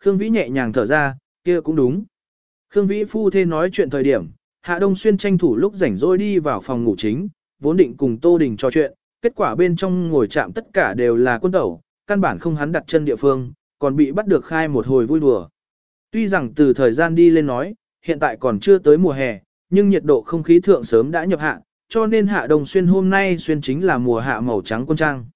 Khương Vĩ nhẹ nhàng thở ra, kia cũng đúng. Khương Vĩ phu thê nói chuyện thời điểm, Hạ Đông Xuyên tranh thủ lúc rảnh rỗi đi vào phòng ngủ chính, vốn định cùng Tô Đình trò chuyện, kết quả bên trong ngồi chạm tất cả đều là quân tẩu, căn bản không hắn đặt chân địa phương, còn bị bắt được khai một hồi vui đùa. Tuy rằng từ thời gian đi lên nói, hiện tại còn chưa tới mùa hè, nhưng nhiệt độ không khí thượng sớm đã nhập hạ, cho nên Hạ Đông Xuyên hôm nay xuyên chính là mùa hạ màu trắng quân trang.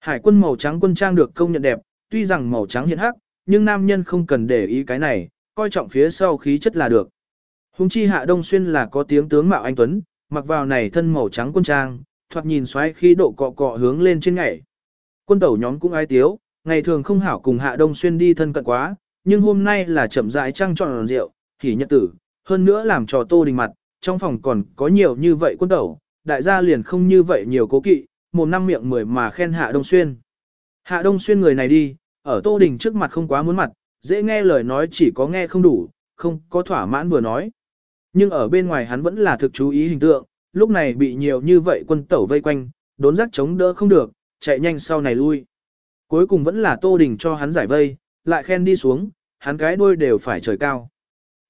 Hải quân màu trắng quân trang được công nhận đẹp, tuy rằng màu trắng hiện hắc, nhưng nam nhân không cần để ý cái này, coi trọng phía sau khí chất là được. Hùng chi hạ đông xuyên là có tiếng tướng mạo anh Tuấn, mặc vào này thân màu trắng quân trang, thoạt nhìn xoáy khí độ cọ cọ hướng lên trên ngày. Quân tẩu nhóm cũng ai tiếu, ngày thường không hảo cùng hạ đông xuyên đi thân cận quá, nhưng hôm nay là chậm rãi trăng tròn rượu, thì nhật tử, hơn nữa làm trò tô đình mặt, trong phòng còn có nhiều như vậy quân tẩu, đại gia liền không như vậy nhiều cố kỵ, một năm miệng mười mà khen hạ đông xuyên. Hạ đông xuyên người này đi, ở tô đình trước mặt không quá muốn mặt, dễ nghe lời nói chỉ có nghe không đủ, không có thỏa mãn vừa nói. Nhưng ở bên ngoài hắn vẫn là thực chú ý hình tượng, lúc này bị nhiều như vậy quân tẩu vây quanh, đốn giác chống đỡ không được, chạy nhanh sau này lui. Cuối cùng vẫn là Tô Đình cho hắn giải vây, lại khen đi xuống, hắn cái đuôi đều phải trời cao.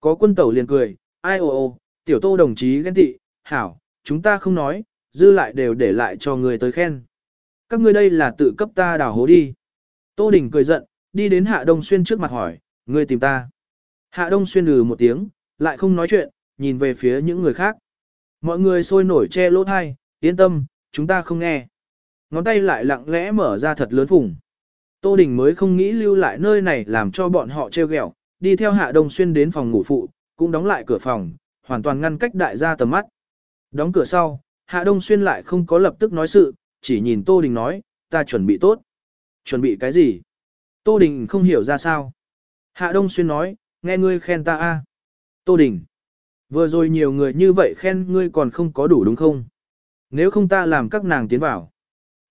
Có quân tẩu liền cười, ai ô ô, tiểu tô đồng chí ghen tị, hảo, chúng ta không nói, dư lại đều để lại cho người tới khen. Các ngươi đây là tự cấp ta đào hố đi. Tô Đình cười giận, đi đến Hạ Đông Xuyên trước mặt hỏi, ngươi tìm ta. Hạ Đông Xuyên lừ một tiếng, lại không nói chuyện, nhìn về phía những người khác. Mọi người sôi nổi che lỗ thai, yên tâm, chúng ta không nghe. Ngón tay lại lặng lẽ mở ra thật lớn phủng. Tô Đình mới không nghĩ lưu lại nơi này làm cho bọn họ treo ghẹo, đi theo Hạ Đông Xuyên đến phòng ngủ phụ, cũng đóng lại cửa phòng, hoàn toàn ngăn cách đại gia tầm mắt. Đóng cửa sau, Hạ Đông Xuyên lại không có lập tức nói sự, chỉ nhìn Tô Đình nói, ta chuẩn bị tốt. Chuẩn bị cái gì? Tô Đình không hiểu ra sao. Hạ Đông Xuyên nói, nghe ngươi khen ta a. Tô Đình. Vừa rồi nhiều người như vậy khen ngươi còn không có đủ đúng không? Nếu không ta làm các nàng tiến vào.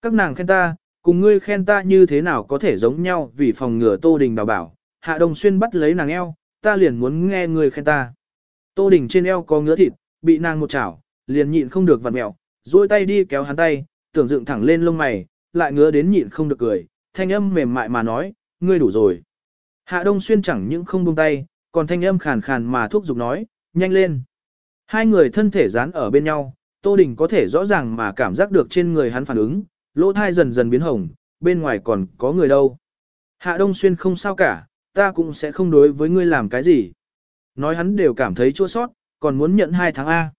Các nàng khen ta, cùng ngươi khen ta như thế nào có thể giống nhau vì phòng ngừa Tô Đình bảo bảo. Hạ Đông Xuyên bắt lấy nàng eo, ta liền muốn nghe ngươi khen ta. Tô Đình trên eo có ngứa thịt, bị nàng một chảo, liền nhịn không được vặn mẹo, duỗi tay đi kéo hắn tay, tưởng dựng thẳng lên lông mày, lại ngứa đến nhịn không được cười, thanh âm mềm mại mà nói, ngươi đủ rồi. Hạ Đông Xuyên chẳng những không buông tay, còn thanh âm khàn khàn mà thúc giục nói, nhanh lên. Hai người thân thể dán ở bên nhau, Tô Đình có thể rõ ràng mà cảm giác được trên người hắn phản ứng, lỗ thai dần dần biến hồng, bên ngoài còn có người đâu. Hạ Đông Xuyên không sao cả, ta cũng sẽ không đối với ngươi làm cái gì. Nói hắn đều cảm thấy chua sót, còn muốn nhận hai tháng A.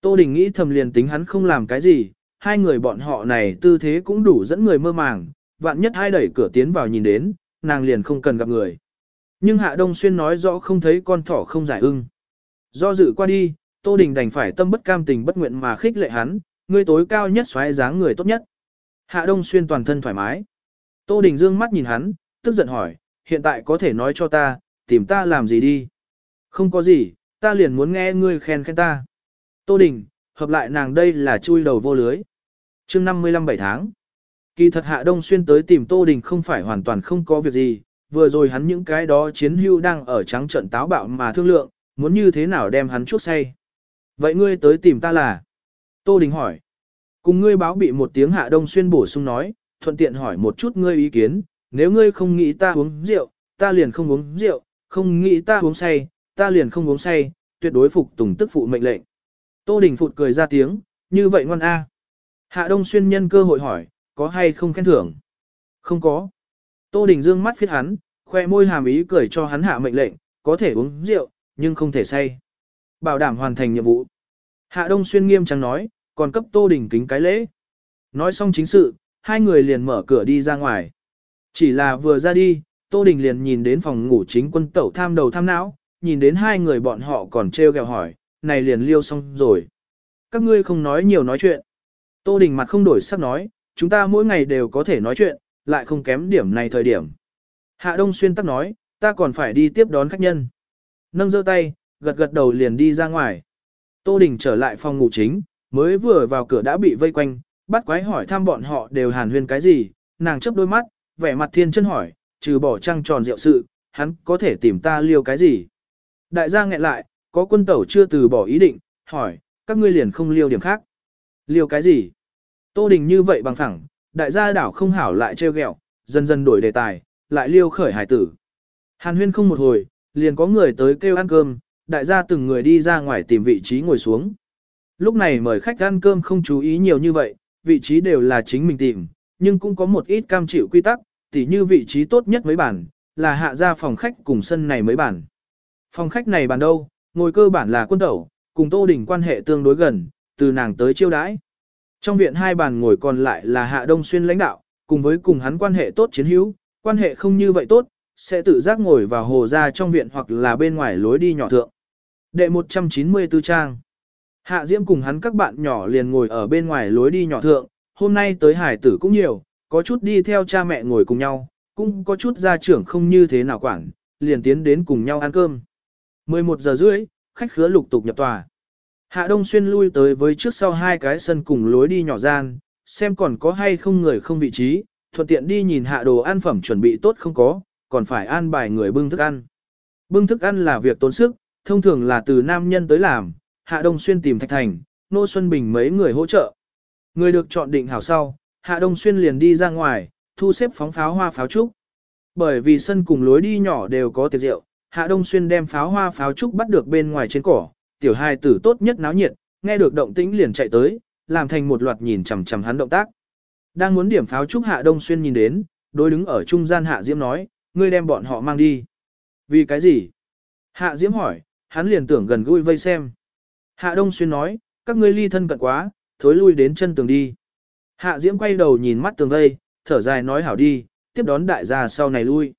Tô Đình nghĩ thầm liền tính hắn không làm cái gì, hai người bọn họ này tư thế cũng đủ dẫn người mơ màng, vạn nhất hai đẩy cửa tiến vào nhìn đến, nàng liền không cần gặp người. Nhưng Hạ Đông Xuyên nói rõ không thấy con thỏ không giải ưng. Do dự qua đi, Tô Đình đành phải tâm bất cam tình bất nguyện mà khích lệ hắn, người tối cao nhất xoáy dáng người tốt nhất. Hạ Đông Xuyên toàn thân thoải mái. Tô Đình dương mắt nhìn hắn, tức giận hỏi, hiện tại có thể nói cho ta, tìm ta làm gì đi. Không có gì, ta liền muốn nghe ngươi khen khen ta. Tô Đình, hợp lại nàng đây là chui đầu vô lưới. chương 55 7 tháng. Kỳ thật Hạ Đông Xuyên tới tìm Tô Đình không phải hoàn toàn không có việc gì, vừa rồi hắn những cái đó chiến hưu đang ở trắng trận táo bạo mà thương lượng, muốn như thế nào đem hắn chuốc say. Vậy ngươi tới tìm ta là? Tô Đình hỏi. Cùng ngươi báo bị một tiếng Hạ Đông Xuyên bổ sung nói, thuận tiện hỏi một chút ngươi ý kiến, nếu ngươi không nghĩ ta uống rượu, ta liền không uống rượu, không nghĩ ta uống say, ta liền không uống say, tuyệt đối phục tùng tức phụ mệnh lệnh. Tô Đình phụt cười ra tiếng, như vậy ngoan a. Hạ Đông Xuyên nhân cơ hội hỏi, có hay không khen thưởng? Không có. Tô Đình dương mắt phiết hắn, khoe môi hàm ý cười cho hắn hạ mệnh lệnh, có thể uống rượu, nhưng không thể say. Bảo đảm hoàn thành nhiệm vụ. Hạ Đông Xuyên nghiêm trang nói, còn cấp Tô Đình kính cái lễ. Nói xong chính sự, hai người liền mở cửa đi ra ngoài. Chỉ là vừa ra đi, Tô Đình liền nhìn đến phòng ngủ chính quân tẩu tham đầu tham não, nhìn đến hai người bọn họ còn treo gẹo hỏi, này liền liêu xong rồi. Các ngươi không nói nhiều nói chuyện. Tô Đình mặt không đổi sắc nói, chúng ta mỗi ngày đều có thể nói chuyện, lại không kém điểm này thời điểm. Hạ Đông Xuyên tắc nói, ta còn phải đi tiếp đón khách nhân. Nâng giơ tay, gật gật đầu liền đi ra ngoài. Tô Đình trở lại phòng ngủ chính, mới vừa vào cửa đã bị vây quanh, bắt quái hỏi thăm bọn họ đều hàn huyên cái gì, nàng chấp đôi mắt, vẻ mặt thiên chân hỏi, trừ bỏ trăng tròn rượu sự, hắn có thể tìm ta liêu cái gì. Đại gia nghẹn lại, có quân tẩu chưa từ bỏ ý định, hỏi, các ngươi liền không liêu điểm khác. Liêu cái gì? Tô Đình như vậy bằng phẳng, đại gia đảo không hảo lại trêu ghẹo, dần dần đổi đề tài, lại liêu khởi hải tử. Hàn huyên không một hồi, liền có người tới kêu ăn cơm, đại gia từng người đi ra ngoài tìm vị trí ngồi xuống. Lúc này mời khách ăn cơm không chú ý nhiều như vậy, vị trí đều là chính mình tìm, nhưng cũng có một ít cam chịu quy tắc, tỉ như vị trí tốt nhất mấy bản, là hạ ra phòng khách cùng sân này mấy bản. Phòng khách này bàn đâu, ngồi cơ bản là quân tẩu, cùng Tô Đình quan hệ tương đối gần, từ nàng tới chiêu đãi. Trong viện hai bàn ngồi còn lại là Hạ Đông Xuyên lãnh đạo, cùng với cùng hắn quan hệ tốt chiến hữu, quan hệ không như vậy tốt, sẽ tự giác ngồi vào hồ ra trong viện hoặc là bên ngoài lối đi nhỏ thượng. Đệ 194 trang Hạ Diễm cùng hắn các bạn nhỏ liền ngồi ở bên ngoài lối đi nhỏ thượng, hôm nay tới hải tử cũng nhiều, có chút đi theo cha mẹ ngồi cùng nhau, cũng có chút gia trưởng không như thế nào quản, liền tiến đến cùng nhau ăn cơm. 11 giờ rưỡi, khách khứa lục tục nhập tòa. Hạ Đông Xuyên lui tới với trước sau hai cái sân cùng lối đi nhỏ gian, xem còn có hay không người không vị trí, thuận tiện đi nhìn hạ đồ ăn phẩm chuẩn bị tốt không có, còn phải an bài người bưng thức ăn. Bưng thức ăn là việc tốn sức, thông thường là từ nam nhân tới làm, Hạ Đông Xuyên tìm Thạch Thành, Nô Xuân Bình mấy người hỗ trợ. Người được chọn định hảo sau, Hạ Đông Xuyên liền đi ra ngoài, thu xếp phóng pháo hoa pháo trúc. Bởi vì sân cùng lối đi nhỏ đều có tiệc rượu, Hạ Đông Xuyên đem pháo hoa pháo trúc bắt được bên ngoài trên cỏ, tiểu hai tử tốt nhất náo nhiệt, nghe được động tĩnh liền chạy tới, làm thành một loạt nhìn chằm chằm hắn động tác. Đang muốn điểm pháo trúc Hạ Đông Xuyên nhìn đến, đối đứng ở trung gian Hạ Diễm nói, ngươi đem bọn họ mang đi. Vì cái gì? Hạ Diễm hỏi, hắn liền tưởng gần gũi vây xem. Hạ Đông Xuyên nói, các ngươi ly thân cận quá, thối lui đến chân tường đi. Hạ Diễm quay đầu nhìn mắt tường vây, thở dài nói hảo đi, tiếp đón đại gia sau này lui.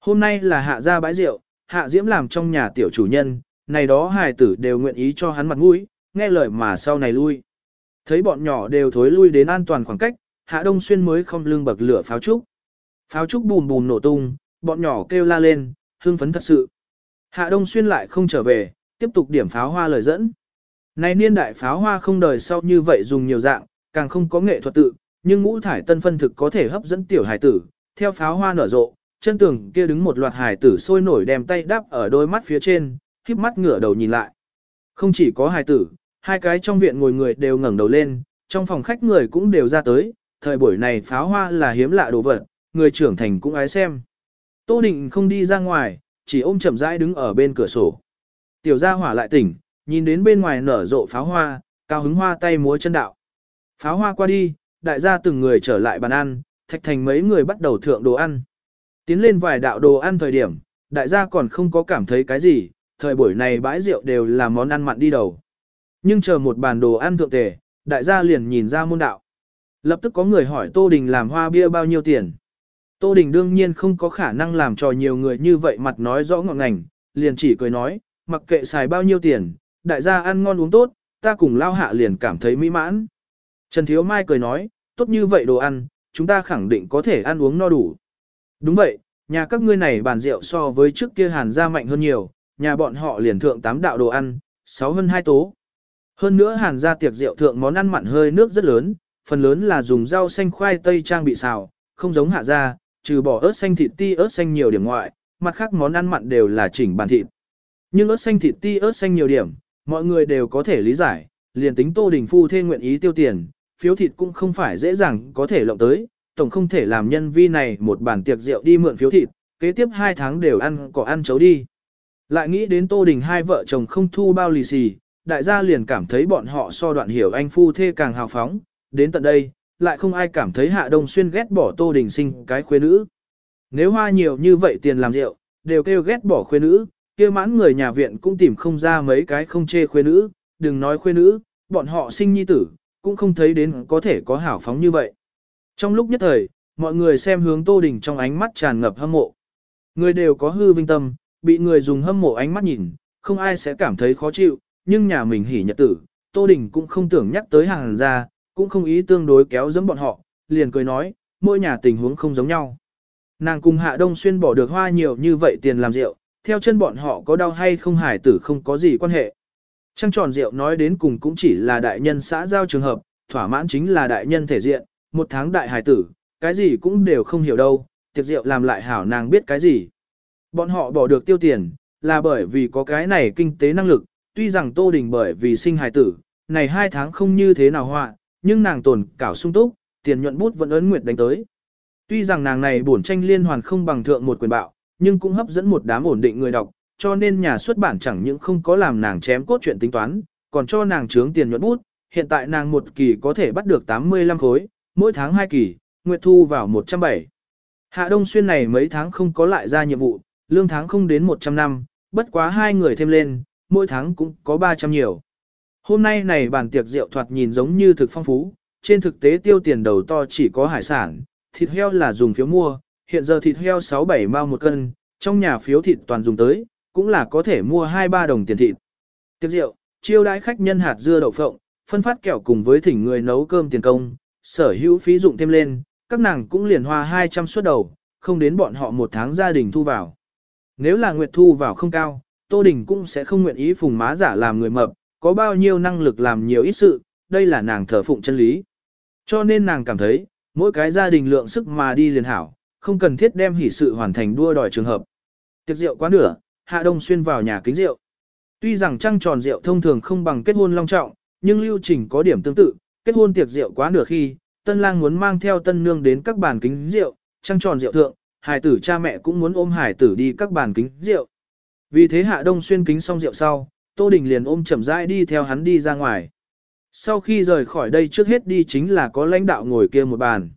Hôm nay là hạ gia bãi rượu, hạ Diễm làm trong nhà tiểu chủ nhân, này đó hài tử đều nguyện ý cho hắn mặt mũi, nghe lời mà sau này lui. Thấy bọn nhỏ đều thối lui đến an toàn khoảng cách, hạ đông xuyên mới không lưng bậc lửa pháo trúc. Pháo trúc bùm bùm nổ tung, bọn nhỏ kêu la lên, hưng phấn thật sự. Hạ đông xuyên lại không trở về, tiếp tục điểm pháo hoa lời dẫn. Này niên đại pháo hoa không đời sau như vậy dùng nhiều dạng, càng không có nghệ thuật tự, nhưng ngũ thải tân phân thực có thể hấp dẫn tiểu hài tử, theo pháo hoa nở rộ, chân tường kia đứng một loạt hài tử sôi nổi đem tay đắp ở đôi mắt phía trên, híp mắt ngửa đầu nhìn lại. Không chỉ có hài tử, hai cái trong viện ngồi người đều ngẩng đầu lên, trong phòng khách người cũng đều ra tới, thời buổi này pháo hoa là hiếm lạ đồ vật, người trưởng thành cũng ái xem. Tô Định không đi ra ngoài, chỉ ôm chậm rãi đứng ở bên cửa sổ. Tiểu gia hỏa lại tỉnh, nhìn đến bên ngoài nở rộ pháo hoa, cao hứng hoa tay múa chân đạo. Pháo hoa qua đi, đại gia từng người trở lại bàn ăn, thạch thành mấy người bắt đầu thượng đồ ăn. Tiến lên vài đạo đồ ăn thời điểm, đại gia còn không có cảm thấy cái gì, thời buổi này bãi rượu đều là món ăn mặn đi đầu. Nhưng chờ một bàn đồ ăn thượng tề, đại gia liền nhìn ra môn đạo. Lập tức có người hỏi Tô Đình làm hoa bia bao nhiêu tiền. Tô Đình đương nhiên không có khả năng làm cho nhiều người như vậy mặt nói rõ ngọn ngành, liền chỉ cười nói, mặc kệ xài bao nhiêu tiền, đại gia ăn ngon uống tốt, ta cùng lao hạ liền cảm thấy mỹ mãn. Trần Thiếu Mai cười nói, tốt như vậy đồ ăn, chúng ta khẳng định có thể ăn uống no đủ. Đúng vậy, nhà các ngươi này bàn rượu so với trước kia hàn gia mạnh hơn nhiều, nhà bọn họ liền thượng tám đạo đồ ăn, sáu hơn hai tố. Hơn nữa hàn gia tiệc rượu thượng món ăn mặn hơi nước rất lớn, phần lớn là dùng rau xanh khoai tây trang bị xào, không giống hạ gia, trừ bỏ ớt xanh thịt ti ớt xanh nhiều điểm ngoại, mặt khác món ăn mặn đều là chỉnh bàn thịt. Nhưng ớt xanh thịt ti ớt xanh nhiều điểm, mọi người đều có thể lý giải, liền tính Tô Đình Phu thê nguyện ý tiêu tiền, phiếu thịt cũng không phải dễ dàng có thể lộng tới, tổng không thể làm nhân vi này một bản tiệc rượu đi mượn phiếu thịt, kế tiếp hai tháng đều ăn có ăn chấu đi. Lại nghĩ đến Tô Đình hai vợ chồng không thu bao lì xì, đại gia liền cảm thấy bọn họ so đoạn hiểu anh phu thê càng hào phóng, đến tận đây, lại không ai cảm thấy Hạ Đông Xuyên ghét bỏ Tô Đình sinh cái khuê nữ. Nếu hoa nhiều như vậy tiền làm rượu, đều kêu ghét bỏ khuê nữ, kia mãn người nhà viện cũng tìm không ra mấy cái không chê khuê nữ, đừng nói khuê nữ, bọn họ sinh nhi tử, cũng không thấy đến có thể có hảo phóng như vậy. Trong lúc nhất thời, mọi người xem hướng Tô Đình trong ánh mắt tràn ngập hâm mộ. Người đều có hư vinh tâm, bị người dùng hâm mộ ánh mắt nhìn, không ai sẽ cảm thấy khó chịu, nhưng nhà mình hỉ nhật tử, Tô Đình cũng không tưởng nhắc tới hàng ra, cũng không ý tương đối kéo dẫm bọn họ, liền cười nói, mỗi nhà tình huống không giống nhau. Nàng cùng Hạ Đông Xuyên bỏ được hoa nhiều như vậy tiền làm rượu, theo chân bọn họ có đau hay không hải tử không có gì quan hệ. Trăng tròn rượu nói đến cùng cũng chỉ là đại nhân xã giao trường hợp, thỏa mãn chính là đại nhân thể diện, một tháng đại hải tử, cái gì cũng đều không hiểu đâu, tiệc rượu làm lại hảo nàng biết cái gì. Bọn họ bỏ được tiêu tiền, là bởi vì có cái này kinh tế năng lực, tuy rằng Tô Đình bởi vì sinh hải tử, này hai tháng không như thế nào họa, nhưng nàng tồn cảo sung túc, tiền nhuận bút vẫn ấn nguyệt đánh tới. Tuy rằng nàng này bổn tranh liên hoàn không bằng thượng một quyền bạo, nhưng cũng hấp dẫn một đám ổn định người đọc, cho nên nhà xuất bản chẳng những không có làm nàng chém cốt chuyện tính toán, còn cho nàng trướng tiền nhuận bút, hiện tại nàng một kỳ có thể bắt được 85 khối, mỗi tháng hai kỳ, nguyệt thu vào 170. Hạ Đông Xuyên này mấy tháng không có lại ra nhiệm vụ, lương tháng không đến 100 năm, bất quá hai người thêm lên, mỗi tháng cũng có 300 nhiều. Hôm nay này bàn tiệc rượu thoạt nhìn giống như thực phong phú, trên thực tế tiêu tiền đầu to chỉ có hải sản, thịt heo là dùng phiếu mua, hiện giờ thịt heo 6-7 mao một cân, trong nhà phiếu thịt toàn dùng tới, cũng là có thể mua 2-3 đồng tiền thịt. Tiệc rượu, chiêu đãi khách nhân hạt dưa đậu phộng, phân phát kẹo cùng với thỉnh người nấu cơm tiền công, sở hữu phí dụng thêm lên, các nàng cũng liền hoa 200 suất đầu, không đến bọn họ một tháng gia đình thu vào. Nếu là nguyệt thu vào không cao, Tô Đình cũng sẽ không nguyện ý phùng má giả làm người mập, có bao nhiêu năng lực làm nhiều ít sự, đây là nàng thờ phụng chân lý. Cho nên nàng cảm thấy, mỗi cái gia đình lượng sức mà đi liền hảo, không cần thiết đem hỷ sự hoàn thành đua đòi trường hợp. Tiệc rượu quá nửa, Hạ Đông Xuyên vào nhà kính rượu. Tuy rằng trăng tròn rượu thông thường không bằng kết hôn long trọng, nhưng lưu trình có điểm tương tự, kết hôn tiệc rượu quá nửa khi, tân lang muốn mang theo tân nương đến các bàn kính rượu, trăng tròn rượu thượng, hải tử cha mẹ cũng muốn ôm hải tử đi các bàn kính rượu. Vì thế Hạ Đông Xuyên kính xong rượu sau, Tô Đình liền ôm chậm rãi đi theo hắn đi ra ngoài. Sau khi rời khỏi đây trước hết đi chính là có lãnh đạo ngồi kia một bàn.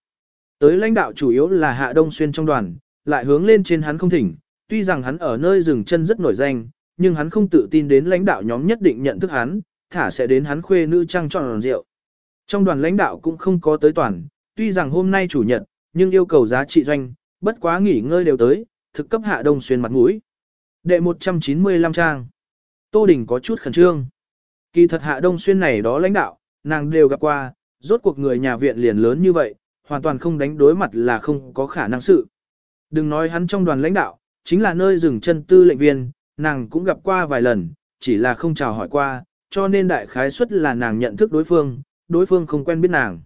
Tới lãnh đạo chủ yếu là Hạ Đông Xuyên trong đoàn, lại hướng lên trên hắn không thỉnh, tuy rằng hắn ở nơi dừng chân rất nổi danh, nhưng hắn không tự tin đến lãnh đạo nhóm nhất định nhận thức hắn, thả sẽ đến hắn khuê nữ trăng tròn rượu. Trong đoàn lãnh đạo cũng không có tới toàn, tuy rằng hôm nay chủ nhật, nhưng yêu cầu giá trị doanh, bất quá nghỉ ngơi đều tới, thực cấp Hạ Đông Xuyên mặt mũi. Đệ 195 trang. Tô Đình có chút khẩn trương. Kỳ thật Hạ Đông Xuyên này đó lãnh đạo, nàng đều gặp qua, rốt cuộc người nhà viện liền lớn như vậy, hoàn toàn không đánh đối mặt là không có khả năng sự. Đừng nói hắn trong đoàn lãnh đạo, chính là nơi dừng chân tư lệnh viên, nàng cũng gặp qua vài lần, chỉ là không chào hỏi qua, cho nên đại khái suất là nàng nhận thức đối phương, đối phương không quen biết nàng.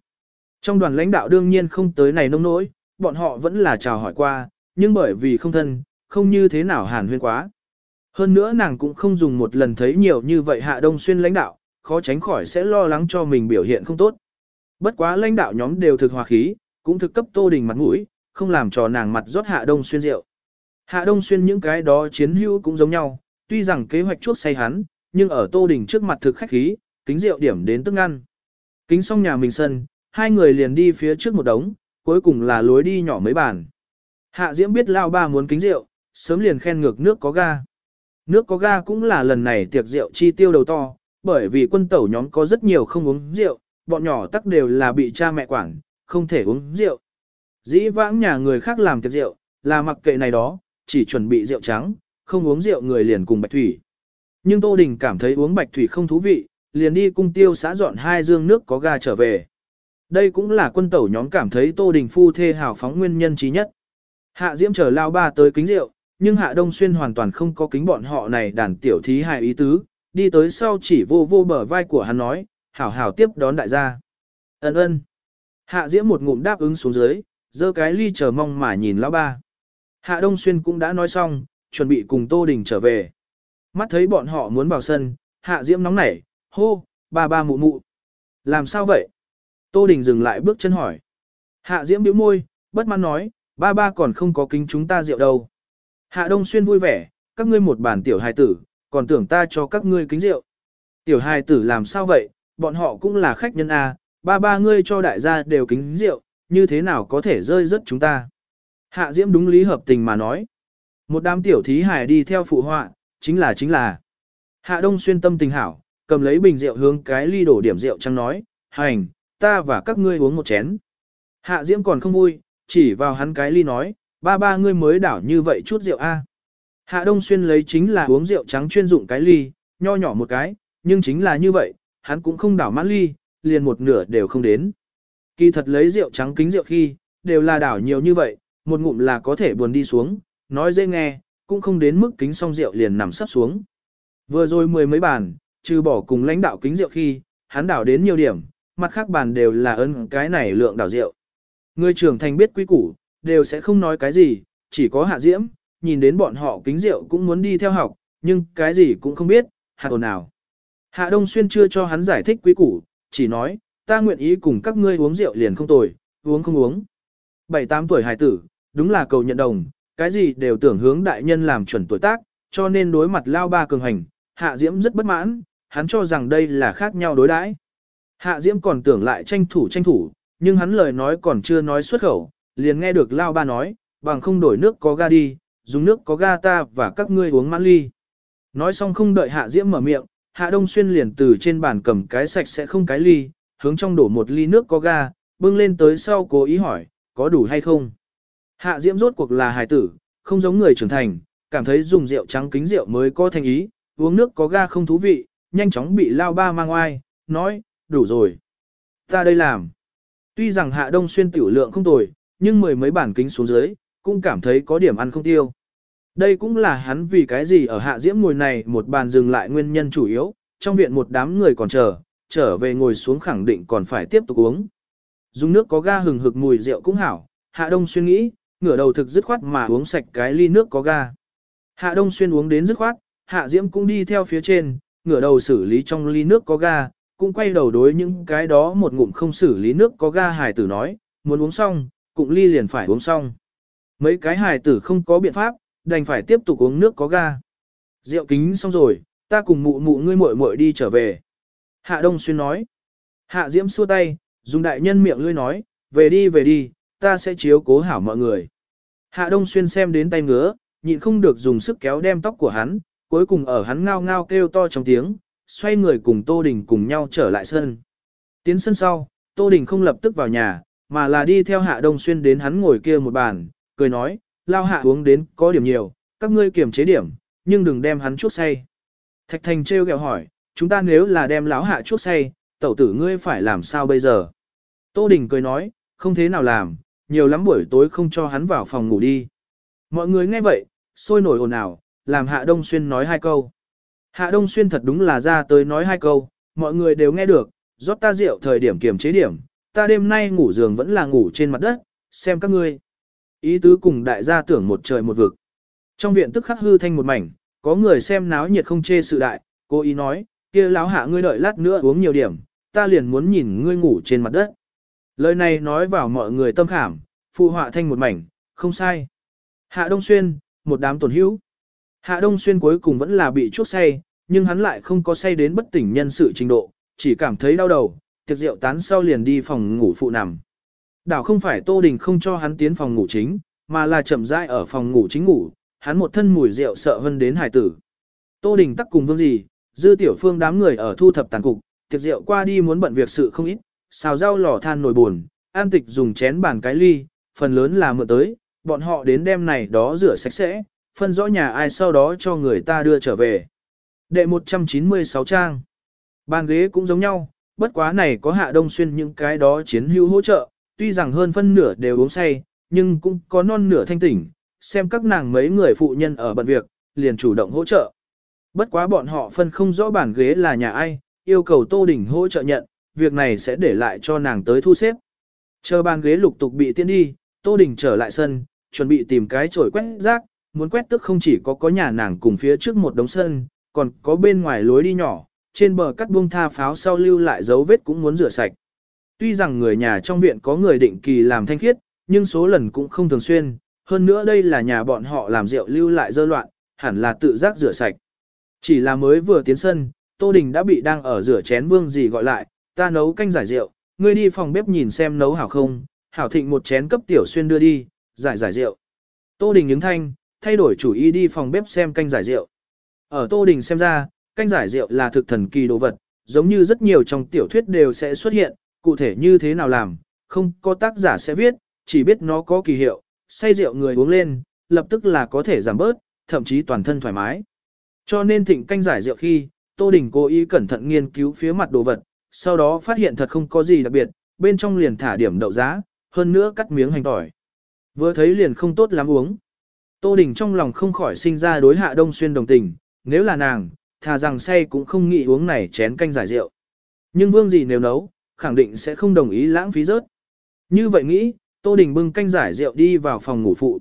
Trong đoàn lãnh đạo đương nhiên không tới này nông nỗi, bọn họ vẫn là chào hỏi qua, nhưng bởi vì không thân, không như thế nào hàn huyên quá. Hơn nữa nàng cũng không dùng một lần thấy nhiều như vậy hạ đông xuyên lãnh đạo, khó tránh khỏi sẽ lo lắng cho mình biểu hiện không tốt. Bất quá lãnh đạo nhóm đều thực hòa khí, cũng thực cấp tô đình mặt mũi, không làm cho nàng mặt rót hạ đông xuyên rượu. Hạ đông xuyên những cái đó chiến hữu cũng giống nhau, tuy rằng kế hoạch chuốc say hắn, nhưng ở tô đình trước mặt thực khách khí, kính rượu điểm đến tức ngăn. Kính xong nhà mình sân, hai người liền đi phía trước một đống, cuối cùng là lối đi nhỏ mấy bàn. Hạ Diễm biết lao ba muốn kính rượu, sớm liền khen ngược nước có ga. Nước có ga cũng là lần này tiệc rượu chi tiêu đầu to, bởi vì quân tẩu nhóm có rất nhiều không uống rượu, bọn nhỏ tắc đều là bị cha mẹ quản, không thể uống rượu. Dĩ vãng nhà người khác làm tiệc rượu, là mặc kệ này đó, chỉ chuẩn bị rượu trắng, không uống rượu người liền cùng bạch thủy. Nhưng Tô Đình cảm thấy uống bạch thủy không thú vị, liền đi cung tiêu xã dọn hai dương nước có ga trở về. Đây cũng là quân tẩu nhóm cảm thấy Tô Đình phu thê hào phóng nguyên nhân trí nhất. Hạ Diễm chờ lao ba tới kính rượu, nhưng Hạ Đông Xuyên hoàn toàn không có kính bọn họ này đàn tiểu thí hài ý tứ, đi tới sau chỉ vô vô bờ vai của hắn nói, hảo hảo tiếp đón đại gia. Ấn ơn. Hạ Diễm một ngụm đáp ứng xuống dưới, giơ cái ly chờ mong mà nhìn lão ba. Hạ Đông Xuyên cũng đã nói xong, chuẩn bị cùng Tô Đình trở về. Mắt thấy bọn họ muốn vào sân, Hạ Diễm nóng nảy, hô, ba ba mụ mụ. Làm sao vậy? Tô Đình dừng lại bước chân hỏi. Hạ Diễm bĩu môi, bất mãn nói, ba ba còn không có kính chúng ta rượu đâu. Hạ Đông Xuyên vui vẻ, các ngươi một bản tiểu hài tử, còn tưởng ta cho các ngươi kính rượu. Tiểu hài tử làm sao vậy, bọn họ cũng là khách nhân A, ba ba ngươi cho đại gia đều kính rượu, như thế nào có thể rơi rớt chúng ta. Hạ Diễm đúng lý hợp tình mà nói. Một đám tiểu thí hài đi theo phụ họa, chính là chính là. Hạ Đông Xuyên tâm tình hảo, cầm lấy bình rượu hướng cái ly đổ điểm rượu trắng nói, hành, ta và các ngươi uống một chén. Hạ Diễm còn không vui, chỉ vào hắn cái ly nói, ba ba ngươi mới đảo như vậy chút rượu a. Hạ Đông Xuyên lấy chính là uống rượu trắng chuyên dụng cái ly, nho nhỏ một cái, nhưng chính là như vậy, hắn cũng không đảo mãn ly, liền một nửa đều không đến. Kỳ thật lấy rượu trắng kính rượu khi, đều là đảo nhiều như vậy, một ngụm là có thể buồn đi xuống, nói dễ nghe, cũng không đến mức kính xong rượu liền nằm sắp xuống. Vừa rồi mười mấy bàn, trừ bỏ cùng lãnh đạo kính rượu khi, hắn đảo đến nhiều điểm, mặt khác bàn đều là ơn cái này lượng đảo rượu. Người trưởng thành biết quý củ, đều sẽ không nói cái gì, chỉ có hạ diễm, nhìn đến bọn họ kính rượu cũng muốn đi theo học, nhưng cái gì cũng không biết, hạ ồn nào. Hạ Đông Xuyên chưa cho hắn giải thích quý củ, chỉ nói, ta nguyện ý cùng các ngươi uống rượu liền không tồi, uống không uống. Bảy tám tuổi hài tử, đúng là cầu nhận đồng, cái gì đều tưởng hướng đại nhân làm chuẩn tuổi tác, cho nên đối mặt lao ba cường hành, hạ diễm rất bất mãn, hắn cho rằng đây là khác nhau đối đãi. Hạ diễm còn tưởng lại tranh thủ tranh thủ, nhưng hắn lời nói còn chưa nói xuất khẩu, liền nghe được lao ba nói, bằng không đổi nước có ga đi, dùng nước có ga ta và các ngươi uống mãn ly. Nói xong không đợi hạ diễm mở miệng, hạ đông xuyên liền từ trên bàn cầm cái sạch sẽ không cái ly, hướng trong đổ một ly nước có ga, bưng lên tới sau cố ý hỏi, có đủ hay không. Hạ diễm rốt cuộc là hài tử, không giống người trưởng thành, cảm thấy dùng rượu trắng kính rượu mới có thành ý, uống nước có ga không thú vị, nhanh chóng bị lao ba mang oai, nói, đủ rồi. Ta đây làm. Tuy rằng hạ đông xuyên tiểu lượng không tồi, nhưng mười mấy bản kính xuống dưới, cũng cảm thấy có điểm ăn không tiêu. Đây cũng là hắn vì cái gì ở hạ diễm ngồi này một bàn dừng lại nguyên nhân chủ yếu, trong viện một đám người còn chờ, trở về ngồi xuống khẳng định còn phải tiếp tục uống. Dùng nước có ga hừng hực mùi rượu cũng hảo, hạ đông xuyên nghĩ, ngửa đầu thực dứt khoát mà uống sạch cái ly nước có ga. Hạ đông xuyên uống đến dứt khoát, hạ diễm cũng đi theo phía trên, ngửa đầu xử lý trong ly nước có ga, cũng quay đầu đối những cái đó một ngụm không xử lý nước có ga hài tử nói, muốn uống xong, cụng ly liền phải uống xong. Mấy cái hài tử không có biện pháp, đành phải tiếp tục uống nước có ga. Rượu kính xong rồi, ta cùng mụ mụ ngươi muội muội đi trở về. Hạ Đông Xuyên nói. Hạ Diễm xua tay, dùng đại nhân miệng lươi nói, về đi về đi, ta sẽ chiếu cố hảo mọi người. Hạ Đông Xuyên xem đến tay ngứa, nhịn không được dùng sức kéo đem tóc của hắn, cuối cùng ở hắn ngao ngao kêu to trong tiếng, xoay người cùng Tô Đình cùng nhau trở lại sân. Tiến sân sau, Tô Đình không lập tức vào nhà, mà là đi theo Hạ Đông Xuyên đến hắn ngồi kia một bàn, cười nói, lao hạ uống đến có điểm nhiều, các ngươi kiềm chế điểm, nhưng đừng đem hắn chuốc say. Thạch Thành trêu ghẹo hỏi, chúng ta nếu là đem lão hạ chuốc say, tẩu tử ngươi phải làm sao bây giờ? Tô Đình cười nói, không thế nào làm, nhiều lắm buổi tối không cho hắn vào phòng ngủ đi. Mọi người nghe vậy, sôi nổi ồn ào, làm Hạ Đông Xuyên nói hai câu. Hạ Đông Xuyên thật đúng là ra tới nói hai câu, mọi người đều nghe được, rót ta rượu thời điểm kiểm chế điểm, ta đêm nay ngủ giường vẫn là ngủ trên mặt đất, xem các ngươi. Ý tứ cùng đại gia tưởng một trời một vực. Trong viện tức khắc hư thanh một mảnh, có người xem náo nhiệt không chê sự đại, cô ý nói, kia láo hạ ngươi đợi lát nữa uống nhiều điểm, ta liền muốn nhìn ngươi ngủ trên mặt đất. Lời này nói vào mọi người tâm khảm, phụ họa thanh một mảnh, không sai. Hạ Đông Xuyên, một đám tổn hữu. Hạ Đông Xuyên cuối cùng vẫn là bị chuốc say, nhưng hắn lại không có say đến bất tỉnh nhân sự trình độ, chỉ cảm thấy đau đầu, tiệc rượu tán sau liền đi phòng ngủ phụ nằm. Đảo không phải Tô Đình không cho hắn tiến phòng ngủ chính, mà là chậm rãi ở phòng ngủ chính ngủ, hắn một thân mùi rượu sợ hơn đến hải tử. Tô Đình tắc cùng vương gì, dư tiểu phương đám người ở thu thập tàn cục, tiệc rượu qua đi muốn bận việc sự không ít, xào rau lò than nồi buồn, an tịch dùng chén bàn cái ly, phần lớn là mượn tới, bọn họ đến đêm này đó rửa sạch sẽ, phân rõ nhà ai sau đó cho người ta đưa trở về. Đệ 196 trang. Bàn ghế cũng giống nhau, bất quá này có hạ đông xuyên những cái đó chiến hữu hỗ trợ, tuy rằng hơn phân nửa đều uống say, nhưng cũng có non nửa thanh tỉnh, xem các nàng mấy người phụ nhân ở bận việc, liền chủ động hỗ trợ. Bất quá bọn họ phân không rõ bàn ghế là nhà ai, yêu cầu Tô Đình hỗ trợ nhận, việc này sẽ để lại cho nàng tới thu xếp. Chờ bàn ghế lục tục bị tiễn đi, Tô Đình trở lại sân, chuẩn bị tìm cái chổi quét rác, muốn quét tức không chỉ có có nhà nàng cùng phía trước một đống sân, còn có bên ngoài lối đi nhỏ, trên bờ cắt buông tha pháo sau lưu lại dấu vết cũng muốn rửa sạch. Tuy rằng người nhà trong viện có người định kỳ làm thanh khiết, nhưng số lần cũng không thường xuyên, hơn nữa đây là nhà bọn họ làm rượu lưu lại dơ loạn, hẳn là tự giác rửa sạch. Chỉ là mới vừa tiến sân, Tô Đình đã bị đang ở rửa chén vương gì gọi lại, ta nấu canh giải rượu, ngươi đi phòng bếp nhìn xem nấu hảo không, hảo thịnh một chén cấp tiểu xuyên đưa đi, giải giải rượu. Tô Đình những thanh, thay đổi chủ ý đi phòng bếp xem canh giải rượu. Ở Tô Đình xem ra, canh giải rượu là thực thần kỳ đồ vật, giống như rất nhiều trong tiểu thuyết đều sẽ xuất hiện, cụ thể như thế nào làm, không có tác giả sẽ viết, chỉ biết nó có kỳ hiệu, say rượu người uống lên, lập tức là có thể giảm bớt, thậm chí toàn thân thoải mái. Cho nên thịnh canh giải rượu khi, Tô Đình cố ý cẩn thận nghiên cứu phía mặt đồ vật, sau đó phát hiện thật không có gì đặc biệt, bên trong liền thả điểm đậu giá, hơn nữa cắt miếng hành tỏi. Vừa thấy liền không tốt lắm uống. Tô Đình trong lòng không khỏi sinh ra đối hạ đông xuyên đồng tình, nếu là nàng, thà rằng say cũng không nghĩ uống này chén canh giải rượu. Nhưng vương gì nếu nấu, khẳng định sẽ không đồng ý lãng phí rớt. Như vậy nghĩ, Tô Đình bưng canh giải rượu đi vào phòng ngủ phụ.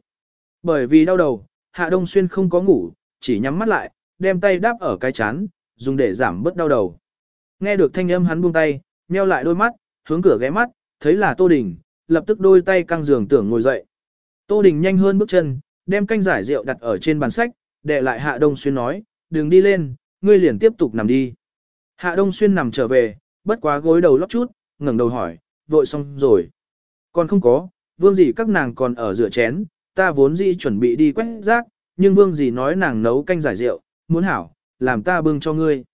Bởi vì đau đầu, Hạ Đông Xuyên không có ngủ, chỉ nhắm mắt lại, đem tay đáp ở cái chán, dùng để giảm bớt đau đầu. Nghe được thanh âm hắn buông tay, nheo lại đôi mắt, hướng cửa ghé mắt, thấy là Tô Đình, lập tức đôi tay căng giường tưởng ngồi dậy. Tô Đình nhanh hơn bước chân, đem canh giải rượu đặt ở trên bàn sách, để lại Hạ Đông Xuyên nói, đừng đi lên, ngươi liền tiếp tục nằm đi. Hạ Đông Xuyên nằm trở về, bất quá gối đầu lóc chút, ngẩng đầu hỏi, vội xong rồi. Còn không có, vương dì các nàng còn ở rửa chén, ta vốn dĩ chuẩn bị đi quét rác, nhưng vương dì nói nàng nấu canh giải rượu, muốn hảo, làm ta bưng cho ngươi.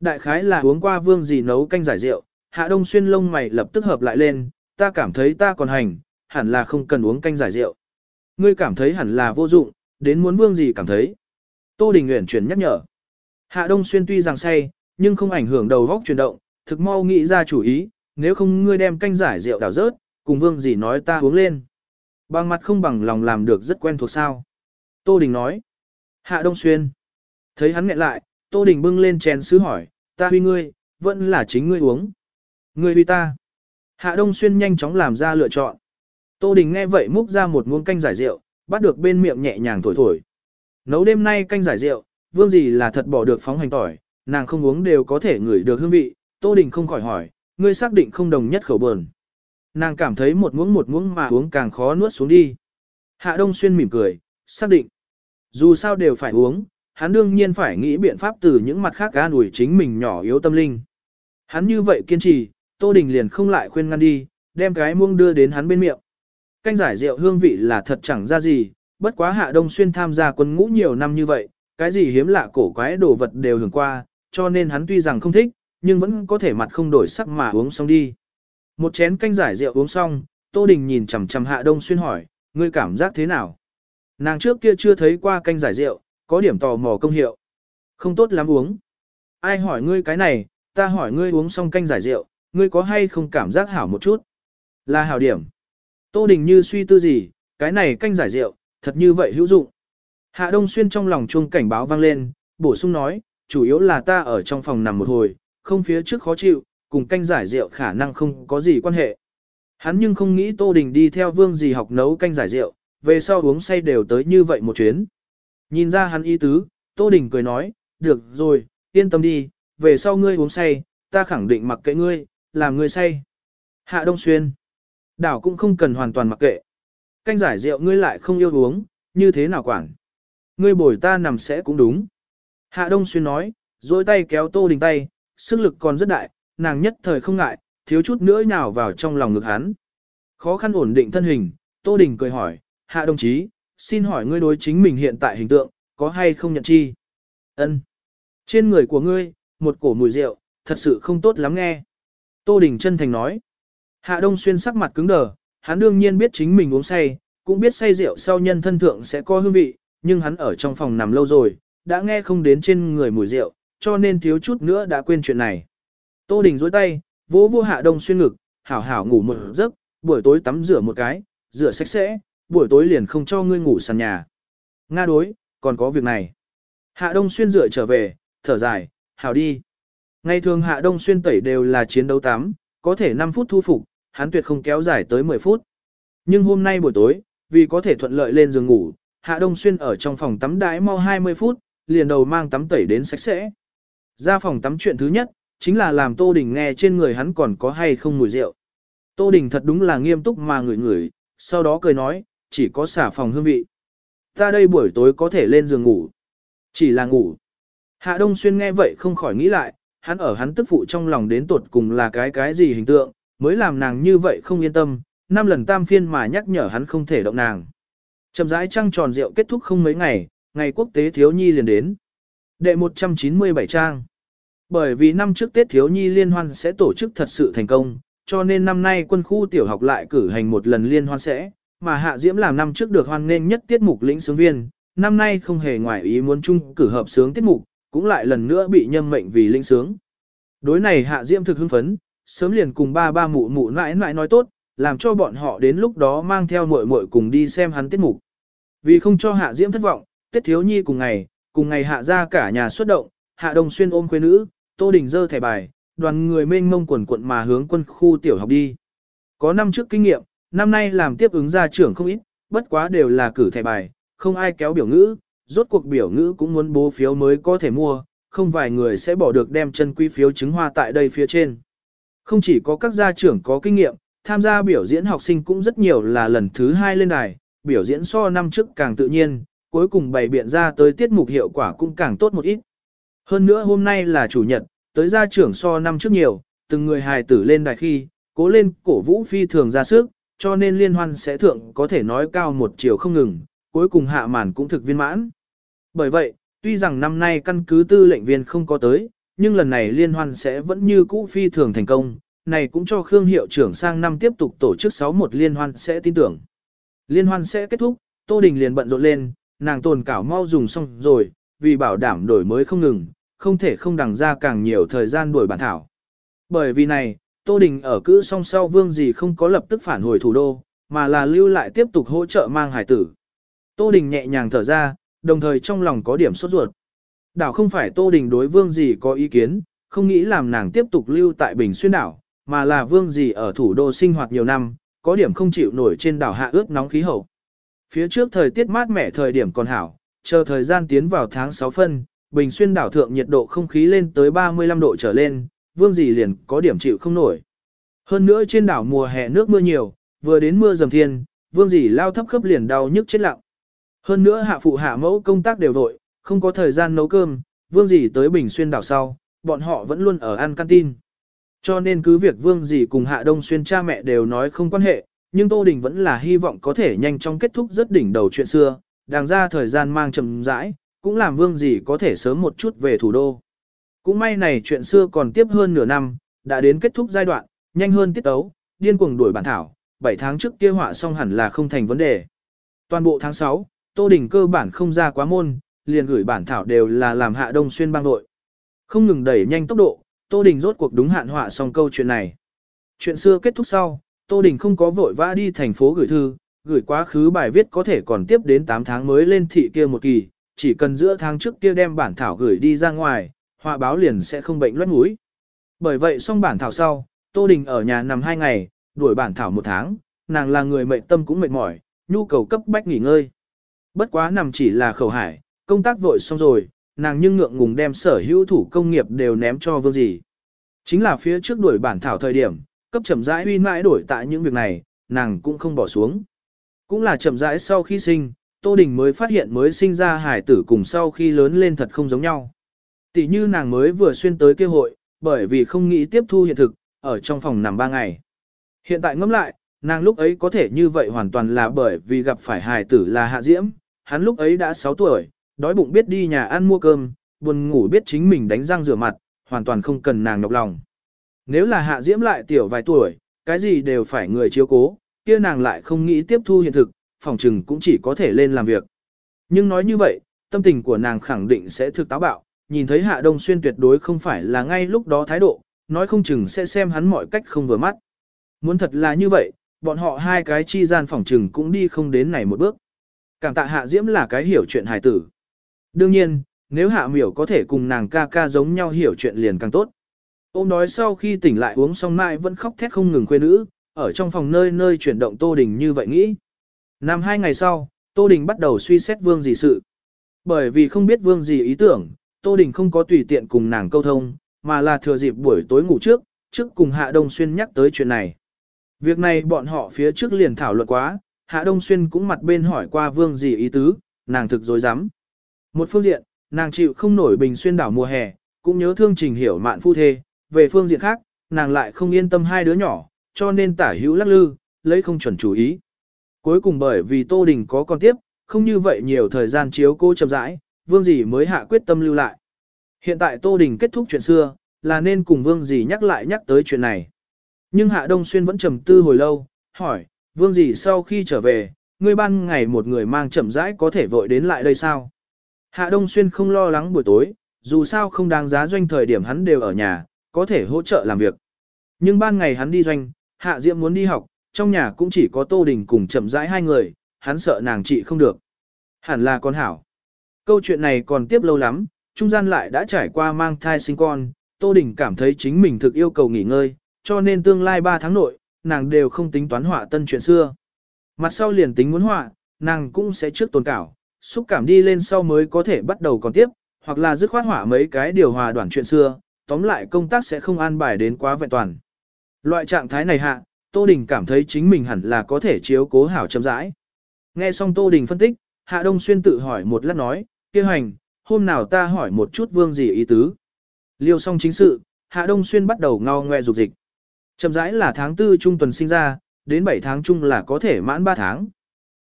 Đại khái là uống qua vương dì nấu canh giải rượu, hạ đông xuyên lông mày lập tức hợp lại lên, ta cảm thấy ta còn hành, hẳn là không cần uống canh giải rượu. Ngươi cảm thấy hẳn là vô dụng, đến muốn vương gì cảm thấy. Tô Đình Nguyễn chuyển nhắc nhở. Hạ Đông Xuyên tuy rằng say, nhưng không ảnh hưởng đầu góc chuyển động, thực mau nghĩ ra chủ ý, nếu không ngươi đem canh giải rượu đảo rớt, cùng vương gì nói ta uống lên. Bằng mặt không bằng lòng làm được rất quen thuộc sao. Tô Đình nói. Hạ Đông Xuyên. Thấy hắn nghẹn lại, Tô Đình bưng lên chén sứ hỏi, ta huy ngươi, vẫn là chính ngươi uống. Ngươi huy ta. Hạ Đông Xuyên nhanh chóng làm ra lựa chọn. Tô Đình nghe vậy múc ra một muỗng canh giải rượu, bắt được bên miệng nhẹ nhàng thổi thổi. Nấu đêm nay canh giải rượu, vương gì là thật bỏ được phóng hành tỏi, nàng không uống đều có thể ngửi được hương vị. Tô Đình không khỏi hỏi, ngươi xác định không đồng nhất khẩu bờn. Nàng cảm thấy một muỗng một muỗng mà uống càng khó nuốt xuống đi. Hạ Đông Xuyên mỉm cười, xác định. Dù sao đều phải uống, hắn đương nhiên phải nghĩ biện pháp từ những mặt khác an ủi chính mình nhỏ yếu tâm linh. Hắn như vậy kiên trì, Tô Đình liền không lại khuyên ngăn đi, đem cái muông đưa đến hắn bên miệng. Canh giải rượu hương vị là thật chẳng ra gì, bất quá Hạ Đông Xuyên tham gia quân ngũ nhiều năm như vậy, cái gì hiếm lạ cổ quái đồ vật đều hưởng qua, cho nên hắn tuy rằng không thích, nhưng vẫn có thể mặt không đổi sắc mà uống xong đi. Một chén canh giải rượu uống xong, Tô Đình nhìn chằm chằm Hạ Đông Xuyên hỏi, ngươi cảm giác thế nào? Nàng trước kia chưa thấy qua canh giải rượu, có điểm tò mò công hiệu. Không tốt lắm uống. Ai hỏi ngươi cái này, ta hỏi ngươi uống xong canh giải rượu, ngươi có hay không cảm giác hảo một chút? Là hảo điểm. Tô Đình như suy tư gì, cái này canh giải rượu, thật như vậy hữu dụng. Hạ Đông Xuyên trong lòng chuông cảnh báo vang lên, bổ sung nói, chủ yếu là ta ở trong phòng nằm một hồi, không phía trước khó chịu, cùng canh giải rượu khả năng không có gì quan hệ. Hắn nhưng không nghĩ Tô Đình đi theo vương gì học nấu canh giải rượu, về sau uống say đều tới như vậy một chuyến. Nhìn ra hắn ý tứ, Tô Đình cười nói, được rồi, yên tâm đi, về sau ngươi uống say, ta khẳng định mặc kệ ngươi, làm ngươi say. Hạ Đông Xuyên, đảo cũng không cần hoàn toàn mặc kệ. Canh giải rượu ngươi lại không yêu uống, như thế nào quản. Ngươi bồi ta nằm sẽ cũng đúng. Hạ Đông Xuyên nói, dối tay kéo Tô Đình tay, sức lực còn rất đại, nàng nhất thời không ngại, thiếu chút nữa nhào vào trong lòng ngực hắn. Khó khăn ổn định thân hình, Tô Đình cười hỏi, hạ đồng chí, xin hỏi ngươi đối chính mình hiện tại hình tượng, có hay không nhận chi? Ân. Trên người của ngươi, một cổ mùi rượu, thật sự không tốt lắm nghe. Tô Đình chân thành nói. Hạ Đông Xuyên sắc mặt cứng đờ, hắn đương nhiên biết chính mình uống say, cũng biết say rượu sau nhân thân thượng sẽ có hương vị, nhưng hắn ở trong phòng nằm lâu rồi, đã nghe không đến trên người mùi rượu, cho nên thiếu chút nữa đã quên chuyện này. Tô Đình dối tay, vỗ vô hạ đông xuyên ngực, hảo hảo ngủ một giấc, buổi tối tắm rửa một cái, rửa sạch sẽ, buổi tối liền không cho ngươi ngủ sàn nhà. Nga đối, còn có việc này. Hạ đông xuyên rửa trở về, thở dài, hảo đi. Ngày thường hạ đông xuyên tẩy đều là chiến đấu tắm, có thể 5 phút thu phục, hắn tuyệt không kéo dài tới 10 phút. Nhưng hôm nay buổi tối, vì có thể thuận lợi lên giường ngủ, hạ đông xuyên ở trong phòng tắm đái mau 20 phút, liền đầu mang tắm tẩy đến sạch sẽ. Ra phòng tắm chuyện thứ nhất, chính là làm Tô Đình nghe trên người hắn còn có hay không mùi rượu. Tô Đình thật đúng là nghiêm túc mà ngửi ngửi, sau đó cười nói, chỉ có xả phòng hương vị. Ta đây buổi tối có thể lên giường ngủ. Chỉ là ngủ. Hạ Đông Xuyên nghe vậy không khỏi nghĩ lại, hắn ở hắn tức phụ trong lòng đến tột cùng là cái cái gì hình tượng, mới làm nàng như vậy không yên tâm, năm lần tam phiên mà nhắc nhở hắn không thể động nàng. Chậm rãi trăng tròn rượu kết thúc không mấy ngày, ngày quốc tế thiếu nhi liền đến. Đệ 197 trang. Bởi vì năm trước Tết Thiếu Nhi Liên Hoan sẽ tổ chức thật sự thành công, cho nên năm nay quân khu tiểu học lại cử hành một lần Liên Hoan sẽ, mà Hạ Diễm làm năm trước được hoan nghênh nhất tiết mục lĩnh sướng viên, năm nay không hề ngoại ý muốn chung cử hợp sướng tiết mục, cũng lại lần nữa bị nhâm mệnh vì lĩnh sướng. Đối này Hạ Diễm thực hưng phấn, sớm liền cùng ba ba mụ mụ nãi nãi nói tốt, làm cho bọn họ đến lúc đó mang theo muội muội cùng đi xem hắn tiết mục. Vì không cho Hạ Diễm thất vọng, Tiết Thiếu Nhi cùng ngày, cùng ngày Hạ ra cả nhà xuất động, Hạ Đông Xuyên ôm quê nữ, Tô Đình dơ thẻ bài, đoàn người mênh mông quần quận mà hướng quân khu tiểu học đi. Có năm trước kinh nghiệm, năm nay làm tiếp ứng gia trưởng không ít, bất quá đều là cử thẻ bài, không ai kéo biểu ngữ, rốt cuộc biểu ngữ cũng muốn bố phiếu mới có thể mua, không vài người sẽ bỏ được đem chân quy phiếu chứng hoa tại đây phía trên. Không chỉ có các gia trưởng có kinh nghiệm, tham gia biểu diễn học sinh cũng rất nhiều là lần thứ hai lên đài, biểu diễn so năm trước càng tự nhiên, cuối cùng bày biện ra tới tiết mục hiệu quả cũng càng tốt một ít. Hơn nữa hôm nay là chủ nhật, tới gia trưởng so năm trước nhiều, từng người hài tử lên đài khi, cố lên cổ vũ phi thường ra sức, cho nên liên hoan sẽ thượng có thể nói cao một chiều không ngừng, cuối cùng hạ màn cũng thực viên mãn. Bởi vậy, tuy rằng năm nay căn cứ tư lệnh viên không có tới, nhưng lần này liên hoan sẽ vẫn như cũ phi thường thành công, này cũng cho Khương hiệu trưởng sang năm tiếp tục tổ chức 61 liên hoan sẽ tin tưởng. Liên hoan sẽ kết thúc, Tô Đình liền bận rộn lên, nàng tồn cảo mau dùng xong rồi, vì bảo đảm đổi mới không ngừng, không thể không đằng ra càng nhiều thời gian đuổi bản thảo. Bởi vì này, Tô Đình ở cữ song sau vương gì không có lập tức phản hồi thủ đô, mà là lưu lại tiếp tục hỗ trợ mang hải tử. Tô Đình nhẹ nhàng thở ra, đồng thời trong lòng có điểm sốt ruột. Đảo không phải Tô Đình đối vương gì có ý kiến, không nghĩ làm nàng tiếp tục lưu tại Bình Xuyên đảo, mà là vương gì ở thủ đô sinh hoạt nhiều năm, có điểm không chịu nổi trên đảo hạ ướt nóng khí hậu. Phía trước thời tiết mát mẻ thời điểm còn hảo, chờ thời gian tiến vào tháng 6 phân, Bình Xuyên đảo thượng nhiệt độ không khí lên tới 35 độ trở lên, vương gì liền có điểm chịu không nổi. Hơn nữa trên đảo mùa hè nước mưa nhiều, vừa đến mưa dầm thiên, vương gì lao thấp khớp liền đau nhức chết lặng. Hơn nữa hạ phụ hạ mẫu công tác đều vội, không có thời gian nấu cơm, vương dì tới Bình Xuyên đảo sau, bọn họ vẫn luôn ở ăn canteen. Cho nên cứ việc vương dì cùng hạ đông xuyên cha mẹ đều nói không quan hệ, nhưng Tô Đình vẫn là hy vọng có thể nhanh chóng kết thúc rất đỉnh đầu chuyện xưa, đàng ra thời gian mang chậm rãi, cũng làm vương dì có thể sớm một chút về thủ đô. Cũng may này chuyện xưa còn tiếp hơn nửa năm, đã đến kết thúc giai đoạn, nhanh hơn tiết ấu, điên cuồng đuổi bản thảo, 7 tháng trước kia họa xong hẳn là không thành vấn đề. Toàn bộ tháng 6, Tô Đình cơ bản không ra quá môn, liền gửi bản thảo đều là làm hạ đông xuyên bang đội. Không ngừng đẩy nhanh tốc độ, Tô Đình rốt cuộc đúng hạn họa xong câu chuyện này. Chuyện xưa kết thúc sau, Tô Đình không có vội vã đi thành phố gửi thư, gửi quá khứ bài viết có thể còn tiếp đến 8 tháng mới lên thị kia một kỳ, chỉ cần giữa tháng trước kia đem bản thảo gửi đi ra ngoài, họa báo liền sẽ không bệnh loét mũi. Bởi vậy xong bản thảo sau, Tô Đình ở nhà nằm 2 ngày, đuổi bản thảo một tháng, nàng là người mệnh tâm cũng mệt mỏi, nhu cầu cấp bách nghỉ ngơi. Bất quá nằm chỉ là khẩu hải, công tác vội xong rồi, nàng nhưng ngượng ngùng đem sở hữu thủ công nghiệp đều ném cho vương gì. Chính là phía trước đuổi bản thảo thời điểm, cấp chậm rãi uy mãi đổi tại những việc này, nàng cũng không bỏ xuống. Cũng là chậm rãi sau khi sinh, Tô Đình mới phát hiện mới sinh ra hải tử cùng sau khi lớn lên thật không giống nhau. Tỷ như nàng mới vừa xuyên tới kêu hội, bởi vì không nghĩ tiếp thu hiện thực, ở trong phòng nằm 3 ngày. Hiện tại ngẫm lại, nàng lúc ấy có thể như vậy hoàn toàn là bởi vì gặp phải hài tử là Hạ Diễm, hắn lúc ấy đã 6 tuổi, đói bụng biết đi nhà ăn mua cơm, buồn ngủ biết chính mình đánh răng rửa mặt, hoàn toàn không cần nàng nhọc lòng. Nếu là Hạ Diễm lại tiểu vài tuổi, cái gì đều phải người chiếu cố, kia nàng lại không nghĩ tiếp thu hiện thực, phòng trừng cũng chỉ có thể lên làm việc. Nhưng nói như vậy, tâm tình của nàng khẳng định sẽ thực táo bạo, nhìn thấy Hạ Đông Xuyên tuyệt đối không phải là ngay lúc đó thái độ, nói không chừng sẽ xem hắn mọi cách không vừa mắt. Muốn thật là như vậy, bọn họ hai cái chi gian phòng trừng cũng đi không đến này một bước. Cảm tạ Hạ Diễm là cái hiểu chuyện hài tử. Đương nhiên, nếu Hạ Miểu có thể cùng nàng ca ca giống nhau hiểu chuyện liền càng tốt. Ôm đói sau khi tỉnh lại uống xong mai vẫn khóc thét không ngừng quê nữ, ở trong phòng nơi nơi chuyển động Tô Đình như vậy nghĩ. Năm hai ngày sau, Tô Đình bắt đầu suy xét vương gì sự. Bởi vì không biết vương gì ý tưởng, Tô Đình không có tùy tiện cùng nàng câu thông, mà là thừa dịp buổi tối ngủ trước, trước cùng Hạ Đông Xuyên nhắc tới chuyện này. Việc này bọn họ phía trước liền thảo luận quá, Hạ Đông Xuyên cũng mặt bên hỏi qua vương gì ý tứ, nàng thực dối rắm một phương diện, nàng chịu không nổi bình xuyên đảo mùa hè, cũng nhớ thương trình hiểu mạn phu thê, về phương diện khác, nàng lại không yên tâm hai đứa nhỏ, cho nên tả hữu lắc lư, lấy không chuẩn chủ ý. Cuối cùng bởi vì Tô Đình có con tiếp, không như vậy nhiều thời gian chiếu cô chậm rãi, vương dì mới hạ quyết tâm lưu lại. Hiện tại Tô Đình kết thúc chuyện xưa, là nên cùng vương dì nhắc lại nhắc tới chuyện này. Nhưng Hạ Đông Xuyên vẫn trầm tư hồi lâu, hỏi, vương dì sau khi trở về, ngươi ban ngày một người mang chậm rãi có thể vội đến lại đây sao? Hạ Đông Xuyên không lo lắng buổi tối, dù sao không đáng giá doanh thời điểm hắn đều ở nhà, có thể hỗ trợ làm việc. Nhưng ban ngày hắn đi doanh, Hạ Diễm muốn đi học, trong nhà cũng chỉ có Tô Đình cùng chậm rãi hai người, hắn sợ nàng trị không được. Hẳn là con hảo. Câu chuyện này còn tiếp lâu lắm, trung gian lại đã trải qua mang thai sinh con, Tô Đình cảm thấy chính mình thực yêu cầu nghỉ ngơi, cho nên tương lai 3 tháng nội, nàng đều không tính toán họa tân chuyện xưa. Mặt sau liền tính muốn họa, nàng cũng sẽ trước tồn cảo, xúc cảm đi lên sau mới có thể bắt đầu còn tiếp, hoặc là dứt khoát hỏa mấy cái điều hòa đoạn chuyện xưa, tóm lại công tác sẽ không an bài đến quá vẹn toàn. Loại trạng thái này hạ, Tô Đình cảm thấy chính mình hẳn là có thể chiếu cố hảo chấm rãi. Nghe xong Tô Đình phân tích, Hạ Đông Xuyên tự hỏi một lát nói, kêu hành, hôm nào ta hỏi một chút vương gì ý tứ. Liêu xong chính sự, Hạ Đông Xuyên bắt đầu ngao ngoe dục dịch. Chậm rãi là tháng 4 trung tuần sinh ra, đến 7 tháng trung là có thể mãn 3 tháng.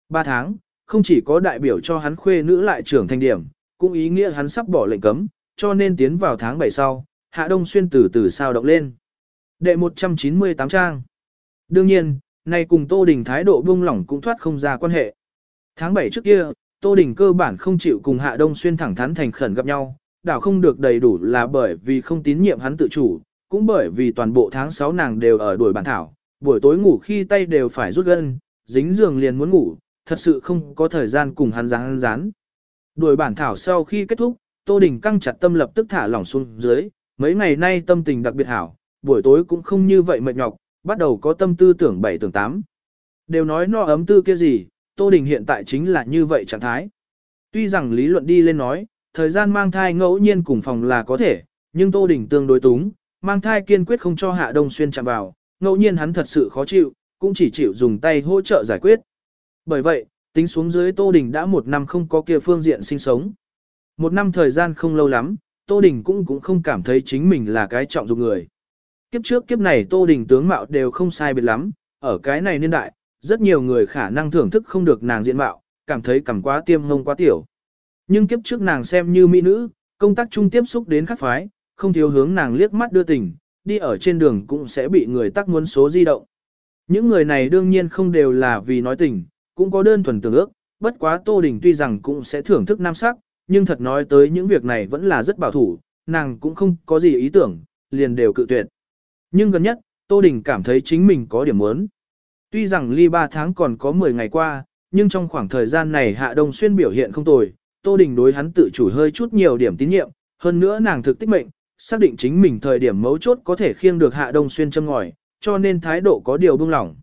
3 tháng, không chỉ có đại biểu cho hắn khuê nữ lại trưởng thành điểm, cũng ý nghĩa hắn sắp bỏ lệnh cấm, cho nên tiến vào tháng 7 sau, Hạ Đông Xuyên từ từ sao động lên. Đệ 198 trang. Đương nhiên, nay cùng Tô Đình thái độ buông lỏng cũng thoát không ra quan hệ. Tháng 7 trước kia, Tô Đình cơ bản không chịu cùng Hạ Đông Xuyên thẳng thắn thành khẩn gặp nhau, đảo không được đầy đủ là bởi vì không tín nhiệm hắn tự chủ, cũng bởi vì toàn bộ tháng 6 nàng đều ở đuổi bản thảo, buổi tối ngủ khi tay đều phải rút gân, dính giường liền muốn ngủ, thật sự không có thời gian cùng hắn rán rán. Đuổi bản thảo sau khi kết thúc, Tô Đình căng chặt tâm lập tức thả lỏng xuống dưới, mấy ngày nay tâm tình đặc biệt hảo, buổi tối cũng không như vậy mệt nhọc, bắt đầu có tâm tư tưởng bảy tưởng tám. Đều nói no ấm tư kia gì, Tô Đình hiện tại chính là như vậy trạng thái. Tuy rằng lý luận đi lên nói, thời gian mang thai ngẫu nhiên cùng phòng là có thể, nhưng Tô Đình tương đối túng, mang thai kiên quyết không cho Hạ Đông Xuyên chạm vào, ngẫu nhiên hắn thật sự khó chịu, cũng chỉ chịu dùng tay hỗ trợ giải quyết. Bởi vậy, tính xuống dưới Tô Đình đã một năm không có kia phương diện sinh sống. Một năm thời gian không lâu lắm, Tô Đình cũng cũng không cảm thấy chính mình là cái trọng dụng người. Kiếp trước kiếp này Tô Đình tướng mạo đều không sai biệt lắm, ở cái này niên đại, rất nhiều người khả năng thưởng thức không được nàng diện mạo, cảm thấy cảm quá tiêm ngông quá tiểu. Nhưng kiếp trước nàng xem như mỹ nữ, công tác chung tiếp xúc đến các phái, không thiếu hướng nàng liếc mắt đưa tình, đi ở trên đường cũng sẽ bị người tắc muốn số di động. Những người này đương nhiên không đều là vì nói tình, cũng có đơn thuần tưởng ước, bất quá Tô Đình tuy rằng cũng sẽ thưởng thức nam sắc, nhưng thật nói tới những việc này vẫn là rất bảo thủ, nàng cũng không có gì ý tưởng, liền đều cự tuyệt. Nhưng gần nhất, Tô Đình cảm thấy chính mình có điểm muốn. Tuy rằng ly 3 tháng còn có 10 ngày qua, nhưng trong khoảng thời gian này Hạ Đông Xuyên biểu hiện không tồi, Tô Đình đối hắn tự chủ hơi chút nhiều điểm tín nhiệm, hơn nữa nàng thực tích mệnh, xác định chính mình thời điểm mấu chốt có thể khiêng được Hạ Đông Xuyên châm ngòi, cho nên thái độ có điều buông lỏng.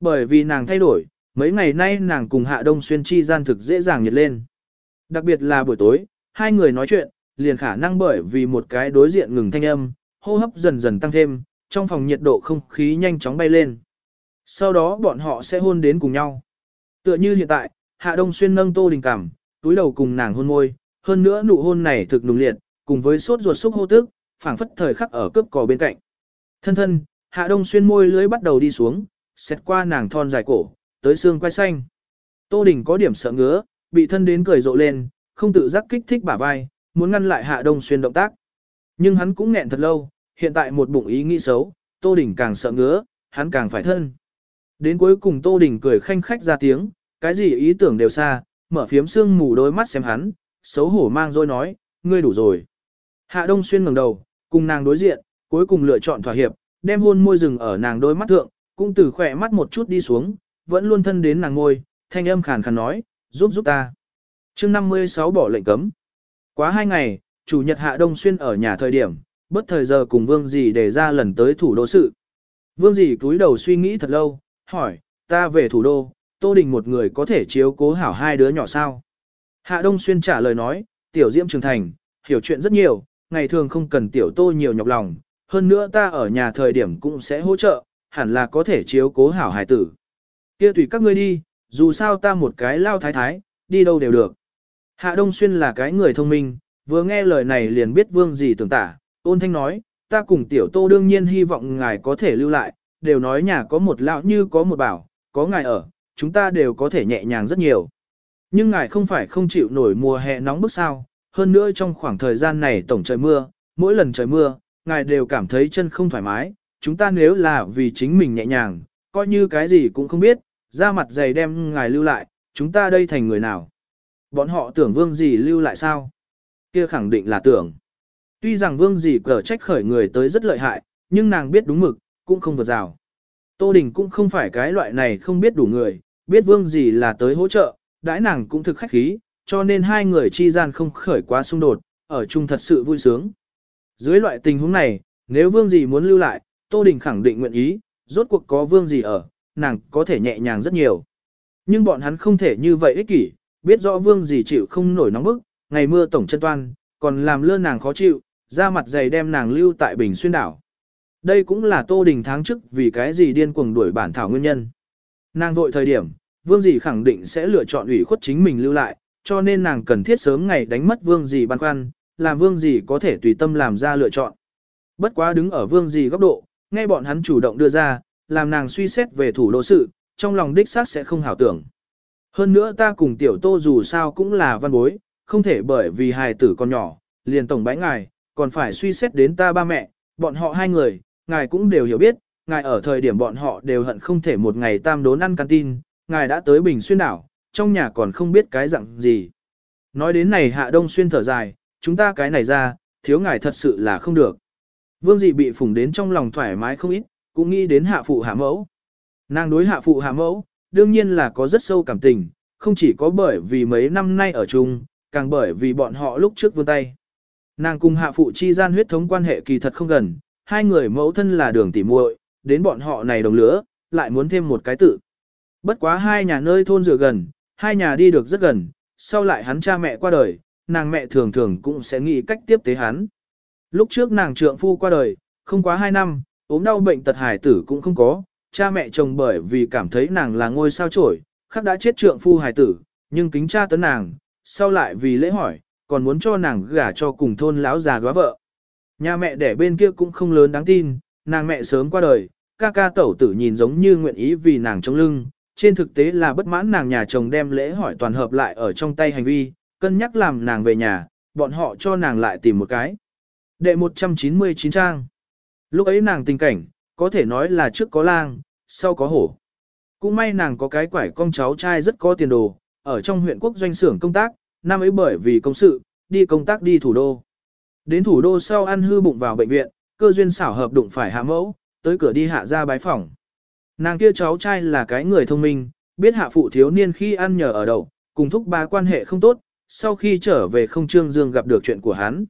Bởi vì nàng thay đổi, mấy ngày nay nàng cùng Hạ Đông Xuyên chi gian thực dễ dàng nhiệt lên. Đặc biệt là buổi tối, hai người nói chuyện, liền khả năng bởi vì một cái đối diện ngừng thanh âm, hô hấp dần dần tăng thêm, trong phòng nhiệt độ không khí nhanh chóng bay lên. Sau đó bọn họ sẽ hôn đến cùng nhau. Tựa như hiện tại, Hạ Đông Xuyên nâng Tô Đình cảm, túi đầu cùng nàng hôn môi, hơn nữa nụ hôn này thực nùng liệt, cùng với sốt ruột xúc hô tức, phảng phất thời khắc ở cướp cò bên cạnh. Thân thân, Hạ Đông Xuyên môi lưới bắt đầu đi xuống, xét qua nàng thon dài cổ, tới xương quai xanh. Tô Đình có điểm sợ ngứa, bị thân đến cười rộ lên, không tự giác kích thích bả vai, muốn ngăn lại Hạ Đông Xuyên động tác. Nhưng hắn cũng nghẹn thật lâu, hiện tại một bụng ý nghĩ xấu, Tô Đình càng sợ ngứa, hắn càng phải thân. Đến cuối cùng Tô Đình cười khanh khách ra tiếng, cái gì ý tưởng đều xa, mở phiếm xương mù đôi mắt xem hắn, xấu hổ mang rồi nói, ngươi đủ rồi. Hạ Đông Xuyên ngẩng đầu, cùng nàng đối diện, cuối cùng lựa chọn thỏa hiệp, đem hôn môi rừng ở nàng đôi mắt thượng, cũng từ khỏe mắt một chút đi xuống, vẫn luôn thân đến nàng ngôi, thanh âm khàn khàn nói, giúp giúp ta. chương 56 bỏ lệnh cấm. Quá hai ngày, chủ nhật Hạ Đông Xuyên ở nhà thời điểm, bất thời giờ cùng Vương Dì để ra lần tới thủ đô sự. Vương Dì cúi đầu suy nghĩ thật lâu, hỏi, ta về thủ đô, Tô Đình một người có thể chiếu cố hảo hai đứa nhỏ sao? Hạ Đông Xuyên trả lời nói, tiểu diễm trưởng thành, hiểu chuyện rất nhiều, ngày thường không cần tiểu tô nhiều nhọc lòng, hơn nữa ta ở nhà thời điểm cũng sẽ hỗ trợ, hẳn là có thể chiếu cố hảo hài tử. Kia tùy các ngươi đi, dù sao ta một cái lao thái thái, đi đâu đều được. Hạ Đông Xuyên là cái người thông minh, vừa nghe lời này liền biết vương gì tưởng tả, ôn thanh nói, ta cùng tiểu tô đương nhiên hy vọng ngài có thể lưu lại, đều nói nhà có một lão như có một bảo, có ngài ở, chúng ta đều có thể nhẹ nhàng rất nhiều. Nhưng ngài không phải không chịu nổi mùa hè nóng bức sao, hơn nữa trong khoảng thời gian này tổng trời mưa, mỗi lần trời mưa, ngài đều cảm thấy chân không thoải mái, chúng ta nếu là vì chính mình nhẹ nhàng, coi như cái gì cũng không biết, ra mặt dày đem ngài lưu lại, chúng ta đây thành người nào. Bọn họ tưởng vương gì lưu lại sao? Kia khẳng định là tưởng. Tuy rằng vương gì cờ trách khởi người tới rất lợi hại, nhưng nàng biết đúng mực, cũng không vượt rào. Tô Đình cũng không phải cái loại này không biết đủ người, biết vương gì là tới hỗ trợ, đãi nàng cũng thực khách khí, cho nên hai người chi gian không khởi quá xung đột, ở chung thật sự vui sướng. Dưới loại tình huống này, nếu vương gì muốn lưu lại, Tô Đình khẳng định nguyện ý, rốt cuộc có vương gì ở, nàng có thể nhẹ nhàng rất nhiều. Nhưng bọn hắn không thể như vậy ích kỷ, biết rõ vương gì chịu không nổi nóng bức, ngày mưa tổng chân toan, còn làm lơ nàng khó chịu, ra mặt dày đem nàng lưu tại Bình Xuyên đảo. Đây cũng là Tô Đình tháng trước vì cái gì điên cuồng đuổi bản thảo nguyên nhân. Nàng vội thời điểm, vương dì khẳng định sẽ lựa chọn ủy khuất chính mình lưu lại, cho nên nàng cần thiết sớm ngày đánh mất vương dì băn khoăn, làm vương dì có thể tùy tâm làm ra lựa chọn. Bất quá đứng ở vương dì góc độ, nghe bọn hắn chủ động đưa ra, làm nàng suy xét về thủ đô sự, trong lòng đích xác sẽ không hảo tưởng. Hơn nữa ta cùng tiểu tô dù sao cũng là văn bối, không thể bởi vì hài tử con nhỏ, liền tổng bãi ngài, còn phải suy xét đến ta ba mẹ, bọn họ hai người, ngài cũng đều hiểu biết, ngài ở thời điểm bọn họ đều hận không thể một ngày tam đốn ăn canteen, ngài đã tới Bình Xuyên đảo, trong nhà còn không biết cái dạng gì. Nói đến này Hạ Đông Xuyên thở dài, chúng ta cái này ra, thiếu ngài thật sự là không được. Vương dị bị phủng đến trong lòng thoải mái không ít, cũng nghĩ đến hạ phụ hạ mẫu. Nàng đối hạ phụ hạ mẫu, đương nhiên là có rất sâu cảm tình, không chỉ có bởi vì mấy năm nay ở chung, càng bởi vì bọn họ lúc trước vươn tay. Nàng cùng hạ phụ chi gian huyết thống quan hệ kỳ thật không gần, hai người mẫu thân là đường tỉ muội, đến bọn họ này đồng lứa, lại muốn thêm một cái tự. Bất quá hai nhà nơi thôn dựa gần, hai nhà đi được rất gần, sau lại hắn cha mẹ qua đời, nàng mẹ thường thường cũng sẽ nghĩ cách tiếp tế hắn. Lúc trước nàng trượng phu qua đời, không quá hai năm, ốm đau bệnh tật hải tử cũng không có, cha mẹ chồng bởi vì cảm thấy nàng là ngôi sao trổi, khắc đã chết trượng phu hải tử, nhưng kính cha tấn nàng, sau lại vì lễ hỏi, còn muốn cho nàng gả cho cùng thôn lão già góa vợ. Nhà mẹ đẻ bên kia cũng không lớn đáng tin, nàng mẹ sớm qua đời, ca ca tẩu tử nhìn giống như nguyện ý vì nàng trong lưng, trên thực tế là bất mãn nàng nhà chồng đem lễ hỏi toàn hợp lại ở trong tay hành vi, cân nhắc làm nàng về nhà, bọn họ cho nàng lại tìm một cái. Đệ 199 trang. Lúc ấy nàng tình cảnh, có thể nói là trước có lang, sau có hổ. Cũng may nàng có cái quải con cháu trai rất có tiền đồ, ở trong huyện quốc doanh xưởng công tác, năm ấy bởi vì công sự, đi công tác đi thủ đô. Đến thủ đô sau ăn hư bụng vào bệnh viện, cơ duyên xảo hợp đụng phải hạ mẫu, tới cửa đi hạ ra bái phỏng. Nàng kia cháu trai là cái người thông minh, biết hạ phụ thiếu niên khi ăn nhờ ở đậu, cùng thúc ba quan hệ không tốt, sau khi trở về không trương dương gặp được chuyện của hắn.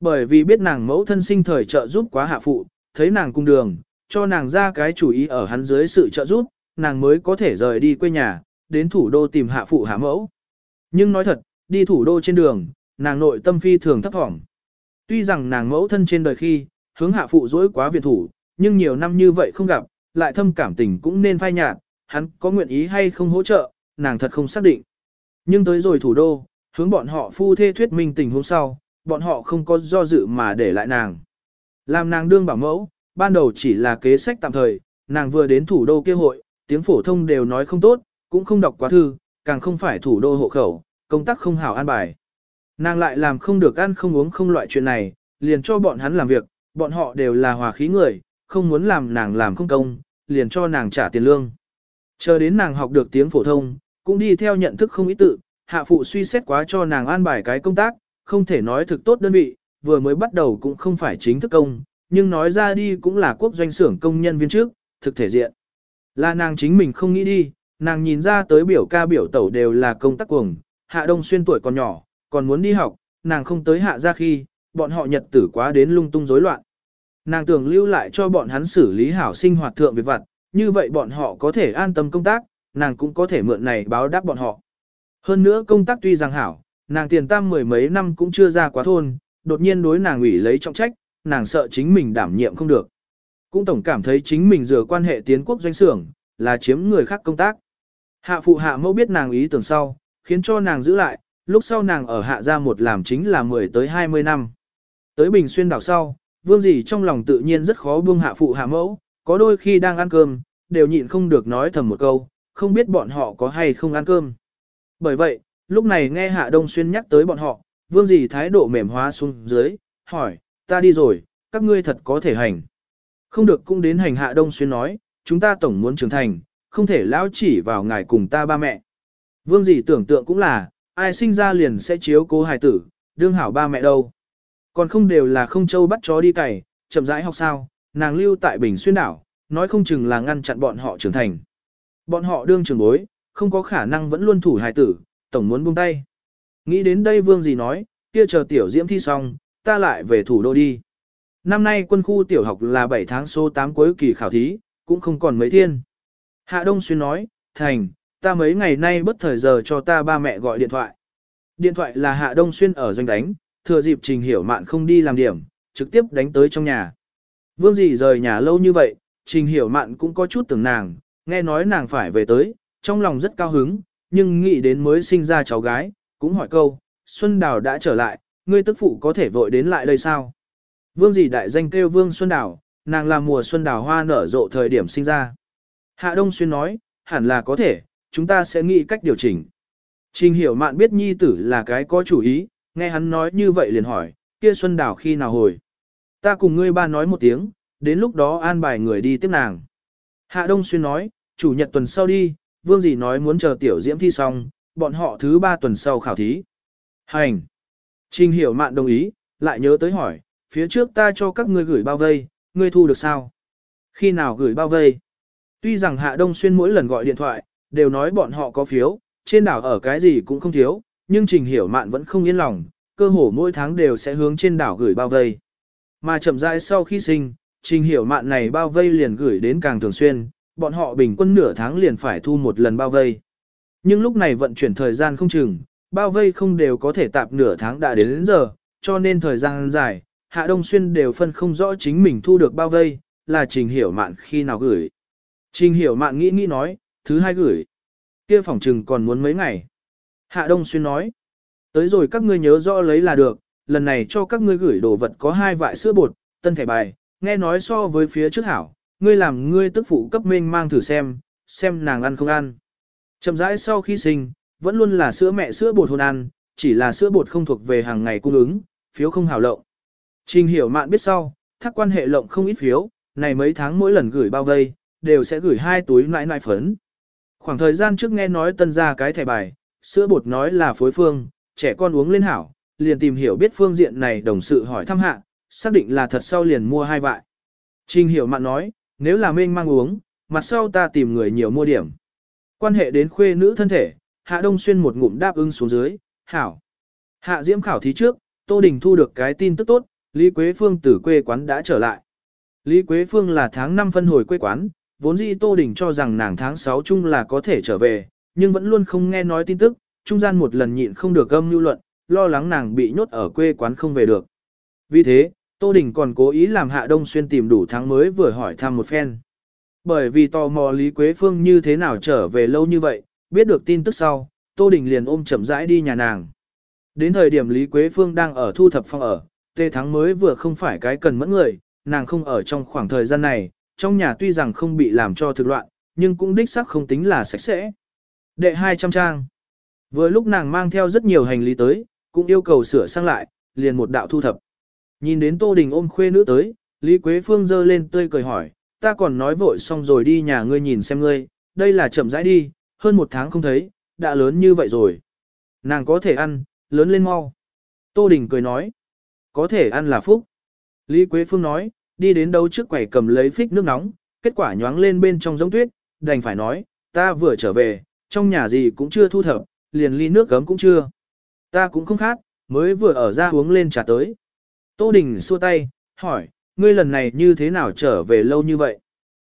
Bởi vì biết nàng mẫu thân sinh thời trợ giúp quá hạ phụ, thấy nàng cung đường, cho nàng ra cái chủ ý ở hắn dưới sự trợ giúp, nàng mới có thể rời đi quê nhà, đến thủ đô tìm hạ phụ hạ mẫu. Nhưng nói thật, đi thủ đô trên đường, nàng nội tâm phi thường thấp thỏm. Tuy rằng nàng mẫu thân trên đời khi, hướng hạ phụ dối quá viện thủ, nhưng nhiều năm như vậy không gặp, lại thâm cảm tình cũng nên phai nhạt, hắn có nguyện ý hay không hỗ trợ, nàng thật không xác định. Nhưng tới rồi thủ đô, hướng bọn họ phu thê thuyết minh tình hôm sau, bọn họ không có do dự mà để lại nàng. Làm nàng đương bảo mẫu, ban đầu chỉ là kế sách tạm thời, nàng vừa đến thủ đô kia hội, tiếng phổ thông đều nói không tốt, cũng không đọc quá thư, càng không phải thủ đô hộ khẩu, công tác không hảo an bài. Nàng lại làm không được ăn không uống không loại chuyện này, liền cho bọn hắn làm việc, bọn họ đều là hòa khí người, không muốn làm nàng làm không công, liền cho nàng trả tiền lương. Chờ đến nàng học được tiếng phổ thông, cũng đi theo nhận thức không ý tự, hạ phụ suy xét quá cho nàng an bài cái công tác, không thể nói thực tốt đơn vị, vừa mới bắt đầu cũng không phải chính thức công, nhưng nói ra đi cũng là quốc doanh xưởng công nhân viên trước, thực thể diện. Là nàng chính mình không nghĩ đi, nàng nhìn ra tới biểu ca biểu tẩu đều là công tác cuồng, hạ đông xuyên tuổi còn nhỏ, còn muốn đi học, nàng không tới hạ ra khi, bọn họ nhật tử quá đến lung tung rối loạn. Nàng tưởng lưu lại cho bọn hắn xử lý hảo sinh hoạt thượng việc vặt, như vậy bọn họ có thể an tâm công tác, nàng cũng có thể mượn này báo đáp bọn họ. Hơn nữa công tác tuy rằng hảo, nàng tiền tam mười mấy năm cũng chưa ra quá thôn, đột nhiên đối nàng ủy lấy trọng trách, nàng sợ chính mình đảm nhiệm không được. Cũng tổng cảm thấy chính mình dựa quan hệ tiến quốc doanh xưởng, là chiếm người khác công tác. Hạ phụ hạ mẫu biết nàng ý tưởng sau, khiến cho nàng giữ lại, lúc sau nàng ở hạ gia một làm chính là 10 tới 20 năm. Tới Bình Xuyên đảo sau, vương dì trong lòng tự nhiên rất khó buông hạ phụ hạ mẫu, có đôi khi đang ăn cơm, đều nhịn không được nói thầm một câu, không biết bọn họ có hay không ăn cơm. Bởi vậy, lúc này nghe hạ đông xuyên nhắc tới bọn họ, vương dì thái độ mềm hóa xuống dưới, hỏi, ta đi rồi, các ngươi thật có thể hành. Không được cũng đến hành hạ đông xuyên nói, chúng ta tổng muốn trưởng thành, không thể lão chỉ vào ngài cùng ta ba mẹ. Vương dì tưởng tượng cũng là, ai sinh ra liền sẽ chiếu cố hài tử, đương hảo ba mẹ đâu. Còn không đều là không châu bắt chó đi cày, chậm rãi học sao, nàng lưu tại Bình Xuyên đảo, nói không chừng là ngăn chặn bọn họ trưởng thành. Bọn họ đương trưởng bối, không có khả năng vẫn luôn thủ hài tử, tổng muốn buông tay. Nghĩ đến đây vương gì nói, kia chờ tiểu diễm thi xong, ta lại về thủ đô đi. Năm nay quân khu tiểu học là 7 tháng số 8 cuối kỳ khảo thí, cũng không còn mấy thiên. Hạ Đông Xuyên nói, Thành, ta mấy ngày nay bất thời giờ cho ta ba mẹ gọi điện thoại. Điện thoại là Hạ Đông Xuyên ở doanh đánh, thừa dịp Trình Hiểu Mạn không đi làm điểm, trực tiếp đánh tới trong nhà. Vương dì rời nhà lâu như vậy, Trình Hiểu Mạn cũng có chút tưởng nàng, nghe nói nàng phải về tới, trong lòng rất cao hứng, nhưng nghĩ đến mới sinh ra cháu gái, cũng hỏi câu, Xuân Đào đã trở lại, ngươi tức phụ có thể vội đến lại đây sao? Vương gì đại danh kêu Vương Xuân Đào, nàng là mùa xuân đào hoa nở rộ thời điểm sinh ra. Hạ Đông Xuyên nói, hẳn là có thể, chúng ta sẽ nghĩ cách điều chỉnh. Trình hiểu mạn biết nhi tử là cái có chủ ý, nghe hắn nói như vậy liền hỏi, kia xuân đào khi nào hồi. Ta cùng ngươi ba nói một tiếng, đến lúc đó an bài người đi tiếp nàng. Hạ Đông Xuyên nói, chủ nhật tuần sau đi, vương dì nói muốn chờ tiểu diễm thi xong, bọn họ thứ ba tuần sau khảo thí. Hành! Trình hiểu mạn đồng ý, lại nhớ tới hỏi, phía trước ta cho các ngươi gửi bao vây, ngươi thu được sao? Khi nào gửi bao vây? Tuy rằng Hạ Đông Xuyên mỗi lần gọi điện thoại, đều nói bọn họ có phiếu, trên đảo ở cái gì cũng không thiếu, nhưng Trình Hiểu Mạn vẫn không yên lòng, cơ hồ mỗi tháng đều sẽ hướng trên đảo gửi bao vây. Mà chậm rãi sau khi sinh, Trình Hiểu Mạn này bao vây liền gửi đến càng thường xuyên, bọn họ bình quân nửa tháng liền phải thu một lần bao vây. Nhưng lúc này vận chuyển thời gian không chừng, bao vây không đều có thể tạp nửa tháng đã đến, đến giờ, cho nên thời gian dài, Hạ Đông Xuyên đều phân không rõ chính mình thu được bao vây, là Trình Hiểu Mạn khi nào gửi. Trình Hiểu Mạn nghĩ nghĩ nói, thứ hai gửi. Kia phòng trừng còn muốn mấy ngày. Hạ Đông Xuyên nói, tới rồi các ngươi nhớ rõ lấy là được, lần này cho các ngươi gửi đồ vật có hai vại sữa bột, tân thẻ bài, nghe nói so với phía trước hảo, ngươi làm ngươi tức phụ cấp minh mang thử xem, xem nàng ăn không ăn. Chậm rãi sau khi sinh, vẫn luôn là sữa mẹ sữa bột hôn ăn, chỉ là sữa bột không thuộc về hàng ngày cung ứng, phiếu không hảo lộng. Trình hiểu mạn biết sau, thắc quan hệ lộng không ít phiếu, này mấy tháng mỗi lần gửi bao vây, đều sẽ gửi hai túi nãi nãi phấn. Khoảng thời gian trước nghe nói tân ra cái thẻ bài, sữa bột nói là phối phương, trẻ con uống lên hảo, liền tìm hiểu biết phương diện này đồng sự hỏi thăm hạ, xác định là thật sau liền mua hai vại. Trình hiểu mạn nói, nếu là mênh mang uống, mặt sau ta tìm người nhiều mua điểm. Quan hệ đến khuê nữ thân thể, Hạ Đông Xuyên một ngụm đáp ứng xuống dưới, hảo. Hạ Diễm khảo thí trước, Tô Đình thu được cái tin tức tốt, Lý Quế Phương từ quê quán đã trở lại. Lý Quế Phương là tháng 5 phân hồi quê quán, vốn dĩ Tô Đình cho rằng nàng tháng 6 chung là có thể trở về, nhưng vẫn luôn không nghe nói tin tức, trung gian một lần nhịn không được âm lưu luận, lo lắng nàng bị nhốt ở quê quán không về được. Vì thế, Tô Đình còn cố ý làm Hạ Đông Xuyên tìm đủ tháng mới vừa hỏi thăm một phen. Bởi vì tò mò Lý Quế Phương như thế nào trở về lâu như vậy, biết được tin tức sau, Tô Đình liền ôm chậm rãi đi nhà nàng. Đến thời điểm Lý Quế Phương đang ở thu thập phòng ở, Tê Thắng mới vừa không phải cái cần mẫn người, nàng không ở trong khoảng thời gian này, trong nhà tuy rằng không bị làm cho thực loạn, nhưng cũng đích xác không tính là sạch sẽ. Đệ 200 trang. Vừa lúc nàng mang theo rất nhiều hành lý tới, cũng yêu cầu sửa sang lại, liền một đạo thu thập. Nhìn đến Tô Đình ôm khuê nữ tới, Lý Quế Phương dơ lên tươi cười hỏi, ta còn nói vội xong rồi đi nhà ngươi nhìn xem ngươi, đây là chậm rãi đi, hơn một tháng không thấy, đã lớn như vậy rồi. Nàng có thể ăn, lớn lên mau. Tô Đình cười nói, có thể ăn là phúc. Lý Quế Phương nói, đi đến đâu trước quầy cầm lấy phích nước nóng, kết quả nhoáng lên bên trong giống tuyết, đành phải nói, ta vừa trở về, trong nhà gì cũng chưa thu thập, liền ly nước gấm cũng chưa. Ta cũng không khát, mới vừa ở ra uống lên trà tới. Tô Đình xua tay, hỏi, ngươi lần này như thế nào trở về lâu như vậy?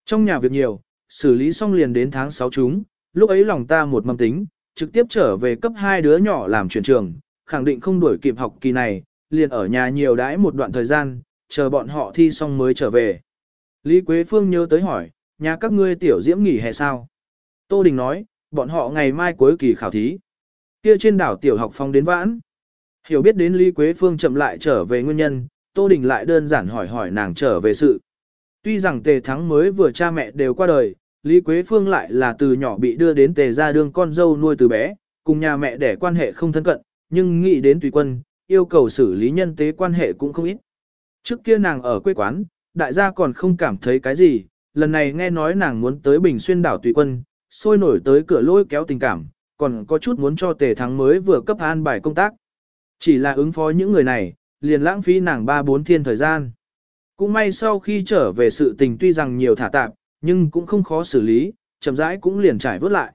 Trong nhà việc nhiều, xử lý xong liền đến tháng 6 chúng, lúc ấy lòng ta một mâm tính, trực tiếp trở về cấp hai đứa nhỏ làm chuyển trường, khẳng định không đuổi kịp học kỳ này, liền ở nhà nhiều đãi một đoạn thời gian, chờ bọn họ thi xong mới trở về. Lý Quế Phương nhớ tới hỏi, nhà các ngươi tiểu diễm nghỉ hè sao? Tô Đình nói, bọn họ ngày mai cuối kỳ khảo thí. Kia trên đảo tiểu học phong đến vãn. Hiểu biết đến Lý Quế Phương chậm lại trở về nguyên nhân, Tô Đình lại đơn giản hỏi hỏi nàng trở về sự. Tuy rằng tề thắng mới vừa cha mẹ đều qua đời, Lý Quế Phương lại là từ nhỏ bị đưa đến tề ra đương con dâu nuôi từ bé, cùng nhà mẹ để quan hệ không thân cận, nhưng nghĩ đến tùy quân, yêu cầu xử lý nhân tế quan hệ cũng không ít. Trước kia nàng ở quê quán, đại gia còn không cảm thấy cái gì, lần này nghe nói nàng muốn tới Bình Xuyên đảo tùy quân, sôi nổi tới cửa lôi kéo tình cảm, còn có chút muốn cho tề thắng mới vừa cấp an bài công tác. Chỉ là ứng phó những người này, liền lãng phí nàng ba bốn thiên thời gian. Cũng may sau khi trở về sự tình tuy rằng nhiều thả tạp, nhưng cũng không khó xử lý, chậm rãi cũng liền trải vớt lại.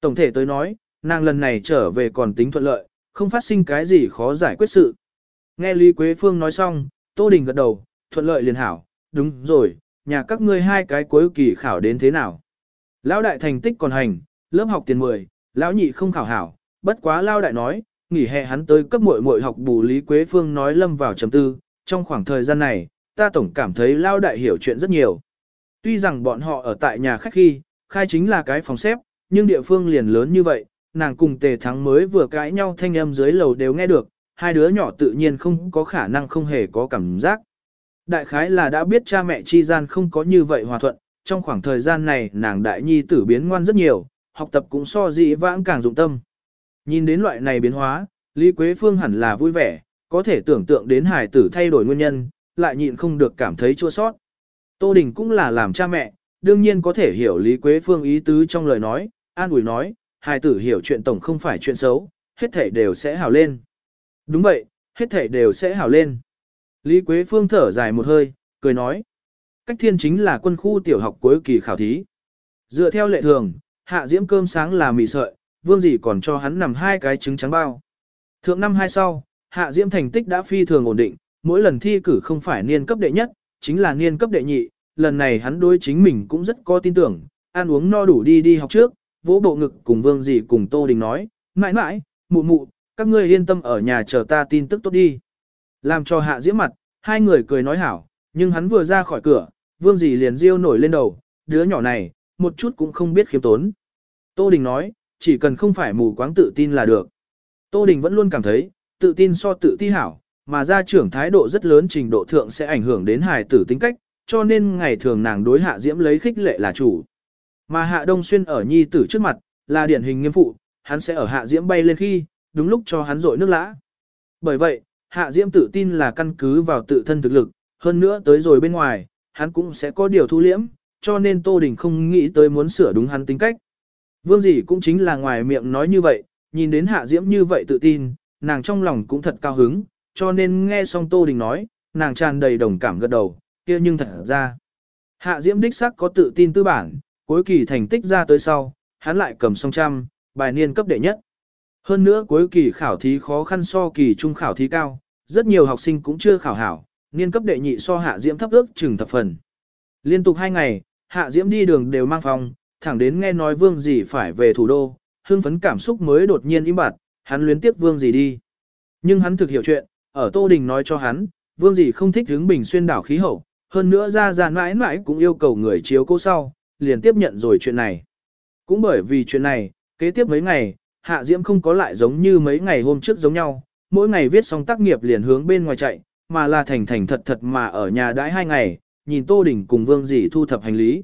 Tổng thể tới nói, nàng lần này trở về còn tính thuận lợi, không phát sinh cái gì khó giải quyết sự. Nghe Lý Quế Phương nói xong, Tô Đình gật đầu, thuận lợi liền hảo, đúng rồi, nhà các ngươi hai cái cuối kỳ khảo đến thế nào. Lão đại thành tích còn hành, lớp học tiền 10, lão nhị không khảo hảo, bất quá lão đại nói, nghỉ hè hắn tới cấp muội muội học bù Lý Quế Phương nói lâm vào trầm tư, trong khoảng thời gian này, ta tổng cảm thấy lão đại hiểu chuyện rất nhiều. Tuy rằng bọn họ ở tại nhà khách khi, khai chính là cái phòng xếp, nhưng địa phương liền lớn như vậy, nàng cùng tề thắng mới vừa cãi nhau thanh âm dưới lầu đều nghe được, hai đứa nhỏ tự nhiên không có khả năng không hề có cảm giác. Đại khái là đã biết cha mẹ chi gian không có như vậy hòa thuận, trong khoảng thời gian này nàng đại nhi tử biến ngoan rất nhiều, học tập cũng so dị vãng càng dụng tâm. Nhìn đến loại này biến hóa, Lý Quế Phương hẳn là vui vẻ, có thể tưởng tượng đến hải tử thay đổi nguyên nhân, lại nhịn không được cảm thấy chua sót. Tô Đình cũng là làm cha mẹ, đương nhiên có thể hiểu Lý Quế Phương ý tứ trong lời nói, an ủi nói, hải tử hiểu chuyện tổng không phải chuyện xấu, hết thể đều sẽ hảo lên. Đúng vậy, hết thể đều sẽ hảo lên. Lý Quế Phương thở dài một hơi, cười nói. Cách thiên chính là quân khu tiểu học cuối kỳ khảo thí. Dựa theo lệ thường, hạ diễm cơm sáng là mì sợi, vương Dị còn cho hắn nằm hai cái trứng trắng bao. Thượng năm hai sau, hạ diễm thành tích đã phi thường ổn định, mỗi lần thi cử không phải niên cấp đệ nhất, chính là niên cấp đệ nhị, lần này hắn đối chính mình cũng rất có tin tưởng, ăn uống no đủ đi đi học trước, vỗ bộ ngực cùng vương Dị cùng Tô Đình nói, mãi mãi, mụ mụ, các ngươi yên tâm ở nhà chờ ta tin tức tốt đi. Làm cho hạ diễm mặt, hai người cười nói hảo, nhưng hắn vừa ra khỏi cửa, vương Dị liền riêu nổi lên đầu, đứa nhỏ này, một chút cũng không biết khiếm tốn. Tô Đình nói, chỉ cần không phải mù quáng tự tin là được. Tô Đình vẫn luôn cảm thấy, tự tin so tự ti hảo, mà gia trưởng thái độ rất lớn trình độ thượng sẽ ảnh hưởng đến hài tử tính cách, cho nên ngày thường nàng đối hạ diễm lấy khích lệ là chủ. Mà hạ đông xuyên ở nhi tử trước mặt, là điển hình nghiêm phụ, hắn sẽ ở hạ diễm bay lên khi, đúng lúc cho hắn rội nước lã. Bởi vậy, hạ diễm tự tin là căn cứ vào tự thân thực lực, hơn nữa tới rồi bên ngoài, hắn cũng sẽ có điều thu liễm, cho nên Tô Đình không nghĩ tới muốn sửa đúng hắn tính cách. Vương dĩ cũng chính là ngoài miệng nói như vậy, nhìn đến hạ diễm như vậy tự tin, nàng trong lòng cũng thật cao hứng, cho nên nghe xong Tô Đình nói, nàng tràn đầy đồng cảm gật đầu, kia nhưng thật ra. Hạ diễm đích sắc có tự tin tư bản, cuối kỳ thành tích ra tới sau, hắn lại cầm song trăm, bài niên cấp đệ nhất. Hơn nữa cuối kỳ khảo thí khó khăn so kỳ trung khảo thí cao, rất nhiều học sinh cũng chưa khảo hảo, niên cấp đệ nhị so hạ diễm thấp ước chừng thập phần. Liên tục hai ngày, hạ diễm đi đường đều mang phòng, thẳng đến nghe nói vương gì phải về thủ đô, hưng phấn cảm xúc mới đột nhiên im bặt, hắn luyến tiếc vương gì đi. Nhưng hắn thực hiểu chuyện, ở Tô Đình nói cho hắn, vương gì không thích hướng bình xuyên đảo khí hậu, hơn nữa ra ra mãi mãi cũng yêu cầu người chiếu cô sau, liền tiếp nhận rồi chuyện này. Cũng bởi vì chuyện này, kế tiếp mấy ngày, Hạ Diễm không có lại giống như mấy ngày hôm trước giống nhau, mỗi ngày viết xong tác nghiệp liền hướng bên ngoài chạy, mà là thành thành thật thật mà ở nhà đãi hai ngày, nhìn Tô Đình cùng Vương Dĩ thu thập hành lý.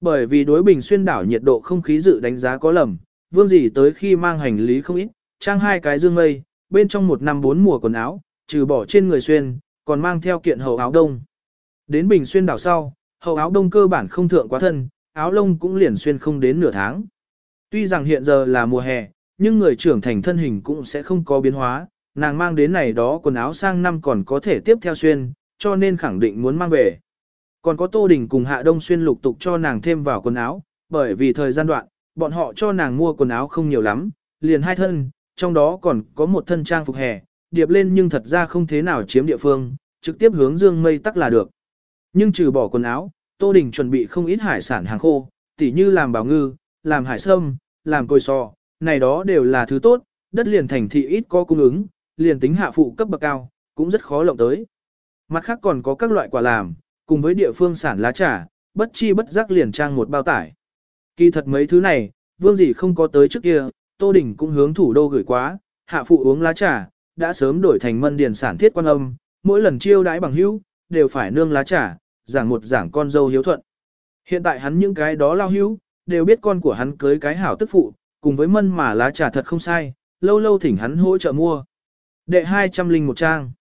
Bởi vì đối bình xuyên đảo nhiệt độ không khí dự đánh giá có lầm, Vương dì tới khi mang hành lý không ít, trang hai cái dương mây, bên trong một năm bốn mùa quần áo, trừ bỏ trên người xuyên, còn mang theo kiện hậu áo đông. Đến bình xuyên đảo sau, hậu áo đông cơ bản không thượng quá thân, áo lông cũng liền xuyên không đến nửa tháng. Tuy rằng hiện giờ là mùa hè, nhưng người trưởng thành thân hình cũng sẽ không có biến hóa, nàng mang đến này đó quần áo sang năm còn có thể tiếp theo xuyên, cho nên khẳng định muốn mang về. Còn có Tô Đình cùng Hạ Đông Xuyên lục tục cho nàng thêm vào quần áo, bởi vì thời gian đoạn, bọn họ cho nàng mua quần áo không nhiều lắm, liền hai thân, trong đó còn có một thân trang phục hè, điệp lên nhưng thật ra không thế nào chiếm địa phương, trực tiếp hướng dương mây tắc là được. Nhưng trừ bỏ quần áo, Tô Đình chuẩn bị không ít hải sản hàng khô, tỉ như làm bảo ngư, làm hải sâm, làm côi sò, này đó đều là thứ tốt, đất liền thành thị ít có cung ứng, liền tính hạ phụ cấp bậc cao, cũng rất khó lộng tới. Mặt khác còn có các loại quả làm, cùng với địa phương sản lá trà, bất chi bất giác liền trang một bao tải. Kỳ thật mấy thứ này, vương gì không có tới trước kia, Tô Đình cũng hướng thủ đô gửi quá, hạ phụ uống lá trà, đã sớm đổi thành mân điền sản thiết quan âm, mỗi lần chiêu đãi bằng hữu, đều phải nương lá trà, giảng một giảng con dâu hiếu thuận. Hiện tại hắn những cái đó lao hữu, đều biết con của hắn cưới cái hảo tức phụ, cùng với mân mà lá trà thật không sai, lâu lâu thỉnh hắn hỗ trợ mua. Đệ 200 linh một trang.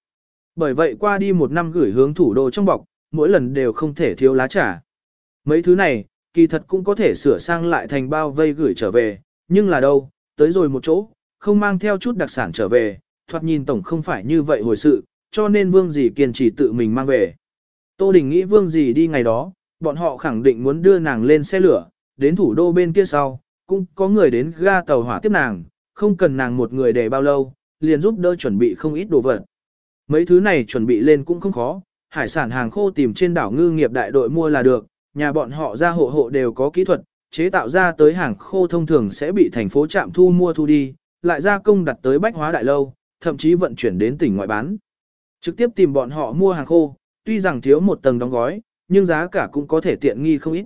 Bởi vậy qua đi một năm gửi hướng thủ đô trong bọc, mỗi lần đều không thể thiếu lá trà. Mấy thứ này, kỳ thật cũng có thể sửa sang lại thành bao vây gửi trở về, nhưng là đâu, tới rồi một chỗ, không mang theo chút đặc sản trở về, thoạt nhìn tổng không phải như vậy hồi sự, cho nên vương dì kiên trì tự mình mang về. Tô Đình nghĩ vương dì đi ngày đó, bọn họ khẳng định muốn đưa nàng lên xe lửa, đến thủ đô bên kia sau, cũng có người đến ga tàu hỏa tiếp nàng, không cần nàng một người để bao lâu, liền giúp đỡ chuẩn bị không ít đồ vật. Mấy thứ này chuẩn bị lên cũng không khó, hải sản hàng khô tìm trên đảo ngư nghiệp đại đội mua là được, nhà bọn họ ra hộ hộ đều có kỹ thuật, chế tạo ra tới hàng khô thông thường sẽ bị thành phố trạm thu mua thu đi, lại ra công đặt tới bách hóa đại lâu, thậm chí vận chuyển đến tỉnh ngoại bán. Trực tiếp tìm bọn họ mua hàng khô, tuy rằng thiếu một tầng đóng gói, nhưng giá cả cũng có thể tiện nghi không ít.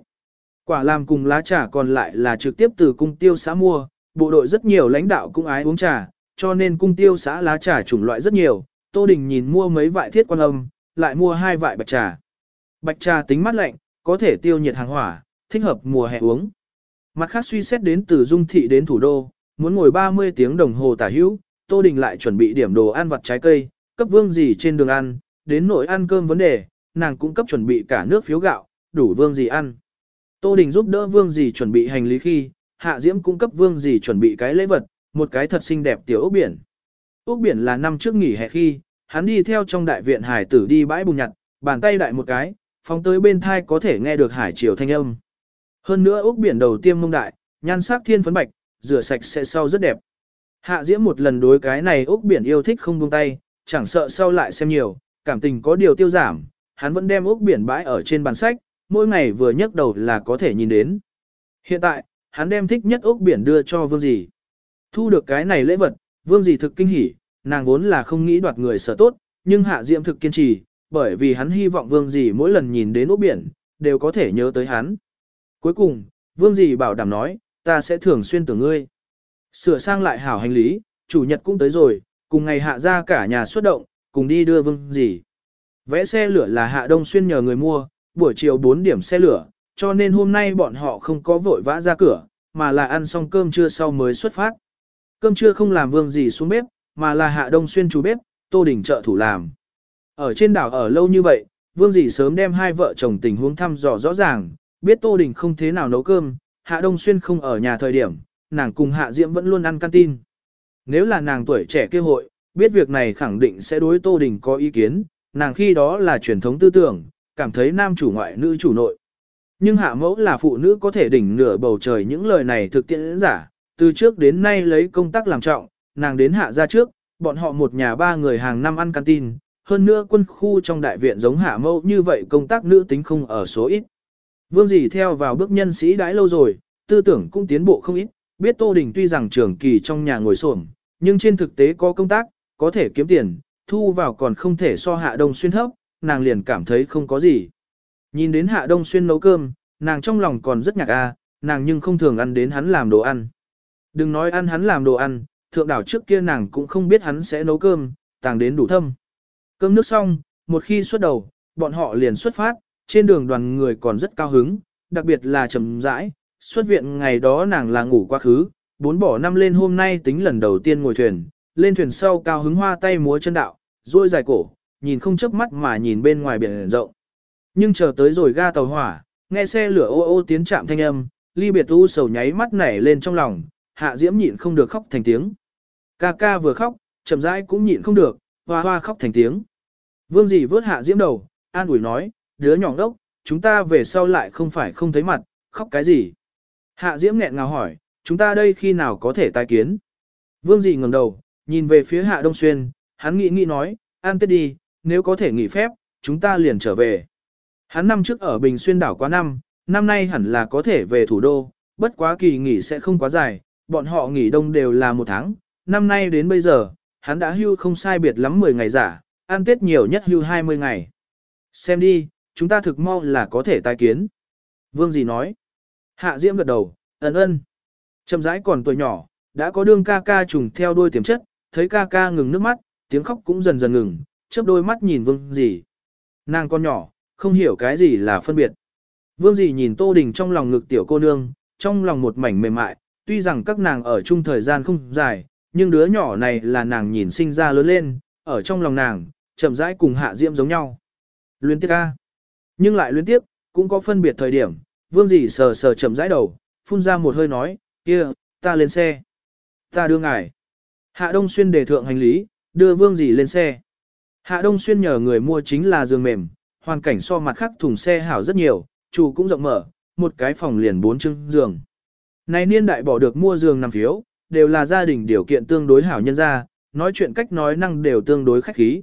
Quả làm cùng lá trà còn lại là trực tiếp từ cung tiêu xã mua, bộ đội rất nhiều lãnh đạo cũng ái uống trà, cho nên cung tiêu xã lá trà chủng loại rất nhiều. Tô Đình nhìn mua mấy vại thiết quan âm, lại mua hai vại bạch trà. Bạch trà tính mát lạnh, có thể tiêu nhiệt hàng hỏa, thích hợp mùa hè uống. Mặt khác suy xét đến từ Dung Thị đến thủ đô, muốn ngồi 30 tiếng đồng hồ tả hữu, Tô Đình lại chuẩn bị điểm đồ ăn vặt trái cây, cấp vương gì trên đường ăn, đến nỗi ăn cơm vấn đề, nàng cũng cấp chuẩn bị cả nước phiếu gạo, đủ vương gì ăn. Tô Đình giúp đỡ vương gì chuẩn bị hành lý khi, Hạ Diễm cũng cấp vương gì chuẩn bị cái lễ vật, một cái thật xinh đẹp tiểu ốc biển. Ốc biển là năm trước nghỉ hè khi, hắn đi theo trong đại viện hải tử đi bãi bùn nhặt, bàn tay đại một cái, phóng tới bên thai có thể nghe được hải triều thanh âm. Hơn nữa ốc biển đầu tiêm mông đại, nhan sắc thiên phấn bạch, rửa sạch sẽ sau rất đẹp. Hạ Diễm một lần đối cái này ốc biển yêu thích không buông tay, chẳng sợ sau lại xem nhiều, cảm tình có điều tiêu giảm, hắn vẫn đem ốc biển bãi ở trên bàn sách, mỗi ngày vừa nhấc đầu là có thể nhìn đến. Hiện tại, hắn đem thích nhất ốc biển đưa cho Vương Dì. Thu được cái này lễ vật, Vương Dì thực kinh hỉ, nàng vốn là không nghĩ đoạt người sở tốt, nhưng Hạ Diễm thực kiên trì, bởi vì hắn hy vọng Vương Dì mỗi lần nhìn đến ốc biển, đều có thể nhớ tới hắn. Cuối cùng, Vương Dì bảo đảm nói, ta sẽ thường xuyên tưởng ngươi. Sửa sang lại hảo hành lý, chủ nhật cũng tới rồi, cùng ngày hạ ra cả nhà xuất động, cùng đi đưa Vương Dì. Vẽ xe lửa là Hạ Đông Xuyên nhờ người mua, buổi chiều 4 điểm xe lửa, cho nên hôm nay bọn họ không có vội vã ra cửa, mà là ăn xong cơm trưa sau mới xuất phát. Cơm trưa không làm Vương Dì xuống bếp, mà là Hạ Đông Xuyên chú bếp, Tô Đình trợ thủ làm. Ở trên đảo ở lâu như vậy, Vương Dì sớm đem hai vợ chồng tình huống thăm dò rõ ràng, biết Tô Đình không thế nào nấu cơm, Hạ Đông Xuyên không ở nhà thời điểm, nàng cùng Hạ Diễm vẫn luôn ăn canteen. Nếu là nàng tuổi trẻ kêu hội, biết việc này khẳng định sẽ đối Tô Đình có ý kiến, nàng khi đó là truyền thống tư tưởng, cảm thấy nam chủ ngoại nữ chủ nội. Nhưng hạ mẫu là phụ nữ có thể đỉnh nửa bầu trời những lời này thực tiễn giả, từ trước đến nay lấy công tác làm trọng, nàng đến hạ ra trước, bọn họ một nhà ba người hàng năm ăn canteen, hơn nữa quân khu trong đại viện giống hạ mẫu như vậy công tác nữ tính không ở số ít. Vương dì theo vào bước nhân sĩ đãi lâu rồi, tư tưởng cũng tiến bộ không ít, biết Tô Đình tuy rằng trưởng kỳ trong nhà ngồi xổm, nhưng trên thực tế có công tác, có thể kiếm tiền, thu vào còn không thể so hạ đông xuyên thấp, nàng liền cảm thấy không có gì. Nhìn đến hạ đông xuyên nấu cơm, nàng trong lòng còn rất nhạc a, nàng nhưng không thường ăn đến hắn làm đồ ăn. Đừng nói ăn hắn làm đồ ăn, thượng đảo trước kia nàng cũng không biết hắn sẽ nấu cơm, tàng đến đủ thâm. Cơm nước xong, một khi xuất đầu, bọn họ liền xuất phát, trên đường đoàn người còn rất cao hứng, đặc biệt là trầm rãi, xuất viện ngày đó nàng là ngủ quá khứ, bốn bỏ năm lên hôm nay tính lần đầu tiên ngồi thuyền, lên thuyền sau cao hứng hoa tay múa chân đạo, duỗi dài cổ, nhìn không chớp mắt mà nhìn bên ngoài biển rộng. Nhưng chờ tới rồi ga tàu hỏa, nghe xe lửa ô ô tiến chạm thanh âm, ly biệt u sầu nháy mắt nảy lên trong lòng, hạ diễm nhịn không được khóc thành tiếng. Ca ca vừa khóc, chậm rãi cũng nhịn không được, hoa hoa khóc thành tiếng. Vương dì vớt hạ diễm đầu, an ủi nói, đứa nhỏ đốc, chúng ta về sau lại không phải không thấy mặt, khóc cái gì. Hạ diễm nghẹn ngào hỏi, chúng ta đây khi nào có thể tái kiến. Vương dì ngẩng đầu, nhìn về phía hạ đông xuyên, hắn nghĩ nghĩ nói, an tết đi, nếu có thể nghỉ phép, chúng ta liền trở về. Hắn năm trước ở Bình Xuyên đảo quá năm, năm nay hẳn là có thể về thủ đô, bất quá kỳ nghỉ sẽ không quá dài, bọn họ nghỉ đông đều là một tháng, năm nay đến bây giờ, hắn đã hưu không sai biệt lắm 10 ngày giả, ăn Tết nhiều nhất hưu 20 ngày. Xem đi, chúng ta thực mau là có thể tái kiến. Vương gì nói? Hạ Diễm gật đầu, ấn ân. Trầm rãi còn tuổi nhỏ, đã có đương ca ca trùng theo đuôi tiềm chất, thấy ca ca ngừng nước mắt, tiếng khóc cũng dần dần ngừng, chớp đôi mắt nhìn vương gì. Nàng con nhỏ, không hiểu cái gì là phân biệt. Vương gì nhìn Tô Đình trong lòng ngực tiểu cô nương, trong lòng một mảnh mềm mại, tuy rằng các nàng ở chung thời gian không dài, nhưng đứa nhỏ này là nàng nhìn sinh ra lớn lên, ở trong lòng nàng, chậm rãi cùng hạ diễm giống nhau. Luyến tiếc ca. Nhưng lại luyến tiếc, cũng có phân biệt thời điểm, vương gì sờ sờ chậm rãi đầu, phun ra một hơi nói, kia, ta lên xe. Ta đưa ngài. Hạ Đông Xuyên đề thượng hành lý, đưa vương gì lên xe. Hạ Đông Xuyên nhờ người mua chính là giường mềm, hoàn cảnh so mặt khác thùng xe hảo rất nhiều, chủ cũng rộng mở, một cái phòng liền bốn chân giường. Này niên đại bỏ được mua giường nằm phiếu, đều là gia đình điều kiện tương đối hảo nhân gia, nói chuyện cách nói năng đều tương đối khách khí.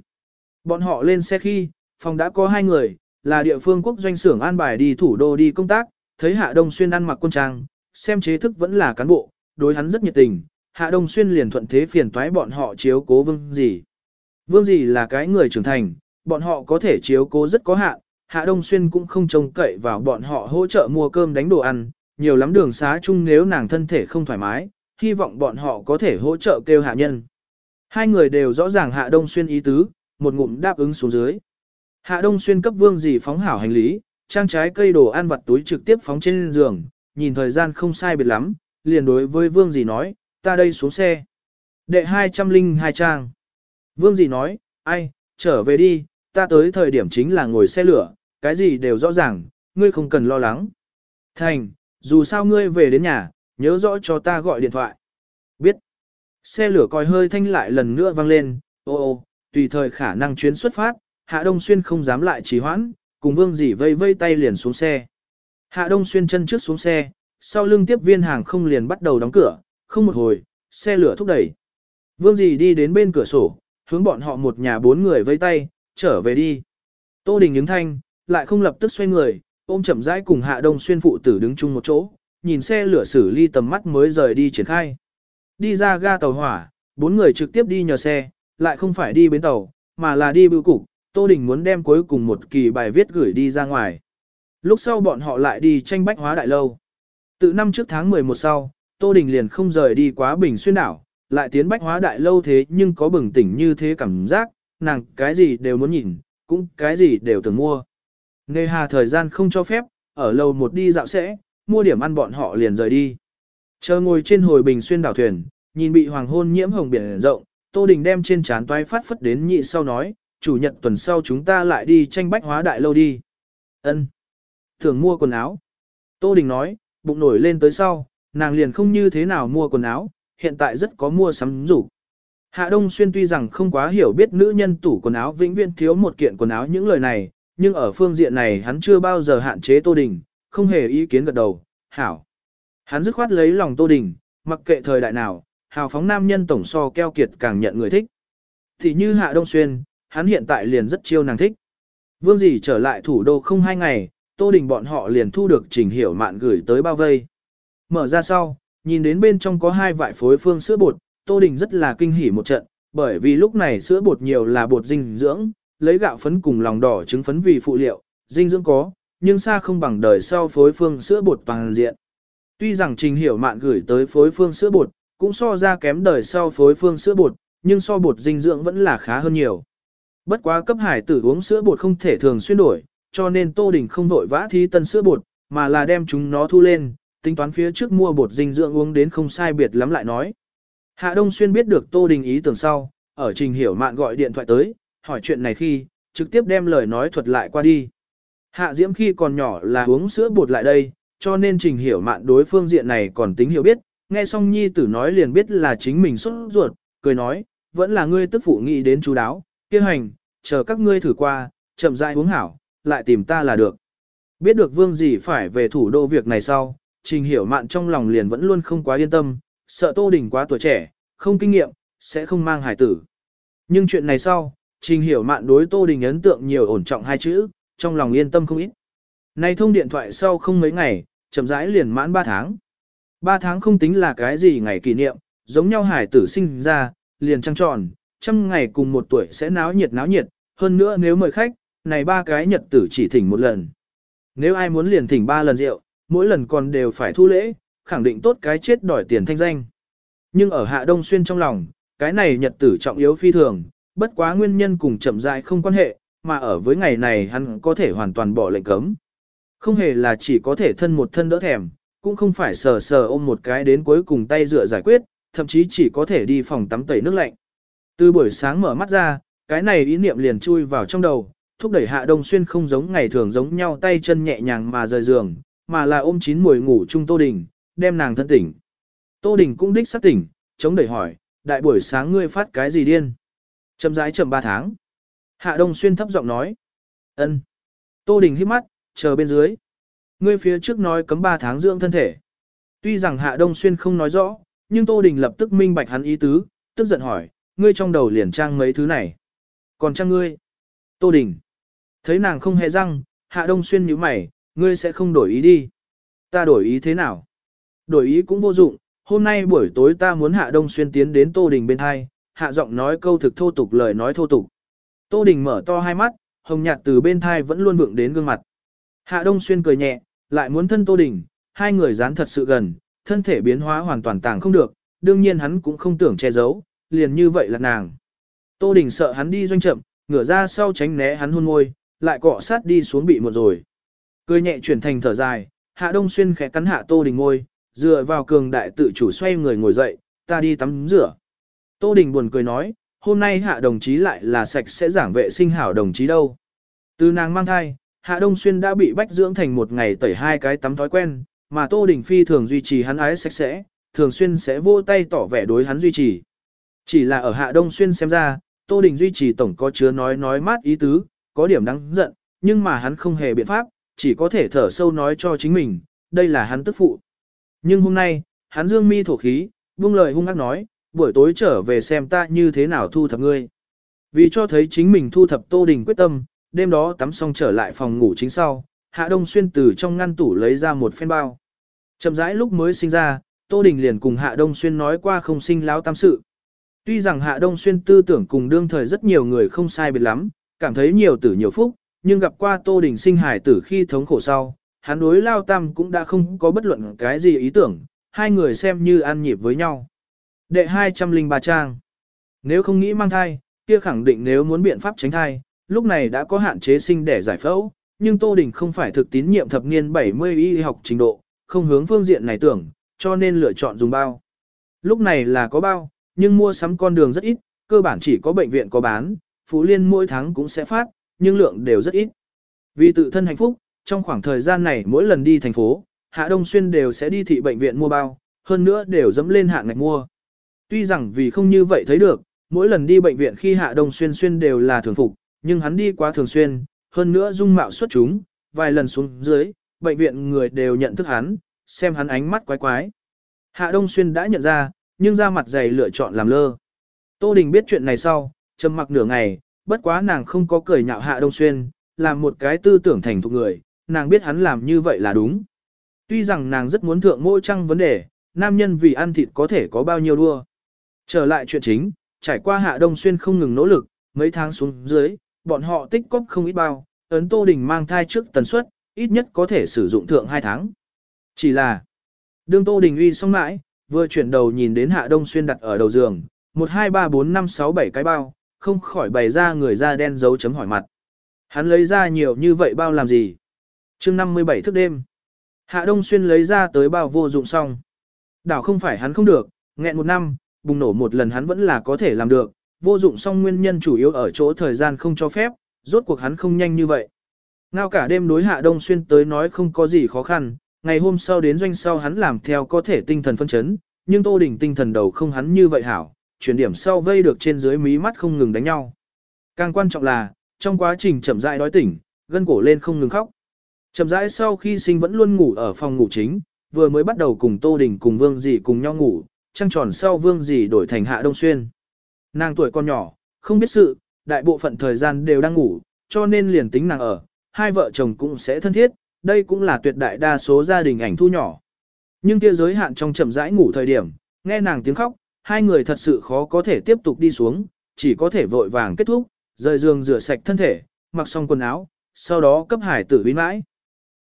Bọn họ lên xe khi, phòng đã có hai người, là địa phương quốc doanh xưởng an bài đi thủ đô đi công tác, thấy Hạ Đông Xuyên ăn mặc quân trang, xem chế thức vẫn là cán bộ, đối hắn rất nhiệt tình, Hạ Đông Xuyên liền thuận thế phiền toái bọn họ chiếu cố vương gì. Vương gì là cái người trưởng thành, bọn họ có thể chiếu cố rất có hạn, Hạ Đông Xuyên cũng không trông cậy vào bọn họ hỗ trợ mua cơm đánh đồ ăn, nhiều lắm đường xá chung nếu nàng thân thể không thoải mái, hy vọng bọn họ có thể hỗ trợ kêu hạ nhân. Hai người đều rõ ràng Hạ Đông Xuyên ý tứ, một ngụm đáp ứng xuống dưới. Hạ Đông Xuyên cấp vương gì phóng hảo hành lý, trang trái cây đồ ăn vặt túi trực tiếp phóng trên giường, nhìn thời gian không sai biệt lắm, liền đối với vương gì nói, ta đây xuống xe. Đệ 202 trang. Vương gì nói, ai, trở về đi, ta tới thời điểm chính là ngồi xe lửa, cái gì đều rõ ràng, ngươi không cần lo lắng. Thành, dù sao ngươi về đến nhà, nhớ rõ cho ta gọi điện thoại. Biết. Xe lửa còi hơi thanh lại lần nữa vang lên, ô ô, tùy thời khả năng chuyến xuất phát, Hạ Đông Xuyên không dám lại trì hoãn, cùng Vương Dĩ vây vây tay liền xuống xe. Hạ Đông Xuyên chân trước xuống xe, sau lưng tiếp viên hàng không liền bắt đầu đóng cửa, không một hồi, xe lửa thúc đẩy. Vương Dĩ đi đến bên cửa sổ, hướng bọn họ một nhà bốn người vây tay, trở về đi. Tô Đình đứng thanh, lại không lập tức xoay người, ôm chậm rãi cùng Hạ Đông Xuyên phụ tử đứng chung một chỗ, nhìn xe lửa xử ly tầm mắt mới rời đi triển khai. Đi ra ga tàu hỏa, bốn người trực tiếp đi nhờ xe, lại không phải đi bến tàu, mà là đi bưu cục, Tô Đình muốn đem cuối cùng một kỳ bài viết gửi đi ra ngoài. Lúc sau bọn họ lại đi tranh bách hóa đại lâu. Từ năm trước tháng 11 sau, Tô Đình liền không rời đi quá bình xuyên đảo, lại tiến bách hóa đại lâu thế nhưng có bừng tỉnh như thế cảm giác, nàng cái gì đều muốn nhìn, cũng cái gì đều tưởng mua. Nghề hà thời gian không cho phép, ở lâu một đi dạo sẽ, mua điểm ăn bọn họ liền rời đi. Chờ ngồi trên hồi bình xuyên đảo thuyền, nhìn bị hoàng hôn nhiễm hồng biển rộng, Tô Đình đem trên trán toái phát phất đến nhị sau nói, chủ nhật tuần sau chúng ta lại đi tranh bách hóa đại lâu đi. Ân. Thường mua quần áo. Tô Đình nói, bụng nổi lên tới sau, nàng liền không như thế nào mua quần áo, hiện tại rất có mua sắm rủ. Hạ Đông Xuyên tuy rằng không quá hiểu biết nữ nhân tủ quần áo vĩnh viễn thiếu một kiện quần áo những lời này, nhưng ở phương diện này hắn chưa bao giờ hạn chế Tô Đình, không hề ý kiến gật đầu, hảo. Hắn dứt khoát lấy lòng Tô Đình, mặc kệ thời đại nào, hào phóng nam nhân tổng so keo kiệt càng nhận người thích. Thì như Hạ Đông Xuyên, hắn hiện tại liền rất chiêu nàng thích. Vương dì trở lại thủ đô không hai ngày, Tô Đình bọn họ liền thu được trình hiểu mạn gửi tới bao vây. Mở ra sau, nhìn đến bên trong có hai vại phối phương sữa bột, Tô Đình rất là kinh hỉ một trận, bởi vì lúc này sữa bột nhiều là bột dinh dưỡng, lấy gạo phấn cùng lòng đỏ trứng phấn vì phụ liệu, dinh dưỡng có, nhưng xa không bằng đời sau phối phương sữa bột toàn diện. Tuy rằng trình hiểu mạn gửi tới phối phương sữa bột, cũng so ra kém đời sau phối phương sữa bột, nhưng so bột dinh dưỡng vẫn là khá hơn nhiều. Bất quá cấp hải tử uống sữa bột không thể thường xuyên đổi, cho nên Tô Đình không vội vã thi tân sữa bột, mà là đem chúng nó thu lên, tính toán phía trước mua bột dinh dưỡng uống đến không sai biệt lắm lại nói. Hạ Đông Xuyên biết được Tô Đình ý tưởng sau, ở trình hiểu mạn gọi điện thoại tới, hỏi chuyện này khi, trực tiếp đem lời nói thuật lại qua đi. Hạ Diễm khi còn nhỏ là uống sữa bột lại đây, cho nên trình hiểu mạn đối phương diện này còn tính hiểu biết, nghe xong nhi tử nói liền biết là chính mình xuất ruột, cười nói, vẫn là ngươi tức phụ nghĩ đến chú đáo, kia hành, chờ các ngươi thử qua, chậm rãi uống hảo, lại tìm ta là được. Biết được vương gì phải về thủ đô việc này sau, trình hiểu mạn trong lòng liền vẫn luôn không quá yên tâm, sợ Tô Đình quá tuổi trẻ, không kinh nghiệm, sẽ không mang hải tử. Nhưng chuyện này sau, trình hiểu mạn đối Tô Đình ấn tượng nhiều ổn trọng hai chữ, trong lòng yên tâm không ít. Nay thông điện thoại sau không mấy ngày, chậm rãi liền mãn 3 tháng. 3 tháng không tính là cái gì ngày kỷ niệm, giống nhau hải tử sinh ra, liền trăng tròn, trăm ngày cùng một tuổi sẽ náo nhiệt náo nhiệt, hơn nữa nếu mời khách, này ba cái nhật tử chỉ thỉnh một lần. Nếu ai muốn liền thỉnh ba lần rượu, mỗi lần còn đều phải thu lễ, khẳng định tốt cái chết đòi tiền thanh danh. Nhưng ở Hạ Đông Xuyên trong lòng, cái này nhật tử trọng yếu phi thường, bất quá nguyên nhân cùng chậm rãi không quan hệ, mà ở với ngày này hắn có thể hoàn toàn bỏ lệnh cấm. Không hề là chỉ có thể thân một thân đỡ thèm, cũng không phải sờ sờ ôm một cái đến cuối cùng tay dựa giải quyết, thậm chí chỉ có thể đi phòng tắm tẩy nước lạnh. Từ buổi sáng mở mắt ra, cái này ý niệm liền chui vào trong đầu, thúc đẩy Hạ Đông Xuyên không giống ngày thường giống nhau tay chân nhẹ nhàng mà rời giường, mà là ôm chín mùi ngủ chung Tô Đình, đem nàng thân tỉnh. Tô Đình cũng đích xác tỉnh, chống đẩy hỏi, đại buổi sáng ngươi phát cái gì điên? Chậm rãi chậm 3 tháng. Hạ Đông Xuyên thấp giọng nói. ân. Tô Đình hít mắt, chờ bên dưới. Ngươi phía trước nói cấm 3 tháng dưỡng thân thể. Tuy rằng Hạ Đông Xuyên không nói rõ, nhưng Tô Đình lập tức minh bạch hắn ý tứ, tức giận hỏi, ngươi trong đầu liền trang mấy thứ này. Còn trang ngươi? Tô Đình. Thấy nàng không hề răng, Hạ Đông Xuyên nhíu mày, ngươi sẽ không đổi ý đi. Ta đổi ý thế nào? Đổi ý cũng vô dụng, hôm nay buổi tối ta muốn Hạ Đông Xuyên tiến đến Tô Đình bên hai, Hạ giọng nói câu thực thô tục lời nói thô tục. Tô Đình mở to hai mắt, hồng nhạt từ bên thai vẫn luôn vượng đến gương mặt. Hạ Đông Xuyên cười nhẹ, lại muốn thân Tô Đình, hai người dán thật sự gần, thân thể biến hóa hoàn toàn tàng không được, đương nhiên hắn cũng không tưởng che giấu, liền như vậy là nàng. Tô Đình sợ hắn đi doanh chậm, ngửa ra sau tránh né hắn hôn môi, lại cọ sát đi xuống bị một rồi. Cười nhẹ chuyển thành thở dài, Hạ Đông Xuyên khẽ cắn hạ Tô Đình ngôi, dựa vào cường đại tự chủ xoay người ngồi dậy, ta đi tắm rửa. Tô Đình buồn cười nói, hôm nay Hạ đồng chí lại là sạch sẽ giảng vệ sinh hảo đồng chí đâu. Từ nàng mang thai, Hạ Đông Xuyên đã bị bách dưỡng thành một ngày tẩy hai cái tắm thói quen, mà Tô Đình Phi thường duy trì hắn ái sạch sẽ, thường xuyên sẽ vô tay tỏ vẻ đối hắn duy trì. Chỉ là ở Hạ Đông Xuyên xem ra, Tô Đình duy trì tổng có chứa nói nói mát ý tứ, có điểm đáng giận, nhưng mà hắn không hề biện pháp, chỉ có thể thở sâu nói cho chính mình, đây là hắn tức phụ. Nhưng hôm nay, hắn dương mi thổ khí, buông lời hung ác nói, buổi tối trở về xem ta như thế nào thu thập ngươi. Vì cho thấy chính mình thu thập Tô Đình quyết tâm, đêm đó tắm xong trở lại phòng ngủ chính sau, Hạ Đông Xuyên từ trong ngăn tủ lấy ra một phen bao. Chậm rãi lúc mới sinh ra, Tô Đình liền cùng Hạ Đông Xuyên nói qua không sinh láo tam sự. Tuy rằng Hạ Đông Xuyên tư tưởng cùng đương thời rất nhiều người không sai biệt lắm, cảm thấy nhiều tử nhiều phúc, nhưng gặp qua Tô Đình sinh hải tử khi thống khổ sau, hắn đối lao tam cũng đã không có bất luận cái gì ý tưởng, hai người xem như ăn nhịp với nhau. Đệ 203 trang Nếu không nghĩ mang thai, kia khẳng định nếu muốn biện pháp tránh thai, lúc này đã có hạn chế sinh để giải phẫu, nhưng Tô Đình không phải thực tín nhiệm thập niên 70 y học trình độ, không hướng phương diện này tưởng, cho nên lựa chọn dùng bao. Lúc này là có bao, nhưng mua sắm con đường rất ít, cơ bản chỉ có bệnh viện có bán, Phú Liên mỗi tháng cũng sẽ phát, nhưng lượng đều rất ít. Vì tự thân hạnh phúc, trong khoảng thời gian này mỗi lần đi thành phố, Hạ Đông Xuyên đều sẽ đi thị bệnh viện mua bao, hơn nữa đều dẫm lên hạng ngạch mua. Tuy rằng vì không như vậy thấy được, mỗi lần đi bệnh viện khi Hạ Đông Xuyên xuyên đều là thường phục, nhưng hắn đi quá thường xuyên, hơn nữa dung mạo xuất chúng, vài lần xuống dưới, bệnh viện người đều nhận thức hắn, xem hắn ánh mắt quái quái. Hạ Đông Xuyên đã nhận ra, nhưng ra mặt dày lựa chọn làm lơ. Tô Đình biết chuyện này sau, trầm mặc nửa ngày, bất quá nàng không có cười nhạo Hạ Đông Xuyên, làm một cái tư tưởng thành thục người, nàng biết hắn làm như vậy là đúng. Tuy rằng nàng rất muốn thượng mỗi trăng vấn đề, nam nhân vì ăn thịt có thể có bao nhiêu đua. Trở lại chuyện chính, trải qua Hạ Đông Xuyên không ngừng nỗ lực, mấy tháng xuống dưới, bọn họ tích cóp không ít bao, ấn Tô Đình mang thai trước tần suất, ít nhất có thể sử dụng thượng 2 tháng. Chỉ là, đương Tô Đình uy xong mãi, vừa chuyển đầu nhìn đến Hạ Đông Xuyên đặt ở đầu giường, 1 2 3 4 5 6 7 cái bao, không khỏi bày ra người da đen dấu chấm hỏi mặt. Hắn lấy ra nhiều như vậy bao làm gì? chương 57 thức đêm. Hạ Đông Xuyên lấy ra tới bao vô dụng xong. Đảo không phải hắn không được, nghẹn một năm, bùng nổ một lần hắn vẫn là có thể làm được, vô dụng song nguyên nhân chủ yếu ở chỗ thời gian không cho phép, rốt cuộc hắn không nhanh như vậy. Ngao cả đêm đối Hạ Đông Xuyên tới nói không có gì khó khăn, ngày hôm sau đến doanh sau hắn làm theo có thể tinh thần phân chấn, nhưng Tô đỉnh tinh thần đầu không hắn như vậy hảo, chuyển điểm sau vây được trên dưới mí mắt không ngừng đánh nhau. Càng quan trọng là, trong quá trình chậm rãi đói tỉnh, gân cổ lên không ngừng khóc. Chậm rãi sau khi sinh vẫn luôn ngủ ở phòng ngủ chính, vừa mới bắt đầu cùng Tô Đình cùng Vương Dì cùng nhau ngủ, trăng tròn sau Vương Dì đổi thành Hạ Đông Xuyên. Nàng tuổi còn nhỏ, không biết sự, đại bộ phận thời gian đều đang ngủ, cho nên liền tính nàng ở, hai vợ chồng cũng sẽ thân thiết, đây cũng là tuyệt đại đa số gia đình ảnh thu nhỏ. Nhưng kia giới hạn trong chậm rãi ngủ thời điểm, nghe nàng tiếng khóc, hai người thật sự khó có thể tiếp tục đi xuống, chỉ có thể vội vàng kết thúc, rời giường rửa sạch thân thể, mặc xong quần áo, sau đó cấp hải tử bí mãi.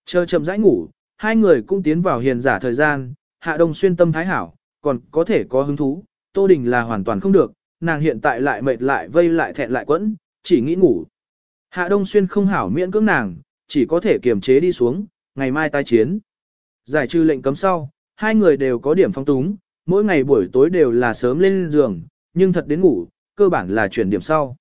Chờ chậm rãi ngủ, hai người cũng tiến vào hiền giả thời gian, hạ đông xuyên tâm thái hảo, còn có thể có hứng thú, Tô Đình là hoàn toàn không được, nàng hiện tại lại mệt lại vây lại thẹn lại quẫn, chỉ nghĩ ngủ. Hạ Đông Xuyên không hảo miễn cưỡng nàng, chỉ có thể kiềm chế đi xuống, ngày mai tái chiến. Giải trừ lệnh cấm sau, hai người đều có điểm phong túng, mỗi ngày buổi tối đều là sớm lên giường, nhưng thật đến ngủ, cơ bản là chuyển điểm sau.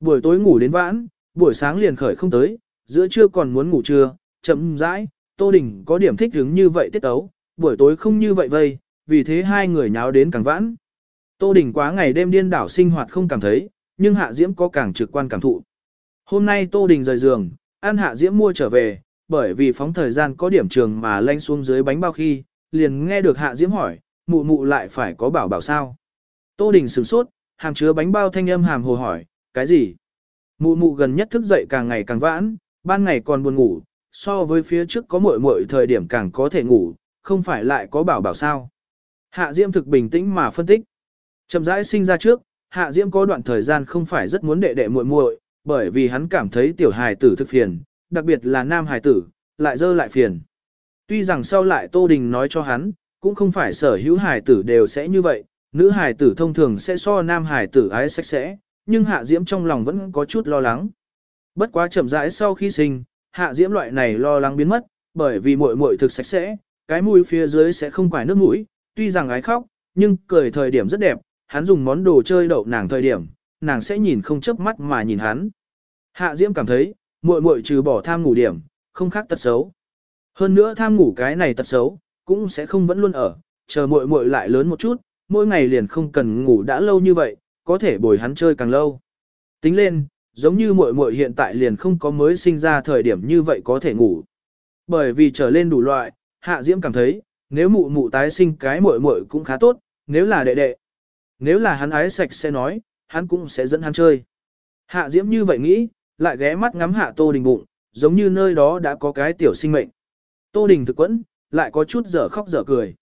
Buổi tối ngủ đến vãn, buổi sáng liền khởi không tới, giữa trưa còn muốn ngủ trưa, chậm rãi, Tô Đình có điểm thích hứng như vậy tiết ấu, buổi tối không như vậy vây, vì thế hai người nháo đến càng vãn. Tô Đình quá ngày đêm điên đảo sinh hoạt không cảm thấy, nhưng Hạ Diễm có càng trực quan cảm thụ. Hôm nay Tô Đình rời giường, ăn Hạ Diễm mua trở về, bởi vì phóng thời gian có điểm trường mà lanh xuống dưới bánh bao khi, liền nghe được Hạ Diễm hỏi, mụ mụ lại phải có bảo bảo sao. Tô Đình sửng sốt, hàm chứa bánh bao thanh âm hàm hồ hỏi, cái gì? Mụ mụ gần nhất thức dậy càng ngày càng vãn, ban ngày còn buồn ngủ, so với phía trước có muội muội thời điểm càng có thể ngủ, không phải lại có bảo bảo sao. Hạ Diễm thực bình tĩnh mà phân tích. Chậm rãi sinh ra trước, Hạ Diễm có đoạn thời gian không phải rất muốn đệ đệ muội muội, bởi vì hắn cảm thấy tiểu hài tử thực phiền, đặc biệt là nam hài tử, lại dơ lại phiền. Tuy rằng sau lại Tô Đình nói cho hắn, cũng không phải sở hữu hài tử đều sẽ như vậy, nữ hài tử thông thường sẽ so nam hài tử ái sạch sẽ, nhưng Hạ Diễm trong lòng vẫn có chút lo lắng. Bất quá chậm rãi sau khi sinh, Hạ Diễm loại này lo lắng biến mất, bởi vì muội muội thực sạch sẽ, cái mũi phía dưới sẽ không quải nước mũi, tuy rằng ái khóc, nhưng cười thời điểm rất đẹp, hắn dùng món đồ chơi đậu nàng thời điểm, nàng sẽ nhìn không chớp mắt mà nhìn hắn. Hạ Diễm cảm thấy, muội muội trừ bỏ tham ngủ điểm, không khác tật xấu. Hơn nữa tham ngủ cái này tật xấu, cũng sẽ không vẫn luôn ở, chờ muội muội lại lớn một chút, mỗi ngày liền không cần ngủ đã lâu như vậy, có thể bồi hắn chơi càng lâu. Tính lên, giống như muội muội hiện tại liền không có mới sinh ra thời điểm như vậy có thể ngủ. Bởi vì trở lên đủ loại, Hạ Diễm cảm thấy, nếu mụ mụ tái sinh cái muội muội cũng khá tốt, nếu là đệ đệ. Nếu là hắn ái sạch sẽ nói, hắn cũng sẽ dẫn hắn chơi. Hạ Diễm như vậy nghĩ, lại ghé mắt ngắm Hạ Tô Đình bụng, giống như nơi đó đã có cái tiểu sinh mệnh. Tô Đình thực quẫn, lại có chút dở khóc dở cười.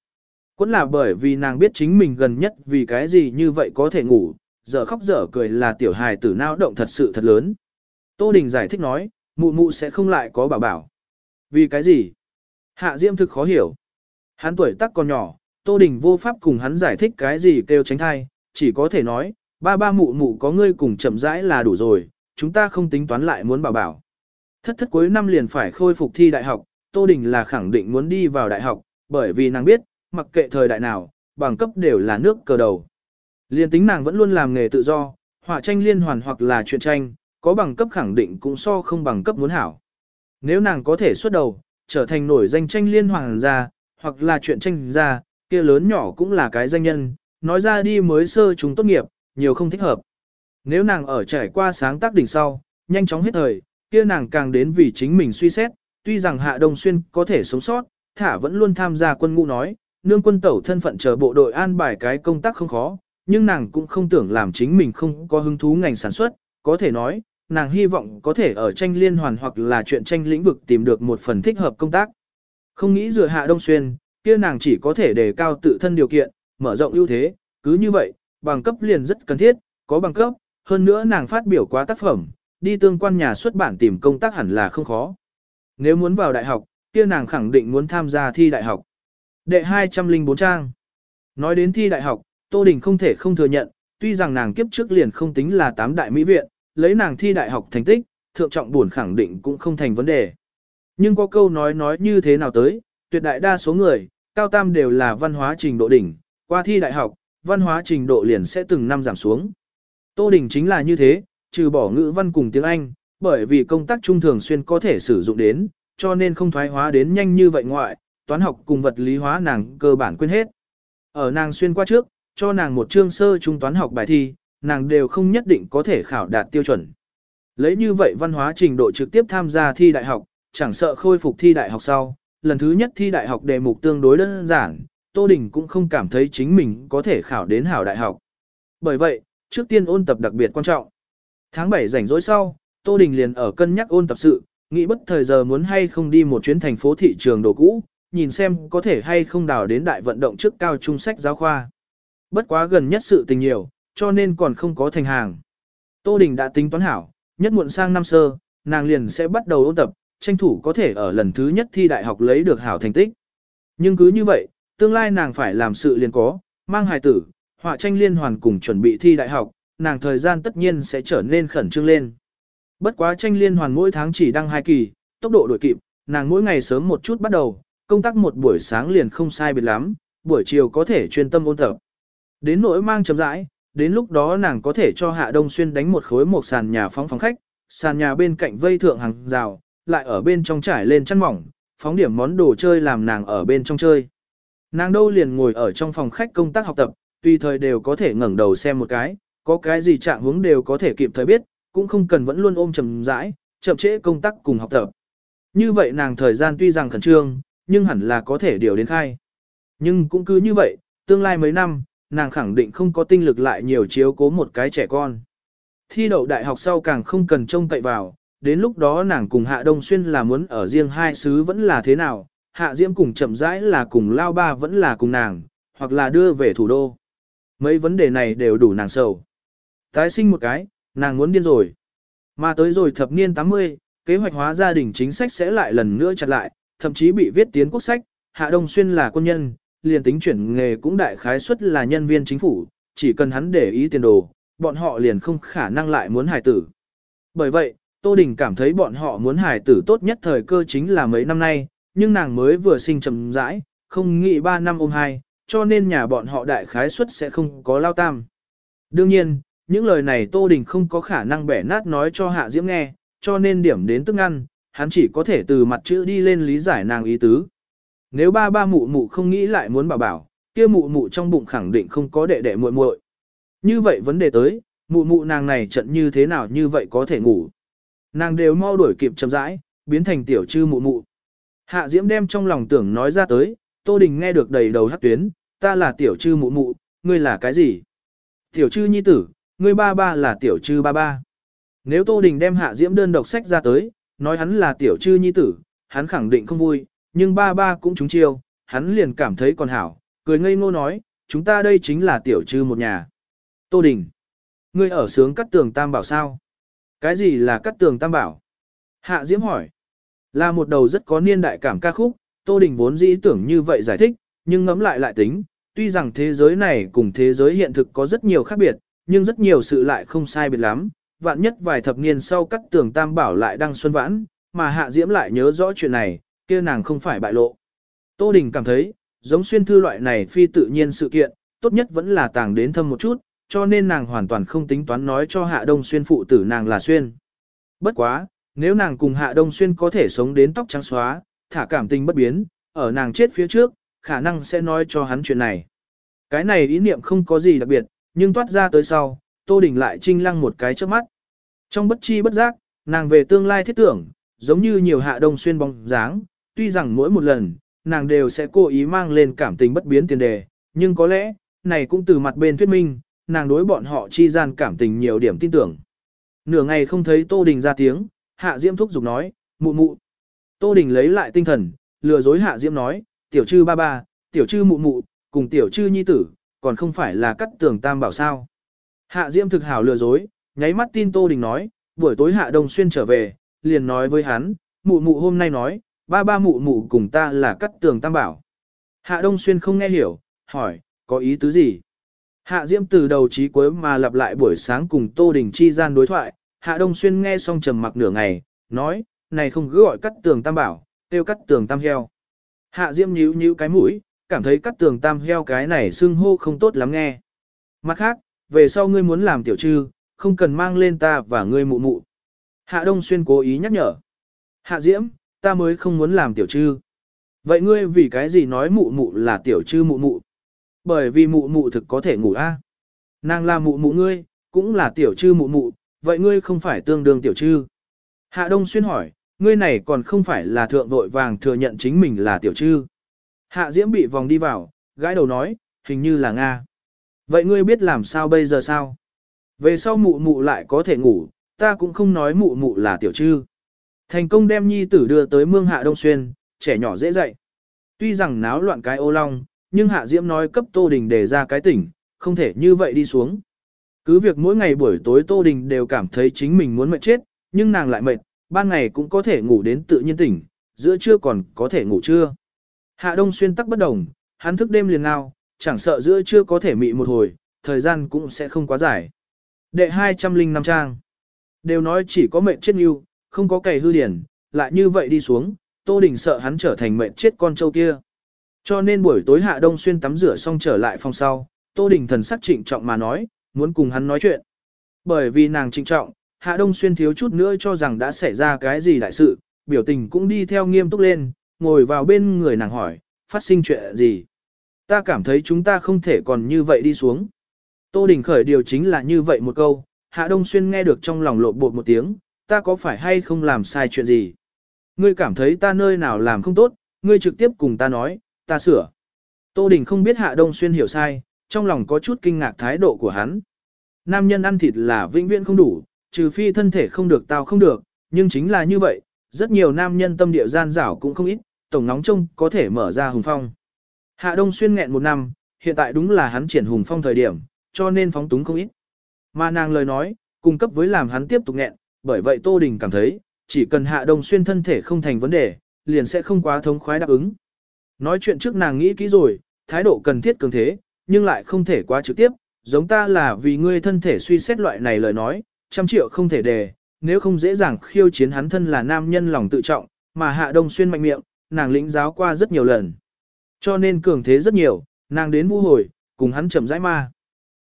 Quẫn là bởi vì nàng biết chính mình gần nhất vì cái gì như vậy có thể ngủ, dở khóc dở cười là tiểu hài tử nao động thật sự thật lớn. Tô Đình giải thích nói, mụ mụ sẽ không lại có bảo bảo. Vì cái gì? Hạ Diễm thực khó hiểu. Hắn tuổi tác còn nhỏ, Tô Đình vô pháp cùng hắn giải thích cái gì kêu tránh thai, chỉ có thể nói, ba ba mụ mụ có ngươi cùng chậm rãi là đủ rồi, chúng ta không tính toán lại muốn bảo bảo. Thất thất cuối năm liền phải khôi phục thi đại học, Tô Đình là khẳng định muốn đi vào đại học, bởi vì nàng biết, mặc kệ thời đại nào, bằng cấp đều là nước cờ đầu. Liên tính nàng vẫn luôn làm nghề tự do, họa tranh liên hoàn hoặc là chuyện tranh, có bằng cấp khẳng định cũng so không bằng cấp muốn hảo. Nếu nàng có thể xuất đầu, trở thành nổi danh tranh liên hoàn ra, hoặc là chuyện tranh ra, kia lớn nhỏ cũng là cái danh nhân, nói ra đi mới sơ chúng tốt nghiệp, nhiều không thích hợp. Nếu nàng ở trải qua sáng tác đỉnh sau, nhanh chóng hết thời, kia nàng càng đến vì chính mình suy xét, tuy rằng Hạ Đông Xuyên có thể sống sót, thả vẫn luôn tham gia quân ngũ nói, nương quân tẩu thân phận chờ bộ đội an bài cái công tác không khó, nhưng nàng cũng không tưởng làm chính mình không có hứng thú ngành sản xuất, có thể nói, nàng hy vọng có thể ở tranh liên hoàn hoặc là chuyện tranh lĩnh vực tìm được một phần thích hợp công tác. Không nghĩ dựa Hạ Đông Xuyên, kia nàng chỉ có thể đề cao tự thân điều kiện, mở rộng ưu thế, cứ như vậy, bằng cấp liền rất cần thiết, có bằng cấp, hơn nữa nàng phát biểu quá tác phẩm, đi tương quan nhà xuất bản tìm công tác hẳn là không khó. Nếu muốn vào đại học, kia nàng khẳng định muốn tham gia thi đại học. Đệ 204 trang. Nói đến thi đại học, Tô Đình không thể không thừa nhận, tuy rằng nàng kiếp trước liền không tính là tám đại mỹ viện, lấy nàng thi đại học thành tích, thượng trọng buồn khẳng định cũng không thành vấn đề. Nhưng có câu nói nói như thế nào tới, tuyệt đại đa số người, cao tam đều là văn hóa trình độ đỉnh, qua thi đại học, văn hóa trình độ liền sẽ từng năm giảm xuống. Tô đỉnh chính là như thế, trừ bỏ ngữ văn cùng tiếng Anh, bởi vì công tác trung thường xuyên có thể sử dụng đến, cho nên không thoái hóa đến nhanh như vậy ngoại, toán học cùng vật lý hóa nàng cơ bản quên hết. Ở nàng xuyên qua trước, cho nàng một chương sơ trung toán học bài thi, nàng đều không nhất định có thể khảo đạt tiêu chuẩn. Lấy như vậy văn hóa trình độ trực tiếp tham gia thi đại học, chẳng sợ khôi phục thi đại học sau, lần thứ nhất thi đại học đề mục tương đối đơn giản, Tô Đình cũng không cảm thấy chính mình có thể khảo đến hảo đại học. Bởi vậy, trước tiên ôn tập đặc biệt quan trọng. Tháng 7 rảnh rỗi sau, Tô Đình liền ở cân nhắc ôn tập sự, nghĩ bất thời giờ muốn hay không đi một chuyến thành phố thị trường đồ cũ, nhìn xem có thể hay không đào đến đại vận động trước cao trung sách giáo khoa. Bất quá gần nhất sự tình nhiều, cho nên còn không có thành hàng. Tô Đình đã tính toán hảo, nhất muộn sang năm sơ, nàng liền sẽ bắt đầu ôn tập, tranh thủ có thể ở lần thứ nhất thi đại học lấy được hảo thành tích. Nhưng cứ như vậy, tương lai nàng phải làm sự liền có, mang hài tử, họa tranh liên hoàn cùng chuẩn bị thi đại học, nàng thời gian tất nhiên sẽ trở nên khẩn trương lên. Bất quá tranh liên hoàn mỗi tháng chỉ đăng hai kỳ, tốc độ đổi kịp, nàng mỗi ngày sớm một chút bắt đầu, công tác một buổi sáng liền không sai biệt lắm, buổi chiều có thể chuyên tâm ôn tập. Đến nỗi mang chấm rãi, đến lúc đó nàng có thể cho Hạ Đông Xuyên đánh một khối một sàn nhà phóng phóng khách, sàn nhà bên cạnh vây thượng hàng rào, lại ở bên trong trải lên chăn mỏng, phóng điểm món đồ chơi làm nàng ở bên trong chơi. Nàng đâu liền ngồi ở trong phòng khách công tác học tập, tùy thời đều có thể ngẩng đầu xem một cái, có cái gì trạng hướng đều có thể kịp thời biết, cũng không cần vẫn luôn ôm chầm rãi, chậm trễ công tác cùng học tập. Như vậy nàng thời gian tuy rằng khẩn trương, nhưng hẳn là có thể điều đến khai. Nhưng cũng cứ như vậy, tương lai mấy năm, nàng khẳng định không có tinh lực lại nhiều chiếu cố một cái trẻ con. Thi đậu đại học sau càng không cần trông cậy vào, đến lúc đó nàng cùng Hạ Đông Xuyên là muốn ở riêng hai xứ vẫn là thế nào, Hạ Diễm cùng chậm rãi là cùng Lao Ba vẫn là cùng nàng, hoặc là đưa về thủ đô. Mấy vấn đề này đều đủ nàng sầu. Tái sinh một cái, nàng muốn điên rồi. Mà tới rồi thập niên 80, kế hoạch hóa gia đình chính sách sẽ lại lần nữa chặt lại, thậm chí bị viết tiến quốc sách, Hạ Đông Xuyên là quân nhân, liền tính chuyển nghề cũng đại khái suất là nhân viên chính phủ, chỉ cần hắn để ý tiền đồ, bọn họ liền không khả năng lại muốn hài tử. Bởi vậy, Tô Đình cảm thấy bọn họ muốn hài tử tốt nhất thời cơ chính là mấy năm nay, nhưng nàng mới vừa sinh chậm rãi, không nghĩ 3 năm ôm hai, cho nên nhà bọn họ đại khái suất sẽ không có lao tam. Đương nhiên, những lời này Tô Đình không có khả năng bẻ nát nói cho Hạ Diễm nghe, cho nên điểm đến tức ăn, hắn chỉ có thể từ mặt chữ đi lên lý giải nàng ý tứ. Nếu ba ba mụ mụ không nghĩ lại muốn bảo bảo, kia mụ mụ trong bụng khẳng định không có đệ đệ muội muội. Như vậy vấn đề tới, mụ mụ nàng này trận như thế nào như vậy có thể ngủ. Nàng đều mau đuổi kịp chậm rãi, biến thành tiểu chư mụ mụ. Hạ Diễm đem trong lòng tưởng nói ra tới, Tô Đình nghe được đầy đầu hát tuyến, ta là tiểu chư mụ mụ, ngươi là cái gì? Tiểu chư nhi tử, ngươi ba ba là tiểu chư ba ba. Nếu Tô Đình đem Hạ Diễm đơn độc sách ra tới, nói hắn là tiểu chư nhi tử, hắn khẳng định không vui, nhưng ba ba cũng trúng chiêu, hắn liền cảm thấy còn hảo, cười ngây ngô nói, chúng ta đây chính là tiểu chư một nhà. Tô Đình, ngươi ở sướng cắt tường tam bảo sao? Cái gì là cắt tường tam bảo? Hạ Diễm hỏi, là một đầu rất có niên đại cảm ca khúc, Tô Đình vốn dĩ tưởng như vậy giải thích, nhưng ngẫm lại lại tính, tuy rằng thế giới này cùng thế giới hiện thực có rất nhiều khác biệt, nhưng rất nhiều sự lại không sai biệt lắm, vạn nhất vài thập niên sau cắt tường tam bảo lại đang xuân vãn, mà Hạ Diễm lại nhớ rõ chuyện này, kia nàng không phải bại lộ. Tô Đình cảm thấy, giống xuyên thư loại này phi tự nhiên sự kiện, tốt nhất vẫn là tàng đến thâm một chút, cho nên nàng hoàn toàn không tính toán nói cho Hạ Đông Xuyên phụ tử nàng là xuyên. Bất quá, nếu nàng cùng Hạ Đông Xuyên có thể sống đến tóc trắng xóa, thả cảm tình bất biến, ở nàng chết phía trước, khả năng sẽ nói cho hắn chuyện này. Cái này ý niệm không có gì đặc biệt, nhưng toát ra tới sau, Tô Đình lại trinh lăng một cái trước mắt. Trong bất chi bất giác, nàng về tương lai thiết tưởng, giống như nhiều Hạ Đông Xuyên bóng dáng, tuy rằng mỗi một lần, nàng đều sẽ cố ý mang lên cảm tình bất biến tiền đề, nhưng có lẽ, này cũng từ mặt bên thuyết minh, nàng đối bọn họ chi gian cảm tình nhiều điểm tin tưởng. Nửa ngày không thấy Tô Đình ra tiếng, Hạ Diễm thúc giục nói, mụ mụ. Tô Đình lấy lại tinh thần, lừa dối Hạ Diễm nói, tiểu trư ba ba, tiểu trư mụ mụ, cùng tiểu trư nhi tử, còn không phải là cắt tường tam bảo sao. Hạ Diễm thực hảo lừa dối, nháy mắt tin Tô Đình nói, buổi tối Hạ Đông Xuyên trở về, liền nói với hắn, mụ mụ hôm nay nói, ba ba mụ mụ cùng ta là cắt tường tam bảo. Hạ Đông Xuyên không nghe hiểu, hỏi, có ý tứ gì? Hạ Diễm từ đầu chí cuối mà lặp lại buổi sáng cùng Tô Đình chi gian đối thoại, Hạ Đông Xuyên nghe xong trầm mặc nửa ngày, nói, này không cứ gọi cắt tường tam bảo, tiêu cắt tường tam heo. Hạ Diễm nhíu nhíu cái mũi, cảm thấy cắt tường tam heo cái này xưng hô không tốt lắm nghe. Mặt khác, về sau ngươi muốn làm tiểu trư, không cần mang lên ta và ngươi mụ mụ. Hạ Đông Xuyên cố ý nhắc nhở. Hạ Diễm, ta mới không muốn làm tiểu trư. Vậy ngươi vì cái gì nói mụ mụ là tiểu trư mụ mụ? Bởi vì mụ mụ thực có thể ngủ a. Nàng là mụ mụ ngươi, cũng là tiểu trư mụ mụ, vậy ngươi không phải tương đương tiểu trư. Hạ Đông Xuyên hỏi, ngươi này còn không phải là thượng vội vàng thừa nhận chính mình là tiểu trư. Hạ Diễm bị vòng đi vào, gãi đầu nói, hình như là Nga. Vậy ngươi biết làm sao bây giờ sao? Về sau mụ mụ lại có thể ngủ, ta cũng không nói mụ mụ là tiểu trư. Thành công đem nhi tử đưa tới mương hạ đông xuyên, trẻ nhỏ dễ dạy. Tuy rằng náo loạn cái ô long, nhưng hạ diễm nói cấp Tô Đình để ra cái tỉnh, không thể như vậy đi xuống. Cứ việc mỗi ngày buổi tối Tô Đình đều cảm thấy chính mình muốn mệt chết, nhưng nàng lại mệt, ban ngày cũng có thể ngủ đến tự nhiên tỉnh, giữa trưa còn có thể ngủ trưa. Hạ Đông Xuyên tắc bất đồng, hắn thức đêm liền nào, chẳng sợ giữa trưa có thể mị một hồi, thời gian cũng sẽ không quá dài. Đệ 205 trang. Đều nói chỉ có mệnh chết yêu, không có cày hư điển, lại như vậy đi xuống, Tô Đình sợ hắn trở thành mệnh chết con trâu kia. Cho nên buổi tối Hạ Đông Xuyên tắm rửa xong trở lại phòng sau, Tô Đình thần sắc trịnh trọng mà nói, muốn cùng hắn nói chuyện. Bởi vì nàng trịnh trọng, Hạ Đông Xuyên thiếu chút nữa cho rằng đã xảy ra cái gì đại sự, biểu tình cũng đi theo nghiêm túc lên, ngồi vào bên người nàng hỏi, phát sinh chuyện gì. Ta cảm thấy chúng ta không thể còn như vậy đi xuống. Tô Đình khởi điều chính là như vậy một câu, Hạ Đông Xuyên nghe được trong lòng lộn bột một tiếng, ta có phải hay không làm sai chuyện gì? Ngươi cảm thấy ta nơi nào làm không tốt, ngươi trực tiếp cùng ta nói, ta sửa. Tô Đình không biết Hạ Đông Xuyên hiểu sai, trong lòng có chút kinh ngạc thái độ của hắn. Nam nhân ăn thịt là vĩnh viễn không đủ, trừ phi thân thể không được tao không được, nhưng chính là như vậy, rất nhiều nam nhân tâm địa gian rảo cũng không ít, tổng nóng trông có thể mở ra hùng phong. Hạ Đông Xuyên nghẹn một năm, hiện tại đúng là hắn triển hùng phong thời điểm, cho nên phóng túng không ít. Mà nàng lời nói, cung cấp với làm hắn tiếp tục nghẹn, bởi vậy Tô Đình cảm thấy, chỉ cần Hạ Đông Xuyên thân thể không thành vấn đề, liền sẽ không quá thống khoái đáp ứng. Nói chuyện trước nàng nghĩ kỹ rồi, thái độ cần thiết cường thế, nhưng lại không thể quá trực tiếp, giống ta là vì ngươi thân thể suy xét loại này lời nói, trăm triệu không thể đề, nếu không dễ dàng khiêu chiến hắn thân là nam nhân lòng tự trọng, mà Hạ Đông Xuyên mạnh miệng, nàng lĩnh giáo qua rất nhiều lần. Cho nên cường thế rất nhiều, nàng đến vũ hồi, cùng hắn chậm rãi ma.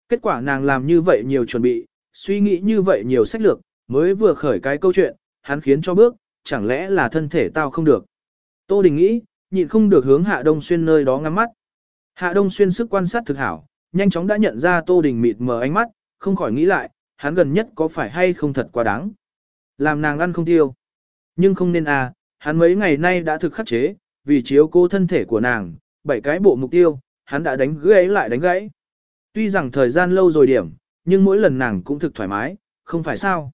Kết quả nàng làm như vậy nhiều chuẩn bị, suy nghĩ như vậy nhiều sách lược, mới vừa khởi cái câu chuyện, hắn khiến cho bước, chẳng lẽ là thân thể tao không được. Tô Đình nghĩ, nhịn không được hướng Hạ Đông Xuyên nơi đó ngắm mắt. Hạ Đông Xuyên sức quan sát thực hảo, nhanh chóng đã nhận ra Tô Đình mịt mờ ánh mắt, không khỏi nghĩ lại, hắn gần nhất có phải hay không thật quá đáng. Làm nàng ăn không tiêu. Nhưng không nên à, hắn mấy ngày nay đã thực khắc chế, vì chiếu cô thân thể của nàng, bảy cái bộ mục tiêu, hắn đã đánh gãy lại đánh gãy. Tuy rằng thời gian lâu rồi điểm, nhưng mỗi lần nàng cũng thực thoải mái, không phải sao.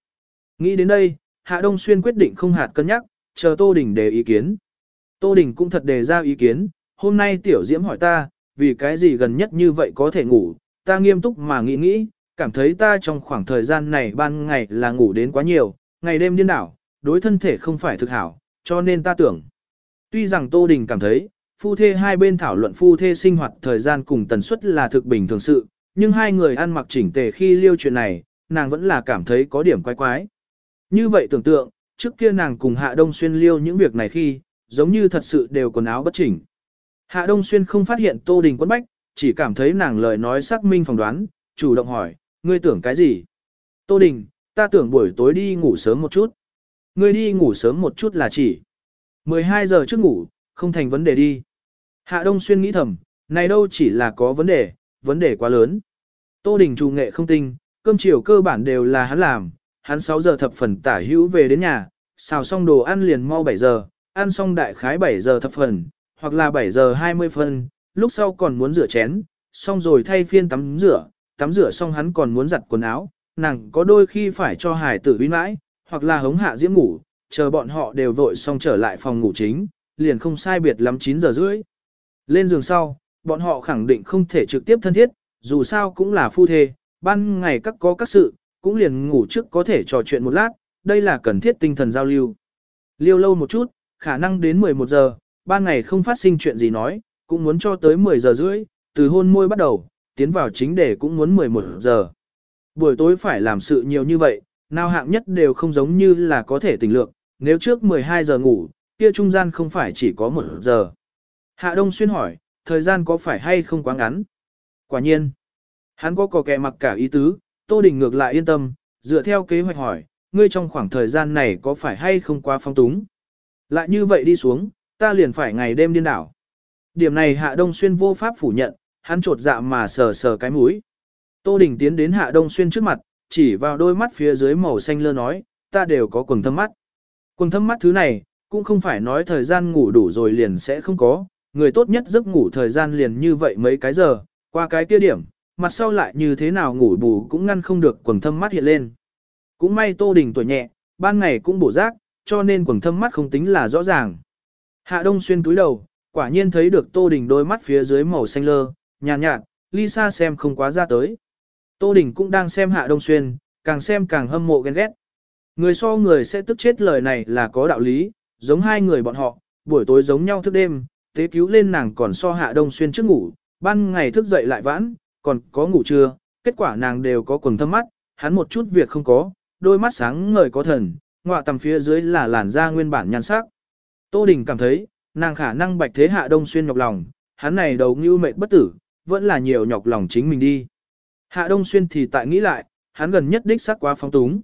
Nghĩ đến đây, Hạ Đông Xuyên quyết định không hạt cân nhắc, chờ Tô Đình đề ý kiến. Tô Đình cũng thật đề ra ý kiến, hôm nay Tiểu Diễm hỏi ta, vì cái gì gần nhất như vậy có thể ngủ, ta nghiêm túc mà nghĩ nghĩ, cảm thấy ta trong khoảng thời gian này ban ngày là ngủ đến quá nhiều, ngày đêm điên đảo, đối thân thể không phải thực hảo, cho nên ta tưởng. Tuy rằng Tô Đình cảm thấy, phu thê hai bên thảo luận phu thê sinh hoạt thời gian cùng tần suất là thực bình thường sự, nhưng hai người ăn mặc chỉnh tề khi liêu chuyện này, nàng vẫn là cảm thấy có điểm quái quái. Như vậy tưởng tượng, trước kia nàng cùng Hạ Đông Xuyên liêu những việc này khi, giống như thật sự đều quần áo bất chỉnh. Hạ Đông Xuyên không phát hiện Tô Đình quấn bách, chỉ cảm thấy nàng lời nói xác minh phỏng đoán, chủ động hỏi, ngươi tưởng cái gì? Tô Đình, ta tưởng buổi tối đi ngủ sớm một chút. Ngươi đi ngủ sớm một chút là chỉ 12 giờ trước ngủ, không thành vấn đề đi. Hạ Đông Xuyên nghĩ thầm, này đâu chỉ là có vấn đề, vấn đề quá lớn. Tô Đình trù nghệ không tinh, cơm chiều cơ bản đều là hắn làm, hắn 6 giờ thập phần tả hữu về đến nhà, xào xong đồ ăn liền mau 7 giờ, ăn xong đại khái 7 giờ thập phần, hoặc là 7 giờ 20 phân, lúc sau còn muốn rửa chén, xong rồi thay phiên tắm rửa, tắm rửa xong hắn còn muốn giặt quần áo, nàng có đôi khi phải cho hải tử uy mãi, hoặc là hống hạ diễm ngủ, chờ bọn họ đều vội xong trở lại phòng ngủ chính, liền không sai biệt lắm 9 giờ rưỡi. Lên giường sau, bọn họ khẳng định không thể trực tiếp thân thiết, dù sao cũng là phu thê, ban ngày các có các sự, cũng liền ngủ trước có thể trò chuyện một lát, đây là cần thiết tinh thần giao lưu. Liêu lâu một chút, khả năng đến 11 giờ, ban ngày không phát sinh chuyện gì nói, cũng muốn cho tới 10 giờ rưỡi, từ hôn môi bắt đầu, tiến vào chính đề cũng muốn 11 giờ. Buổi tối phải làm sự nhiều như vậy, nào hạng nhất đều không giống như là có thể tình lượng, nếu trước 12 giờ ngủ, kia trung gian không phải chỉ có 1 giờ. Hạ Đông Xuyên hỏi, thời gian có phải hay không quá ngắn? Quả nhiên, hắn có cò kẹ mặc cả ý tứ, Tô Đình ngược lại yên tâm, dựa theo kế hoạch hỏi, ngươi trong khoảng thời gian này có phải hay không quá phong túng? Lại như vậy đi xuống, ta liền phải ngày đêm điên đảo. Điểm này Hạ Đông Xuyên vô pháp phủ nhận, hắn trột dạ mà sờ sờ cái mũi. Tô Đình tiến đến Hạ Đông Xuyên trước mặt, chỉ vào đôi mắt phía dưới màu xanh lơ nói, ta đều có quần thâm mắt. Quần thâm mắt thứ này, cũng không phải nói thời gian ngủ đủ rồi liền sẽ không có, người tốt nhất giấc ngủ thời gian liền như vậy mấy cái giờ, qua cái kia điểm, mặt sau lại như thế nào ngủ bù cũng ngăn không được quần thâm mắt hiện lên. Cũng may Tô Đình tuổi nhẹ, ban ngày cũng bổ rác, cho nên quần thâm mắt không tính là rõ ràng. Hạ Đông xuyên túi đầu, quả nhiên thấy được Tô Đình đôi mắt phía dưới màu xanh lơ, nhàn nhạt, nhạt, Lisa xem không quá ra tới. Tô Đình cũng đang xem Hạ Đông xuyên, càng xem càng hâm mộ ghen ghét. Người so người sẽ tức chết lời này là có đạo lý, giống hai người bọn họ, buổi tối giống nhau thức đêm, tế cứu lên nàng còn so Hạ Đông xuyên trước ngủ, ban ngày thức dậy lại vãn, còn có ngủ trưa, kết quả nàng đều có quần thâm mắt, hắn một chút việc không có, đôi mắt sáng ngời có thần, ngọa tầm phía dưới là làn da nguyên bản nhan sắc. Tô Đình cảm thấy, nàng khả năng bạch thế hạ đông xuyên nhọc lòng, hắn này đầu ngưu mệt bất tử, vẫn là nhiều nhọc lòng chính mình đi. Hạ đông xuyên thì tại nghĩ lại, hắn gần nhất đích sắc quá phong túng.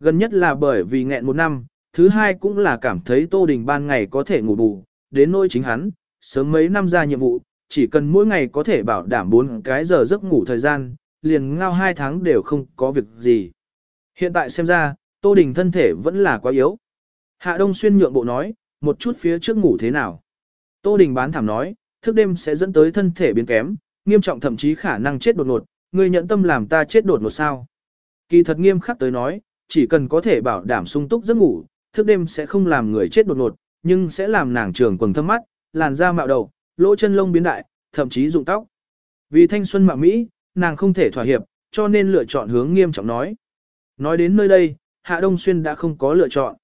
Gần nhất là bởi vì nghẹn một năm, thứ hai cũng là cảm thấy Tô Đình ban ngày có thể ngủ bù, đến nỗi chính hắn, sớm mấy năm ra nhiệm vụ, chỉ cần mỗi ngày có thể bảo đảm 4 cái giờ giấc ngủ thời gian, liền ngao 2 tháng đều không có việc gì. Hiện tại xem ra, Tô Đình thân thể vẫn là quá yếu. Hạ Đông Xuyên nhượng bộ nói, một chút phía trước ngủ thế nào. Tô Đình bán thảm nói, thức đêm sẽ dẫn tới thân thể biến kém, nghiêm trọng thậm chí khả năng chết đột ngột, người nhận tâm làm ta chết đột ngột sao. Kỳ thật nghiêm khắc tới nói, chỉ cần có thể bảo đảm sung túc giấc ngủ, thức đêm sẽ không làm người chết đột ngột, nhưng sẽ làm nàng trường quần thâm mắt, làn da mạo đầu, lỗ chân lông biến đại, thậm chí rụng tóc. Vì thanh xuân mạo Mỹ, nàng không thể thỏa hiệp, cho nên lựa chọn hướng nghiêm trọng nói. Nói đến nơi đây, Hạ Đông Xuyên đã không có lựa chọn.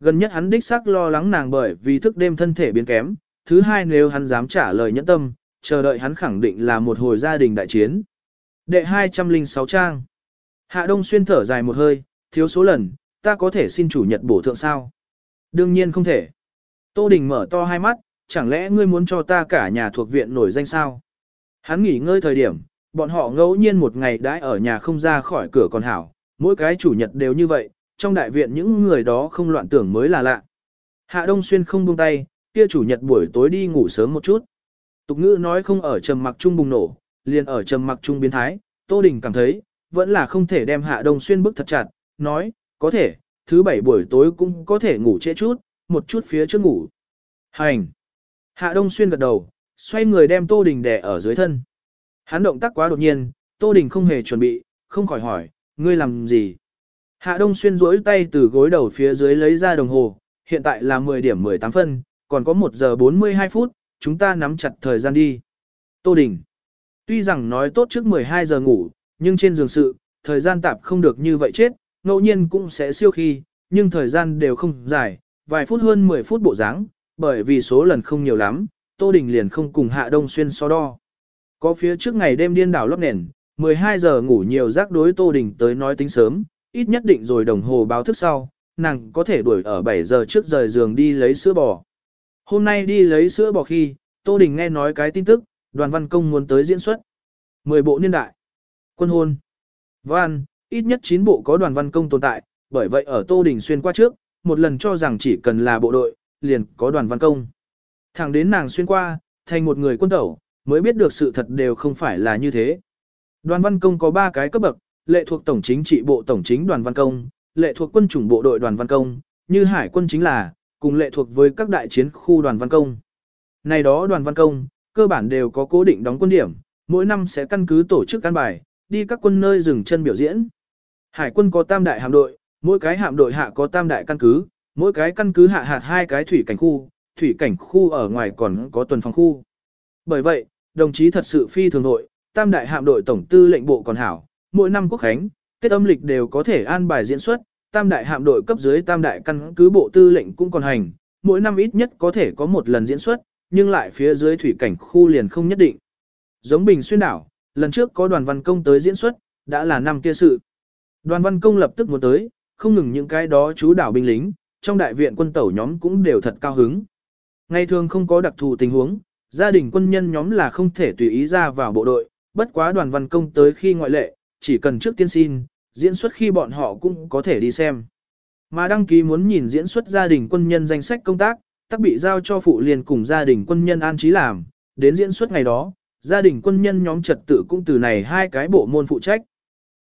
Gần nhất hắn đích xác lo lắng nàng bởi vì thức đêm thân thể biến kém, thứ hai nếu hắn dám trả lời nhẫn tâm, chờ đợi hắn khẳng định là một hồi gia đình đại chiến. Đệ 206 trang. Hạ Đông Xuyên thở dài một hơi, thiếu số lần, ta có thể xin chủ nhật bổ thượng sao? Đương nhiên không thể. Tô Đình mở to hai mắt, chẳng lẽ ngươi muốn cho ta cả nhà thuộc viện nổi danh sao? Hắn nghỉ ngơi thời điểm, bọn họ ngẫu nhiên một ngày đãi ở nhà không ra khỏi cửa còn hảo, mỗi cái chủ nhật đều như vậy, trong đại viện những người đó không loạn tưởng mới là lạ. Hạ Đông Xuyên không buông tay, kia chủ nhật buổi tối đi ngủ sớm một chút. Tục ngữ nói không ở trầm mặc trung bùng nổ, liền ở trầm mặc trung biến thái, Tô Đình cảm thấy, vẫn là không thể đem Hạ Đông Xuyên bức thật chặt, nói, có thể, thứ bảy buổi tối cũng có thể ngủ trễ chút, một chút phía trước ngủ. Hành! Hạ Đông Xuyên gật đầu, xoay người đem Tô Đình đè ở dưới thân. Hắn động tác quá đột nhiên, Tô Đình không hề chuẩn bị, không khỏi hỏi, ngươi làm gì? Hạ Đông Xuyên duỗi tay từ gối đầu phía dưới lấy ra đồng hồ, hiện tại là 10 điểm 18 phân, còn có 1 giờ 42 phút, chúng ta nắm chặt thời gian đi. Tô Đình. Tuy rằng nói tốt trước 12 giờ ngủ, nhưng trên giường sự, thời gian tạp không được như vậy chết, ngẫu nhiên cũng sẽ siêu khi, nhưng thời gian đều không dài, vài phút hơn 10 phút bộ dáng, bởi vì số lần không nhiều lắm, Tô Đình liền không cùng Hạ Đông Xuyên so đo. Có phía trước ngày đêm điên đảo lóc nền, 12 giờ ngủ nhiều rác đối Tô Đình tới nói tính sớm, ít nhất định rồi đồng hồ báo thức sau, nàng có thể đuổi ở 7 giờ trước rời giường đi lấy sữa bò. Hôm nay đi lấy sữa bò khi, Tô Đình nghe nói cái tin tức, đoàn văn công muốn tới diễn xuất. 10 bộ niên đại. Quân hôn. Văn, ít nhất 9 bộ có đoàn văn công tồn tại, bởi vậy ở Tô Đình xuyên qua trước, một lần cho rằng chỉ cần là bộ đội, liền có đoàn văn công. Thẳng đến nàng xuyên qua, thành một người quân tẩu, mới biết được sự thật đều không phải là như thế. Đoàn văn công có 3 cái cấp bậc, lệ thuộc tổng chính trị bộ tổng chính đoàn văn công, lệ thuộc quân chủng bộ đội đoàn văn công, như hải quân chính là, cùng lệ thuộc với các đại chiến khu đoàn văn công. Này đó đoàn văn công, cơ bản đều có cố định đóng quân điểm, mỗi năm sẽ căn cứ tổ chức căn bài, đi các quân nơi dừng chân biểu diễn. Hải quân có tam đại hạm đội, mỗi cái hạm đội hạ có tam đại căn cứ, mỗi cái căn cứ hạ hạt hai cái thủy cảnh khu, thủy cảnh khu ở ngoài còn có tuần phòng khu. Bởi vậy, đồng chí thật sự phi thường nội, tam đại hạm đội tổng tư lệnh bộ còn hảo, mỗi năm quốc khánh, Tết âm lịch đều có thể an bài diễn xuất, tam đại hạm đội cấp dưới tam đại căn cứ bộ tư lệnh cũng còn hành, mỗi năm ít nhất có thể có một lần diễn xuất, nhưng lại phía dưới thủy cảnh khu liền không nhất định. Giống Bình Xuyên đảo, lần trước có đoàn văn công tới diễn xuất, đã là năm kia sự. Đoàn văn công lập tức muốn tới, không ngừng những cái đó chú đảo binh lính, trong đại viện quân tẩu nhóm cũng đều thật cao hứng. Ngày thường không có đặc thù tình huống, gia đình quân nhân nhóm là không thể tùy ý ra vào bộ đội, bất quá đoàn văn công tới khi ngoại lệ, chỉ cần trước tiên xin, diễn xuất khi bọn họ cũng có thể đi xem. Mà đăng ký muốn nhìn diễn xuất gia đình quân nhân danh sách công tác, tác bị giao cho phụ liền cùng gia đình quân nhân an trí làm, đến diễn xuất ngày đó, gia đình quân nhân nhóm trật tự cũng từ này hai cái bộ môn phụ trách.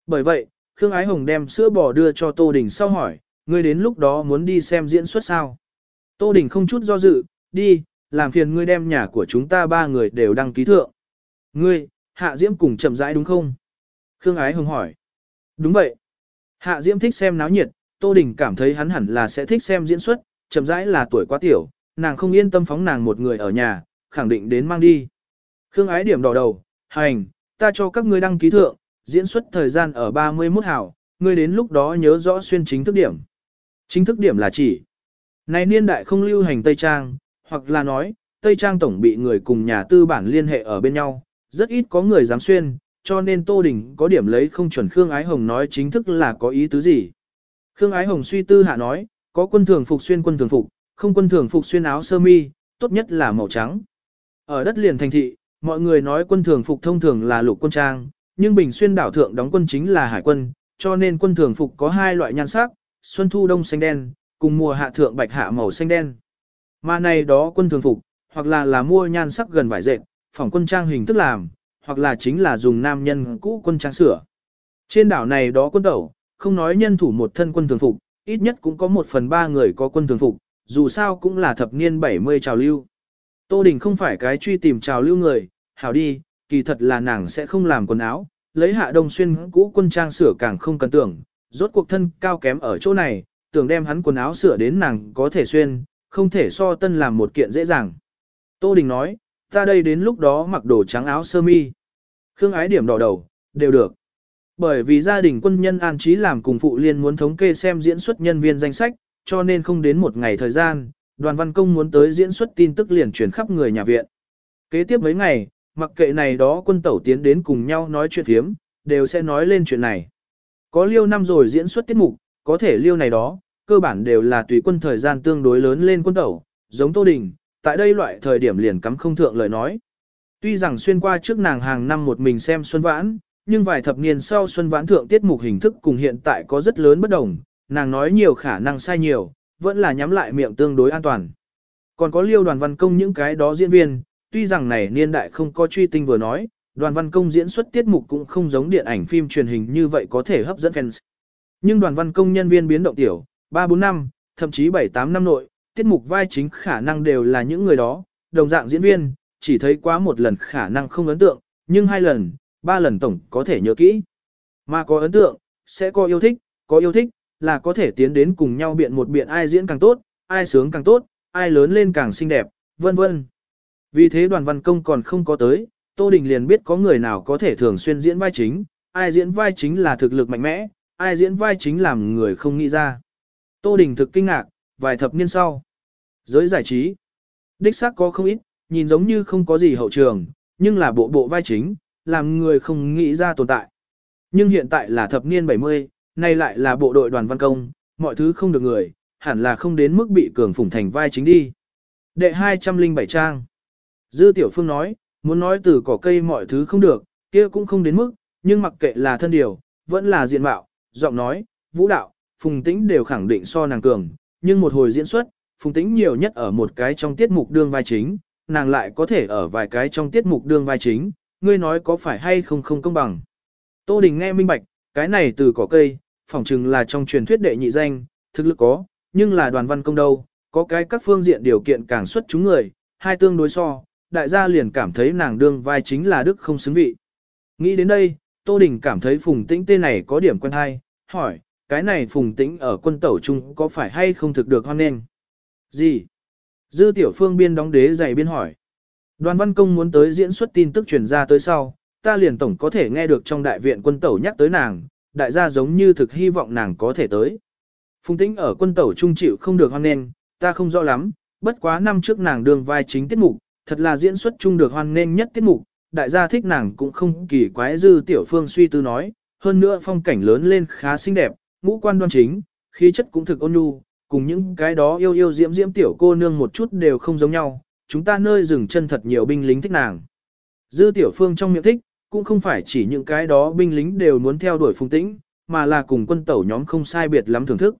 Bởi vậy, Khương Ái Hồng đem sữa bò đưa cho Tô Đình sau hỏi, ngươi đến lúc đó muốn đi xem diễn xuất sao? Tô Đình không chút do dự, đi, làm phiền ngươi đem nhà của chúng ta ba người đều đăng ký thượng. Ngươi, Hạ Diễm cùng chậm rãi đúng không? Khương Ái Hồng hỏi. Đúng vậy. Hạ Diễm thích xem náo nhiệt, Tô Đình cảm thấy hắn hẳn là sẽ thích xem diễn xuất, chậm rãi là tuổi quá tiểu, nàng không yên tâm phóng nàng một người ở nhà, khẳng định đến mang đi. Khương Ái điểm đỏ đầu, hành, ta cho các ngươi đăng ký thượng, diễn xuất thời gian ở 31 hảo, ngươi đến lúc đó nhớ rõ xuyên chính thức điểm. Chính thức điểm là chỉ, này niên đại không lưu hành Tây Trang, hoặc là nói, Tây Trang tổng bị người cùng nhà tư bản liên hệ ở bên nhau, rất ít có người dám xuyên, cho nên Tô Đình có điểm lấy không chuẩn Khương Ái Hồng nói chính thức là có ý tứ gì. Khương Ái Hồng suy tư hạ nói, có quân thường phục xuyên quân thường phục, không quân thường phục xuyên áo sơ mi, tốt nhất là màu trắng. Ở đất liền thành thị, mọi người nói quân thường phục thông thường là lục quân trang, nhưng Bình Xuyên đảo thượng đóng quân chính là hải quân, cho nên quân thường phục có hai loại nhan sắc, xuân thu đông xanh đen, cùng mùa hạ thượng bạch hạ màu xanh đen. Mà này đó quân thường phục, hoặc là là mua nhan sắc gần vải dệt, phòng quân trang hình thức làm, hoặc là chính là dùng nam nhân cũ quân trang sửa. Trên đảo này đó quân tẩu, không nói nhân thủ một thân quân thường phục, ít nhất cũng có một phần ba người có quân thường phục, dù sao cũng là thập niên 70 trào lưu. Tô Đình không phải cái truy tìm trào lưu người, hảo đi, kỳ thật là nàng sẽ không làm quần áo, lấy hạ đông xuyên cũ quân trang sửa càng không cần tưởng, rốt cuộc thân cao kém ở chỗ này, tưởng đem hắn quần áo sửa đến nàng có thể xuyên, không thể so tân làm một kiện dễ dàng. Tô Đình nói, ta đây đến lúc đó mặc đồ trắng áo sơ mi. Khương ái điểm đỏ đầu, đều được. Bởi vì gia đình quân nhân an trí làm cùng phụ liên muốn thống kê xem diễn xuất nhân viên danh sách, cho nên không đến một ngày thời gian, đoàn văn công muốn tới diễn xuất tin tức liền truyền khắp người nhà viện. Kế tiếp mấy ngày, mặc kệ này đó quân tẩu tiến đến cùng nhau nói chuyện thiếm, đều sẽ nói lên chuyện này. Có liêu năm rồi diễn xuất tiết mục, có thể liêu này đó, cơ bản đều là tùy quân thời gian tương đối lớn lên quân tẩu, giống Tô Đình, tại đây loại thời điểm liền cắm không thượng lời nói. Tuy rằng xuyên qua trước nàng hàng năm một mình xem Xuân Vãn, nhưng vài thập niên sau Xuân Vãn thượng tiết mục hình thức cùng hiện tại có rất lớn bất đồng, nàng nói nhiều khả năng sai nhiều, vẫn là nhắm lại miệng tương đối an toàn. Còn có liêu đoàn văn công những cái đó diễn viên, tuy rằng này niên đại không có truy tinh vừa nói, đoàn văn công diễn xuất tiết mục cũng không giống điện ảnh phim truyền hình như vậy có thể hấp dẫn fans. Nhưng đoàn văn công nhân viên biến động tiểu, 3-4 năm, thậm chí 7-8 năm nội, tiết mục vai chính khả năng đều là những người đó, đồng dạng diễn viên, chỉ thấy quá một lần khả năng không ấn tượng, nhưng hai lần, ba lần tổng có thể nhớ kỹ. Mà có ấn tượng, sẽ có yêu thích, có yêu thích, là có thể tiến đến cùng nhau biện một biện ai diễn càng tốt, ai sướng càng tốt, ai lớn lên càng xinh đẹp, vân vân. Vì thế đoàn văn công còn không có tới, Tô Đình liền biết có người nào có thể thường xuyên diễn vai chính, ai diễn vai chính là thực lực mạnh mẽ, ai diễn vai chính làm người không nghĩ ra. Tô Đình thực kinh ngạc, vài thập niên sau. Giới giải trí. Đích xác có không ít, nhìn giống như không có gì hậu trường, nhưng là bộ bộ vai chính, làm người không nghĩ ra tồn tại. Nhưng hiện tại là thập niên 70, nay lại là bộ đội đoàn văn công, mọi thứ không được người, hẳn là không đến mức bị cường phủng thành vai chính đi. Đệ 207 trang. Dư Tiểu Phương nói, muốn nói từ cỏ cây mọi thứ không được, kia cũng không đến mức, nhưng mặc kệ là thân điều, vẫn là diện mạo, giọng nói, vũ đạo, phùng tĩnh đều khẳng định so nàng cường, nhưng một hồi diễn xuất, phùng tĩnh nhiều nhất ở một cái trong tiết mục đương vai chính, nàng lại có thể ở vài cái trong tiết mục đương vai chính, ngươi nói có phải hay không không công bằng. Tô Đình nghe minh bạch, cái này từ cỏ cây, phỏng chừng là trong truyền thuyết đệ nhị danh, thực lực có, nhưng là đoàn văn công đâu, có cái các phương diện điều kiện càng xuất chúng người, hai tương đối so, đại gia liền cảm thấy nàng đương vai chính là đức không xứng vị. Nghĩ đến đây, Tô Đình cảm thấy Phùng Tĩnh tên này có điểm quen hay, hỏi, cái này Phùng Tĩnh ở quân tẩu trung có phải hay không thực được hoan nghênh? Gì? Dư tiểu phương biên đóng đế dày biên hỏi. Đoàn văn công muốn tới diễn xuất tin tức truyền ra tới sau, ta liền tổng có thể nghe được trong đại viện quân tẩu nhắc tới nàng, đại gia giống như thực hy vọng nàng có thể tới. Phùng tĩnh ở quân tẩu trung chịu không được hoan nghênh, ta không rõ lắm, bất quá năm trước nàng đường vai chính tiết mục, thật là diễn xuất chung được hoan nghênh nhất tiết mục, đại gia thích nàng cũng không kỳ quái dư tiểu phương suy tư nói, hơn nữa phong cảnh lớn lên khá xinh đẹp, ngũ quan đoan chính, khí chất cũng thực ôn nhu, cùng những cái đó yêu yêu diễm diễm tiểu cô nương một chút đều không giống nhau, chúng ta nơi dừng chân thật nhiều binh lính thích nàng. Dư tiểu phương trong miệng thích, cũng không phải chỉ những cái đó binh lính đều muốn theo đuổi phùng tĩnh, mà là cùng quân tẩu nhóm không sai biệt lắm thưởng thức.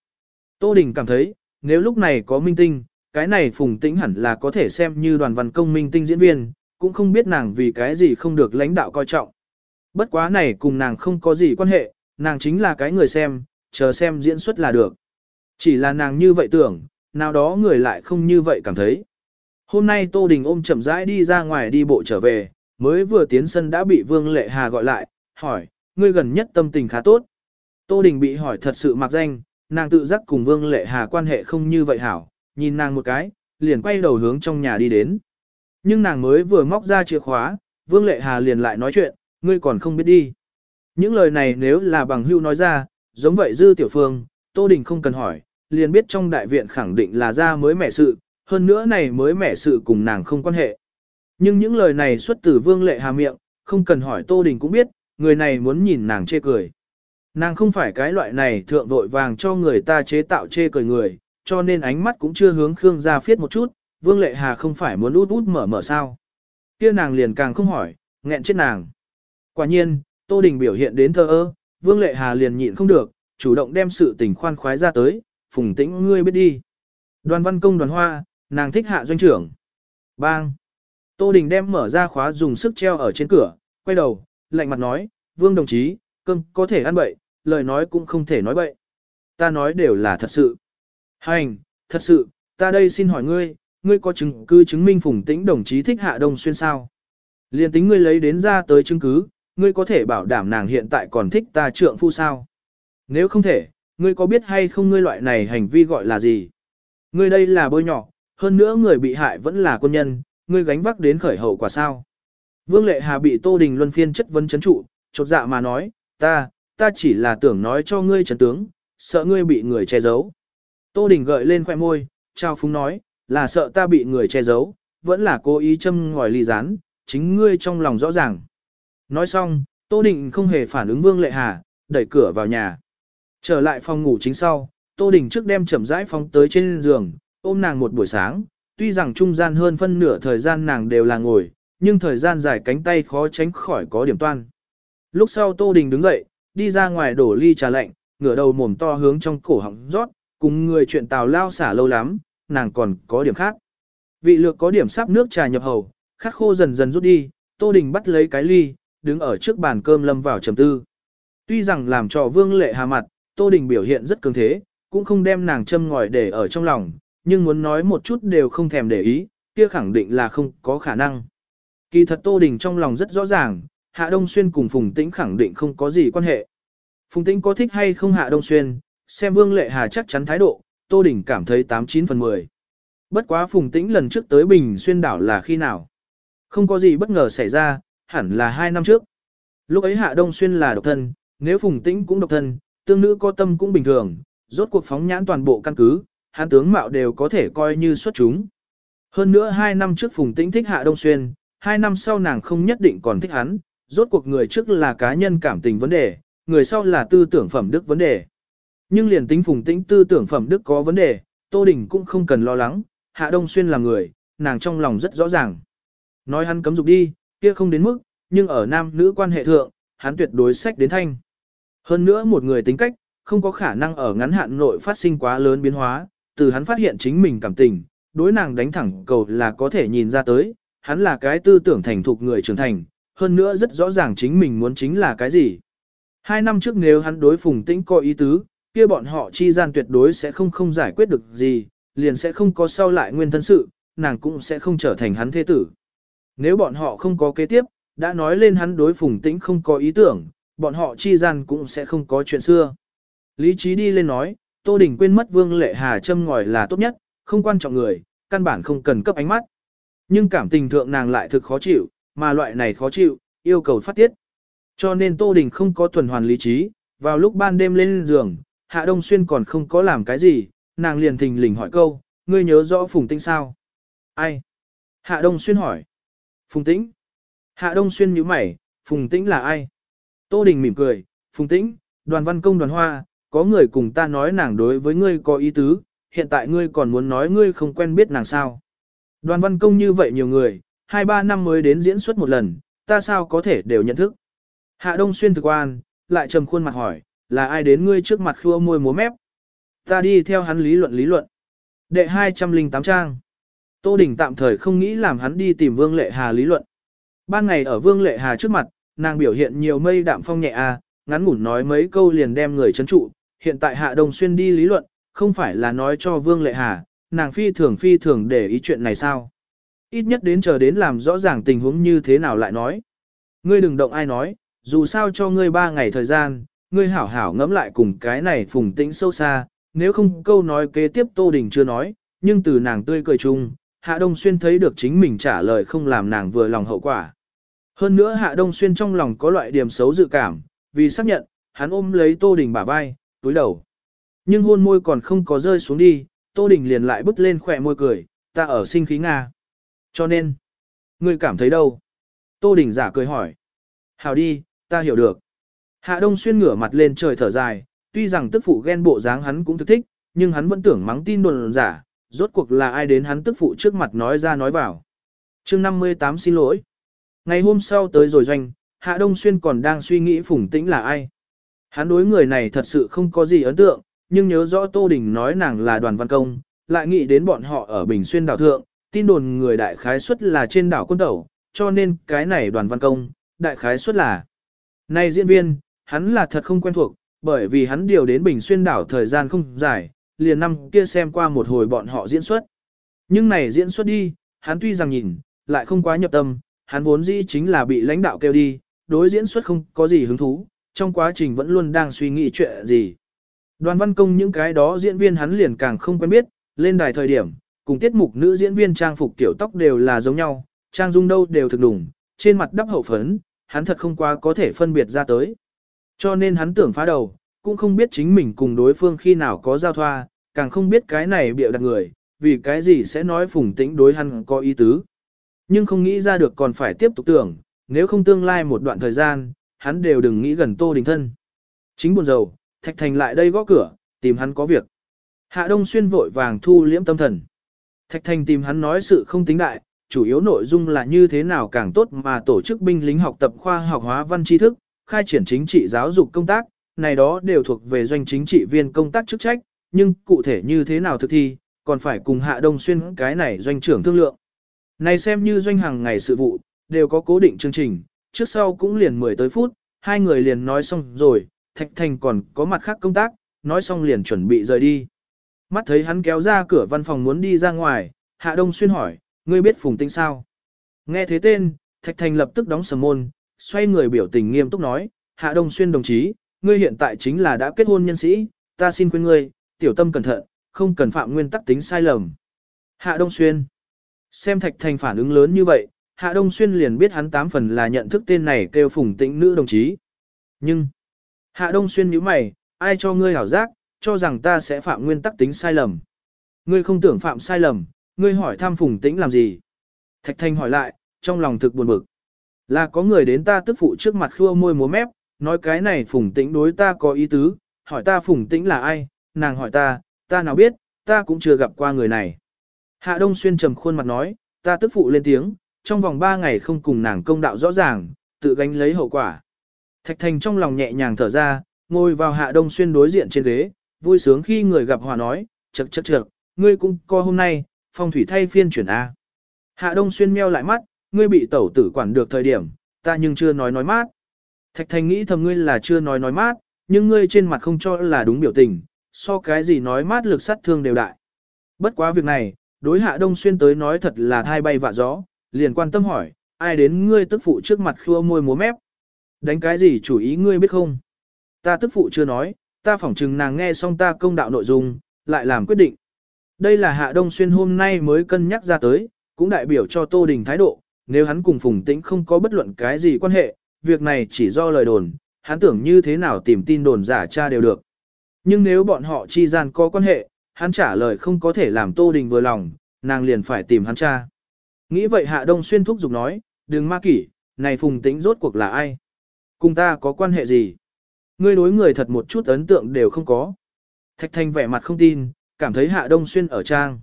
Tô Đình cảm thấy, nếu lúc này có minh tinh, cái này phùng tĩnh hẳn là có thể xem như đoàn văn công minh tinh diễn viên, cũng không biết nàng vì cái gì không được lãnh đạo coi trọng. Bất quá này cùng nàng không có gì quan hệ, nàng chính là cái người xem, chờ xem diễn xuất là được. Chỉ là nàng như vậy tưởng, nào đó người lại không như vậy cảm thấy. Hôm nay Tô Đình ôm chậm rãi đi ra ngoài đi bộ trở về, mới vừa tiến sân đã bị Vương Lệ Hà gọi lại, hỏi, ngươi gần nhất tâm tình khá tốt. Tô Đình bị hỏi thật sự mặc danh, nàng tự giác cùng Vương Lệ Hà quan hệ không như vậy hảo, nhìn nàng một cái, liền quay đầu hướng trong nhà đi đến. Nhưng nàng mới vừa móc ra chìa khóa, Vương Lệ Hà liền lại nói chuyện, ngươi còn không biết đi. Những lời này nếu là bằng hưu nói ra, giống vậy dư tiểu phương, Tô Đình không cần hỏi, liền biết trong đại viện khẳng định là ra mới mẻ sự, hơn nữa này mới mẻ sự cùng nàng không quan hệ. Nhưng những lời này xuất từ Vương Lệ Hà miệng, không cần hỏi Tô Đình cũng biết, người này muốn nhìn nàng chê cười. Nàng không phải cái loại này thượng vội vàng cho người ta chế tạo chê cười người, cho nên ánh mắt cũng chưa hướng Khương ra phiết một chút, Vương Lệ Hà không phải muốn út út mở mở sao. kia nàng liền càng không hỏi, nghẹn chết nàng. Quả nhiên, Tô Đình biểu hiện đến thơ ơ, Vương Lệ Hà liền nhịn không được, chủ động đem sự tình khoan khoái ra tới, phùng tĩnh ngươi biết đi. Đoàn văn công đoàn hoa, nàng thích hạ doanh trưởng. Bang! Tô Đình đem mở ra khóa dùng sức treo ở trên cửa, quay đầu, lạnh mặt nói, Vương đồng chí, cơm có thể ăn bậy, lời nói cũng không thể nói bậy. Ta nói đều là thật sự. Hành, thật sự, ta đây xin hỏi ngươi, ngươi có chứng cứ chứng minh phùng tĩnh đồng chí thích hạ đông xuyên sao? Liên tính ngươi lấy đến ra tới chứng cứ, ngươi có thể bảo đảm nàng hiện tại còn thích ta trượng phu sao? Nếu không thể, ngươi có biết hay không ngươi loại này hành vi gọi là gì? Ngươi đây là bôi nhỏ, hơn nữa người bị hại vẫn là quân nhân, ngươi gánh vác đến khởi hậu quả sao? Vương Lệ Hà bị Tô Đình luân phiên chất vấn chấn trụ, chột dạ mà nói, ta, ta chỉ là tưởng nói cho ngươi trấn tướng, sợ ngươi bị người che giấu. Tô Đình gợi lên khoẻ môi, trao phúng nói, là sợ ta bị người che giấu, vẫn là cố ý châm ngòi ly rán, chính ngươi trong lòng rõ ràng. Nói xong, Tô Đình không hề phản ứng Vương Lệ Hà, đẩy cửa vào nhà. Trở lại phòng ngủ chính sau, Tô Đình trước đem chậm rãi phóng tới trên giường, ôm nàng một buổi sáng, tuy rằng trung gian hơn phân nửa thời gian nàng đều là ngồi, nhưng thời gian dài cánh tay khó tránh khỏi có điểm toan. Lúc sau Tô Đình đứng dậy, đi ra ngoài đổ ly trà lạnh, ngửa đầu mồm to hướng trong cổ họng rót, cùng người chuyện tào lao xả lâu lắm, nàng còn có điểm khác. Vị lược có điểm sắp nước trà nhập hầu, khát khô dần dần rút đi, Tô Đình bắt lấy cái ly, đứng ở trước bàn cơm lâm vào trầm tư. Tuy rằng làm cho Vương Lệ Hà mặt, Tô Đình biểu hiện rất cường thế, cũng không đem nàng châm ngòi để ở trong lòng, nhưng muốn nói một chút đều không thèm để ý, kia khẳng định là không có khả năng. Kỳ thật Tô Đình trong lòng rất rõ ràng, Hạ Đông Xuyên cùng Phùng Tĩnh khẳng định không có gì quan hệ. Phùng Tĩnh có thích hay không Hạ Đông Xuyên, xem Vương Lệ Hà chắc chắn thái độ, Tô Đình cảm thấy 89 phần 10. Bất quá Phùng Tĩnh lần trước tới Bình Xuyên đảo là khi nào? Không có gì bất ngờ xảy ra, hẳn là 2 năm trước. Lúc ấy Hạ Đông Xuyên là độc thân, nếu Phùng Tĩnh cũng độc thân, tương nữ có tâm cũng bình thường, rốt cuộc phóng nhãn toàn bộ căn cứ, hắn tướng mạo đều có thể coi như xuất chúng. Hơn nữa 2 năm trước Phùng Tĩnh thích Hạ Đông Xuyên, 2 năm sau nàng không nhất định còn thích hắn, rốt cuộc người trước là cá nhân cảm tình vấn đề, người sau là tư tưởng phẩm đức vấn đề. Nhưng liền tính Phùng Tĩnh tư tưởng phẩm đức có vấn đề, Tô Đình cũng không cần lo lắng, Hạ Đông Xuyên là người, nàng trong lòng rất rõ ràng. Nói hắn cấm dục đi, kia không đến mức, nhưng ở nam nữ quan hệ thượng, hắn tuyệt đối sách đến thanh. Hơn nữa một người tính cách, không có khả năng ở ngắn hạn nội phát sinh quá lớn biến hóa, từ hắn phát hiện chính mình cảm tình, đối nàng đánh thẳng cầu là có thể nhìn ra tới, hắn là cái tư tưởng thành thục người trưởng thành, hơn nữa rất rõ ràng chính mình muốn chính là cái gì. Hai năm trước nếu hắn đối phùng tĩnh có ý tứ, kia bọn họ chi gian tuyệt đối sẽ không không giải quyết được gì, liền sẽ không có sau lại nguyên thân sự, nàng cũng sẽ không trở thành hắn thế tử. Nếu bọn họ không có kế tiếp, đã nói lên hắn đối phùng tĩnh không có ý tưởng, bọn họ chi gian cũng sẽ không có chuyện xưa. Lý trí đi lên nói, Tô Đình quên mất Vương Lệ Hà châm ngòi là tốt nhất, không quan trọng người, căn bản không cần cấp ánh mắt. Nhưng cảm tình thượng nàng lại thực khó chịu, mà loại này khó chịu, yêu cầu phát tiết. Cho nên Tô Đình không có tuần hoàn lý trí, vào lúc ban đêm lên giường, Hạ Đông Xuyên còn không có làm cái gì, nàng liền thình lình hỏi câu, ngươi nhớ rõ Phùng Tĩnh sao? Ai? Hạ Đông Xuyên hỏi. Phùng Tĩnh. Hạ Đông Xuyên nhíu mày, Phùng Tĩnh là ai? Tô Đình mỉm cười, Phùng Tĩnh, đoàn văn công đoàn hoa, có người cùng ta nói nàng đối với ngươi có ý tứ, hiện tại ngươi còn muốn nói ngươi không quen biết nàng sao. Đoàn văn công như vậy nhiều người, hai ba năm mới đến diễn xuất một lần, ta sao có thể đều nhận thức. Hạ Đông Xuyên thực quan, lại trầm khuôn mặt hỏi, là ai đến ngươi trước mặt khua môi múa mép? Ta đi theo hắn lý luận lý luận. Đệ 208 trang. Tô Đình tạm thời không nghĩ làm hắn đi tìm Vương Lệ Hà lý luận. Ban ngày ở Vương Lệ Hà trước mặt, nàng biểu hiện nhiều mây đạm phong nhẹ à, ngắn ngủn nói mấy câu liền đem người chấn trụ, hiện tại Hạ Đông Xuyên đi lý luận, không phải là nói cho Vương Lệ Hà, nàng phi thường phi thường để ý chuyện này sao. Ít nhất đến chờ đến làm rõ ràng tình huống như thế nào lại nói. Ngươi đừng động ai nói, dù sao cho ngươi ba ngày thời gian, ngươi hảo hảo ngẫm lại cùng cái này phùng tĩnh sâu xa, nếu không câu nói kế tiếp Tô Đình chưa nói, nhưng từ nàng tươi cười chung, Hạ Đông Xuyên thấy được chính mình trả lời không làm nàng vừa lòng hậu quả. Hơn nữa Hạ Đông Xuyên trong lòng có loại điểm xấu dự cảm, vì xác nhận, hắn ôm lấy Tô Đình bả vai, túi đầu. Nhưng hôn môi còn không có rơi xuống đi, Tô Đình liền lại bước lên khỏe môi cười, ta ở sinh khí Nga. Cho nên, ngươi cảm thấy đâu? Tô Đình giả cười hỏi. Hào đi, ta hiểu được. Hạ Đông Xuyên ngửa mặt lên trời thở dài, tuy rằng tức phụ ghen bộ dáng hắn cũng thức thích, nhưng hắn vẫn tưởng mắng tin đồn giả, rốt cuộc là ai đến hắn tức phụ trước mặt nói ra nói vào. chương 58 xin lỗi. Ngày hôm sau tới rồi doanh, Hạ Đông Xuyên còn đang suy nghĩ Phùng Tĩnh là ai. Hắn đối người này thật sự không có gì ấn tượng, nhưng nhớ rõ Tô Đình nói nàng là đoàn văn công, lại nghĩ đến bọn họ ở Bình Xuyên đảo thượng, tin đồn người đại khái suất là trên đảo quân tẩu, cho nên cái này đoàn văn công, đại khái suất là. Này diễn viên, hắn là thật không quen thuộc, bởi vì hắn điều đến Bình Xuyên đảo thời gian không dài, liền năm kia xem qua một hồi bọn họ diễn xuất. Nhưng này diễn xuất đi, hắn tuy rằng nhìn, lại không quá nhập tâm, hắn vốn dĩ chính là bị lãnh đạo kêu đi, đối diễn xuất không có gì hứng thú, trong quá trình vẫn luôn đang suy nghĩ chuyện gì. Đoàn văn công những cái đó diễn viên hắn liền càng không quen biết, lên đài thời điểm, cùng tiết mục nữ diễn viên trang phục tiểu tóc đều là giống nhau, trang dung đâu đều thực đủng, trên mặt đắp hậu phấn, hắn thật không quá có thể phân biệt ra tới. Cho nên hắn tưởng phá đầu, cũng không biết chính mình cùng đối phương khi nào có giao thoa, càng không biết cái này bịa đặt người, vì cái gì sẽ nói phùng tĩnh đối hắn có ý tứ. Nhưng không nghĩ ra được còn phải tiếp tục tưởng, nếu không tương lai một đoạn thời gian, hắn đều đừng nghĩ gần Tô Đình thân. Chính buồn rầu, Thạch Thành lại đây gõ cửa, tìm hắn có việc. Hạ Đông Xuyên vội vàng thu liễm tâm thần. Thạch Thành tìm hắn nói sự không tính đại, chủ yếu nội dung là như thế nào càng tốt mà tổ chức binh lính học tập khoa học hóa văn tri thức, khai triển chính trị giáo dục công tác, này đó đều thuộc về doanh chính trị viên công tác chức trách, nhưng cụ thể như thế nào thực thi, còn phải cùng Hạ Đông Xuyên cái này doanh trưởng thương lượng. Này xem như doanh hàng ngày sự vụ, đều có cố định chương trình, trước sau cũng liền 10 tới phút, hai người liền nói xong rồi, Thạch Thành còn có mặt khác công tác, nói xong liền chuẩn bị rời đi. Mắt thấy hắn kéo ra cửa văn phòng muốn đi ra ngoài, Hạ Đông Xuyên hỏi, ngươi biết Phùng Tinh sao? Nghe thế tên, Thạch Thành lập tức đóng sầm môn, xoay người biểu tình nghiêm túc nói, Hạ Đông Xuyên đồng chí, ngươi hiện tại chính là đã kết hôn nhân sĩ, ta xin khuyên ngươi, tiểu tâm cẩn thận, không cần phạm nguyên tắc tính sai lầm. Hạ Đông Xuyên Xem Thạch Thành phản ứng lớn như vậy, Hạ Đông Xuyên liền biết hắn tám phần là nhận thức tên này kêu Phùng Tĩnh nữ đồng chí. Nhưng, Hạ Đông Xuyên nhíu mày, ai cho ngươi hảo giác, cho rằng ta sẽ phạm nguyên tắc tính sai lầm. Ngươi không tưởng phạm sai lầm, ngươi hỏi thăm Phùng Tĩnh làm gì? Thạch Thanh hỏi lại, trong lòng thực buồn bực. Là có người đến ta tức phụ trước mặt khua môi múa mép, nói cái này Phùng Tĩnh đối ta có ý tứ, hỏi ta Phùng Tĩnh là ai, nàng hỏi ta, ta nào biết, ta cũng chưa gặp qua người này. Hạ Đông Xuyên trầm khuôn mặt nói, ta tức phụ lên tiếng, trong vòng 3 ngày không cùng nàng công đạo rõ ràng, tự gánh lấy hậu quả. Thạch Thành trong lòng nhẹ nhàng thở ra, ngồi vào Hạ Đông Xuyên đối diện trên ghế, vui sướng khi người gặp hòa nói, chật chật chật, ngươi cũng co hôm nay, phong thủy thay phiên chuyển A. Hạ Đông Xuyên meo lại mắt, ngươi bị tẩu tử quản được thời điểm, ta nhưng chưa nói nói mát. Thạch Thành nghĩ thầm ngươi là chưa nói nói mát, nhưng ngươi trên mặt không cho là đúng biểu tình, so cái gì nói mát lực sát thương đều đại. Bất quá việc này, đối Hạ Đông Xuyên tới nói thật là thai bay vạ gió, liền quan tâm hỏi, ai đến ngươi tức phụ trước mặt khua môi múa mép. Đánh cái gì chủ ý ngươi biết không? Ta tức phụ chưa nói, ta phỏng chừng nàng nghe xong ta công đạo nội dung, lại làm quyết định. Đây là Hạ Đông Xuyên hôm nay mới cân nhắc ra tới, cũng đại biểu cho Tô Đình thái độ, nếu hắn cùng Phùng Tĩnh không có bất luận cái gì quan hệ, việc này chỉ do lời đồn, hắn tưởng như thế nào tìm tin đồn giả cha đều được. Nhưng nếu bọn họ chi gian có quan hệ, hắn trả lời không có thể làm Tô Đình vừa lòng, nàng liền phải tìm hắn cha. Nghĩ vậy Hạ Đông Xuyên thúc giục nói, đừng ma kỷ, này Phùng Tĩnh rốt cuộc là ai? Cùng ta có quan hệ gì? Ngươi đối người thật một chút ấn tượng đều không có. Thạch Thanh vẻ mặt không tin, cảm thấy Hạ Đông Xuyên ở trang.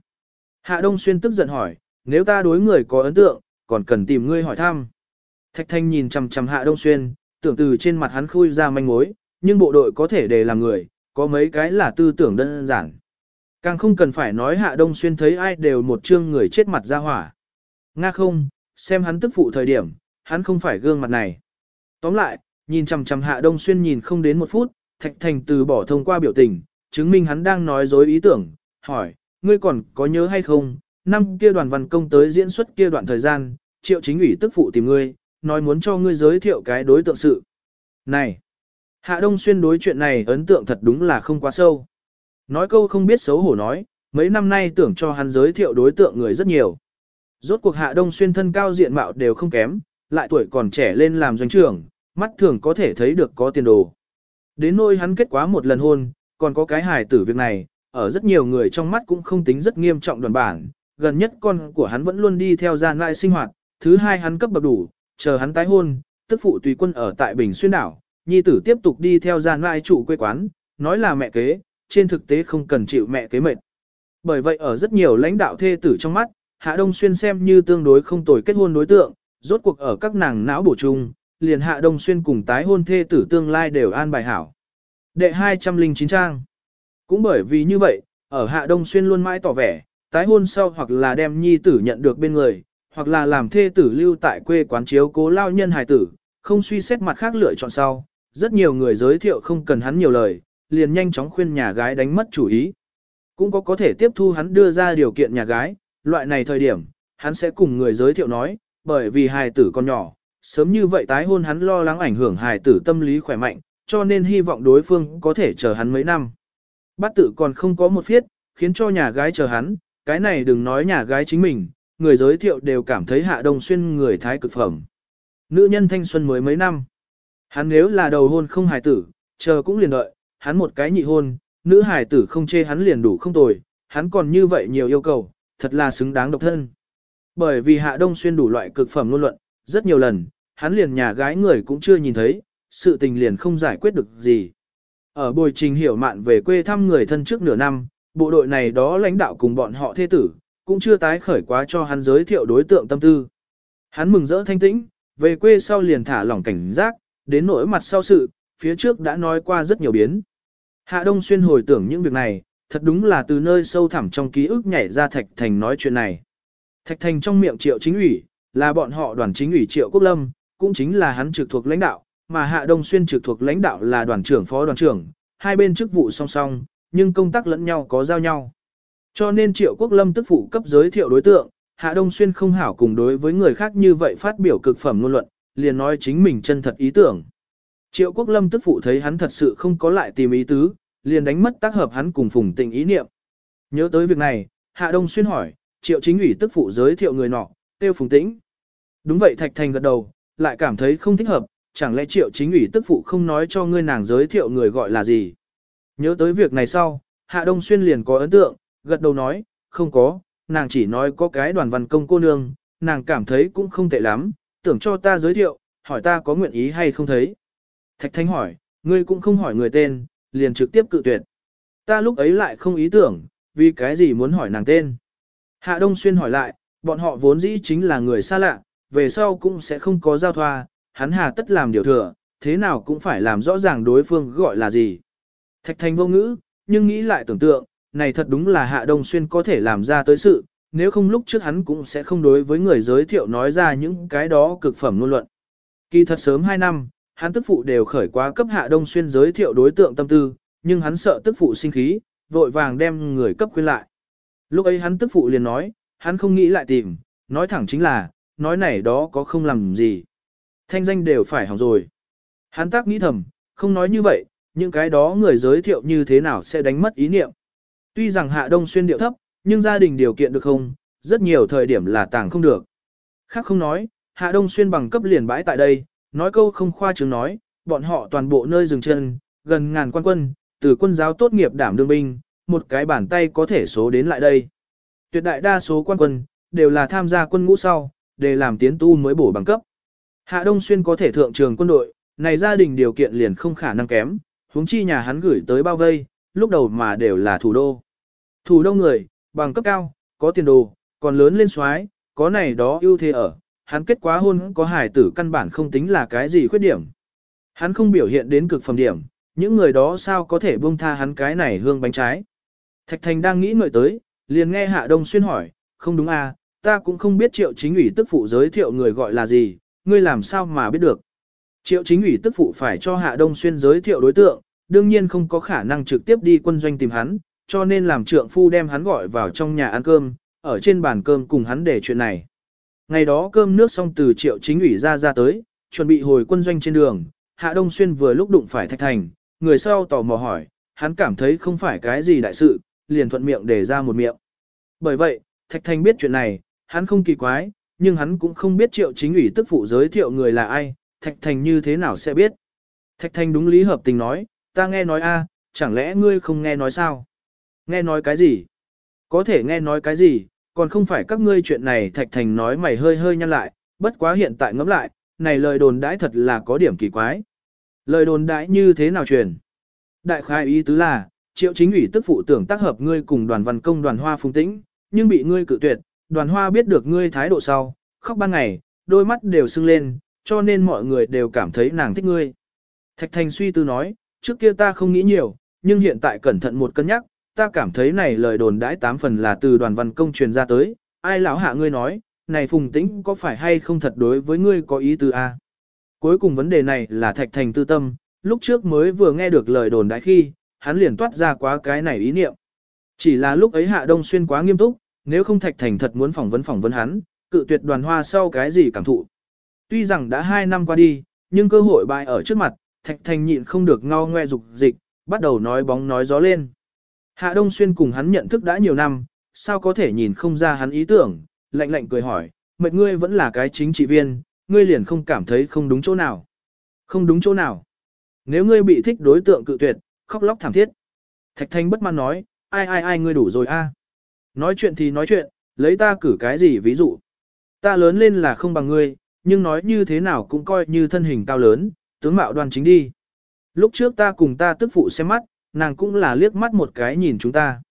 Hạ Đông Xuyên tức giận hỏi, nếu ta đối người có ấn tượng, còn cần tìm ngươi hỏi thăm. Thạch Thanh nhìn chằm chằm Hạ Đông Xuyên, tưởng từ trên mặt hắn khui ra manh mối, nhưng bộ đội có thể để làm người, có mấy cái là tư tưởng đơn giản. Càng không cần phải nói Hạ Đông Xuyên thấy ai đều một trương người chết mặt ra hỏa. Nga không, xem hắn tức phụ thời điểm, hắn không phải gương mặt này. Tóm lại, nhìn chằm chằm Hạ Đông Xuyên nhìn không đến một phút, Thạch Thành từ bỏ thông qua biểu tình, chứng minh hắn đang nói dối ý tưởng, hỏi, ngươi còn có nhớ hay không, năm kia đoàn văn công tới diễn xuất kia đoạn thời gian, triệu chính ủy tức phụ tìm ngươi, nói muốn cho ngươi giới thiệu cái đối tượng sự. Này, Hạ Đông Xuyên đối chuyện này ấn tượng thật đúng là không quá sâu. Nói câu không biết xấu hổ nói, mấy năm nay tưởng cho hắn giới thiệu đối tượng người rất nhiều. Rốt cuộc Hạ Đông Xuyên thân cao diện mạo đều không kém, lại tuổi còn trẻ lên làm doanh trưởng, mắt thường có thể thấy được có tiền đồ. Đến nỗi hắn kết quá một lần hôn, còn có cái hài tử việc này, ở rất nhiều người trong mắt cũng không tính rất nghiêm trọng đoàn bản, gần nhất con của hắn vẫn luôn đi theo gian lại sinh hoạt, thứ hai hắn cấp bậc đủ, chờ hắn tái hôn, tức phụ tùy quân ở tại Bình Xuyên đảo, nhi tử tiếp tục đi theo gian lại chủ quê quán, nói là mẹ kế, trên thực tế không cần chịu mẹ kế mệt. Bởi vậy ở rất nhiều lãnh đạo thê tử trong mắt, Hạ Đông Xuyên xem như tương đối không tồi kết hôn đối tượng, rốt cuộc ở các nàng não bổ chung, liền Hạ Đông Xuyên cùng tái hôn thê tử tương lai đều an bài hảo. Đệ 209 trang. Cũng bởi vì như vậy, ở Hạ Đông Xuyên luôn mãi tỏ vẻ, tái hôn sau hoặc là đem nhi tử nhận được bên người, hoặc là làm thê tử lưu tại quê quán chiếu cố lao nhân hài tử, không suy xét mặt khác lựa chọn sau. Rất nhiều người giới thiệu không cần hắn nhiều lời, liền nhanh chóng khuyên nhà gái đánh mất chủ ý. Cũng có có thể tiếp thu hắn đưa ra điều kiện nhà gái, loại này thời điểm, hắn sẽ cùng người giới thiệu nói, bởi vì hài tử còn nhỏ, sớm như vậy tái hôn hắn lo lắng ảnh hưởng hài tử tâm lý khỏe mạnh, cho nên hy vọng đối phương có thể chờ hắn mấy năm. Bát tử còn không có một phiết, khiến cho nhà gái chờ hắn, cái này đừng nói nhà gái chính mình, người giới thiệu đều cảm thấy hạ đông xuyên người thái cực phẩm. Nữ nhân thanh xuân mới mấy năm. Hắn nếu là đầu hôn không hài tử, chờ cũng liền đợi, hắn một cái nhị hôn, nữ hài tử không chê hắn liền đủ không tồi, hắn còn như vậy nhiều yêu cầu, thật là xứng đáng độc thân. Bởi vì Hạ Đông Xuyên đủ loại cực phẩm ngôn luận, rất nhiều lần, hắn liền nhà gái người cũng chưa nhìn thấy, sự tình liền không giải quyết được gì. Ở bồi trình hiểu mạn về quê thăm người thân trước nửa năm, bộ đội này đó lãnh đạo cùng bọn họ thê tử, cũng chưa tái khởi quá cho hắn giới thiệu đối tượng tâm tư. Hắn mừng rỡ thanh tĩnh, về quê sau liền thả lỏng cảnh giác, đến nỗi mặt sau sự, phía trước đã nói qua rất nhiều biến. Hạ Đông Xuyên hồi tưởng những việc này, thật đúng là từ nơi sâu thẳm trong ký ức nhảy ra Thạch Thành nói chuyện này. Thạch Thành trong miệng triệu chính ủy, là bọn họ đoàn chính ủy triệu quốc lâm, cũng chính là hắn trực thuộc lãnh đạo, mà Hạ Đông Xuyên trực thuộc lãnh đạo là đoàn trưởng phó đoàn trưởng, hai bên chức vụ song song, nhưng công tác lẫn nhau có giao nhau. Cho nên triệu quốc lâm tức phụ cấp giới thiệu đối tượng, Hạ Đông Xuyên không hảo cùng đối với người khác như vậy phát biểu cực phẩm ngôn luận, liền nói chính mình chân thật ý tưởng. Triệu quốc lâm tức phụ thấy hắn thật sự không có lại tìm ý tứ, liền đánh mất tác hợp hắn cùng phùng tình ý niệm. Nhớ tới việc này, Hạ Đông Xuyên hỏi, triệu chính ủy tức phụ giới thiệu người nọ, tiêu phùng tĩnh. Đúng vậy Thạch Thành gật đầu, lại cảm thấy không thích hợp, chẳng lẽ triệu chính ủy tức phụ không nói cho ngươi nàng giới thiệu người gọi là gì. Nhớ tới việc này sau, Hạ Đông Xuyên liền có ấn tượng, gật đầu nói, không có, nàng chỉ nói có cái đoàn văn công cô nương, nàng cảm thấy cũng không tệ lắm, tưởng cho ta giới thiệu, hỏi ta có nguyện ý hay không thấy. Thạch Thanh hỏi, ngươi cũng không hỏi người tên, liền trực tiếp cự tuyệt. Ta lúc ấy lại không ý tưởng, vì cái gì muốn hỏi nàng tên. Hạ Đông Xuyên hỏi lại, bọn họ vốn dĩ chính là người xa lạ, về sau cũng sẽ không có giao thoa, hắn hà tất làm điều thừa, thế nào cũng phải làm rõ ràng đối phương gọi là gì. Thạch Thanh vô ngữ, nhưng nghĩ lại tưởng tượng, này thật đúng là Hạ Đông Xuyên có thể làm ra tới sự, nếu không lúc trước hắn cũng sẽ không đối với người giới thiệu nói ra những cái đó cực phẩm ngôn luận. Kỳ thật sớm 2 năm, hắn tức phụ đều khởi quá cấp Hạ Đông Xuyên giới thiệu đối tượng tâm tư, nhưng hắn sợ tức phụ sinh khí, vội vàng đem người cấp khuyên lại. Lúc ấy hắn tức phụ liền nói, hắn không nghĩ lại tìm, nói thẳng chính là, nói này đó có không làm gì. Thanh danh đều phải hỏng rồi. Hắn tác nghĩ thầm, không nói như vậy, những cái đó người giới thiệu như thế nào sẽ đánh mất ý niệm. Tuy rằng Hạ Đông Xuyên điệu thấp, nhưng gia đình điều kiện được không, rất nhiều thời điểm là tàng không được. Khác không nói, Hạ Đông Xuyên bằng cấp liền bãi tại đây, nói câu không khoa trương nói, bọn họ toàn bộ nơi dừng chân, gần ngàn quan quân, từ quân giáo tốt nghiệp đảm đương binh, một cái bàn tay có thể số đến lại đây. Tuyệt đại đa số quan quân, đều là tham gia quân ngũ sau, để làm tiến tu mới bổ bằng cấp. Hạ Đông Xuyên có thể thượng trường quân đội, này gia đình điều kiện liền không khả năng kém, huống chi nhà hắn gửi tới bao vây, lúc đầu mà đều là thủ đô. Thủ đô người, bằng cấp cao, có tiền đồ, còn lớn lên xoái, có này đó ưu thế ở, hắn kết quá hôn có hài tử căn bản không tính là cái gì khuyết điểm. Hắn không biểu hiện đến cực phẩm điểm, những người đó sao có thể buông tha hắn cái này hương bánh trái. Thạch Thành đang nghĩ ngợi tới, liền nghe Hạ Đông Xuyên hỏi, không đúng à, ta cũng không biết triệu chính ủy tức phụ giới thiệu người gọi là gì, ngươi làm sao mà biết được. Triệu chính ủy tức phụ phải cho Hạ Đông Xuyên giới thiệu đối tượng, đương nhiên không có khả năng trực tiếp đi quân doanh tìm hắn, cho nên làm trượng phu đem hắn gọi vào trong nhà ăn cơm, ở trên bàn cơm cùng hắn để chuyện này. Ngày đó cơm nước xong từ triệu chính ủy ra ra tới, chuẩn bị hồi quân doanh trên đường, Hạ Đông Xuyên vừa lúc đụng phải Thạch Thành, người sau tò mò hỏi, hắn cảm thấy không phải cái gì đại sự, liền thuận miệng để ra một miệng. Bởi vậy, Thạch Thành biết chuyện này, hắn không kỳ quái, nhưng hắn cũng không biết triệu chính ủy tức phụ giới thiệu người là ai, Thạch Thành như thế nào sẽ biết. Thạch Thành đúng lý hợp tình nói, ta nghe nói a, chẳng lẽ ngươi không nghe nói sao? Nghe nói cái gì? Có thể nghe nói cái gì, còn không phải các ngươi chuyện này Thạch Thành nói mày hơi hơi nhăn lại, bất quá hiện tại ngẫm lại, này lời đồn đãi thật là có điểm kỳ quái. Lời đồn đãi như thế nào truyền? Đại khai ý tứ là, triệu chính ủy tức phụ tưởng tác hợp ngươi cùng đoàn văn công đoàn hoa phung tĩnh, nhưng bị ngươi cự tuyệt, đoàn hoa biết được ngươi thái độ sau, khóc ban ngày, đôi mắt đều sưng lên, cho nên mọi người đều cảm thấy nàng thích ngươi. Thạch Thành suy tư nói, trước kia ta không nghĩ nhiều, nhưng hiện tại cẩn thận một cân nhắc, ta cảm thấy này lời đồn đãi tám phần là từ đoàn văn công truyền ra tới, ai lão hạ ngươi nói, này phùng tĩnh có phải hay không thật đối với ngươi có ý tư a? À? Cuối cùng vấn đề này là thạch thành tư tâm, lúc trước mới vừa nghe được lời đồn đãi khi, hắn liền toát ra quá cái này ý niệm. Chỉ là lúc ấy hạ đông xuyên quá nghiêm túc, nếu không thạch thành thật muốn phỏng vấn phỏng vấn hắn, cự tuyệt đoàn hoa sau cái gì cảm thụ. Tuy rằng đã hai năm qua đi, nhưng cơ hội bại ở trước mặt, thạch thành nhịn không được ngao ngoe dục dịch, bắt đầu nói bóng nói gió lên. Hạ Đông Xuyên cùng hắn nhận thức đã nhiều năm, sao có thể nhìn không ra hắn ý tưởng, lạnh lạnh cười hỏi, mệt ngươi vẫn là cái chính trị viên, ngươi liền không cảm thấy không đúng chỗ nào. Không đúng chỗ nào. Nếu ngươi bị thích đối tượng cự tuyệt, khóc lóc thảm thiết. Thạch Thanh bất mãn nói, ai ai ai ngươi đủ rồi a. Nói chuyện thì nói chuyện, lấy ta cử cái gì ví dụ. Ta lớn lên là không bằng ngươi, nhưng nói như thế nào cũng coi như thân hình cao lớn, tướng mạo đoan chính đi. Lúc trước ta cùng ta tức phụ xem mắt, nàng cũng là liếc mắt một cái nhìn chúng ta.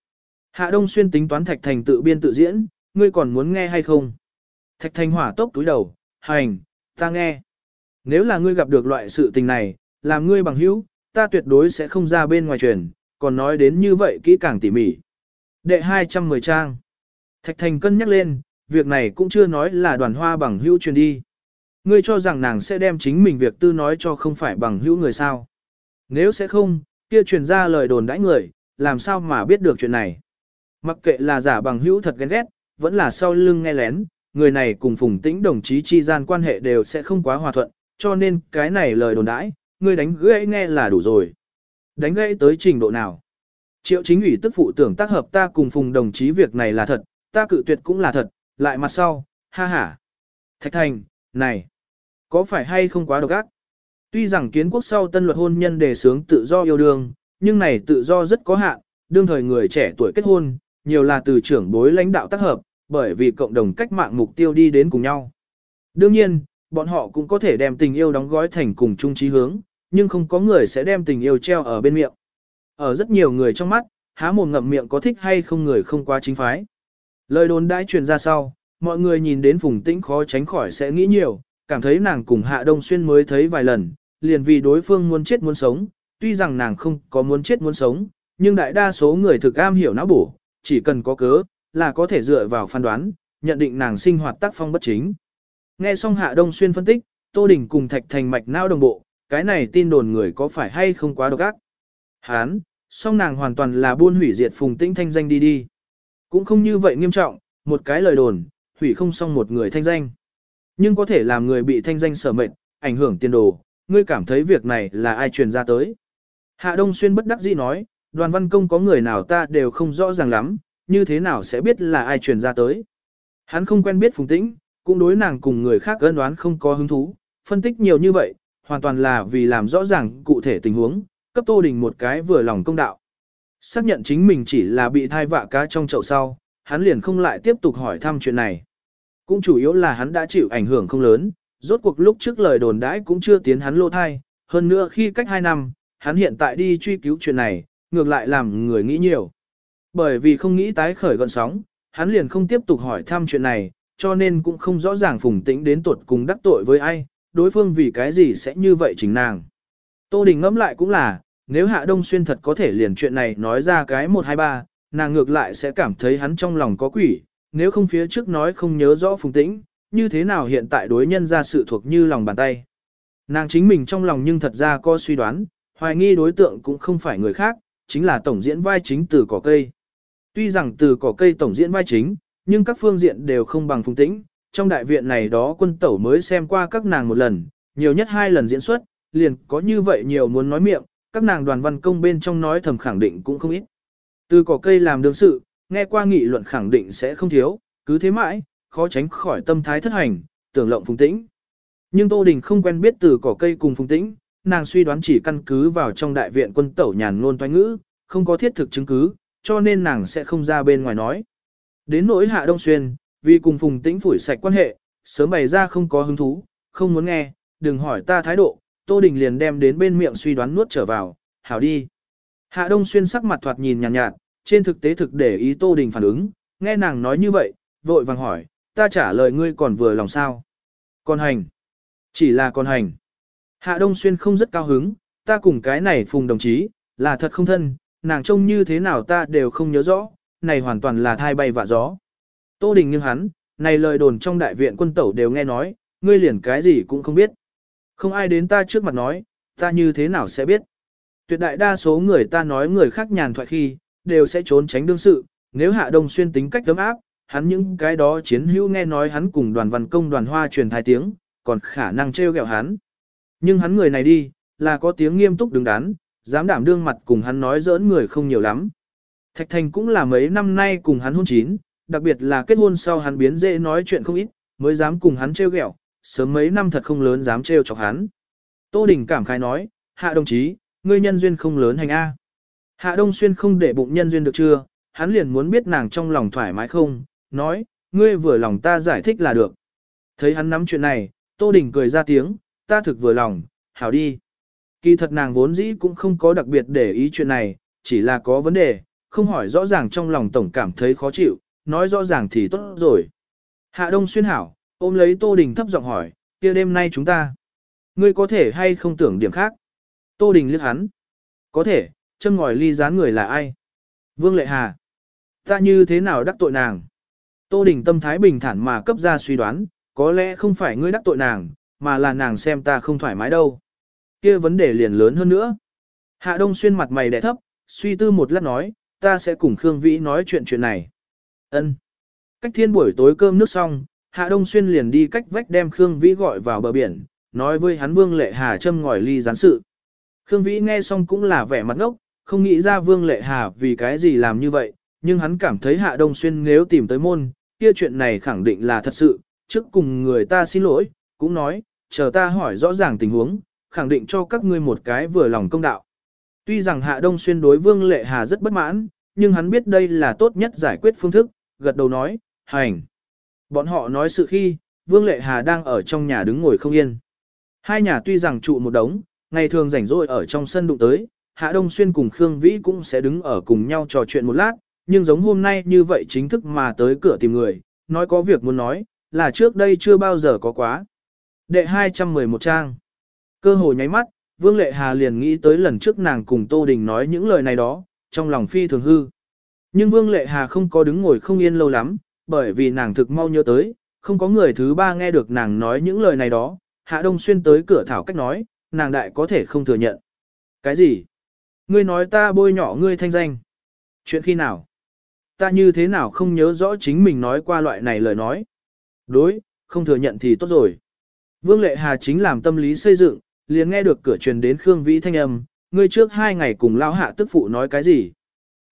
Hạ Đông Xuyên tính toán Thạch Thành tự biên tự diễn, ngươi còn muốn nghe hay không? Thạch Thành hỏa tốc túi đầu, hành, ta nghe. Nếu là ngươi gặp được loại sự tình này, làm ngươi bằng hữu, ta tuyệt đối sẽ không ra bên ngoài truyền, còn nói đến như vậy kỹ càng tỉ mỉ. Đệ 210 trang. Thạch Thành cân nhắc lên, việc này cũng chưa nói là đoàn hoa bằng hữu truyền đi. Ngươi cho rằng nàng sẽ đem chính mình việc tư nói cho không phải bằng hữu người sao. Nếu sẽ không, kia truyền ra lời đồn đãi người, làm sao mà biết được chuyện này. Mặc kệ là giả bằng hữu thật ghen ghét, vẫn là sau lưng nghe lén, người này cùng phùng tĩnh đồng chí chi gian quan hệ đều sẽ không quá hòa thuận, cho nên cái này lời đồn đãi, người đánh gãy nghe là đủ rồi. Đánh gãy tới trình độ nào? Triệu chính ủy tức phụ tưởng tác hợp ta cùng phùng đồng chí việc này là thật, ta cự tuyệt cũng là thật, lại mặt sau, ha ha. Thạch thành, này, có phải hay không quá độc ác? Tuy rằng kiến quốc sau tân luật hôn nhân đề sướng tự do yêu đương, nhưng này tự do rất có hạn, đương thời người trẻ tuổi kết hôn, nhiều là từ trưởng bối lãnh đạo tác hợp, bởi vì cộng đồng cách mạng mục tiêu đi đến cùng nhau. Đương nhiên, bọn họ cũng có thể đem tình yêu đóng gói thành cùng chung trí hướng, nhưng không có người sẽ đem tình yêu treo ở bên miệng. Ở rất nhiều người trong mắt, há mồm ngậm miệng có thích hay không người không quá chính phái. Lời đồn đãi truyền ra sau, mọi người nhìn đến Phùng Tĩnh khó tránh khỏi sẽ nghĩ nhiều, cảm thấy nàng cùng Hạ Đông Xuyên mới thấy vài lần, liền vì đối phương muốn chết muốn sống, tuy rằng nàng không có muốn chết muốn sống, nhưng đại đa số người thực am hiểu não bổ, chỉ cần có cớ, là có thể dựa vào phán đoán, nhận định nàng sinh hoạt tác phong bất chính. Nghe xong Hạ Đông Xuyên phân tích, Tô Đình cùng Thạch Thành mạch não đồng bộ, cái này tin đồn người có phải hay không quá độc ác. Hán, song nàng hoàn toàn là buôn hủy diệt phùng tĩnh thanh danh đi đi. Cũng không như vậy nghiêm trọng, một cái lời đồn, hủy không xong một người thanh danh. Nhưng có thể làm người bị thanh danh sở mệnh, ảnh hưởng tiền đồ, ngươi cảm thấy việc này là ai truyền ra tới. Hạ Đông Xuyên bất đắc dĩ nói, đoàn văn công có người nào ta đều không rõ ràng lắm, như thế nào sẽ biết là ai truyền ra tới. Hắn không quen biết Phùng Tĩnh, cũng đối nàng cùng người khác ân đoán không có hứng thú, phân tích nhiều như vậy, hoàn toàn là vì làm rõ ràng cụ thể tình huống, cấp Tô Đình một cái vừa lòng công đạo. Xác nhận chính mình chỉ là bị thai vạ cá trong chậu sau, hắn liền không lại tiếp tục hỏi thăm chuyện này. Cũng chủ yếu là hắn đã chịu ảnh hưởng không lớn, rốt cuộc lúc trước lời đồn đãi cũng chưa tiến hắn lô thai, hơn nữa khi cách 2 năm, hắn hiện tại đi truy cứu chuyện này, ngược lại làm người nghĩ nhiều. Bởi vì không nghĩ tái khởi gọn sóng, hắn liền không tiếp tục hỏi thăm chuyện này, cho nên cũng không rõ ràng phùng tĩnh đến tuột cùng đắc tội với ai, đối phương vì cái gì sẽ như vậy chính nàng. Tô Đình ngẫm lại cũng là, nếu Hạ Đông Xuyên thật có thể liền chuyện này nói ra cái 123, nàng ngược lại sẽ cảm thấy hắn trong lòng có quỷ, nếu không phía trước nói không nhớ rõ phùng tĩnh, như thế nào hiện tại đối nhân ra sự thuộc như lòng bàn tay. Nàng chính mình trong lòng nhưng thật ra có suy đoán, hoài nghi đối tượng cũng không phải người khác, chính là tổng diễn vai chính từ cỏ cây. Tuy rằng từ cỏ cây tổng diễn vai chính, nhưng các phương diện đều không bằng phùng tĩnh. Trong đại viện này đó quân tẩu mới xem qua các nàng một lần, nhiều nhất hai lần diễn xuất, liền có như vậy nhiều muốn nói miệng, các nàng đoàn văn công bên trong nói thầm khẳng định cũng không ít. Từ cỏ cây làm đương sự, nghe qua nghị luận khẳng định sẽ không thiếu, cứ thế mãi, khó tránh khỏi tâm thái thất hành, tưởng lộng phùng tĩnh. Nhưng Tô Đình không quen biết từ cỏ cây cùng phùng tĩnh, nàng suy đoán chỉ căn cứ vào trong đại viện quân tẩu nhàn ngôn toanh ngữ, không có thiết thực chứng cứ, cho nên nàng sẽ không ra bên ngoài nói. Đến nỗi hạ đông xuyên, vì cùng phùng tĩnh phủi sạch quan hệ, sớm bày ra không có hứng thú, không muốn nghe, đừng hỏi ta thái độ, Tô Đình liền đem đến bên miệng suy đoán nuốt trở vào, hảo đi. Hạ đông xuyên sắc mặt thoạt nhìn nhàn nhạt, nhạt, trên thực tế thực để ý Tô Đình phản ứng, nghe nàng nói như vậy, vội vàng hỏi, ta trả lời ngươi còn vừa lòng sao. Còn hành. Chỉ là còn hành. Hạ Đông Xuyên không rất cao hứng, ta cùng cái này phùng đồng chí, là thật không thân, nàng trông như thế nào ta đều không nhớ rõ, này hoàn toàn là thai bay vạ gió. Tô Đình nhưng hắn, này lời đồn trong đại viện quân tẩu đều nghe nói, ngươi liền cái gì cũng không biết. Không ai đến ta trước mặt nói, ta như thế nào sẽ biết. Tuyệt đại đa số người ta nói người khác nhàn thoại khi, đều sẽ trốn tránh đương sự, nếu Hạ Đông Xuyên tính cách tấm áp, hắn những cái đó chiến hữu nghe nói hắn cùng đoàn văn công đoàn hoa truyền thai tiếng, còn khả năng trêu ghẹo hắn. Nhưng hắn người này đi, là có tiếng nghiêm túc đứng đắn, dám đảm đương mặt cùng hắn nói giỡn người không nhiều lắm. Thạch Thành cũng là mấy năm nay cùng hắn hôn chín, đặc biệt là kết hôn sau hắn biến dễ nói chuyện không ít, mới dám cùng hắn trêu ghẹo, sớm mấy năm thật không lớn dám trêu chọc hắn. Tô Đình cảm khái nói, hạ đồng chí, ngươi nhân duyên không lớn hành A. Hạ Đông Xuyên không để bụng nhân duyên được chưa, hắn liền muốn biết nàng trong lòng thoải mái không, nói, ngươi vừa lòng ta giải thích là được. Thấy hắn nắm chuyện này, Tô Đình cười ra tiếng, ta thực vừa lòng, hảo đi. Kỳ thật nàng vốn dĩ cũng không có đặc biệt để ý chuyện này, chỉ là có vấn đề, không hỏi rõ ràng trong lòng tổng cảm thấy khó chịu, nói rõ ràng thì tốt rồi. Hạ Đông Xuyên hảo, ôm lấy Tô Đình thấp giọng hỏi, kia đêm nay chúng ta, ngươi có thể hay không tưởng điểm khác? Tô Đình liếc hắn. Có thể, châm ngòi ly gián người là ai? Vương Lệ Hà. Ta như thế nào đắc tội nàng? Tô Đình tâm thái bình thản mà cấp ra suy đoán, có lẽ không phải ngươi đắc tội nàng, mà là nàng xem ta không thoải mái đâu. Kia vấn đề liền lớn hơn nữa. Hạ Đông Xuyên mặt mày đẻ thấp, suy tư một lát nói, ta sẽ cùng Khương Vĩ nói chuyện chuyện này. Ân. Cách thiên buổi tối cơm nước xong, Hạ Đông Xuyên liền đi cách vách đem Khương Vĩ gọi vào bờ biển, nói với hắn Vương Lệ Hà châm ngòi ly gián sự. Khương Vĩ nghe xong cũng là vẻ mặt ngốc, không nghĩ ra Vương Lệ Hà vì cái gì làm như vậy, nhưng hắn cảm thấy Hạ Đông Xuyên nếu tìm tới môn, kia chuyện này khẳng định là thật sự, trước cùng người ta xin lỗi, cũng nói, chờ ta hỏi rõ ràng tình huống, khẳng định cho các ngươi một cái vừa lòng công đạo. Tuy rằng Hạ Đông Xuyên đối Vương Lệ Hà rất bất mãn, nhưng hắn biết đây là tốt nhất giải quyết phương thức, gật đầu nói, hành. Bọn họ nói sự khi, Vương Lệ Hà đang ở trong nhà đứng ngồi không yên. Hai nhà tuy rằng trụ một đống, ngày thường rảnh rỗi ở trong sân đụng tới, Hạ Đông Xuyên cùng Khương Vĩ cũng sẽ đứng ở cùng nhau trò chuyện một lát, nhưng giống hôm nay như vậy chính thức mà tới cửa tìm người, nói có việc muốn nói, là trước đây chưa bao giờ có quá. Đệ 211 trang. Cơ hội nháy mắt, Vương Lệ Hà liền nghĩ tới lần trước nàng cùng Tô Đình nói những lời này đó, trong lòng phi thường hư. Nhưng Vương Lệ Hà không có đứng ngồi không yên lâu lắm, bởi vì nàng thực mau nhớ tới, không có người thứ ba nghe được nàng nói những lời này đó, Hạ Đông Xuyên tới cửa thảo cách nói, nàng đại có thể không thừa nhận. Cái gì? Ngươi nói ta bôi nhỏ ngươi thanh danh. Chuyện khi nào? Ta như thế nào không nhớ rõ chính mình nói qua loại này lời nói. Đối, không thừa nhận thì tốt rồi. Vương Lệ Hà chính làm tâm lý xây dựng, liền nghe được cửa truyền đến Khương Vĩ thanh âm, ngươi trước hai ngày cùng lao hạ tức phụ nói cái gì.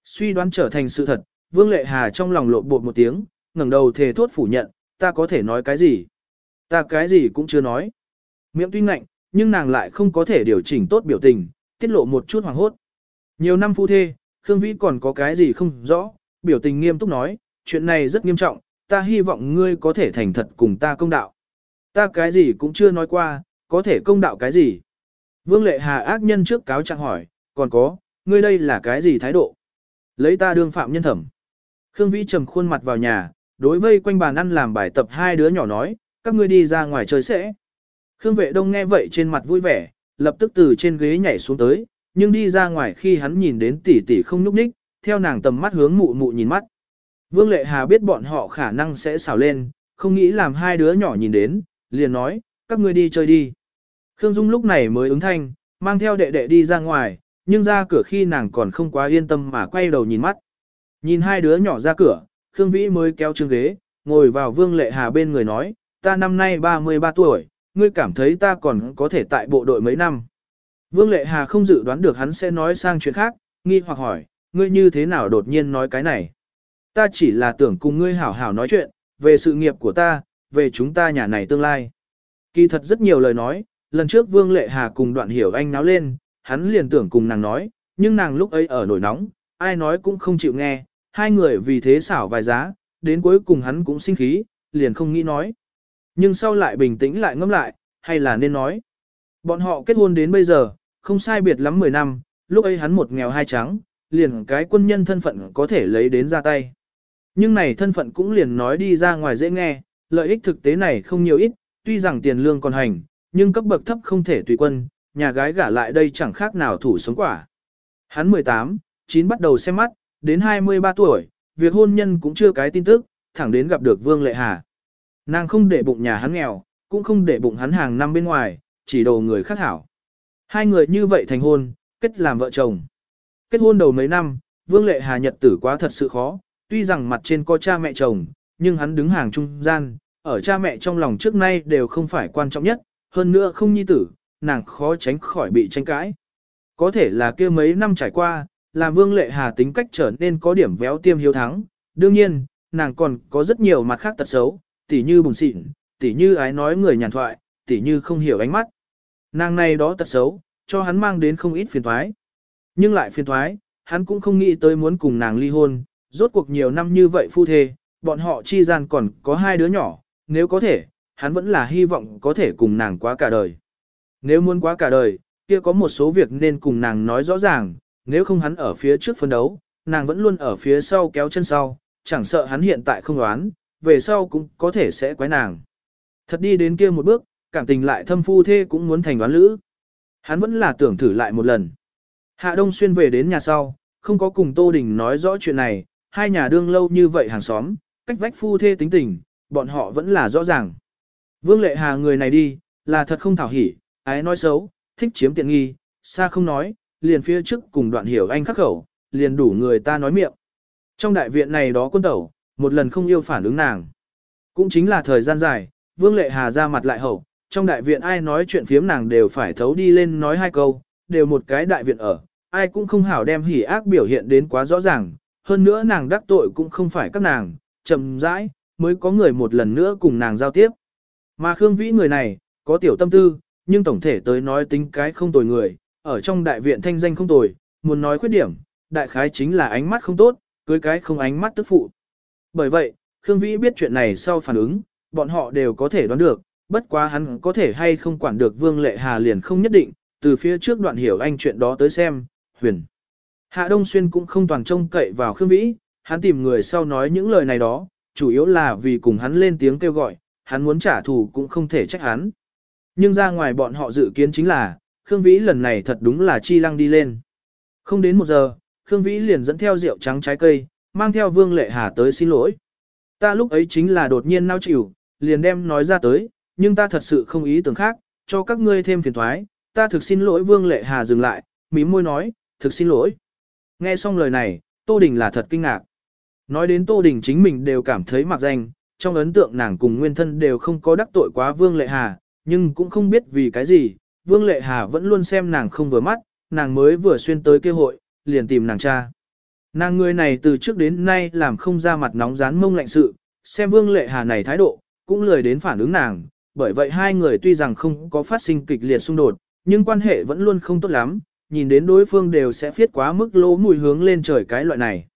Suy đoán trở thành sự thật, Vương Lệ Hà trong lòng lộn bột một tiếng, ngẩng đầu thề thốt phủ nhận, ta có thể nói cái gì. Ta cái gì cũng chưa nói. Miệng tuy ngạnh, nhưng nàng lại không có thể điều chỉnh tốt biểu tình, tiết lộ một chút hoàng hốt. Nhiều năm phu thê, Khương Vĩ còn có cái gì không rõ, biểu tình nghiêm túc nói, chuyện này rất nghiêm trọng, ta hy vọng ngươi có thể thành thật cùng ta công đạo. Ta cái gì cũng chưa nói qua, có thể công đạo cái gì. Vương Lệ Hà ác nhân trước cáo trạng hỏi, còn có, ngươi đây là cái gì thái độ? Lấy ta đương phạm nhân thẩm. Khương Vĩ trầm khuôn mặt vào nhà, đối vây quanh bàn ăn làm bài tập hai đứa nhỏ nói, các ngươi đi ra ngoài chơi sẽ. Khương Vệ Đông nghe vậy trên mặt vui vẻ, lập tức từ trên ghế nhảy xuống tới, nhưng đi ra ngoài khi hắn nhìn đến tỷ tỷ không nhúc nhích, theo nàng tầm mắt hướng mụ mụ nhìn mắt. Vương Lệ Hà biết bọn họ khả năng sẽ xào lên, không nghĩ làm hai đứa nhỏ nhìn đến, liền nói, các ngươi đi chơi đi. Khương Dung lúc này mới ứng thanh, mang theo đệ đệ đi ra ngoài, nhưng ra cửa khi nàng còn không quá yên tâm mà quay đầu nhìn mắt. Nhìn hai đứa nhỏ ra cửa, Khương Vĩ mới kéo chương ghế, ngồi vào Vương Lệ Hà bên người nói, ta năm nay 33 tuổi, ngươi cảm thấy ta còn có thể tại bộ đội mấy năm. Vương Lệ Hà không dự đoán được hắn sẽ nói sang chuyện khác, nghi hoặc hỏi, ngươi như thế nào đột nhiên nói cái này. Ta chỉ là tưởng cùng ngươi hảo hảo nói chuyện, về sự nghiệp của ta, về chúng ta nhà này tương lai. Kỳ thật rất nhiều lời nói, lần trước Vương Lệ Hà cùng đoạn hiểu anh náo lên, hắn liền tưởng cùng nàng nói, nhưng nàng lúc ấy ở nổi nóng, ai nói cũng không chịu nghe, hai người vì thế xảo vài giá, đến cuối cùng hắn cũng sinh khí, liền không nghĩ nói. Nhưng sau lại bình tĩnh lại ngẫm lại, hay là nên nói. Bọn họ kết hôn đến bây giờ, không sai biệt lắm 10 năm, lúc ấy hắn một nghèo hai trắng, liền cái quân nhân thân phận có thể lấy đến ra tay. Nhưng này thân phận cũng liền nói đi ra ngoài dễ nghe, lợi ích thực tế này không nhiều ít, tuy rằng tiền lương còn hành, nhưng cấp bậc thấp không thể tùy quân, nhà gái gả lại đây chẳng khác nào thủ sống quả. Hắn 18, 9 bắt đầu xem mắt, đến 23 tuổi, việc hôn nhân cũng chưa cái tin tức, thẳng đến gặp được Vương Lệ Hà. Nàng không để bụng nhà hắn nghèo, cũng không để bụng hắn hàng năm bên ngoài, chỉ đồ người khác hảo. Hai người như vậy thành hôn, kết làm vợ chồng. Kết hôn đầu mấy năm, Vương Lệ Hà nhật tử quá thật sự khó, tuy rằng mặt trên có cha mẹ chồng, nhưng hắn đứng hàng trung gian, ở cha mẹ trong lòng trước nay đều không phải quan trọng nhất, hơn nữa không nhi tử, nàng khó tránh khỏi bị tranh cãi. Có thể là kia mấy năm trải qua, làm Vương Lệ Hà tính cách trở nên có điểm véo tiêm hiếu thắng, đương nhiên, nàng còn có rất nhiều mặt khác tật xấu, tỉ như bùn xịn, tỉ như ái nói người nhàn thoại, tỉ như không hiểu ánh mắt. Nàng này đó tật xấu, cho hắn mang đến không ít phiền thoái. Nhưng lại phiền thoái, hắn cũng không nghĩ tới muốn cùng nàng ly hôn, rốt cuộc nhiều năm như vậy phu thê, bọn họ chi gian còn có hai đứa nhỏ, nếu có thể, hắn vẫn là hy vọng có thể cùng nàng quá cả đời. Nếu muốn quá cả đời, kia có một số việc nên cùng nàng nói rõ ràng, nếu không hắn ở phía trước phân đấu, nàng vẫn luôn ở phía sau kéo chân sau, chẳng sợ hắn hiện tại không đoán, về sau cũng có thể sẽ quái nàng. Thật đi đến kia một bước, cảm tình lại thâm phu thê cũng muốn thành đoán lữ. Hắn vẫn là tưởng thử lại một lần. Hạ Đông Xuyên về đến nhà sau, không có cùng Tô Đình nói rõ chuyện này, hai nhà đương lâu như vậy hàng xóm, cách vách phu thê tính tình, bọn họ vẫn là rõ ràng. Vương Lệ Hà người này đi, là thật không thảo hỉ, ái nói xấu, thích chiếm tiện nghi, xa không nói, liền phía trước cùng đoạn hiểu anh khắc khẩu, liền đủ người ta nói miệng. Trong đại viện này đó quân tẩu, một lần không yêu phản ứng nàng. Cũng chính là thời gian dài, Vương Lệ Hà ra mặt lại hậu, trong đại viện ai nói chuyện phiếm nàng đều phải thấu đi lên nói hai câu, đều một cái đại viện ở, ai cũng không hảo đem hỉ ác biểu hiện đến quá rõ ràng, hơn nữa nàng đắc tội cũng không phải các nàng, chậm rãi, mới có người một lần nữa cùng nàng giao tiếp. Mà Khương Vĩ người này, có tiểu tâm tư, nhưng tổng thể tới nói tính cái không tồi người, ở trong đại viện thanh danh không tồi, muốn nói khuyết điểm, đại khái chính là ánh mắt không tốt, cưới cái không ánh mắt tức phụ. Bởi vậy, Khương Vĩ biết chuyện này sau phản ứng, bọn họ đều có thể đoán được, bất quá hắn có thể hay không quản được Vương Lệ Hà liền không nhất định, từ phía trước đoạn hiểu anh chuyện đó tới xem, huyền. Hạ Đông Xuyên cũng không toàn trông cậy vào Khương Vĩ, hắn tìm người sau nói những lời này đó, chủ yếu là vì cùng hắn lên tiếng kêu gọi, hắn muốn trả thù cũng không thể trách hắn. Nhưng ra ngoài bọn họ dự kiến chính là, Khương Vĩ lần này thật đúng là chi lăng đi lên. Không đến một giờ, Khương Vĩ liền dẫn theo rượu trắng trái cây, mang theo Vương Lệ Hà tới xin lỗi. Ta lúc ấy chính là đột nhiên nao chịu, liền đem nói ra tới, nhưng ta thật sự không ý tưởng khác, cho các ngươi thêm phiền thoái, ta thực xin lỗi Vương Lệ Hà dừng lại, mím môi nói, thực xin lỗi. Nghe xong lời này, Tô Đình là thật kinh ngạc. Nói đến Tô Đình chính mình đều cảm thấy mặc danh, trong ấn tượng nàng cùng nguyên thân đều không có đắc tội quá Vương Lệ Hà, nhưng cũng không biết vì cái gì, Vương Lệ Hà vẫn luôn xem nàng không vừa mắt, nàng mới vừa xuyên tới kêu hội, liền tìm nàng cha. Nàng người này từ trước đến nay làm không ra mặt nóng rán mông lạnh sự, xem Vương Lệ Hà này thái độ, cũng lười đến phản ứng nàng, bởi vậy hai người tuy rằng không có phát sinh kịch liệt xung đột, nhưng quan hệ vẫn luôn không tốt lắm, nhìn đến đối phương đều sẽ phiết quá mức lỗ mùi hướng lên trời cái loại này.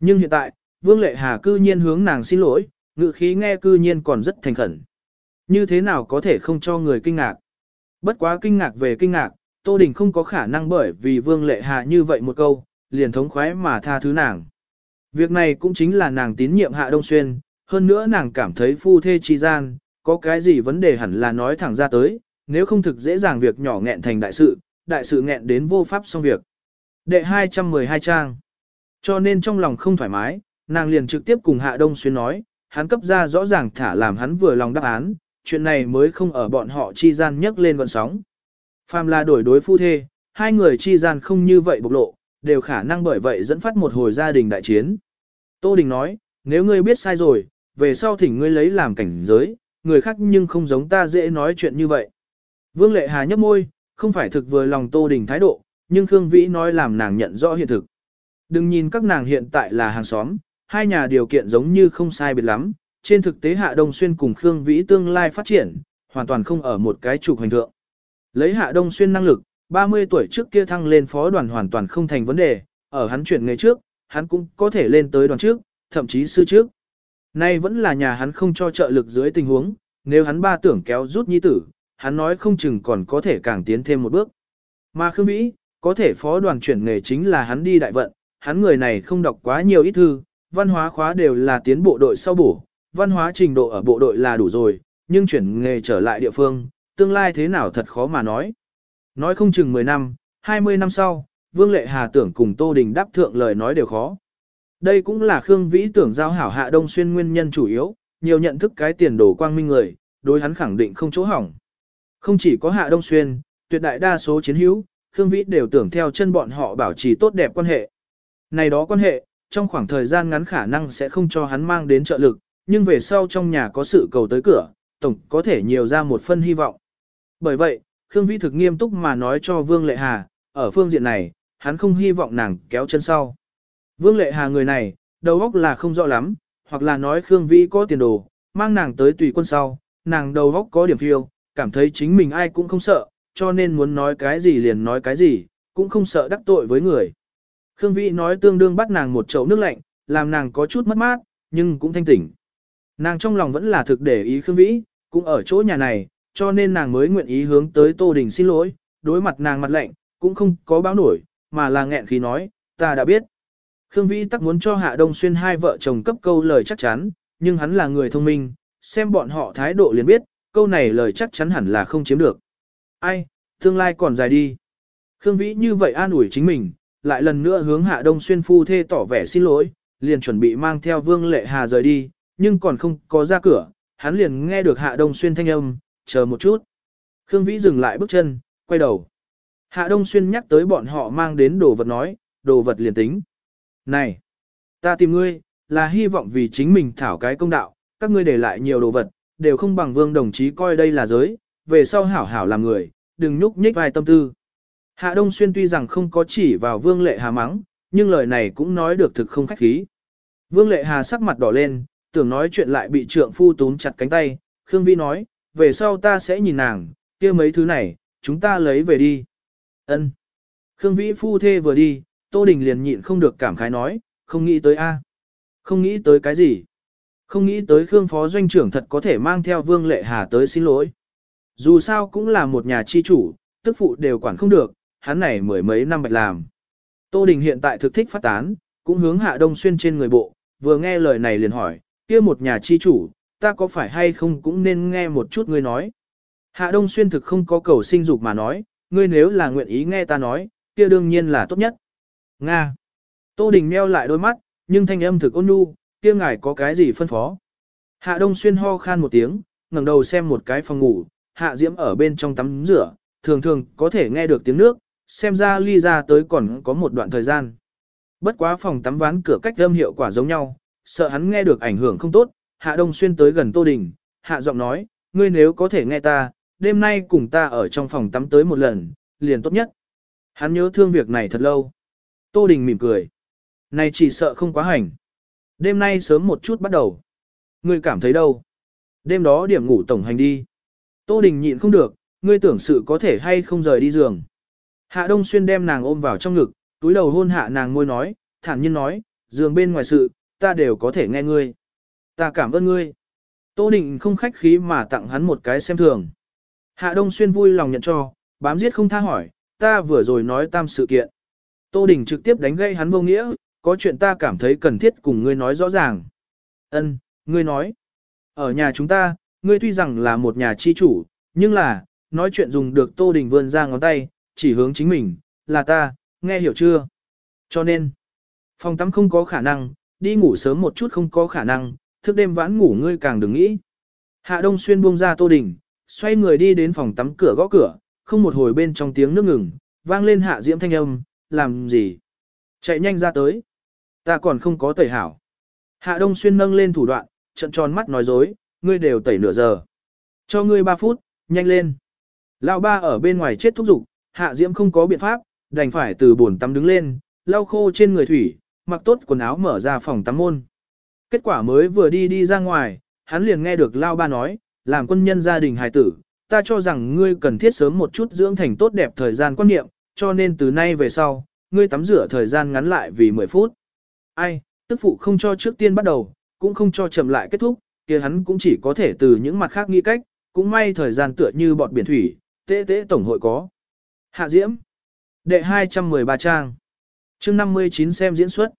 Nhưng hiện tại, Vương Lệ Hà cư nhiên hướng nàng xin lỗi, ngự khí nghe cư nhiên còn rất thành khẩn. Như thế nào có thể không cho người kinh ngạc? Bất quá kinh ngạc về kinh ngạc, Tô Đình không có khả năng bởi vì Vương Lệ Hà như vậy một câu, liền thống khoái mà tha thứ nàng. Việc này cũng chính là nàng tín nhiệm Hạ Đông Xuyên, hơn nữa nàng cảm thấy phu thê chi gian, có cái gì vấn đề hẳn là nói thẳng ra tới, nếu không thực dễ dàng việc nhỏ nghẹn thành đại sự, đại sự nghẹn đến vô pháp xong việc. Đệ 212 trang. Cho nên trong lòng không thoải mái, nàng liền trực tiếp cùng Hạ Đông Xuyên nói, hắn cấp ra rõ ràng thả làm hắn vừa lòng đáp án, chuyện này mới không ở bọn họ chi gian nhấc lên gọn sóng. Phàm là đổi đối phu thê, hai người chi gian không như vậy bộc lộ, đều khả năng bởi vậy dẫn phát một hồi gia đình đại chiến. Tô Đình nói, nếu ngươi biết sai rồi, về sau thỉnh ngươi lấy làm cảnh giới, người khác nhưng không giống ta dễ nói chuyện như vậy. Vương Lệ Hà nhấp môi, không phải thực vừa lòng Tô Đình thái độ, nhưng Khương Vĩ nói làm nàng nhận rõ hiện thực. Đừng nhìn các nàng hiện tại là hàng xóm, hai nhà điều kiện giống như không sai biệt lắm, trên thực tế Hạ Đông Xuyên cùng Khương Vĩ tương lai phát triển, hoàn toàn không ở một cái trục hành thượng. Lấy Hạ Đông Xuyên năng lực, 30 tuổi trước kia thăng lên phó đoàn hoàn toàn không thành vấn đề, ở hắn chuyển nghề trước, hắn cũng có thể lên tới đoàn trước, thậm chí sư trước. Nay vẫn là nhà hắn không cho trợ lực dưới tình huống, nếu hắn ba tưởng kéo rút nhi tử, hắn nói không chừng còn có thể càng tiến thêm một bước. Mà Khương Vĩ, có thể phó đoàn chuyển nghề chính là hắn đi đại vận, hắn người này không đọc quá nhiều ít thư, văn hóa khóa đều là tiến bộ đội sau bổ, văn hóa trình độ ở bộ đội là đủ rồi, nhưng chuyển nghề trở lại địa phương, tương lai thế nào thật khó mà nói. Nói không chừng 10 năm, 20 năm sau, Vương Lệ Hà tưởng cùng Tô Đình đáp thượng lời nói đều khó. Đây cũng là Khương Vĩ tưởng giao hảo Hạ Đông Xuyên nguyên nhân chủ yếu, nhiều nhận thức cái tiền đồ quang minh người, đối hắn khẳng định không chỗ hỏng. Không chỉ có Hạ Đông Xuyên, tuyệt đại đa số chiến hữu, Khương Vĩ đều tưởng theo chân bọn họ bảo trì tốt đẹp quan hệ. Này đó quan hệ, trong khoảng thời gian ngắn khả năng sẽ không cho hắn mang đến trợ lực, nhưng về sau trong nhà có sự cầu tới cửa, tổng có thể nhiều ra một phân hy vọng. Bởi vậy, Khương Vĩ thực nghiêm túc mà nói cho Vương Lệ Hà, ở phương diện này, hắn không hy vọng nàng kéo chân sau. Vương Lệ Hà người này, đầu óc là không rõ lắm, hoặc là nói Khương Vĩ có tiền đồ, mang nàng tới tùy quân sau, nàng đầu óc có điểm phiêu, cảm thấy chính mình ai cũng không sợ, cho nên muốn nói cái gì liền nói cái gì, cũng không sợ đắc tội với người. Khương Vĩ nói tương đương bắt nàng một chậu nước lạnh, làm nàng có chút mất mát, nhưng cũng thanh tỉnh. Nàng trong lòng vẫn là thực để ý Khương Vĩ, cũng ở chỗ nhà này, cho nên nàng mới nguyện ý hướng tới Tô Đình xin lỗi, đối mặt nàng mặt lạnh, cũng không có báo nổi, mà là nghẹn khí nói, ta đã biết. Khương Vĩ tắc muốn cho Hạ Đông Xuyên hai vợ chồng cấp câu lời chắc chắn, nhưng hắn là người thông minh, xem bọn họ thái độ liền biết, câu này lời chắc chắn hẳn là không chiếm được. Ai, tương lai còn dài đi. Khương Vĩ như vậy an ủi chính mình, lại lần nữa hướng Hạ Đông Xuyên phu thê tỏ vẻ xin lỗi, liền chuẩn bị mang theo Vương Lệ Hà rời đi, nhưng còn không có ra cửa, hắn liền nghe được Hạ Đông Xuyên thanh âm, chờ một chút. Khương Vĩ dừng lại bước chân, quay đầu. Hạ Đông Xuyên nhắc tới bọn họ mang đến đồ vật nói, đồ vật liền tính. Này, ta tìm ngươi, là hy vọng vì chính mình thảo cái công đạo, các ngươi để lại nhiều đồ vật, đều không bằng vương đồng chí coi đây là giới, về sau hảo hảo làm người, đừng nhúc nhích vài tâm tư. Hạ Đông Xuyên tuy rằng không có chỉ vào vương lệ hà mắng, nhưng lời này cũng nói được thực không khách khí. Vương lệ hà sắc mặt đỏ lên, tưởng nói chuyện lại bị trượng phu túm chặt cánh tay, Khương Vi nói, về sau ta sẽ nhìn nàng, kia mấy thứ này, chúng ta lấy về đi. Ân. Khương Vĩ phu thê vừa đi, Tô Đình liền nhịn không được cảm khái nói, không nghĩ tới a, Không nghĩ tới cái gì? Không nghĩ tới Khương Phó Doanh trưởng thật có thể mang theo Vương Lệ Hà tới xin lỗi. Dù sao cũng là một nhà chi chủ, tức phụ đều quản không được, hắn này mười mấy năm bạch làm. Tô Đình hiện tại thực thích phát tán, cũng hướng Hạ Đông Xuyên trên người bộ, vừa nghe lời này liền hỏi, kia một nhà chi chủ, ta có phải hay không cũng nên nghe một chút ngươi nói. Hạ Đông Xuyên thực không có cầu sinh dục mà nói, ngươi nếu là nguyện ý nghe ta nói, kia đương nhiên là tốt nhất. Nga. Tô Đình meo lại đôi mắt, nhưng thanh âm thực ôn nhu, kia ngài có cái gì phân phó. Hạ Đông Xuyên ho khan một tiếng, ngẩng đầu xem một cái phòng ngủ, Hạ Diễm ở bên trong tắm rửa, thường thường có thể nghe được tiếng nước, xem ra ly ra tới còn có một đoạn thời gian. Bất quá phòng tắm ván cửa cách âm hiệu quả giống nhau, sợ hắn nghe được ảnh hưởng không tốt, Hạ Đông Xuyên tới gần Tô Đình, Hạ giọng nói, ngươi nếu có thể nghe ta, đêm nay cùng ta ở trong phòng tắm tới một lần, liền tốt nhất. Hắn nhớ thương việc này thật lâu. Tô Đình mỉm cười. Này chỉ sợ không quá hành. Đêm nay sớm một chút bắt đầu. Ngươi cảm thấy đâu? Đêm đó điểm ngủ tổng hành đi. Tô Đình nhịn không được, ngươi tưởng sự có thể hay không rời đi giường. Hạ Đông Xuyên đem nàng ôm vào trong ngực, túi đầu hôn hạ nàng môi nói, thản nhiên nói, giường bên ngoài sự, ta đều có thể nghe ngươi. Ta cảm ơn ngươi. Tô Đình không khách khí mà tặng hắn một cái xem thường. Hạ Đông Xuyên vui lòng nhận cho, bám giết không tha hỏi, ta vừa rồi nói tam sự kiện. Tô Đình trực tiếp đánh gây hắn vô nghĩa, có chuyện ta cảm thấy cần thiết cùng ngươi nói rõ ràng. Ân, ngươi nói. Ở nhà chúng ta, ngươi tuy rằng là một nhà chi chủ, nhưng là, nói chuyện dùng được Tô Đình vươn ra ngón tay, chỉ hướng chính mình, là ta, nghe hiểu chưa? Cho nên, phòng tắm không có khả năng, đi ngủ sớm một chút không có khả năng, thức đêm vãn ngủ ngươi càng đừng nghĩ. Hạ Đông Xuyên buông ra Tô Đình, xoay người đi đến phòng tắm cửa gõ cửa, không một hồi bên trong tiếng nước ngừng, vang lên Hạ Diễm thanh âm, làm gì? Chạy nhanh ra tới. Ta còn không có tẩy hảo. Hạ Đông Xuyên nâng lên thủ đoạn, trận tròn mắt nói dối, ngươi đều tẩy nửa giờ. Cho ngươi 3 phút, nhanh lên. Lão ba ở bên ngoài chết thúc giục, Hạ Diễm không có biện pháp, đành phải từ bồn tắm đứng lên, lau khô trên người thủy, mặc tốt quần áo mở ra phòng tắm môn. Kết quả mới vừa đi đi ra ngoài, hắn liền nghe được Lao Ba nói, làm quân nhân gia đình hài tử, ta cho rằng ngươi cần thiết sớm một chút dưỡng thành tốt đẹp thời gian quan niệm, cho nên từ nay về sau, ngươi tắm rửa thời gian ngắn lại vì 10 phút. Ai, tức phụ không cho trước tiên bắt đầu, cũng không cho chậm lại kết thúc, kia hắn cũng chỉ có thể từ những mặt khác nghĩ cách, cũng may thời gian tựa như bọt biển thủy, tế tế tổng hội có. Hạ Diễm Đệ 213 trang chương 59 xem diễn xuất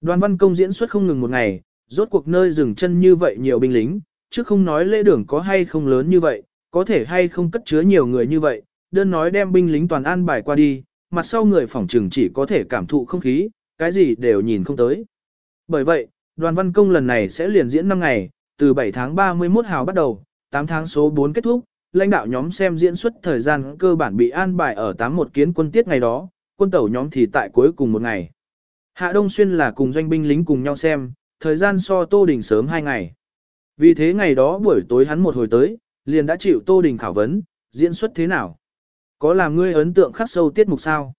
Đoàn văn công diễn xuất không ngừng một ngày, rốt cuộc nơi dừng chân như vậy nhiều binh lính, chứ không nói lễ đường có hay không lớn như vậy, có thể hay không cất chứa nhiều người như vậy, đơn nói đem binh lính toàn an bài qua đi, mặt sau người phòng trừng chỉ có thể cảm thụ không khí, cái gì đều nhìn không tới. Bởi vậy, đoàn văn công lần này sẽ liền diễn 5 ngày, từ 7 tháng 31 hào bắt đầu, 8 tháng số 4 kết thúc, lãnh đạo nhóm xem diễn xuất thời gian cơ bản bị an bài ở 81 kiến quân tiết ngày đó, quân tẩu nhóm thì tại cuối cùng một ngày. Hạ Đông Xuyên là cùng doanh binh lính cùng nhau xem, thời gian so Tô Đình sớm 2 ngày. Vì thế ngày đó buổi tối hắn một hồi tới, liền đã chịu Tô Đình khảo vấn, diễn xuất thế nào? Có làm ngươi ấn tượng khắc sâu tiết mục sao?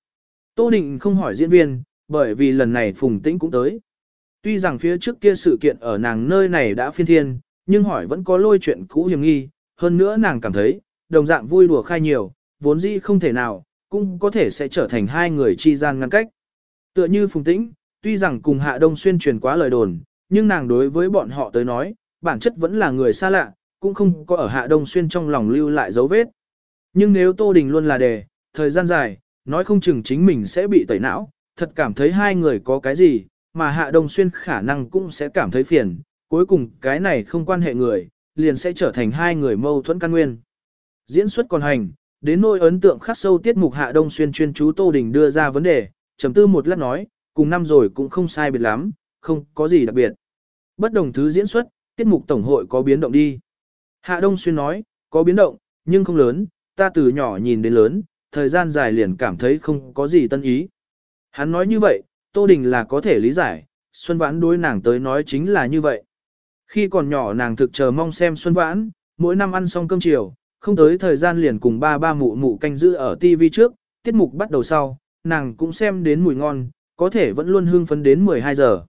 Tô Đình không hỏi diễn viên, bởi vì lần này Phùng Tĩnh cũng tới. Tuy rằng phía trước kia sự kiện ở nàng nơi này đã phiên thiên, nhưng hỏi vẫn có lôi chuyện cũ hiểm nghi, hơn nữa nàng cảm thấy, đồng dạng vui đùa khai nhiều, vốn dĩ không thể nào, cũng có thể sẽ trở thành hai người chi gian ngăn cách. Tựa như Phùng Tĩnh, tuy rằng cùng Hạ Đông Xuyên truyền quá lời đồn, nhưng nàng đối với bọn họ tới nói, bản chất vẫn là người xa lạ, cũng không có ở Hạ Đông Xuyên trong lòng lưu lại dấu vết. Nhưng nếu Tô Đình luôn là đề, thời gian dài, nói không chừng chính mình sẽ bị tẩy não, thật cảm thấy hai người có cái gì, mà Hạ Đông Xuyên khả năng cũng sẽ cảm thấy phiền, cuối cùng cái này không quan hệ người, liền sẽ trở thành hai người mâu thuẫn căn nguyên. Diễn xuất còn hành, đến nỗi ấn tượng khắc sâu tiết mục Hạ Đông Xuyên chuyên chú Tô Đình đưa ra vấn đề, trầm tư một lát nói, cùng năm rồi cũng không sai biệt lắm, không có gì đặc biệt. Bất đồng thứ diễn xuất, tiết mục tổng hội có biến động đi. Hạ Đông Xuyên nói, có biến động, nhưng không lớn, ta từ nhỏ nhìn đến lớn, thời gian dài liền cảm thấy không có gì tân ý. Hắn nói như vậy, Tô Đình là có thể lý giải, Xuân Vãn đối nàng tới nói chính là như vậy. Khi còn nhỏ nàng thực chờ mong xem Xuân Vãn, mỗi năm ăn xong cơm chiều, không tới thời gian liền cùng ba ba mụ mụ canh giữ ở TV trước, tiết mục bắt đầu sau, nàng cũng xem đến mùi ngon, có thể vẫn luôn hưng phấn đến 12 giờ.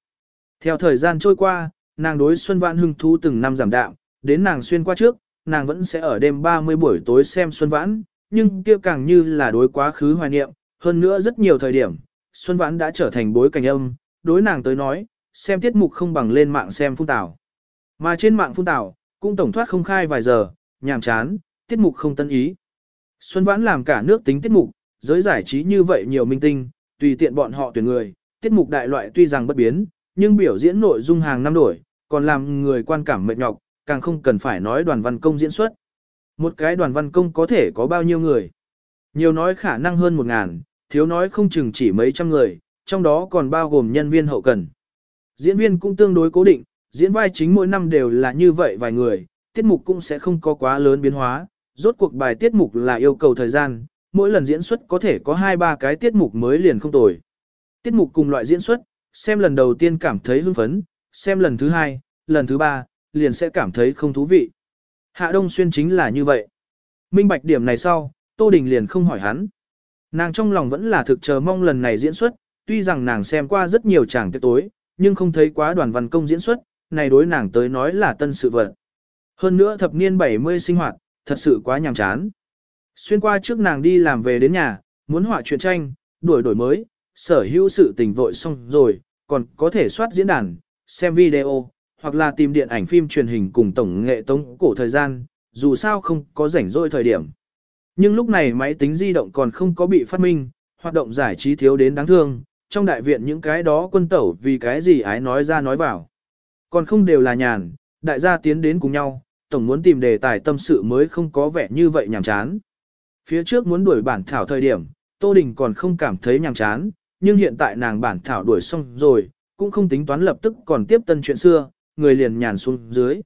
Theo thời gian trôi qua, nàng đối Xuân Vãn hưng thú từng năm giảm đạm, đến nàng xuyên qua trước, nàng vẫn sẽ ở đêm 30 buổi tối xem Xuân Vãn, nhưng kia càng như là đối quá khứ hoài niệm, hơn nữa rất nhiều thời điểm, Xuân Vãn đã trở thành bối cảnh âm, đối nàng tới nói, xem tiết mục không bằng lên mạng xem phun tảo. Mà trên mạng phun tảo, cũng tổng thoát không khai vài giờ, nhàm chán, tiết mục không tân ý. Xuân Vãn làm cả nước tính tiết mục, giới giải trí như vậy nhiều minh tinh, tùy tiện bọn họ tuyển người, tiết mục đại loại tuy rằng bất biến, nhưng biểu diễn nội dung hàng năm đổi, còn làm người quan cảm mệt nhọc, càng không cần phải nói đoàn văn công diễn xuất. Một cái đoàn văn công có thể có bao nhiêu người? Nhiều nói khả năng hơn một ngàn, thiếu nói không chừng chỉ mấy trăm người, trong đó còn bao gồm nhân viên hậu cần. Diễn viên cũng tương đối cố định, diễn vai chính mỗi năm đều là như vậy vài người, tiết mục cũng sẽ không có quá lớn biến hóa, rốt cuộc bài tiết mục là yêu cầu thời gian, mỗi lần diễn xuất có thể có 2-3 cái tiết mục mới liền không tồi. Tiết mục cùng loại diễn xuất, xem lần đầu tiên cảm thấy hưng phấn, xem lần thứ hai, lần thứ ba, liền sẽ cảm thấy không thú vị. Hạ Đông Xuyên chính là như vậy. Minh bạch điểm này sau, Tô Đình liền không hỏi hắn. Nàng trong lòng vẫn là thực chờ mong lần này diễn xuất, tuy rằng nàng xem qua rất nhiều tràng tiết tối, nhưng không thấy quá đoàn văn công diễn xuất, này đối nàng tới nói là tân sự vật. Hơn nữa thập niên 70 sinh hoạt, thật sự quá nhàm chán. Xuyên qua trước nàng đi làm về đến nhà, muốn họa truyện tranh, đổi đổi mới, sở hữu sự tình vội xong rồi, còn có thể soát diễn đàn, xem video, hoặc là tìm điện ảnh phim truyền hình cùng tổng nghệ tống cổ thời gian, dù sao không có rảnh rỗi thời điểm. Nhưng lúc này máy tính di động còn không có bị phát minh, hoạt động giải trí thiếu đến đáng thương, trong đại viện những cái đó quân tẩu vì cái gì ái nói ra nói vào. Còn không đều là nhàn, đại gia tiến đến cùng nhau, tổng muốn tìm đề tài tâm sự mới không có vẻ như vậy nhàm chán. Phía trước muốn đuổi bản thảo thời điểm, Tô Đình còn không cảm thấy nhàm chán, nhưng hiện tại nàng bản thảo đuổi xong rồi, cũng không tính toán lập tức còn tiếp tân chuyện xưa, người liền nhàn xuống dưới.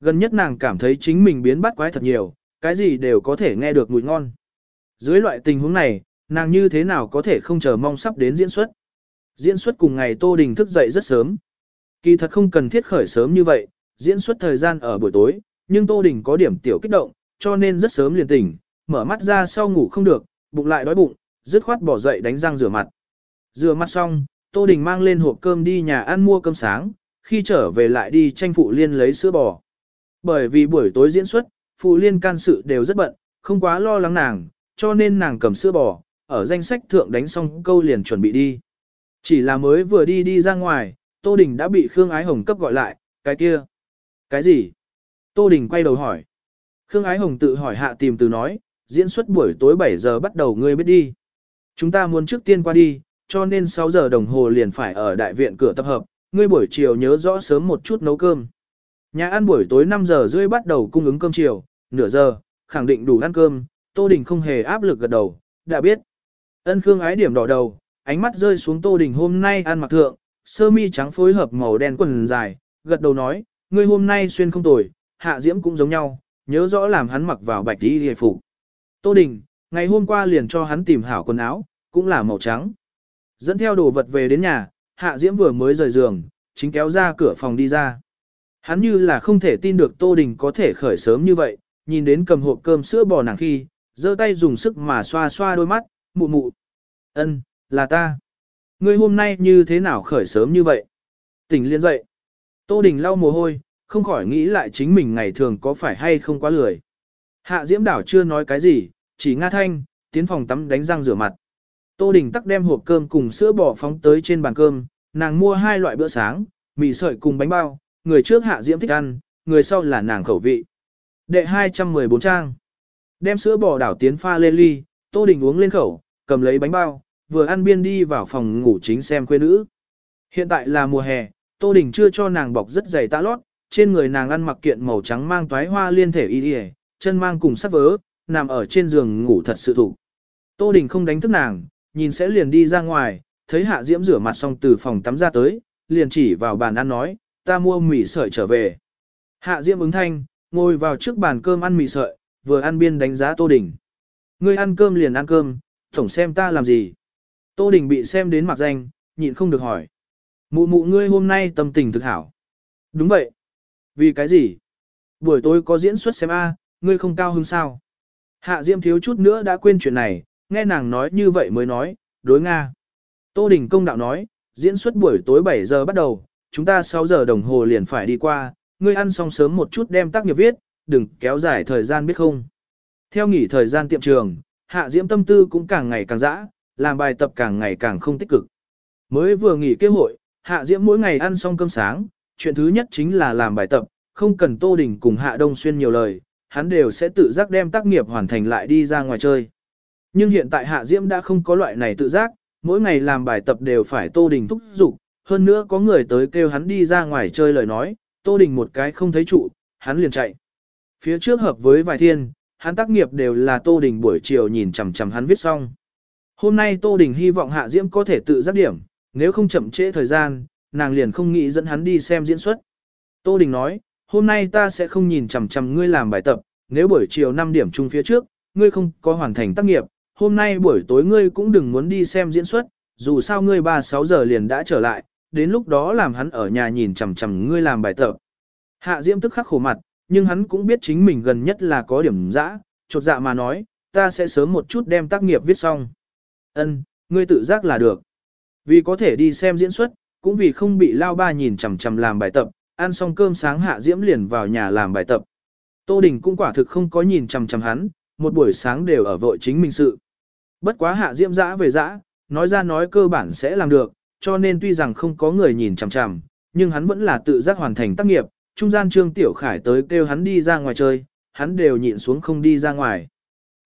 Gần nhất nàng cảm thấy chính mình biến bắt quái thật nhiều, cái gì đều có thể nghe được mùi ngon. Dưới loại tình huống này, nàng như thế nào có thể không chờ mong sắp đến diễn xuất. Diễn xuất cùng ngày Tô Đình thức dậy rất sớm. Kỳ thật không cần thiết khởi sớm như vậy, diễn xuất thời gian ở buổi tối, nhưng Tô Đình có điểm tiểu kích động, cho nên rất sớm liền tỉnh, mở mắt ra sau ngủ không được, bụng lại đói bụng, dứt khoát bỏ dậy đánh răng rửa mặt. Rửa mặt xong, Tô Đình mang lên hộp cơm đi nhà ăn mua cơm sáng, khi trở về lại đi tranh phụ liên lấy sữa bò. Bởi vì buổi tối diễn xuất, phụ liên can sự đều rất bận, không quá lo lắng nàng, cho nên nàng cầm sữa bò, ở danh sách thượng đánh xong câu liền chuẩn bị đi. Chỉ là mới vừa đi đi ra ngoài, Tô Đình đã bị Khương Ái Hồng cấp gọi lại, cái kia. Cái gì? Tô Đình quay đầu hỏi. Khương Ái Hồng tự hỏi hạ tìm từ nói, diễn xuất buổi tối 7 giờ bắt đầu ngươi biết đi. Chúng ta muốn trước tiên qua đi, cho nên 6 giờ đồng hồ liền phải ở đại viện cửa tập hợp, ngươi buổi chiều nhớ rõ sớm một chút nấu cơm. Nhà ăn buổi tối 5 giờ rưỡi bắt đầu cung ứng cơm chiều, nửa giờ, khẳng định đủ ăn cơm, Tô Đình không hề áp lực gật đầu, đã biết. Ân Khương ái điểm đỏ đầu, ánh mắt rơi xuống Tô Đình hôm nay ăn mặc thượng, sơ mi trắng phối hợp màu đen quần dài, gật đầu nói, ngươi hôm nay xuyên không tồi, hạ diễm cũng giống nhau, nhớ rõ làm hắn mặc vào bạch đi hề phục. Tô Đình, ngày hôm qua liền cho hắn tìm hảo quần áo, cũng là màu trắng. Dẫn theo đồ vật về đến nhà, hạ diễm vừa mới rời giường, chính kéo ra cửa phòng đi ra. Hắn như là không thể tin được Tô Đình có thể khởi sớm như vậy, nhìn đến cầm hộp cơm sữa bò nàng khi, giơ tay dùng sức mà xoa xoa đôi mắt, mụ mụ. Ân, là ta. Ngươi hôm nay như thế nào khởi sớm như vậy? Tỉnh liên dậy. Tô Đình lau mồ hôi, không khỏi nghĩ lại chính mình ngày thường có phải hay không quá lười. Hạ Diễm Đảo chưa nói cái gì, chỉ nga thanh, tiến phòng tắm đánh răng rửa mặt. Tô Đình tắc đem hộp cơm cùng sữa bò phóng tới trên bàn cơm, nàng mua hai loại bữa sáng, mì sợi cùng bánh bao, người trước hạ diễm thích ăn, người sau là nàng khẩu vị. Đệ 214 trang. Đem sữa bò đảo tiến pha lên ly, Tô Đình uống lên khẩu, cầm lấy bánh bao, vừa ăn biên đi vào phòng ngủ chính xem quê nữ. Hiện tại là mùa hè, Tô Đình chưa cho nàng bọc rất dày tã lót, trên người nàng ăn mặc kiện màu trắng mang toái hoa liên thể y y, chân mang cùng sắt vớ, nằm ở trên giường ngủ thật sự thủ. Tô Đình không đánh thức nàng, nhìn sẽ liền đi ra ngoài, thấy Hạ Diễm rửa mặt xong từ phòng tắm ra tới, liền chỉ vào bàn ăn nói, ta mua mì sợi trở về. Hạ Diễm ứng thanh, ngồi vào trước bàn cơm ăn mì sợi, vừa ăn biên đánh giá Tô Đình. Ngươi ăn cơm liền ăn cơm, tổng xem ta làm gì. Tô Đình bị xem đến mặt danh, nhịn không được hỏi. Mụ mụ ngươi hôm nay tâm tình thực hảo. Đúng vậy. Vì cái gì? Buổi tối có diễn xuất xem A, ngươi không cao hứng sao? Hạ Diễm thiếu chút nữa đã quên chuyện này, nghe nàng nói như vậy mới nói, đối Nga. Tô Đình công đạo nói, diễn xuất buổi tối 7 giờ bắt đầu, chúng ta 6 giờ đồng hồ liền phải đi qua, ngươi ăn xong sớm một chút đem tác nghiệp viết, đừng kéo dài thời gian biết không. Theo nghỉ thời gian tiệm trường, Hạ Diễm tâm tư cũng càng ngày càng dã, làm bài tập càng ngày càng không tích cực. Mới vừa nghỉ kế hội, Hạ Diễm mỗi ngày ăn xong cơm sáng, chuyện thứ nhất chính là làm bài tập, không cần Tô Đình cùng Hạ Đông Xuyên nhiều lời, hắn đều sẽ tự giác đem tác nghiệp hoàn thành lại đi ra ngoài chơi. Nhưng hiện tại Hạ Diễm đã không có loại này tự giác, mỗi ngày làm bài tập đều phải Tô Đình thúc giục, hơn nữa có người tới kêu hắn đi ra ngoài chơi lời nói, Tô Đình một cái không thấy trụ, hắn liền chạy. Phía trước hợp với vài thiên, hắn tác nghiệp đều là Tô Đình buổi chiều nhìn chằm chằm hắn viết xong. Hôm nay Tô Đình hy vọng Hạ Diễm có thể tự giác điểm, nếu không chậm trễ thời gian, nàng liền không nghĩ dẫn hắn đi xem diễn xuất. Tô Đình nói, hôm nay ta sẽ không nhìn chằm chằm ngươi làm bài tập, nếu buổi chiều 5 điểm chung phía trước, ngươi không có hoàn thành tác nghiệp, hôm nay buổi tối ngươi cũng đừng muốn đi xem diễn xuất, dù sao ngươi 3-6 giờ liền đã trở lại, đến lúc đó làm hắn ở nhà nhìn chằm chằm ngươi làm bài tập. Hạ Diễm tức khắc khổ mặt, nhưng hắn cũng biết chính mình gần nhất là có điểm dã, chột dạ mà nói, ta sẽ sớm một chút đem tác nghiệp viết xong. Ân, ngươi tự giác là được. Vì có thể đi xem diễn xuất, cũng vì không bị lao ba nhìn chằm chằm làm bài tập, ăn xong cơm sáng Hạ Diễm liền vào nhà làm bài tập. Tô Đình cũng quả thực không có nhìn chằm chằm hắn, một buổi sáng đều ở vội chính mình sự. Bất quá Hạ Diễm dã về dã, nói ra nói cơ bản sẽ làm được, cho nên tuy rằng không có người nhìn chằm chằm, nhưng hắn vẫn là tự giác hoàn thành tác nghiệp, trung gian Trương Tiểu Khải tới kêu hắn đi ra ngoài chơi, hắn đều nhịn xuống không đi ra ngoài.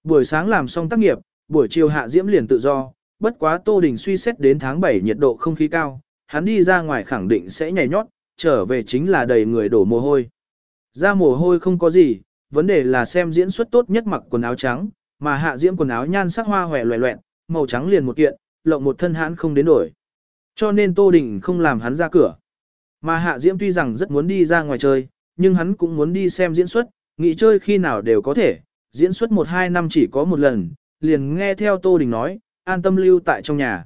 Buổi sáng làm xong tác nghiệp, buổi chiều Hạ Diễm liền tự do, bất quá Tô Đình suy xét đến tháng 7 nhiệt độ không khí cao, hắn đi ra ngoài khẳng định sẽ nhảy nhót, trở về chính là đầy người đổ mồ hôi. Ra mồ hôi không có gì, vấn đề là xem diễn xuất tốt nhất mặc quần áo trắng, mà hạ diễm quần áo nhan sắc hoa hòe loẹ loẹn, màu trắng liền một kiện, lộng một thân hãn không đến đổi. Cho nên Tô Đình không làm hắn ra cửa. Mà hạ diễm tuy rằng rất muốn đi ra ngoài chơi, nhưng hắn cũng muốn đi xem diễn xuất, nghỉ chơi khi nào đều có thể, diễn xuất một hai năm chỉ có một lần, liền nghe theo Tô Đình nói, an tâm lưu tại trong nhà.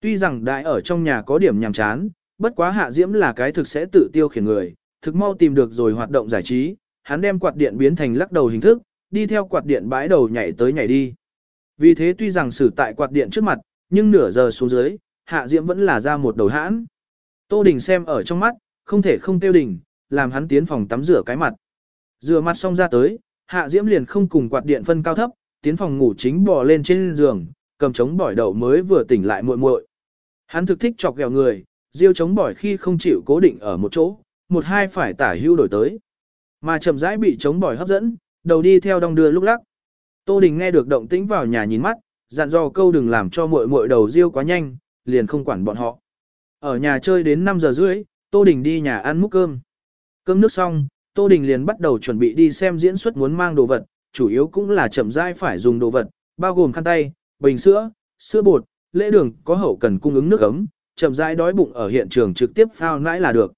Tuy rằng đại ở trong nhà có điểm nhàm chán, bất quá hạ diễm là cái thực sẽ tự tiêu khiển người, thực mau tìm được rồi hoạt động giải trí, hắn đem quạt điện biến thành lắc đầu hình thức, đi theo quạt điện bãi đầu nhảy tới nhảy đi. Vì thế tuy rằng xử tại quạt điện trước mặt, nhưng nửa giờ xuống dưới, hạ diễm vẫn là ra một đầu hãn. Tô Đình xem ở trong mắt, không thể không tiêu đình, làm hắn tiến phòng tắm rửa cái mặt. Rửa mặt xong ra tới, hạ diễm liền không cùng quạt điện phân cao thấp, tiến phòng ngủ chính bò lên trên giường, cầm chống bỏi đầu mới vừa tỉnh lại muội muội. Hắn thực thích chọc ghẹo người, diêu chống bỏi khi không chịu cố định ở một chỗ, một hai phải tả hưu đổi tới. Mà chậm rãi bị chống bỏi hấp dẫn, đầu đi theo đong đưa lúc lắc. Tô Đình nghe được động tĩnh vào nhà nhìn mắt, dặn dò câu đừng làm cho muội muội đầu riêu quá nhanh, liền không quản bọn họ. Ở nhà chơi đến 5 giờ rưỡi, Tô Đình đi nhà ăn múc cơm. Cơm nước xong, Tô Đình liền bắt đầu chuẩn bị đi xem diễn xuất muốn mang đồ vật, chủ yếu cũng là chậm rãi phải dùng đồ vật, bao gồm khăn tay, bình sữa, sữa bột, lễ đường có hậu cần cung ứng nước ấm, chậm rãi đói bụng ở hiện trường trực tiếp phao nãi là được.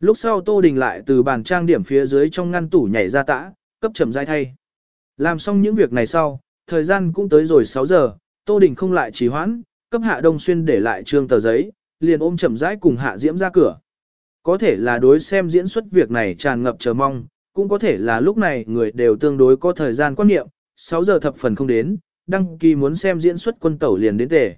Lúc sau Tô Đình lại từ bàn trang điểm phía dưới trong ngăn tủ nhảy ra tã, cấp chậm rãi thay. Làm xong những việc này sau, thời gian cũng tới rồi 6 giờ, Tô Đình không lại trì hoãn, cấp Hạ Đông Xuyên để lại trương tờ giấy, liền ôm chậm rãi cùng Hạ Diễm ra cửa. Có thể là đối xem diễn xuất việc này tràn ngập chờ mong, cũng có thể là lúc này người đều tương đối có thời gian quan niệm, 6 giờ thập phần không đến, đăng ký muốn xem diễn xuất quân tẩu liền đến tề.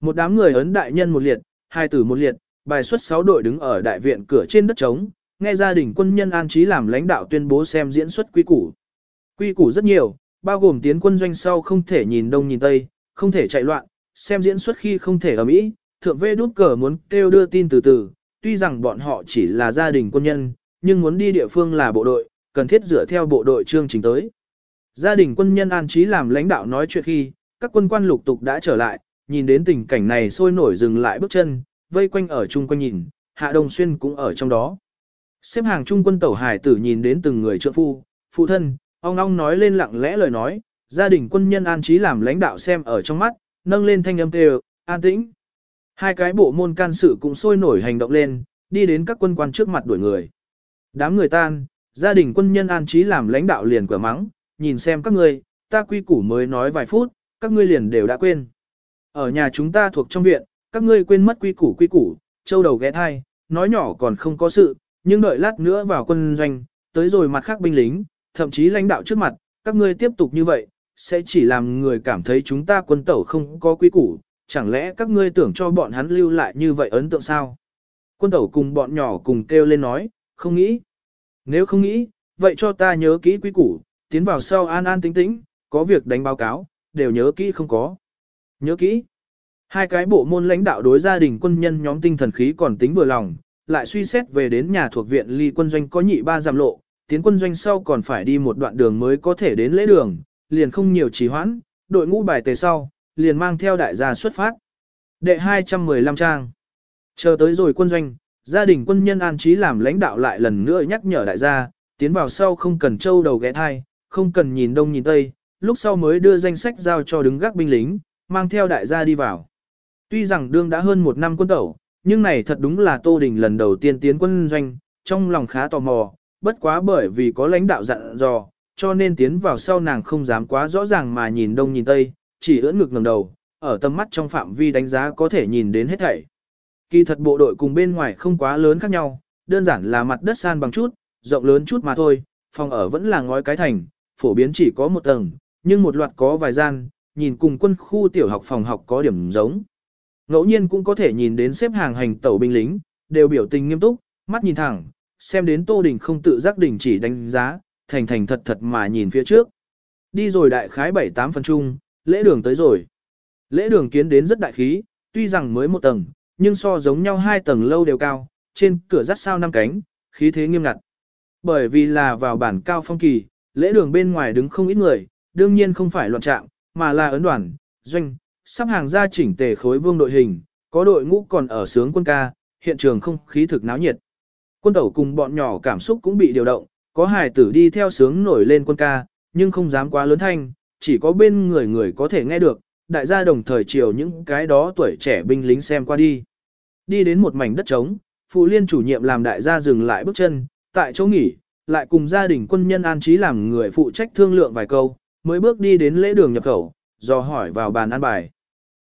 Một đám người ấn đại nhân một liệt, hai tử một liệt, bài xuất 6 đội đứng ở đại viện cửa trên đất trống, nghe gia đình quân nhân an trí làm lãnh đạo tuyên bố xem diễn xuất quy củ. Quy củ rất nhiều, bao gồm tiến quân doanh sau không thể nhìn đông nhìn tây, không thể chạy loạn, xem diễn xuất khi không thể ở mỹ, thượng vê đút cờ muốn kêu đưa tin từ từ, tuy rằng bọn họ chỉ là gia đình quân nhân, nhưng muốn đi địa phương là bộ đội, cần thiết dựa theo bộ đội chương trình tới. Gia đình quân nhân an trí làm lãnh đạo nói chuyện khi, các quân quan lục tục đã trở lại, nhìn đến tình cảnh này sôi nổi dừng lại bước chân, vây quanh ở chung quanh nhìn, Hạ đồng Xuyên cũng ở trong đó. Xếp hàng trung quân tẩu hải tử nhìn đến từng người trợ phu, phụ thân, ông ong nói lên lặng lẽ lời nói, gia đình quân nhân an trí làm lãnh đạo xem ở trong mắt, nâng lên thanh âm kêu, an tĩnh. Hai cái bộ môn can sự cũng sôi nổi hành động lên, đi đến các quân quan trước mặt đuổi người. Đám người tan, gia đình quân nhân an trí làm lãnh đạo liền cửa mắng, nhìn xem các ngươi, ta quy củ mới nói vài phút, các ngươi liền đều đã quên. Ở nhà chúng ta thuộc trong viện, các ngươi quên mất quy củ quy củ, châu đầu ghé thai, nói nhỏ còn không có sự, nhưng đợi lát nữa vào quân doanh, tới rồi mặt khác binh lính, thậm chí lãnh đạo trước mặt, các ngươi tiếp tục như vậy, sẽ chỉ làm người cảm thấy chúng ta quân tẩu không có quy củ, chẳng lẽ các ngươi tưởng cho bọn hắn lưu lại như vậy ấn tượng sao? Quân tẩu cùng bọn nhỏ cùng kêu lên nói, không nghĩ. Nếu không nghĩ, vậy cho ta nhớ kỹ quy củ, tiến vào sau an an tĩnh tĩnh, có việc đánh báo cáo, đều nhớ kỹ không có. Nhớ kỹ. Hai cái bộ môn lãnh đạo đối gia đình quân nhân nhóm tinh thần khí còn tính vừa lòng, lại suy xét về đến nhà thuộc viện ly quân doanh có nhị ba giảm lộ, tiến quân doanh sau còn phải đi một đoạn đường mới có thể đến lễ đường, liền không nhiều trì hoãn, đội ngũ bài tề sau, liền mang theo đại gia xuất phát. Đệ 215 trang. Chờ tới rồi quân doanh, gia đình quân nhân an trí làm lãnh đạo lại lần nữa nhắc nhở đại gia, tiến vào sau không cần trâu đầu ghé thai, không cần nhìn đông nhìn tây, lúc sau mới đưa danh sách giao cho đứng gác binh lính, mang theo đại gia đi vào. Tuy rằng đương đã hơn một năm quân tẩu, nhưng này thật đúng là Tô Đình lần đầu tiên tiến quân doanh, trong lòng khá tò mò, bất quá bởi vì có lãnh đạo dặn dò, cho nên tiến vào sau nàng không dám quá rõ ràng mà nhìn đông nhìn tây, chỉ ưỡn ngực ngẩng đầu, ở tầm mắt trong phạm vi đánh giá có thể nhìn đến hết thảy. Kỳ thật bộ đội cùng bên ngoài không quá lớn khác nhau, đơn giản là mặt đất san bằng chút, rộng lớn chút mà thôi, phòng ở vẫn là ngói cái thành, phổ biến chỉ có một tầng, nhưng một loạt có vài gian, nhìn cùng quân khu tiểu học phòng học có điểm giống. Ngẫu nhiên cũng có thể nhìn đến xếp hàng hành tẩu binh lính, đều biểu tình nghiêm túc, mắt nhìn thẳng, xem đến Tô Đình không tự giác đình chỉ đánh giá, thành thành thật thật mà nhìn phía trước. Đi rồi đại khái 7-8 phần chung, lễ đường tới rồi. Lễ đường kiến đến rất đại khí, tuy rằng mới một tầng, nhưng so giống nhau hai tầng lâu đều cao, trên cửa rắt sao năm cánh, khí thế nghiêm ngặt. Bởi vì là vào bản cao phong kỳ, lễ đường bên ngoài đứng không ít người, đương nhiên không phải loạn trạng, mà là ấn đoàn, doanh, sắp hàng ra chỉnh tề khối vương đội hình, có đội ngũ còn ở sướng quân ca, hiện trường không khí thực náo nhiệt. Quân tẩu cùng bọn nhỏ cảm xúc cũng bị điều động, có hài tử đi theo sướng nổi lên quân ca, nhưng không dám quá lớn thanh, chỉ có bên người người có thể nghe được, đại gia đồng thời chiều những cái đó tuổi trẻ binh lính xem qua đi. Đi đến một mảnh đất trống, phụ liên chủ nhiệm làm đại gia dừng lại bước chân, tại chỗ nghỉ, lại cùng gia đình quân nhân an trí làm người phụ trách thương lượng vài câu, mới bước đi đến lễ đường nhập khẩu, do hỏi vào bàn ăn bài.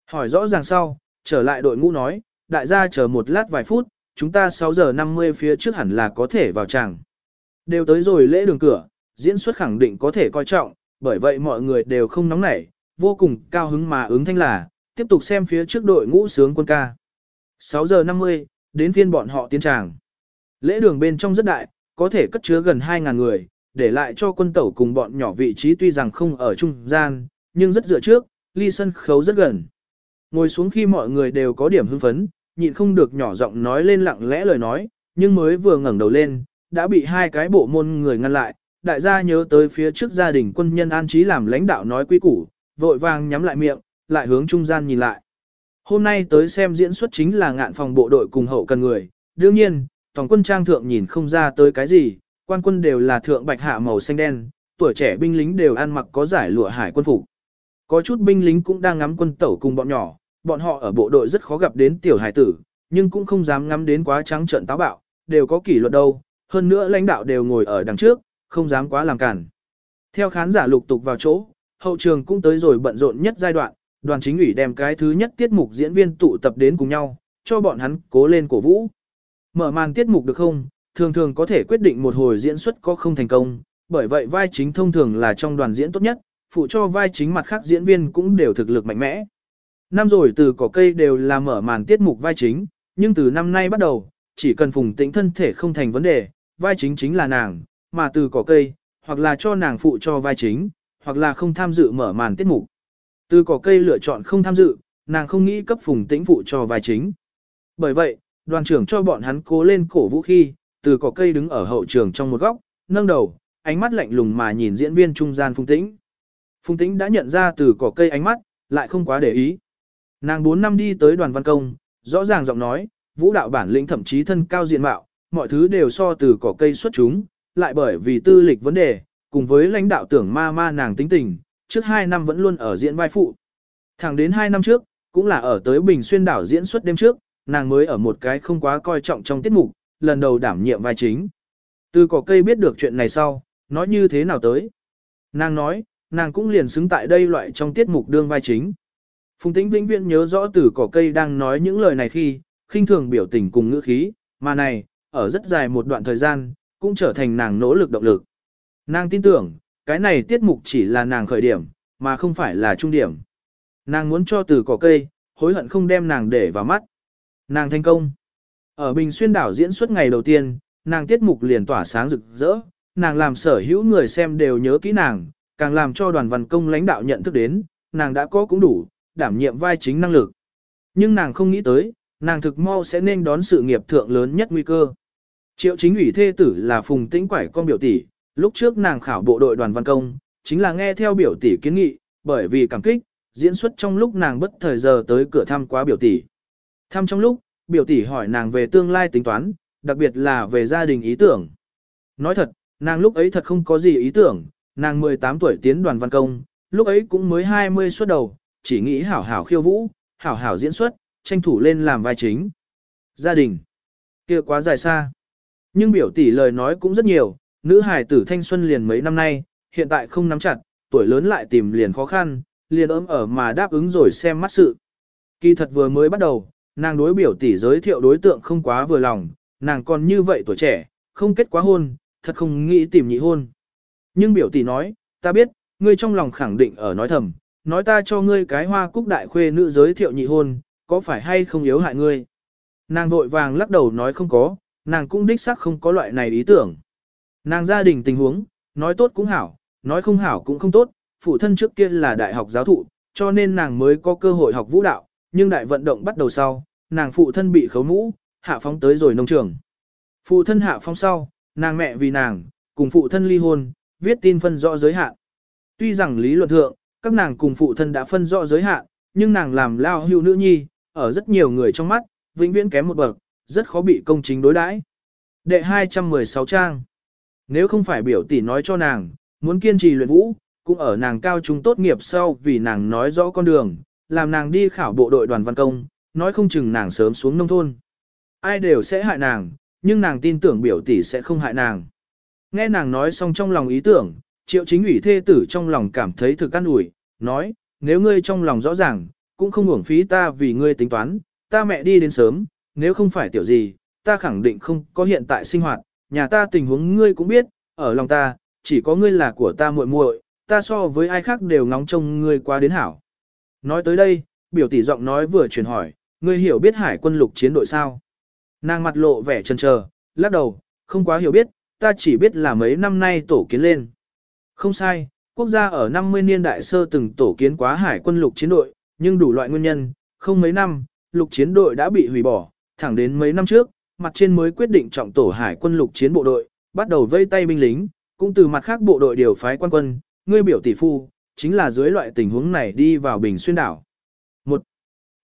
Hỏi rõ ràng sau, trở lại đội ngũ nói, đại gia chờ một lát vài phút, chúng ta 6 giờ 50 phía trước hẳn là có thể vào tràng. Đều tới rồi lễ đường cửa, diễn xuất khẳng định có thể coi trọng, bởi vậy mọi người đều không nóng nảy, vô cùng cao hứng mà ứng thanh là, tiếp tục xem phía trước đội ngũ sướng quân ca. 6 giờ 50, đến phiên bọn họ tiến tràng. Lễ đường bên trong rất đại, có thể cất chứa gần 2.000 người, để lại cho quân tẩu cùng bọn nhỏ vị trí tuy rằng không ở trung gian, nhưng rất dựa trước, ly sân khấu rất gần. Ngồi xuống khi mọi người đều có điểm hưng phấn, nhịn không được nhỏ giọng nói lên lặng lẽ lời nói, nhưng mới vừa ngẩng đầu lên, đã bị hai cái bộ môn người ngăn lại, đại gia nhớ tới phía trước gia đình quân nhân an trí làm lãnh đạo nói quý củ, vội vàng nhắm lại miệng, lại hướng trung gian nhìn lại. Hôm nay tới xem diễn xuất chính là ngạn phòng bộ đội cùng hậu cần người, đương nhiên, toàn quân trang thượng nhìn không ra tới cái gì, quan quân đều là thượng bạch hạ màu xanh đen, tuổi trẻ binh lính đều ăn mặc có giải lụa hải quân phục. Có chút binh lính cũng đang ngắm quân tẩu cùng bọn nhỏ, bọn họ ở bộ đội rất khó gặp đến tiểu hải tử, nhưng cũng không dám ngắm đến quá trắng trợn táo bạo, đều có kỷ luật đâu, hơn nữa lãnh đạo đều ngồi ở đằng trước, không dám quá làm cản. Theo khán giả lục tục vào chỗ, hậu trường cũng tới rồi bận rộn nhất giai đoạn, đoàn chính ủy đem cái thứ nhất tiết mục diễn viên tụ tập đến cùng nhau, cho bọn hắn cố lên cổ vũ. Mở màn tiết mục được không, thường thường có thể quyết định một hồi diễn xuất có không thành công, bởi vậy vai chính thông thường là trong đoàn diễn tốt nhất, phụ cho vai chính mặt khác diễn viên cũng đều thực lực mạnh mẽ. Năm rồi từ cỏ cây đều là mở màn tiết mục vai chính, nhưng từ năm nay bắt đầu, chỉ cần phùng tĩnh thân thể không thành vấn đề, vai chính chính là nàng, mà từ cỏ cây, hoặc là cho nàng phụ cho vai chính, hoặc là không tham dự mở màn tiết mục. Từ cỏ cây lựa chọn không tham dự, nàng không nghĩ cấp phùng tĩnh phụ cho vai chính. Bởi vậy, đoàn trưởng cho bọn hắn cố lên cổ vũ khi, từ cỏ cây đứng ở hậu trường trong một góc, nâng đầu, ánh mắt lạnh lùng mà nhìn diễn viên trung gian phùng tĩnh. Phùng tĩnh đã nhận ra từ cỏ cây ánh mắt, lại không quá để ý. Nàng 4 năm đi tới đoàn văn công, rõ ràng giọng nói, vũ đạo bản lĩnh thậm chí thân cao diện mạo, mọi thứ đều so từ cỏ cây xuất chúng, lại bởi vì tư lịch vấn đề, cùng với lãnh đạo tưởng ma ma nàng tính tình, trước 2 năm vẫn luôn ở diễn vai phụ. Thẳng đến 2 năm trước, cũng là ở tới Bình Xuyên đảo diễn xuất đêm trước, nàng mới ở một cái không quá coi trọng trong tiết mục, lần đầu đảm nhiệm vai chính. Từ cỏ cây biết được chuyện này sau, nói như thế nào tới. Nàng nói, nàng cũng liền xứng tại đây loại trong tiết mục đương vai chính. Phùng tĩnh vĩnh viễn nhớ rõ từ cỏ cây đang nói những lời này khi, khinh thường biểu tình cùng ngữ khí, mà này, ở rất dài một đoạn thời gian, cũng trở thành nàng nỗ lực động lực. Nàng tin tưởng, cái này tiết mục chỉ là nàng khởi điểm, mà không phải là trung điểm. Nàng muốn cho từ cỏ cây, hối hận không đem nàng để vào mắt. Nàng thành công. Ở Bình Xuyên đảo diễn suốt ngày đầu tiên, nàng tiết mục liền tỏa sáng rực rỡ, nàng làm sở hữu người xem đều nhớ kỹ nàng, càng làm cho đoàn văn công lãnh đạo nhận thức đến, nàng đã có cũng đủ, đảm nhiệm vai chính năng lực. Nhưng nàng không nghĩ tới, nàng thực mau sẽ nên đón sự nghiệp thượng lớn nhất nguy cơ. Triệu chính ủy thê tử là phùng tĩnh quải con biểu tỷ, lúc trước nàng khảo bộ đội đoàn văn công, chính là nghe theo biểu tỷ kiến nghị, bởi vì cảm kích, diễn xuất trong lúc nàng bất thời giờ tới cửa thăm quá biểu tỷ. Thăm trong lúc, biểu tỷ hỏi nàng về tương lai tính toán, đặc biệt là về gia đình ý tưởng. Nói thật, nàng lúc ấy thật không có gì ý tưởng, nàng 18 tuổi tiến đoàn văn công, lúc ấy cũng mới 20 xuất đầu, chỉ nghĩ hảo hảo khiêu vũ, hảo hảo diễn xuất, tranh thủ lên làm vai chính. Gia đình, kia quá dài xa. Nhưng biểu tỷ lời nói cũng rất nhiều, nữ hài tử thanh xuân liền mấy năm nay, hiện tại không nắm chặt, tuổi lớn lại tìm liền khó khăn, liền ấm ở mà đáp ứng rồi xem mắt sự. Kỳ thật vừa mới bắt đầu, nàng đối biểu tỷ giới thiệu đối tượng không quá vừa lòng, nàng còn như vậy tuổi trẻ, không kết quá hôn, thật không nghĩ tìm nhị hôn. Nhưng biểu tỷ nói, ta biết, ngươi trong lòng khẳng định ở nói thầm, nói ta cho ngươi cái hoa cúc đại khuê nữ giới thiệu nhị hôn, có phải hay không yếu hại ngươi? Nàng vội vàng lắc đầu nói không có, nàng cũng đích xác không có loại này ý tưởng. Nàng gia đình tình huống, nói tốt cũng hảo, nói không hảo cũng không tốt, phụ thân trước kia là đại học giáo thụ, cho nên nàng mới có cơ hội học vũ đạo, nhưng đại vận động bắt đầu sau, nàng phụ thân bị khấu mũ, hạ phóng tới rồi nông trường. Phụ thân hạ phóng sau, nàng mẹ vì nàng, cùng phụ thân ly hôn, viết tin phân rõ giới hạn. Tuy rằng lý luận thượng, các nàng cùng phụ thân đã phân rõ giới hạn, nhưng nàng làm lao hưu nữ nhi, ở rất nhiều người trong mắt, vĩnh viễn kém một bậc, rất khó bị công chính đối đãi. Đệ 216 trang. Nếu không phải biểu tỷ nói cho nàng, muốn kiên trì luyện vũ, cũng ở nàng cao trung tốt nghiệp sau vì nàng nói rõ con đường, làm nàng đi khảo bộ đội đoàn văn công, nói không chừng nàng sớm xuống nông thôn. Ai đều sẽ hại nàng, nhưng nàng tin tưởng biểu tỷ sẽ không hại nàng. Nghe nàng nói xong trong lòng ý tưởng, triệu chính ủy thê tử trong lòng cảm thấy thực an ủi, nói, nếu ngươi trong lòng rõ ràng, cũng không uổng phí ta vì ngươi tính toán, ta mẹ đi đến sớm, nếu không phải tiểu gì, ta khẳng định không có hiện tại sinh hoạt, nhà ta tình huống ngươi cũng biết, ở lòng ta, chỉ có ngươi là của ta muội muội, ta so với ai khác đều ngóng trông ngươi qua đến hảo. Nói tới đây, biểu tỷ giọng nói vừa chuyển hỏi, ngươi hiểu biết hải quân lục chiến đội sao? Nàng mặt lộ vẻ chần chờ, lắc đầu, không quá hiểu biết, ta chỉ biết là mấy năm nay tổ kiến lên. Không sai, quốc gia ở 50 niên đại sơ từng tổ kiến quá hải quân lục chiến đội, nhưng đủ loại nguyên nhân, không mấy năm, lục chiến đội đã bị hủy bỏ, thẳng đến mấy năm trước, mặt trên mới quyết định trọng tổ hải quân lục chiến bộ đội, bắt đầu vây tay binh lính, cũng từ mặt khác bộ đội điều phái quan quân, ngươi biểu tỷ phu, chính là dưới loại tình huống này đi vào bình xuyên đảo. Một,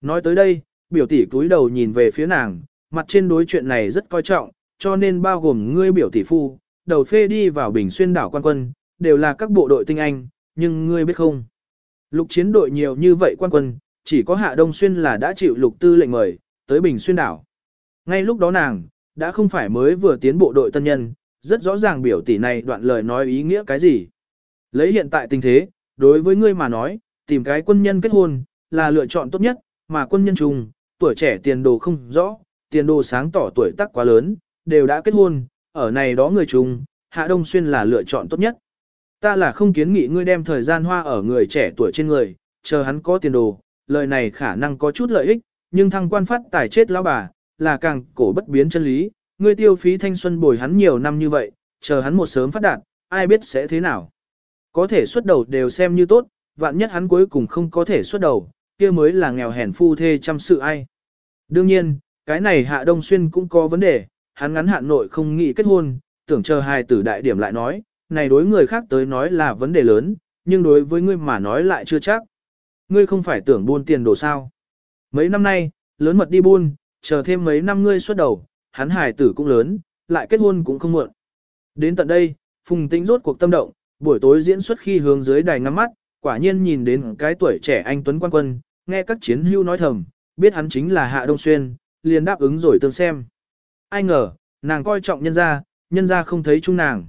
nói tới đây, biểu tỷ cúi đầu nhìn về phía nàng, mặt trên đối chuyện này rất coi trọng, cho nên bao gồm ngươi biểu tỷ phu, đầu phê đi vào bình xuyên đảo quan quân, đều là các bộ đội tinh anh, nhưng ngươi biết không? Lục chiến đội nhiều như vậy quan quân, chỉ có Hạ Đông Xuyên là đã chịu lục tư lệnh mời, tới Bình Xuyên đảo. Ngay lúc đó nàng, đã không phải mới vừa tiến bộ đội tân nhân, rất rõ ràng biểu tỷ này đoạn lời nói ý nghĩa cái gì. Lấy hiện tại tình thế, đối với ngươi mà nói, tìm cái quân nhân kết hôn, là lựa chọn tốt nhất, mà quân nhân trùng, tuổi trẻ tiền đồ không rõ, tiền đồ sáng tỏ tuổi tác quá lớn, đều đã kết hôn, ở này đó người trùng, Hạ Đông Xuyên là lựa chọn tốt nhất. Ta là không kiến nghị ngươi đem thời gian hoa ở người trẻ tuổi trên người, chờ hắn có tiền đồ, lời này khả năng có chút lợi ích, nhưng thăng quan phát tài chết lão bà, là càng cổ bất biến chân lý, ngươi tiêu phí thanh xuân bồi hắn nhiều năm như vậy, chờ hắn một sớm phát đạt, ai biết sẽ thế nào. Có thể xuất đầu đều xem như tốt, vạn nhất hắn cuối cùng không có thể xuất đầu, kia mới là nghèo hèn phu thê chăm sự ai. Đương nhiên, cái này Hạ Đông Xuyên cũng có vấn đề, hắn ngắn hạn nội không nghĩ kết hôn, tưởng chờ hai tử đại điểm lại nói, này đối người khác tới nói là vấn đề lớn, nhưng đối với ngươi mà nói lại chưa chắc. Ngươi không phải tưởng buôn tiền đồ sao. Mấy năm nay, lớn mật đi buôn, chờ thêm mấy năm ngươi xuất đầu, hắn hài tử cũng lớn, lại kết hôn cũng không muộn. Đến tận đây, Phùng Tĩnh rốt cuộc tâm động, buổi tối diễn xuất khi hướng dưới đài ngắm mắt, quả nhiên nhìn đến cái tuổi trẻ anh Tuấn Quan Quân, nghe các chiến hưu nói thầm, biết hắn chính là Hạ Đông Xuyên, liền đáp ứng rồi tương xem. Ai ngờ, nàng coi trọng nhân gia, nhân gia không thấy chung nàng.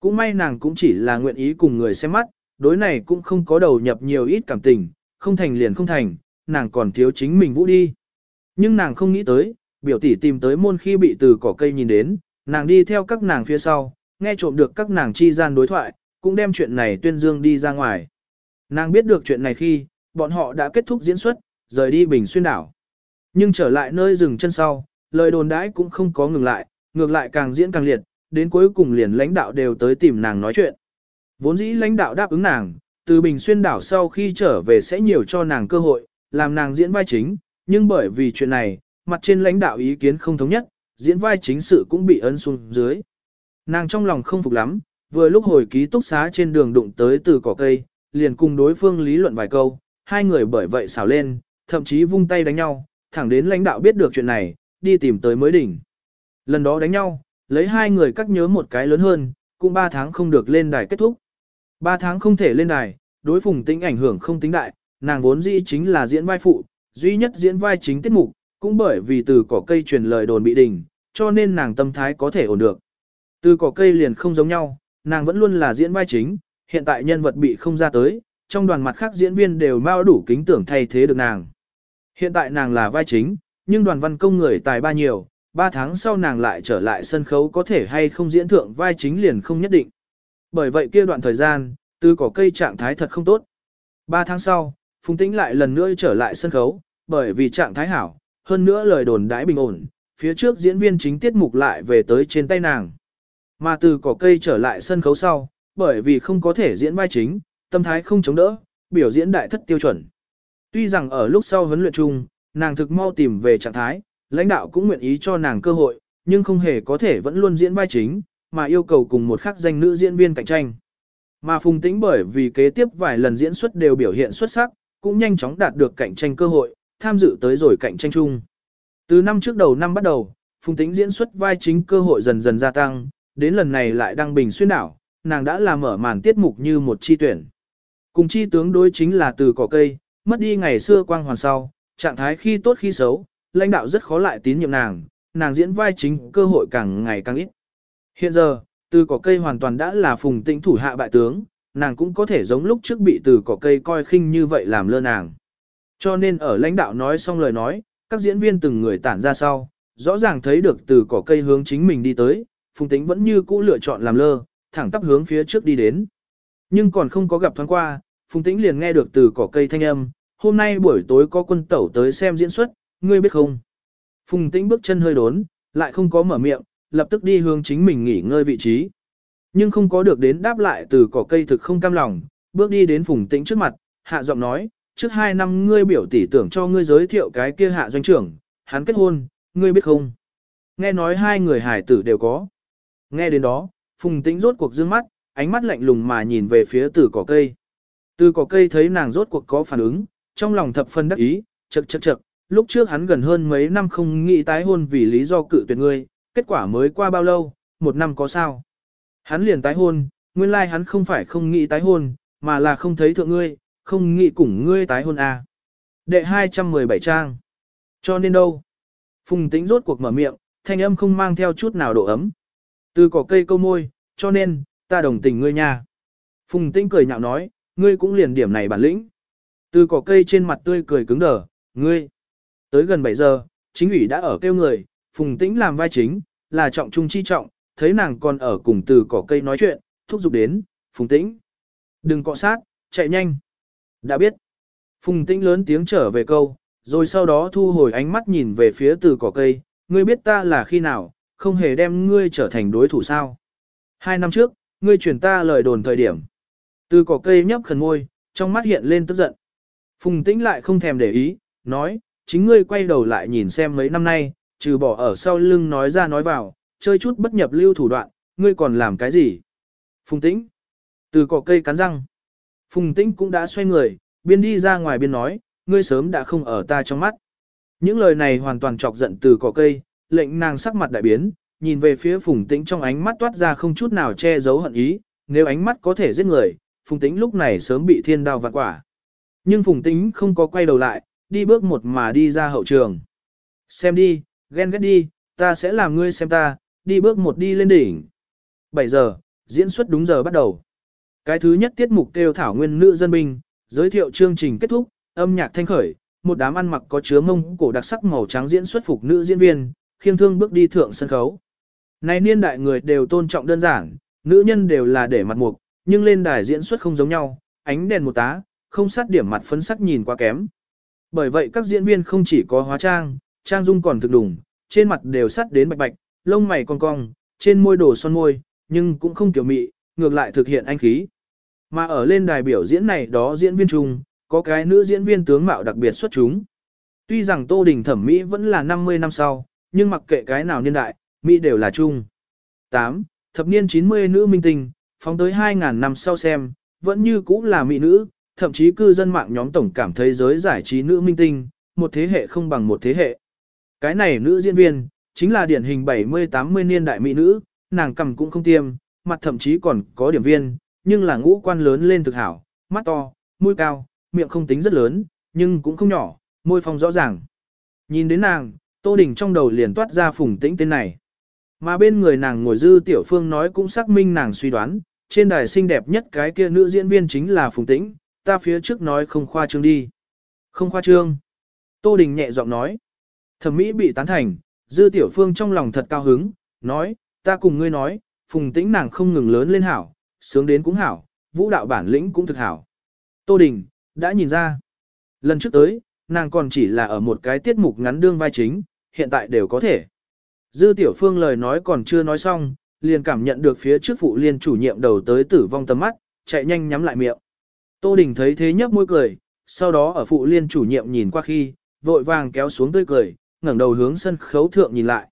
Cũng may nàng cũng chỉ là nguyện ý cùng người xem mắt, đối này cũng không có đầu nhập nhiều ít cảm tình, không thành liền không thành, nàng còn thiếu chính mình vũ đi. Nhưng nàng không nghĩ tới, biểu tỷ tìm tới môn khi bị từ cỏ cây nhìn đến, nàng đi theo các nàng phía sau, nghe trộm được các nàng chi gian đối thoại, cũng đem chuyện này tuyên dương đi ra ngoài. Nàng biết được chuyện này khi, bọn họ đã kết thúc diễn xuất, rời đi Bình Xuyên đảo. Nhưng trở lại nơi dừng chân sau, lời đồn đãi cũng không có ngừng lại, ngược lại càng diễn càng liệt, đến cuối cùng liền lãnh đạo đều tới tìm nàng nói chuyện. Vốn dĩ lãnh đạo đáp ứng nàng, từ Bình Xuyên đảo sau khi trở về sẽ nhiều cho nàng cơ hội, làm nàng diễn vai chính, nhưng bởi vì chuyện này, mặt trên lãnh đạo ý kiến không thống nhất, diễn vai chính sự cũng bị ấn xuống dưới. Nàng trong lòng không phục lắm, vừa lúc hồi ký túc xá trên đường đụng tới từ cỏ cây, liền cùng đối phương lý luận vài câu, hai người bởi vậy xảo lên, thậm chí vung tay đánh nhau, thẳng đến lãnh đạo biết được chuyện này, đi tìm tới mới đỉnh. Lần đó đánh nhau, lấy hai người cắt nhớ một cái lớn hơn, cũng ba tháng không được lên đài kết thúc. Ba tháng không thể lên đài, đối phùng tính ảnh hưởng không tính đại, nàng vốn dĩ chính là diễn vai phụ, duy nhất diễn vai chính tiết mục, cũng bởi vì từ cỏ cây truyền lời đồn bị đình, cho nên nàng tâm thái có thể ổn được. Từ cỏ cây liền không giống nhau, nàng vẫn luôn là diễn vai chính, hiện tại nhân vật bị không ra tới, trong đoàn mặt khác diễn viên đều mau đủ kính tưởng thay thế được nàng. Hiện tại nàng là vai chính, nhưng đoàn văn công người tài ba nhiều, ba tháng sau nàng lại trở lại sân khấu có thể hay không diễn thượng vai chính liền không nhất định. Bởi vậy kia đoạn thời gian, từ cỏ cây trạng thái thật không tốt. Ba tháng sau, Phùng Tĩnh lại lần nữa trở lại sân khấu, bởi vì trạng thái hảo, hơn nữa lời đồn đãi bình ổn, phía trước diễn viên chính tiết mục lại về tới trên tay nàng. Mà từ cỏ cây trở lại sân khấu sau, bởi vì không có thể diễn vai chính, tâm thái không chống đỡ, biểu diễn đại thất tiêu chuẩn. Tuy rằng ở lúc sau huấn luyện chung, nàng thực mau tìm về trạng thái, lãnh đạo cũng nguyện ý cho nàng cơ hội, nhưng không hề có thể vẫn luôn diễn vai chính, mà yêu cầu cùng một khắc danh nữ diễn viên cạnh tranh. Mà Phùng Tĩnh bởi vì kế tiếp vài lần diễn xuất đều biểu hiện xuất sắc, cũng nhanh chóng đạt được cạnh tranh cơ hội, tham dự tới rồi cạnh tranh chung. Từ năm trước đầu năm bắt đầu, Phùng Tĩnh diễn xuất vai chính cơ hội dần dần gia tăng, đến lần này lại đăng bình xuyên đảo, nàng đã làm mở màn tiết mục như một chi tuyển. Cùng chi tướng đối chính là từ cỏ cây, mất đi ngày xưa quang hoàn sau, trạng thái khi tốt khi xấu, lãnh đạo rất khó lại tín nhiệm nàng, nàng diễn vai chính cơ hội càng ngày càng ít. Hiện giờ, từ cỏ cây hoàn toàn đã là phùng tĩnh thủ hạ bại tướng, nàng cũng có thể giống lúc trước bị từ cỏ cây coi khinh như vậy làm lơ nàng. Cho nên ở lãnh đạo nói xong lời nói, các diễn viên từng người tản ra sau, rõ ràng thấy được từ cỏ cây hướng chính mình đi tới, phùng tĩnh vẫn như cũ lựa chọn làm lơ, thẳng tắp hướng phía trước đi đến. Nhưng còn không có gặp thoáng qua, phùng tĩnh liền nghe được từ cỏ cây thanh âm, hôm nay buổi tối có quân tẩu tới xem diễn xuất, ngươi biết không? Phùng tĩnh bước chân hơi đốn, lại không có mở miệng, lập tức đi hướng chính mình nghỉ ngơi vị trí. Nhưng không có được đến đáp lại từ cỏ cây thực không cam lòng, bước đi đến phùng tĩnh trước mặt, hạ giọng nói, trước hai năm ngươi biểu tỷ tưởng cho ngươi giới thiệu cái kia hạ doanh trưởng, hắn kết hôn, ngươi biết không? Nghe nói hai người hải tử đều có. Nghe đến đó, phùng tĩnh rốt cuộc dương mắt, ánh mắt lạnh lùng mà nhìn về phía từ cỏ cây. Từ cỏ cây thấy nàng rốt cuộc có phản ứng, trong lòng thập phân đắc ý, chật chật chật, lúc trước hắn gần hơn mấy năm không nghĩ tái hôn vì lý do cự tuyệt ngươi, kết quả mới qua bao lâu, một năm có sao. Hắn liền tái hôn, nguyên lai like hắn không phải không nghĩ tái hôn, mà là không thấy thượng ngươi, không nghĩ cùng ngươi tái hôn à. Đệ 217 trang. Cho nên đâu? Phùng tĩnh rốt cuộc mở miệng, thanh âm không mang theo chút nào độ ấm. Từ cỏ cây câu môi, cho nên, ta đồng tình ngươi nha. Phùng tĩnh cười nhạo nói, ngươi cũng liền điểm này bản lĩnh. Từ cỏ cây trên mặt tươi cười cứng đờ, ngươi. Tới gần 7 giờ, chính ủy đã ở kêu người, Phùng Tĩnh làm vai chính, là trọng trung chi trọng, thấy nàng còn ở cùng từ cỏ cây nói chuyện, thúc giục đến, Phùng Tĩnh. Đừng cọ sát, chạy nhanh. Đã biết. Phùng Tĩnh lớn tiếng trở về câu, rồi sau đó thu hồi ánh mắt nhìn về phía từ cỏ cây, ngươi biết ta là khi nào, không hề đem ngươi trở thành đối thủ sao. Hai năm trước, ngươi truyền ta lời đồn thời điểm. Từ cỏ cây nhấp khẩn ngôi, trong mắt hiện lên tức giận. Phùng tĩnh lại không thèm để ý, nói, chính ngươi quay đầu lại nhìn xem mấy năm nay, trừ bỏ ở sau lưng nói ra nói vào, chơi chút bất nhập lưu thủ đoạn, ngươi còn làm cái gì? Phùng tĩnh. Từ cỏ cây cắn răng. Phùng tĩnh cũng đã xoay người, biên đi ra ngoài biên nói, ngươi sớm đã không ở ta trong mắt. Những lời này hoàn toàn chọc giận từ cỏ cây, lệnh nàng sắc mặt đại biến, nhìn về phía phùng tĩnh trong ánh mắt toát ra không chút nào che giấu hận ý, nếu ánh mắt có thể giết người, phùng tĩnh lúc này sớm bị thiên đao vạn quả. Nhưng phùng tĩnh không có quay đầu lại, đi bước một mà đi ra hậu trường. Xem đi, ghen ghét đi, ta sẽ làm ngươi xem ta, đi bước một đi lên đỉnh. 7 giờ, diễn xuất đúng giờ bắt đầu. Cái thứ nhất tiết mục kêu thảo nguyên nữ dân binh, giới thiệu chương trình kết thúc, âm nhạc thanh khởi, một đám ăn mặc có chứa mông cổ đặc sắc màu trắng diễn xuất phục nữ diễn viên, khiêng thương bước đi thượng sân khấu. Này niên đại người đều tôn trọng đơn giản, nữ nhân đều là để mặt mục, nhưng lên đài diễn xuất không giống nhau, ánh đèn một tá, không sát điểm mặt phấn sắc nhìn quá kém. Bởi vậy các diễn viên không chỉ có hóa trang, trang dung còn thực đủng, trên mặt đều sắt đến bạch bạch, lông mày cong cong, trên môi đổ son môi, nhưng cũng không kiểu mị, ngược lại thực hiện anh khí. Mà ở lên đài biểu diễn này đó diễn viên chung, có cái nữ diễn viên tướng mạo đặc biệt xuất chúng. Tuy rằng Tô Đình thẩm mỹ vẫn là 50 năm sau, nhưng mặc kệ cái nào niên đại, mỹ đều là chung. 8. Thập niên 90 nữ minh tinh, phóng tới 2.000 năm sau xem, vẫn như cũ là mỹ nữ, thậm chí cư dân mạng nhóm tổng cảm thấy giới giải trí nữ minh tinh, một thế hệ không bằng một thế hệ. Cái này nữ diễn viên, chính là điển hình 70-80 niên đại mỹ nữ, nàng cầm cũng không tiêm, mặt thậm chí còn có điểm viên, nhưng là ngũ quan lớn lên thực hảo, mắt to, mũi cao, miệng không tính rất lớn, nhưng cũng không nhỏ, môi phong rõ ràng. Nhìn đến nàng, Tô Đình trong đầu liền toát ra phùng tĩnh tên này. Mà bên người nàng ngồi dư tiểu phương nói cũng xác minh nàng suy đoán, trên đài xinh đẹp nhất cái kia nữ diễn viên chính là phùng tĩnh, ta phía trước nói không khoa trương đi. Không khoa trương. Tô Đình nhẹ giọng nói. Thẩm mỹ bị tán thành, dư tiểu phương trong lòng thật cao hứng, nói, ta cùng ngươi nói, phùng tĩnh nàng không ngừng lớn lên hảo, sướng đến cũng hảo, vũ đạo bản lĩnh cũng thực hảo. Tô Đình, đã nhìn ra. Lần trước tới, nàng còn chỉ là ở một cái tiết mục ngắn đương vai chính, hiện tại đều có thể. Dư tiểu phương lời nói còn chưa nói xong, liền cảm nhận được phía trước phụ liên chủ nhiệm đầu tới tử vong tầm mắt, chạy nhanh nhắm lại miệng. Tô Đình thấy thế nhấp môi cười, sau đó ở phụ liên chủ nhiệm nhìn qua khi, vội vàng kéo xuống tươi cười, ngẩng đầu hướng sân khấu thượng nhìn lại.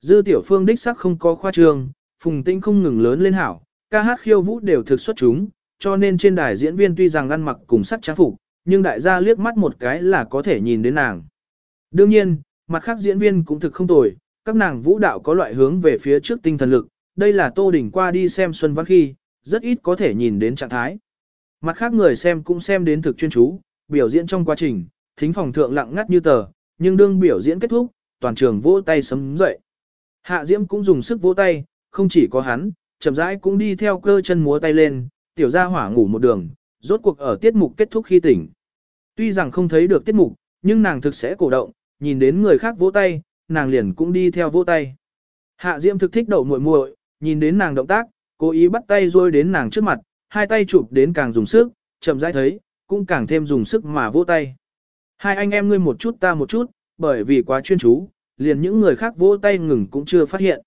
Dư tiểu phương đích sắc không có khoa trương, phùng tinh không ngừng lớn lên hảo, ca hát khiêu vũ đều thực xuất chúng, cho nên trên đài diễn viên tuy rằng ăn mặc cùng sắc trang phục, nhưng đại gia liếc mắt một cái là có thể nhìn đến nàng. Đương nhiên, mặt khác diễn viên cũng thực không tồi, các nàng vũ đạo có loại hướng về phía trước tinh thần lực, đây là Tô Đình qua đi xem Xuân Văn khi, rất ít có thể nhìn đến trạng thái. Mặt khác người xem cũng xem đến thực chuyên chú, biểu diễn trong quá trình, thính phòng thượng lặng ngắt như tờ, nhưng đương biểu diễn kết thúc, toàn trường vỗ tay sấm dậy. Hạ Diễm cũng dùng sức vỗ tay, không chỉ có hắn, chậm rãi cũng đi theo cơ chân múa tay lên, tiểu gia hỏa ngủ một đường, rốt cuộc ở tiết mục kết thúc khi tỉnh. Tuy rằng không thấy được tiết mục, nhưng nàng thực sẽ cổ động, nhìn đến người khác vỗ tay, nàng liền cũng đi theo vỗ tay. Hạ Diễm thực thích đậu muội muội, nhìn đến nàng động tác, cố ý bắt tay rôi đến nàng trước mặt, hai tay chụp đến càng dùng sức, chậm rãi thấy, cũng càng thêm dùng sức mà vỗ tay. Hai anh em ngươi một chút ta một chút, bởi vì quá chuyên chú, liền những người khác vỗ tay ngừng cũng chưa phát hiện.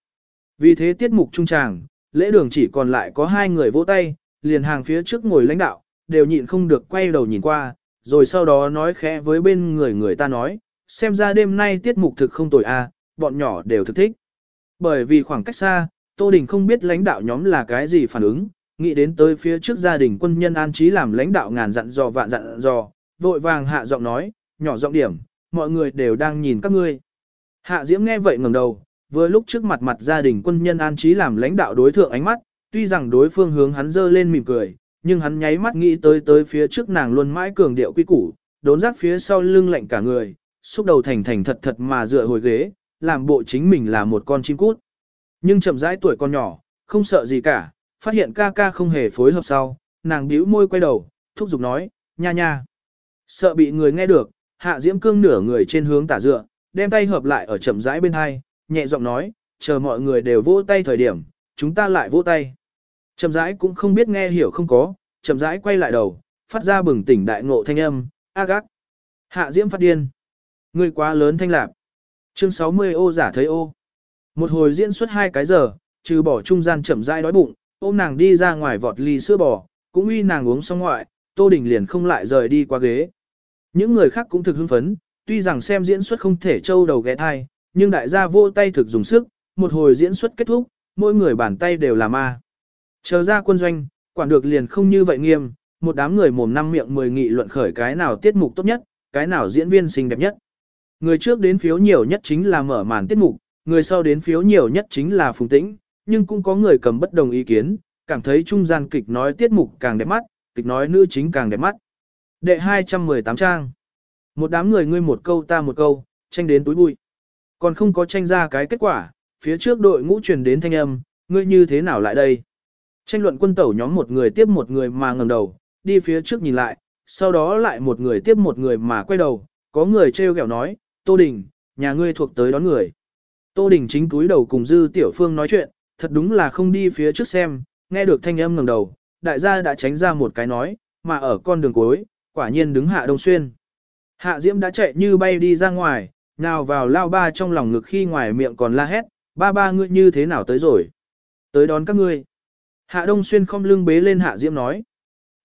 Vì thế tiết mục trung tràng, lễ đường chỉ còn lại có hai người vỗ tay, liền hàng phía trước ngồi lãnh đạo, đều nhịn không được quay đầu nhìn qua, rồi sau đó nói khẽ với bên người người ta nói, xem ra đêm nay tiết mục thực không tồi a, à, bọn nhỏ đều thực thích. Bởi vì khoảng cách xa, Tô Đình không biết lãnh đạo nhóm là cái gì phản ứng, nghĩ đến tới phía trước gia đình quân nhân an trí làm lãnh đạo ngàn dặn dò vạn dặn dò, vội vàng hạ giọng nói, nhỏ giọng điểm, mọi người đều đang nhìn các ngươi. Hạ Diễm nghe vậy ngẩng đầu, vừa lúc trước mặt mặt gia đình quân nhân an trí làm lãnh đạo đối thượng ánh mắt, tuy rằng đối phương hướng hắn dơ lên mỉm cười, nhưng hắn nháy mắt nghĩ tới tới phía trước nàng luôn mãi cường điệu quy củ, đốn giác phía sau lưng lạnh cả người, xúc đầu thành thành thật thật mà dựa hồi ghế, làm bộ chính mình là một con chim cút. Nhưng chậm rãi tuổi con nhỏ, không sợ gì cả, phát hiện ca ca không hề phối hợp sau, nàng bĩu môi quay đầu, thúc giục nói, nha nha. Sợ bị người nghe được, hạ diễm cương nửa người trên hướng tả dựa, đem tay hợp lại ở chậm rãi bên hai, nhẹ giọng nói, chờ mọi người đều vỗ tay thời điểm, chúng ta lại vỗ tay. Chậm rãi cũng không biết nghe hiểu không có, chậm rãi quay lại đầu, phát ra bừng tỉnh đại ngộ thanh âm, a gác. Hạ diễm phát điên. Người quá lớn thanh lạp. Chương 60 ô giả thấy ô. Một hồi diễn suốt hai cái giờ, trừ bỏ trung gian chậm rãi đói bụng, ôm nàng đi ra ngoài vọt ly sữa bò, cũng uy nàng uống xong ngoại, Tô Đình liền không lại rời đi qua ghế. Những người khác cũng thực hưng phấn, tuy rằng xem diễn xuất không thể trâu đầu ghé thai, nhưng đại gia vô tay thực dùng sức, một hồi diễn xuất kết thúc, mỗi người bàn tay đều là ma. Chờ ra quân doanh, quản được liền không như vậy nghiêm, một đám người mồm năm miệng mười nghị luận khởi cái nào tiết mục tốt nhất, cái nào diễn viên xinh đẹp nhất. Người trước đến phiếu nhiều nhất chính là mở màn tiết mục, người sau đến phiếu nhiều nhất chính là phùng tĩnh, nhưng cũng có người cầm bất đồng ý kiến, cảm thấy trung gian kịch nói tiết mục càng đẹp mắt, kịch nói nữ chính càng đẹp mắt. Đệ 218 trang. Một đám người ngươi một câu ta một câu, tranh đến túi bụi. Còn không có tranh ra cái kết quả, phía trước đội ngũ truyền đến thanh âm, ngươi như thế nào lại đây? Tranh luận quân tẩu nhóm một người tiếp một người mà ngẩng đầu, đi phía trước nhìn lại, sau đó lại một người tiếp một người mà quay đầu, có người trêu ghẹo nói, Tô Đình, nhà ngươi thuộc tới đón người. Tô Đình chính túi đầu cùng Dư Tiểu Phương nói chuyện, thật đúng là không đi phía trước xem, nghe được thanh âm ngẩng đầu, đại gia đã tránh ra một cái nói, mà ở con đường cuối, quả nhiên đứng Hạ Đông Xuyên. Hạ Diễm đã chạy như bay đi ra ngoài, nào vào lao ba trong lòng ngực khi ngoài miệng còn la hét, ba ba ngươi như thế nào tới rồi? Tới đón các ngươi. Hạ Đông Xuyên không lưng bế lên Hạ Diễm nói.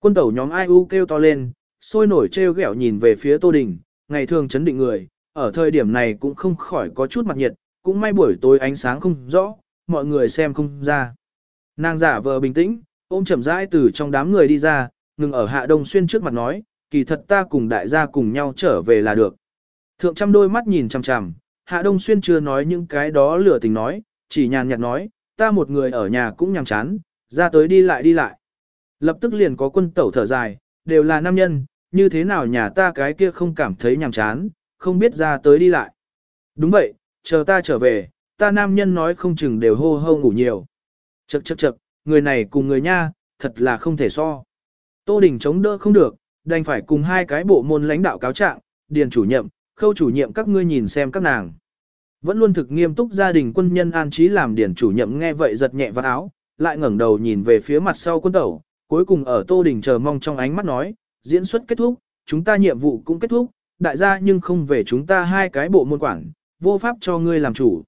Quân tẩu nhóm ai u kêu to lên, sôi nổi treo ghẹo nhìn về phía Tô Đình, ngày thường chấn định người, ở thời điểm này cũng không khỏi có chút mặt nhiệt, cũng may buổi tối ánh sáng không rõ, mọi người xem không ra. Nàng giả vờ bình tĩnh, ôm chậm rãi từ trong đám người đi ra, ngừng ở Hạ Đông Xuyên trước mặt nói, kỳ thật ta cùng đại gia cùng nhau trở về là được. Thượng trăm đôi mắt nhìn chằm chằm, Hạ Đông Xuyên chưa nói những cái đó lửa tình nói, chỉ nhàn nhạt nói, ta một người ở nhà cũng nhàm chán, ra tới đi lại đi lại. Lập tức liền có quân tẩu thở dài, đều là nam nhân, như thế nào nhà ta cái kia không cảm thấy nhàm chán, không biết ra tới đi lại. Đúng vậy, chờ ta trở về, ta nam nhân nói không chừng đều hô hô ngủ nhiều. Chậc chậc chậc, người này cùng người nha, thật là không thể so. Tô Đình chống đỡ không được, đành phải cùng hai cái bộ môn lãnh đạo cáo trạng, điền chủ nhiệm, khâu chủ nhiệm các ngươi nhìn xem các nàng. Vẫn luôn thực nghiêm túc gia đình quân nhân an trí làm điền chủ nhiệm nghe vậy giật nhẹ vào áo, lại ngẩng đầu nhìn về phía mặt sau quân tẩu, cuối cùng ở Tô Đình chờ mong trong ánh mắt nói, diễn xuất kết thúc, chúng ta nhiệm vụ cũng kết thúc, đại gia nhưng không về chúng ta hai cái bộ môn quản, vô pháp cho ngươi làm chủ.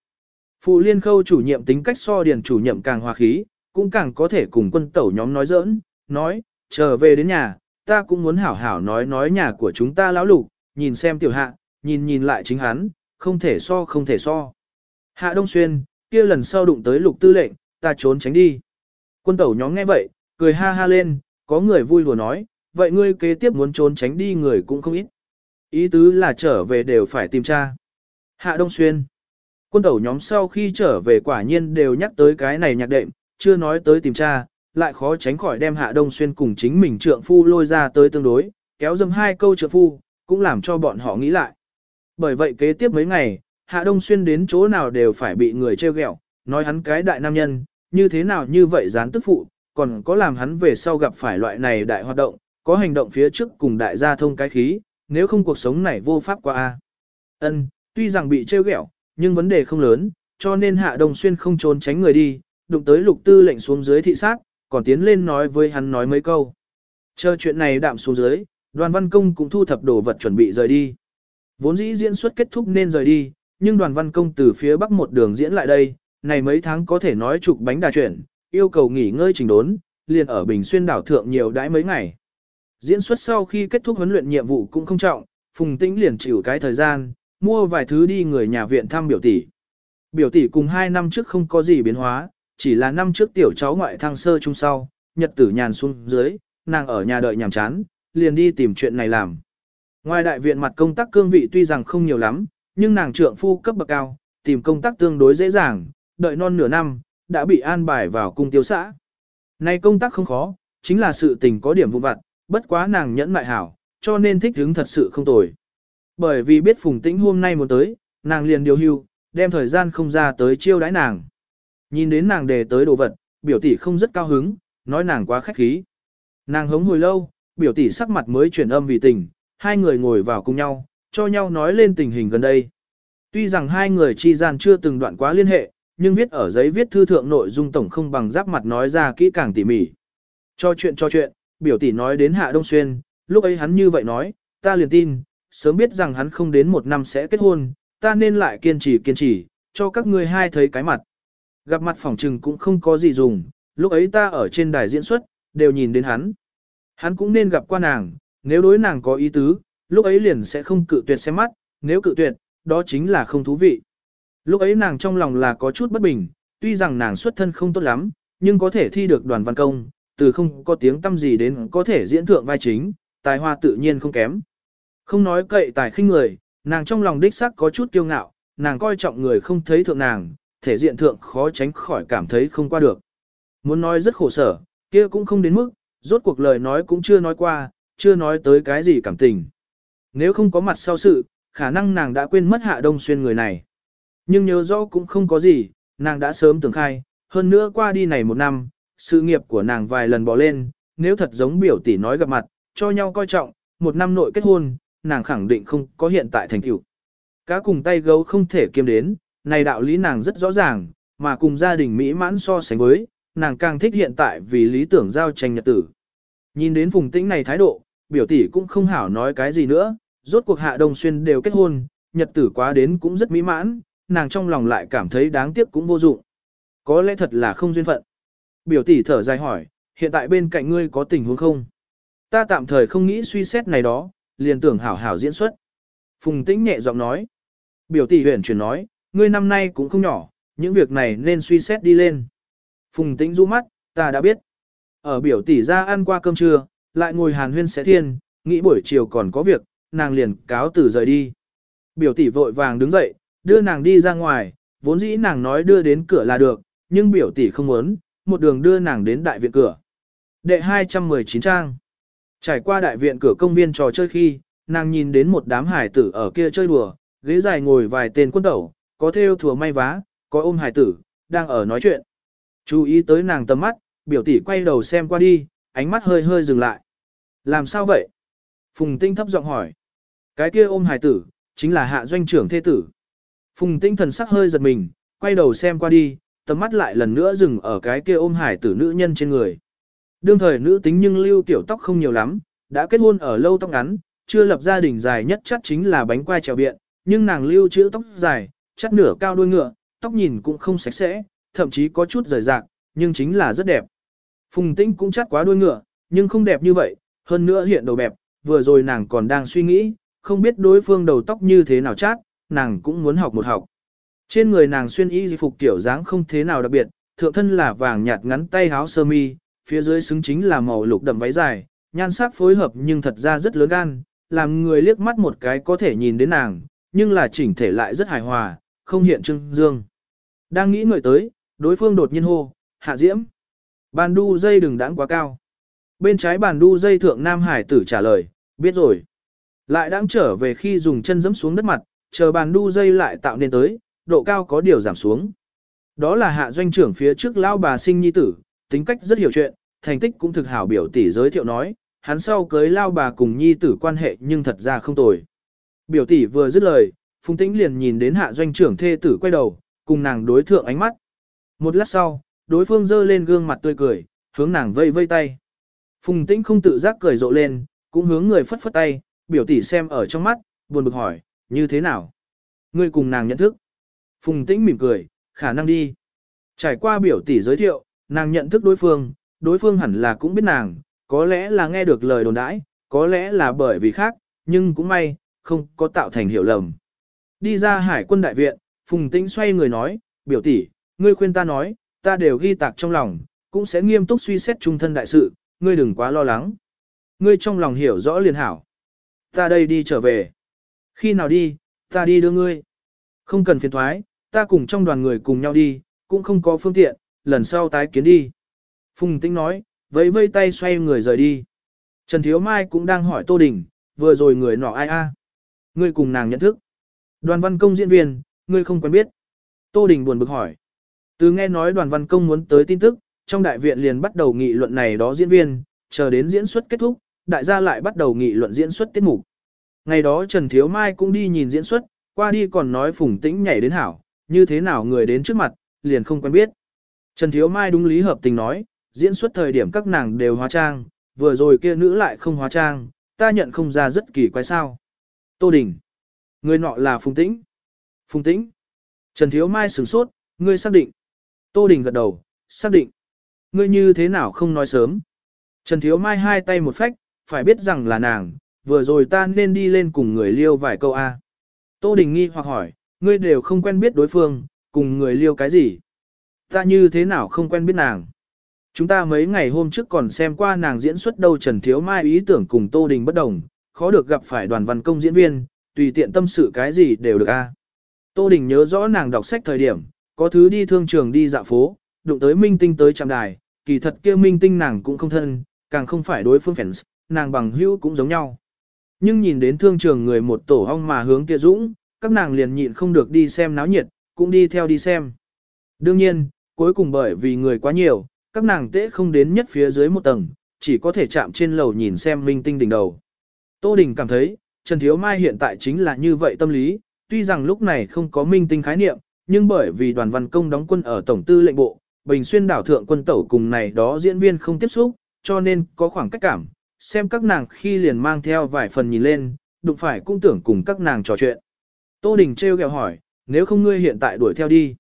Phụ liên khâu chủ nhiệm tính cách so điền chủ nhiệm càng hòa khí, cũng càng có thể cùng quân tẩu nhóm nói giỡn, nói, trở về đến nhà, ta cũng muốn hảo hảo nói nói nhà của chúng ta lão lục, nhìn xem tiểu hạ, nhìn nhìn lại chính hắn, không thể so không thể so. Hạ Đông Xuyên, kia lần sau đụng tới lục tư lệnh, ta trốn tránh đi. Quân tẩu nhóm nghe vậy, cười ha ha lên, có người vui lùa nói, vậy ngươi kế tiếp muốn trốn tránh đi người cũng không ít. Ý tứ là trở về đều phải tìm tra. Hạ Đông Xuyên. Quân tẩu nhóm sau khi trở về quả nhiên đều nhắc tới cái này nhạc đệm, chưa nói tới tìm tra, lại khó tránh khỏi đem Hạ Đông Xuyên cùng chính mình trượng phu lôi ra tới tương đối, kéo dâm hai câu trượng phu, cũng làm cho bọn họ nghĩ lại. Bởi vậy kế tiếp mấy ngày, Hạ Đông Xuyên đến chỗ nào đều phải bị người trêu ghẹo, nói hắn cái đại nam nhân, như thế nào như vậy dán tức phụ, còn có làm hắn về sau gặp phải loại này đại hoạt động, có hành động phía trước cùng đại gia thông cái khí, nếu không cuộc sống này vô pháp qua a. Ân, tuy rằng bị trêu ghẹo, nhưng vấn đề không lớn, cho nên Hạ Đông Xuyên không trốn tránh người đi, đụng tới lục tư lệnh xuống dưới thị sát, còn tiến lên nói với hắn nói mấy câu. Chờ chuyện này đạm xuống dưới, đoàn văn công cũng thu thập đồ vật chuẩn bị rời đi. Vốn dĩ diễn xuất kết thúc nên rời đi, nhưng đoàn văn công từ phía bắc một đường diễn lại đây, này mấy tháng có thể nói trục bánh đà chuyển, yêu cầu nghỉ ngơi trình đốn, liền ở Bình Xuyên đảo thượng nhiều đãi mấy ngày. Diễn xuất sau khi kết thúc huấn luyện nhiệm vụ cũng không trọng, Phùng Tĩnh liền chịu cái thời gian, mua vài thứ đi người nhà viện thăm biểu tỷ. Biểu tỷ cùng hai năm trước không có gì biến hóa, chỉ là năm trước tiểu cháu ngoại thăng sơ chung sau, nhật tử nhàn xuống dưới, nàng ở nhà đợi nhàm chán, liền đi tìm chuyện này làm. Ngoài đại viện mặt công tác cương vị tuy rằng không nhiều lắm, nhưng nàng trượng phu cấp bậc cao, tìm công tác tương đối dễ dàng, đợi non nửa năm, đã bị an bài vào cung tiêu xã. nay công tác không khó, chính là sự tình có điểm vụ vặt, bất quá nàng nhẫn mại hảo, cho nên thích hứng thật sự không tồi. Bởi vì biết Phùng Tĩnh hôm nay muốn tới, nàng liền điều hưu, đem thời gian không ra tới chiêu đãi nàng. Nhìn đến nàng đề tới đồ vật, biểu tỷ không rất cao hứng, nói nàng quá khách khí. Nàng hống hồi lâu, biểu tỷ sắc mặt mới chuyển âm vì tình, hai người ngồi vào cùng nhau, cho nhau nói lên tình hình gần đây. Tuy rằng hai người chi gian chưa từng đoạn quá liên hệ, nhưng viết ở giấy viết thư thượng nội dung tổng không bằng giáp mặt nói ra kỹ càng tỉ mỉ. Cho chuyện cho chuyện, biểu tỷ nói đến Hạ Đông Xuyên, lúc ấy hắn như vậy nói, ta liền tin, sớm biết rằng hắn không đến một năm sẽ kết hôn, ta nên lại kiên trì kiên trì, cho các ngươi hai thấy cái mặt. Gặp mặt phỏng trừng cũng không có gì dùng, lúc ấy ta ở trên đài diễn xuất, đều nhìn đến hắn. Hắn cũng nên gặp qua nàng, nếu đối nàng có ý tứ, lúc ấy liền sẽ không cự tuyệt xem mắt, nếu cự tuyệt, đó chính là không thú vị. Lúc ấy nàng trong lòng là có chút bất bình, tuy rằng nàng xuất thân không tốt lắm, nhưng có thể thi được đoàn văn công, từ không có tiếng tâm gì đến có thể diễn thượng vai chính, tài hoa tự nhiên không kém. Không nói cậy tài khinh người, nàng trong lòng đích sắc có chút kiêu ngạo, nàng coi trọng người không thấy thượng nàng, thể diện thượng khó tránh khỏi cảm thấy không qua được. Muốn nói rất khổ sở, kia cũng không đến mức, rốt cuộc lời nói cũng chưa nói qua, chưa nói tới cái gì cảm tình. Nếu không có mặt sau sự, khả năng nàng đã quên mất hạ đông xuyên người này. Nhưng nhớ rõ cũng không có gì, nàng đã sớm tưởng khai, hơn nữa qua đi này một năm, sự nghiệp của nàng vài lần bỏ lên, nếu thật giống biểu tỷ nói gặp mặt, cho nhau coi trọng, một năm nội kết hôn, nàng khẳng định không có hiện tại thành tựu. Cá cùng tay gấu không thể kiêm đến, này đạo lý nàng rất rõ ràng, mà cùng gia đình mỹ mãn so sánh với, nàng càng thích hiện tại vì lý tưởng giao tranh nhật tử. Nhìn đến vùng tĩnh này thái độ, biểu tỷ cũng không hảo nói cái gì nữa, rốt cuộc hạ đông xuyên đều kết hôn, nhật tử quá đến cũng rất mỹ mãn, nàng trong lòng lại cảm thấy đáng tiếc cũng vô dụng. Có lẽ thật là không duyên phận. Biểu tỷ thở dài hỏi, hiện tại bên cạnh ngươi có tình huống không? Ta tạm thời không nghĩ suy xét này đó, liền tưởng hảo hảo diễn xuất. Phùng tĩnh nhẹ giọng nói. Biểu tỷ huyền chuyển nói, ngươi năm nay cũng không nhỏ, những việc này nên suy xét đi lên. Phùng tĩnh du mắt, ta đã biết. Ở biểu tỷ ra ăn qua cơm trưa, lại ngồi hàn huyên sẽ thiên, nghĩ buổi chiều còn có việc, nàng liền cáo từ rời đi. Biểu tỷ vội vàng đứng dậy, đưa nàng đi ra ngoài, vốn dĩ nàng nói đưa đến cửa là được, nhưng biểu tỷ không muốn, một đường đưa nàng đến đại viện cửa. Đệ 219 trang. Trải qua đại viện cửa công viên trò chơi khi, nàng nhìn đến một đám hải tử ở kia chơi đùa, ghế dài ngồi vài tên quân tẩu, có theo thừa may vá, có ôm hải tử, đang ở nói chuyện. Chú ý tới nàng tầm mắt, biểu tỷ quay đầu xem qua đi, ánh mắt hơi hơi dừng lại. Làm sao vậy? Phùng Tinh thấp giọng hỏi. Cái kia ôm hải tử, chính là hạ doanh trưởng thế tử. Phùng Tinh thần sắc hơi giật mình, quay đầu xem qua đi, tầm mắt lại lần nữa dừng ở cái kia ôm hải tử nữ nhân trên người. Đương thời nữ tính nhưng lưu tiểu tóc không nhiều lắm, đã kết hôn ở lâu tóc ngắn, chưa lập gia đình dài nhất chắc chính là bánh quai trèo biện, nhưng nàng lưu chữ tóc dài, chắc nửa cao đuôi ngựa, tóc nhìn cũng không sạch sẽ, thậm chí có chút rời rạc, nhưng chính là rất đẹp. Phùng Tĩnh cũng chắc quá đuôi ngựa, nhưng không đẹp như vậy, hơn nữa hiện đầu bẹp, vừa rồi nàng còn đang suy nghĩ, không biết đối phương đầu tóc như thế nào chát, nàng cũng muốn học một học. Trên người nàng xuyên y phục tiểu dáng không thế nào đặc biệt, thượng thân là vàng nhạt ngắn tay áo sơ mi, phía dưới xứng chính là màu lục đậm váy dài, nhan sắc phối hợp nhưng thật ra rất lớn gan, làm người liếc mắt một cái có thể nhìn đến nàng, nhưng là chỉnh thể lại rất hài hòa, không hiện trưng dương. Đang nghĩ người tới, đối phương đột nhiên hô, hạ diễm. Bàn đu dây đừng đáng quá cao. Bên trái bàn đu dây thượng Nam Hải tử trả lời, biết rồi. Lại đang trở về khi dùng chân dẫm xuống đất mặt, chờ bàn đu dây lại tạo nên tới, độ cao có điều giảm xuống. Đó là hạ doanh trưởng phía trước lao bà sinh nhi tử, tính cách rất hiểu chuyện, thành tích cũng thực hảo biểu tỷ giới thiệu nói, hắn sau cưới lao bà cùng nhi tử quan hệ nhưng thật ra không tồi. Biểu tỷ vừa dứt lời, Phùng Tĩnh liền nhìn đến hạ doanh trưởng thê tử quay đầu, cùng nàng đối thượng ánh mắt. Một lát sau, đối phương giơ lên gương mặt tươi cười, hướng nàng vây vây tay. Phùng Tĩnh không tự giác cười rộ lên, cũng hướng người phất phất tay, biểu tỷ xem ở trong mắt, buồn bực hỏi, như thế nào? Ngươi cùng nàng nhận thức. Phùng Tĩnh mỉm cười, khả năng đi. Trải qua biểu tỷ giới thiệu, nàng nhận thức đối phương, đối phương hẳn là cũng biết nàng, có lẽ là nghe được lời đồn đãi, có lẽ là bởi vì khác, nhưng cũng may, không có tạo thành hiểu lầm. Đi ra hải quân đại viện, Phùng Tĩnh xoay người nói, biểu tỷ, ngươi khuyên ta nói, ta đều ghi tạc trong lòng, cũng sẽ nghiêm túc suy xét trung thân đại sự, ngươi đừng quá lo lắng. Ngươi trong lòng hiểu rõ liền hảo. Ta đây đi trở về. Khi nào đi, ta đi đưa ngươi. Không cần phiền thoái, ta cùng trong đoàn người cùng nhau đi, cũng không có phương tiện, lần sau tái kiến đi. Phùng Tĩnh nói, vẫy vây tay xoay người rời đi. Trần Thiếu Mai cũng đang hỏi Tô Đình, vừa rồi người nọ ai a? Ngươi cùng nàng nhận thức. Đoàn văn công diễn viên, ngươi không quen biết. Tô Đình buồn bực hỏi. Từ nghe nói đoàn văn công muốn tới tin tức, trong đại viện liền bắt đầu nghị luận này đó diễn viên, chờ đến diễn xuất kết thúc, đại gia lại bắt đầu nghị luận diễn xuất tiết mục. Ngày đó Trần Thiếu Mai cũng đi nhìn diễn xuất, qua đi còn nói phùng tĩnh nhảy đến hảo, như thế nào người đến trước mặt, liền không quen biết. Trần Thiếu Mai đúng lý hợp tình nói, diễn xuất thời điểm các nàng đều hóa trang, vừa rồi kia nữ lại không hóa trang, ta nhận không ra rất kỳ quái sao. Tô Đình. Người nọ là Phùng Tĩnh. Phùng Tĩnh. Trần Thiếu Mai sửng sốt, ngươi xác định. Tô Đình gật đầu, xác định. Ngươi như thế nào không nói sớm. Trần Thiếu Mai hai tay một phách, phải biết rằng là nàng, vừa rồi ta nên đi lên cùng người liêu vài câu A. Tô Đình nghi hoặc hỏi, ngươi đều không quen biết đối phương, cùng người liêu cái gì? Ta như thế nào không quen biết nàng? Chúng ta mấy ngày hôm trước còn xem qua nàng diễn xuất đâu Trần Thiếu Mai ý tưởng cùng Tô Đình bất đồng, khó được gặp phải đoàn văn công diễn viên, tùy tiện tâm sự cái gì đều được a. À? Tô Đình nhớ rõ nàng đọc sách thời điểm, có thứ đi thương trường đi dạo phố, đụng tới minh tinh tới trạm đài, kỳ thật kia minh tinh nàng cũng không thân, càng không phải đối phương fans, nàng bằng hữu cũng giống nhau. Nhưng nhìn đến thương trường người một tổ hong mà hướng kia dũng, các nàng liền nhịn không được đi xem náo nhiệt, cũng đi theo đi xem. Đương nhiên, cuối cùng bởi vì người quá nhiều, các nàng tễ không đến nhất phía dưới một tầng, chỉ có thể chạm trên lầu nhìn xem minh tinh đỉnh đầu. Tô Đình cảm thấy, Trần Thiếu Mai hiện tại chính là như vậy tâm lý, tuy rằng lúc này không có minh tinh khái niệm, nhưng bởi vì đoàn văn công đóng quân ở Tổng tư lệnh bộ, Bình Xuyên đảo thượng quân tẩu cùng này đó diễn viên không tiếp xúc, cho nên có khoảng cách cảm, xem các nàng khi liền mang theo vài phần nhìn lên, đụng phải cũng tưởng cùng các nàng trò chuyện. Tô Đình treo gẹo hỏi, nếu không ngươi hiện tại đuổi theo đi.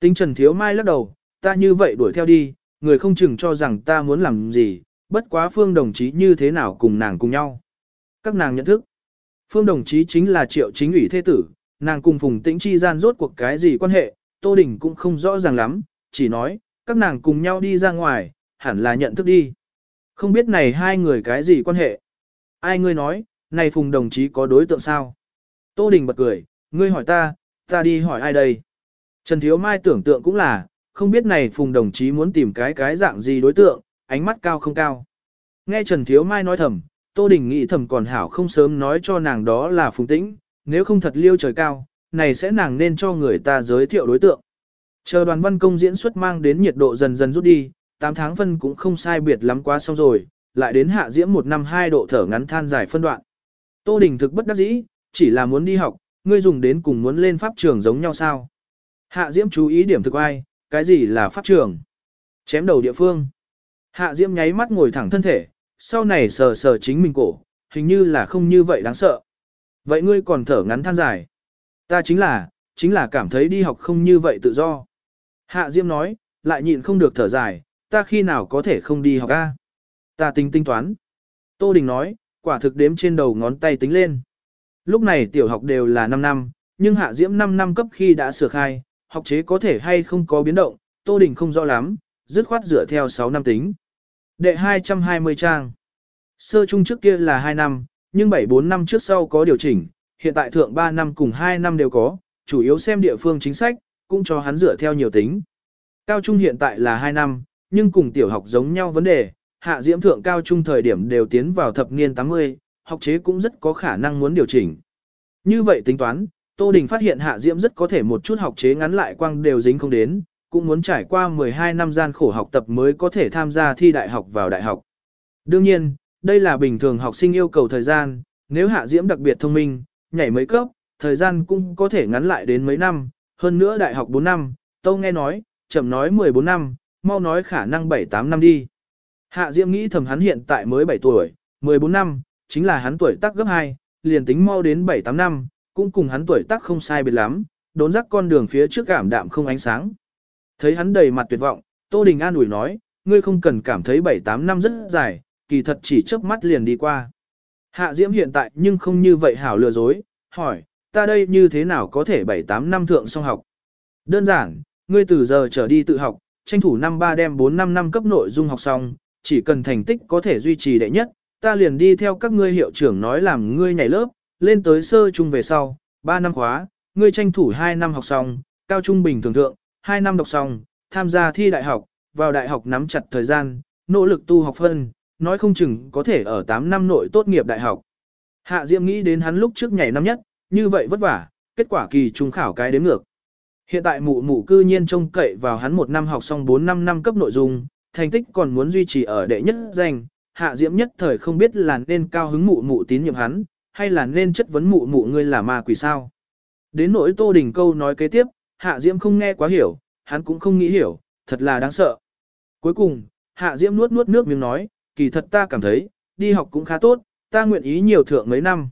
Tính Trần Thiếu Mai lắc đầu, ta như vậy đuổi theo đi, người không chừng cho rằng ta muốn làm gì, bất quá phương đồng chí như thế nào cùng nàng cùng nhau. Các nàng nhận thức. Phương đồng chí chính là triệu chính ủy thế tử, nàng cùng Phùng Tĩnh chi gian rốt cuộc cái gì quan hệ, Tô Đình cũng không rõ ràng lắm, chỉ nói, các nàng cùng nhau đi ra ngoài, hẳn là nhận thức đi. Không biết này hai người cái gì quan hệ. Ai ngươi nói, này Phùng đồng chí có đối tượng sao? Tô Đình bật cười, ngươi hỏi ta, ta đi hỏi ai đây? Trần Thiếu Mai tưởng tượng cũng là, không biết này Phùng đồng chí muốn tìm cái cái dạng gì đối tượng, ánh mắt cao không cao. Nghe Trần Thiếu Mai nói thầm, Tô Đình nghĩ thầm còn hảo không sớm nói cho nàng đó là Phùng Tĩnh, nếu không thật liêu trời cao, này sẽ nàng nên cho người ta giới thiệu đối tượng. Chờ đoàn văn công diễn xuất mang đến nhiệt độ dần dần rút đi, 8 tháng phân cũng không sai biệt lắm quá xong rồi, lại đến hạ diễm một năm hai độ thở ngắn than dài phân đoạn. Tô Đình thực bất đắc dĩ, chỉ là muốn đi học, ngươi dùng đến cùng muốn lên pháp trường giống nhau sao. Hạ diễm chú ý điểm thực ai, cái gì là pháp trường? Chém đầu địa phương. Hạ diễm nháy mắt ngồi thẳng thân thể, sau này sờ sờ chính mình cổ, hình như là không như vậy đáng sợ. Vậy ngươi còn thở ngắn than dài. Ta chính là, chính là cảm thấy đi học không như vậy tự do. Hạ Diễm nói, lại nhịn không được thở dài, ta khi nào có thể không đi học a? Ta tính tính toán. Tô Đình nói, quả thực đếm trên đầu ngón tay tính lên. Lúc này tiểu học đều là 5 năm, nhưng Hạ Diễm 5 năm cấp khi đã sửa khai, học chế có thể hay không có biến động, Tô Đình không rõ lắm, dứt khoát dựa theo 6 năm tính. Đệ 220 trang. Sơ trung trước kia là 2 năm, nhưng 7-4 năm trước sau có điều chỉnh, hiện tại thượng 3 năm cùng 2 năm đều có, chủ yếu xem địa phương chính sách, cũng cho hắn dựa theo nhiều tính. Cao trung hiện tại là 2 năm, nhưng cùng tiểu học giống nhau vấn đề, hạ diễm thượng cao trung thời điểm đều tiến vào thập niên 80, học chế cũng rất có khả năng muốn điều chỉnh. Như vậy tính toán, Tô Đình phát hiện hạ diễm rất có thể một chút học chế ngắn lại quang đều dính không đến, cũng muốn trải qua 12 năm gian khổ học tập mới có thể tham gia thi đại học vào đại học. Đương nhiên, đây là bình thường học sinh yêu cầu thời gian, nếu hạ diễm đặc biệt thông minh, nhảy mấy cấp, thời gian cũng có thể ngắn lại đến mấy năm, hơn nữa đại học 4 năm, tâu nghe nói, chậm nói 14 năm, mau nói khả năng 7-8 năm đi. Hạ diễm nghĩ thầm hắn hiện tại mới 7 tuổi, 14 năm, chính là hắn tuổi tác gấp 2, liền tính mau đến 7-8 năm, cũng cùng hắn tuổi tác không sai biệt lắm, đốn rắc con đường phía trước cảm đạm không ánh sáng. Thấy hắn đầy mặt tuyệt vọng, Tô Đình an ủi nói, ngươi không cần cảm thấy 7-8 năm rất dài, kỳ thật chỉ chớp mắt liền đi qua. Hạ Diễm hiện tại nhưng không như vậy hảo lừa dối, hỏi, ta đây như thế nào có thể 7-8 năm thượng xong học? Đơn giản, ngươi từ giờ trở đi tự học, tranh thủ năm 3 đem 4-5 năm cấp nội dung học xong, chỉ cần thành tích có thể duy trì đệ nhất, ta liền đi theo các ngươi hiệu trưởng nói làm ngươi nhảy lớp, lên tới sơ trung về sau, 3 năm khóa, ngươi tranh thủ 2 năm học xong, cao trung bình thường thượng, 2 năm đọc xong, tham gia thi đại học, vào đại học nắm chặt thời gian, nỗ lực tu học phân, nói không chừng có thể ở 8 năm nội tốt nghiệp đại học. Hạ Diệm nghĩ đến hắn lúc trước nhảy năm nhất, như vậy vất vả, kết quả kỳ trung khảo cái đếm ngược. Hiện tại mụ mụ cư nhiên trông cậy vào hắn một năm học xong 4 năm năm cấp nội dung, thành tích còn muốn duy trì ở đệ nhất danh, Hạ Diễm nhất thời không biết là nên cao hứng mụ mụ tín nhiệm hắn, hay là nên chất vấn mụ mụ ngươi là ma quỷ sao. Đến nỗi Tô Đình câu nói kế tiếp, Hạ Diễm không nghe quá hiểu, hắn cũng không nghĩ hiểu, thật là đáng sợ. Cuối cùng, Hạ Diễm nuốt nuốt nước miếng nói, kỳ thật ta cảm thấy, đi học cũng khá tốt, ta nguyện ý nhiều thượng mấy năm.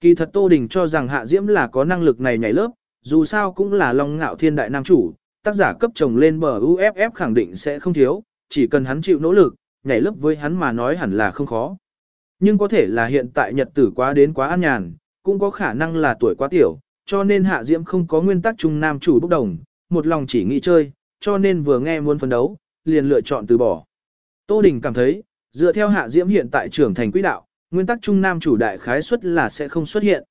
Kỳ thật Tô Đình cho rằng Hạ Diễm là có năng lực này nhảy lớp, dù sao cũng là Long Ngạo Thiên Đại Nam Chủ, tác giả cấp chồng lên bờ UFF khẳng định sẽ không thiếu, chỉ cần hắn chịu nỗ lực, nhảy lớp với hắn mà nói hẳn là không khó. Nhưng có thể là hiện tại nhật tử quá đến quá an nhàn, cũng có khả năng là tuổi quá tiểu, cho nên Hạ Diễm không có nguyên tắc chung nam chủ bốc đồng, một lòng chỉ nghĩ chơi, cho nên vừa nghe muốn phấn đấu, liền lựa chọn từ bỏ. Tô Đình cảm thấy, dựa theo Hạ Diễm hiện tại trưởng thành quỹ đạo, nguyên tắc chung nam chủ đại khái suất là sẽ không xuất hiện.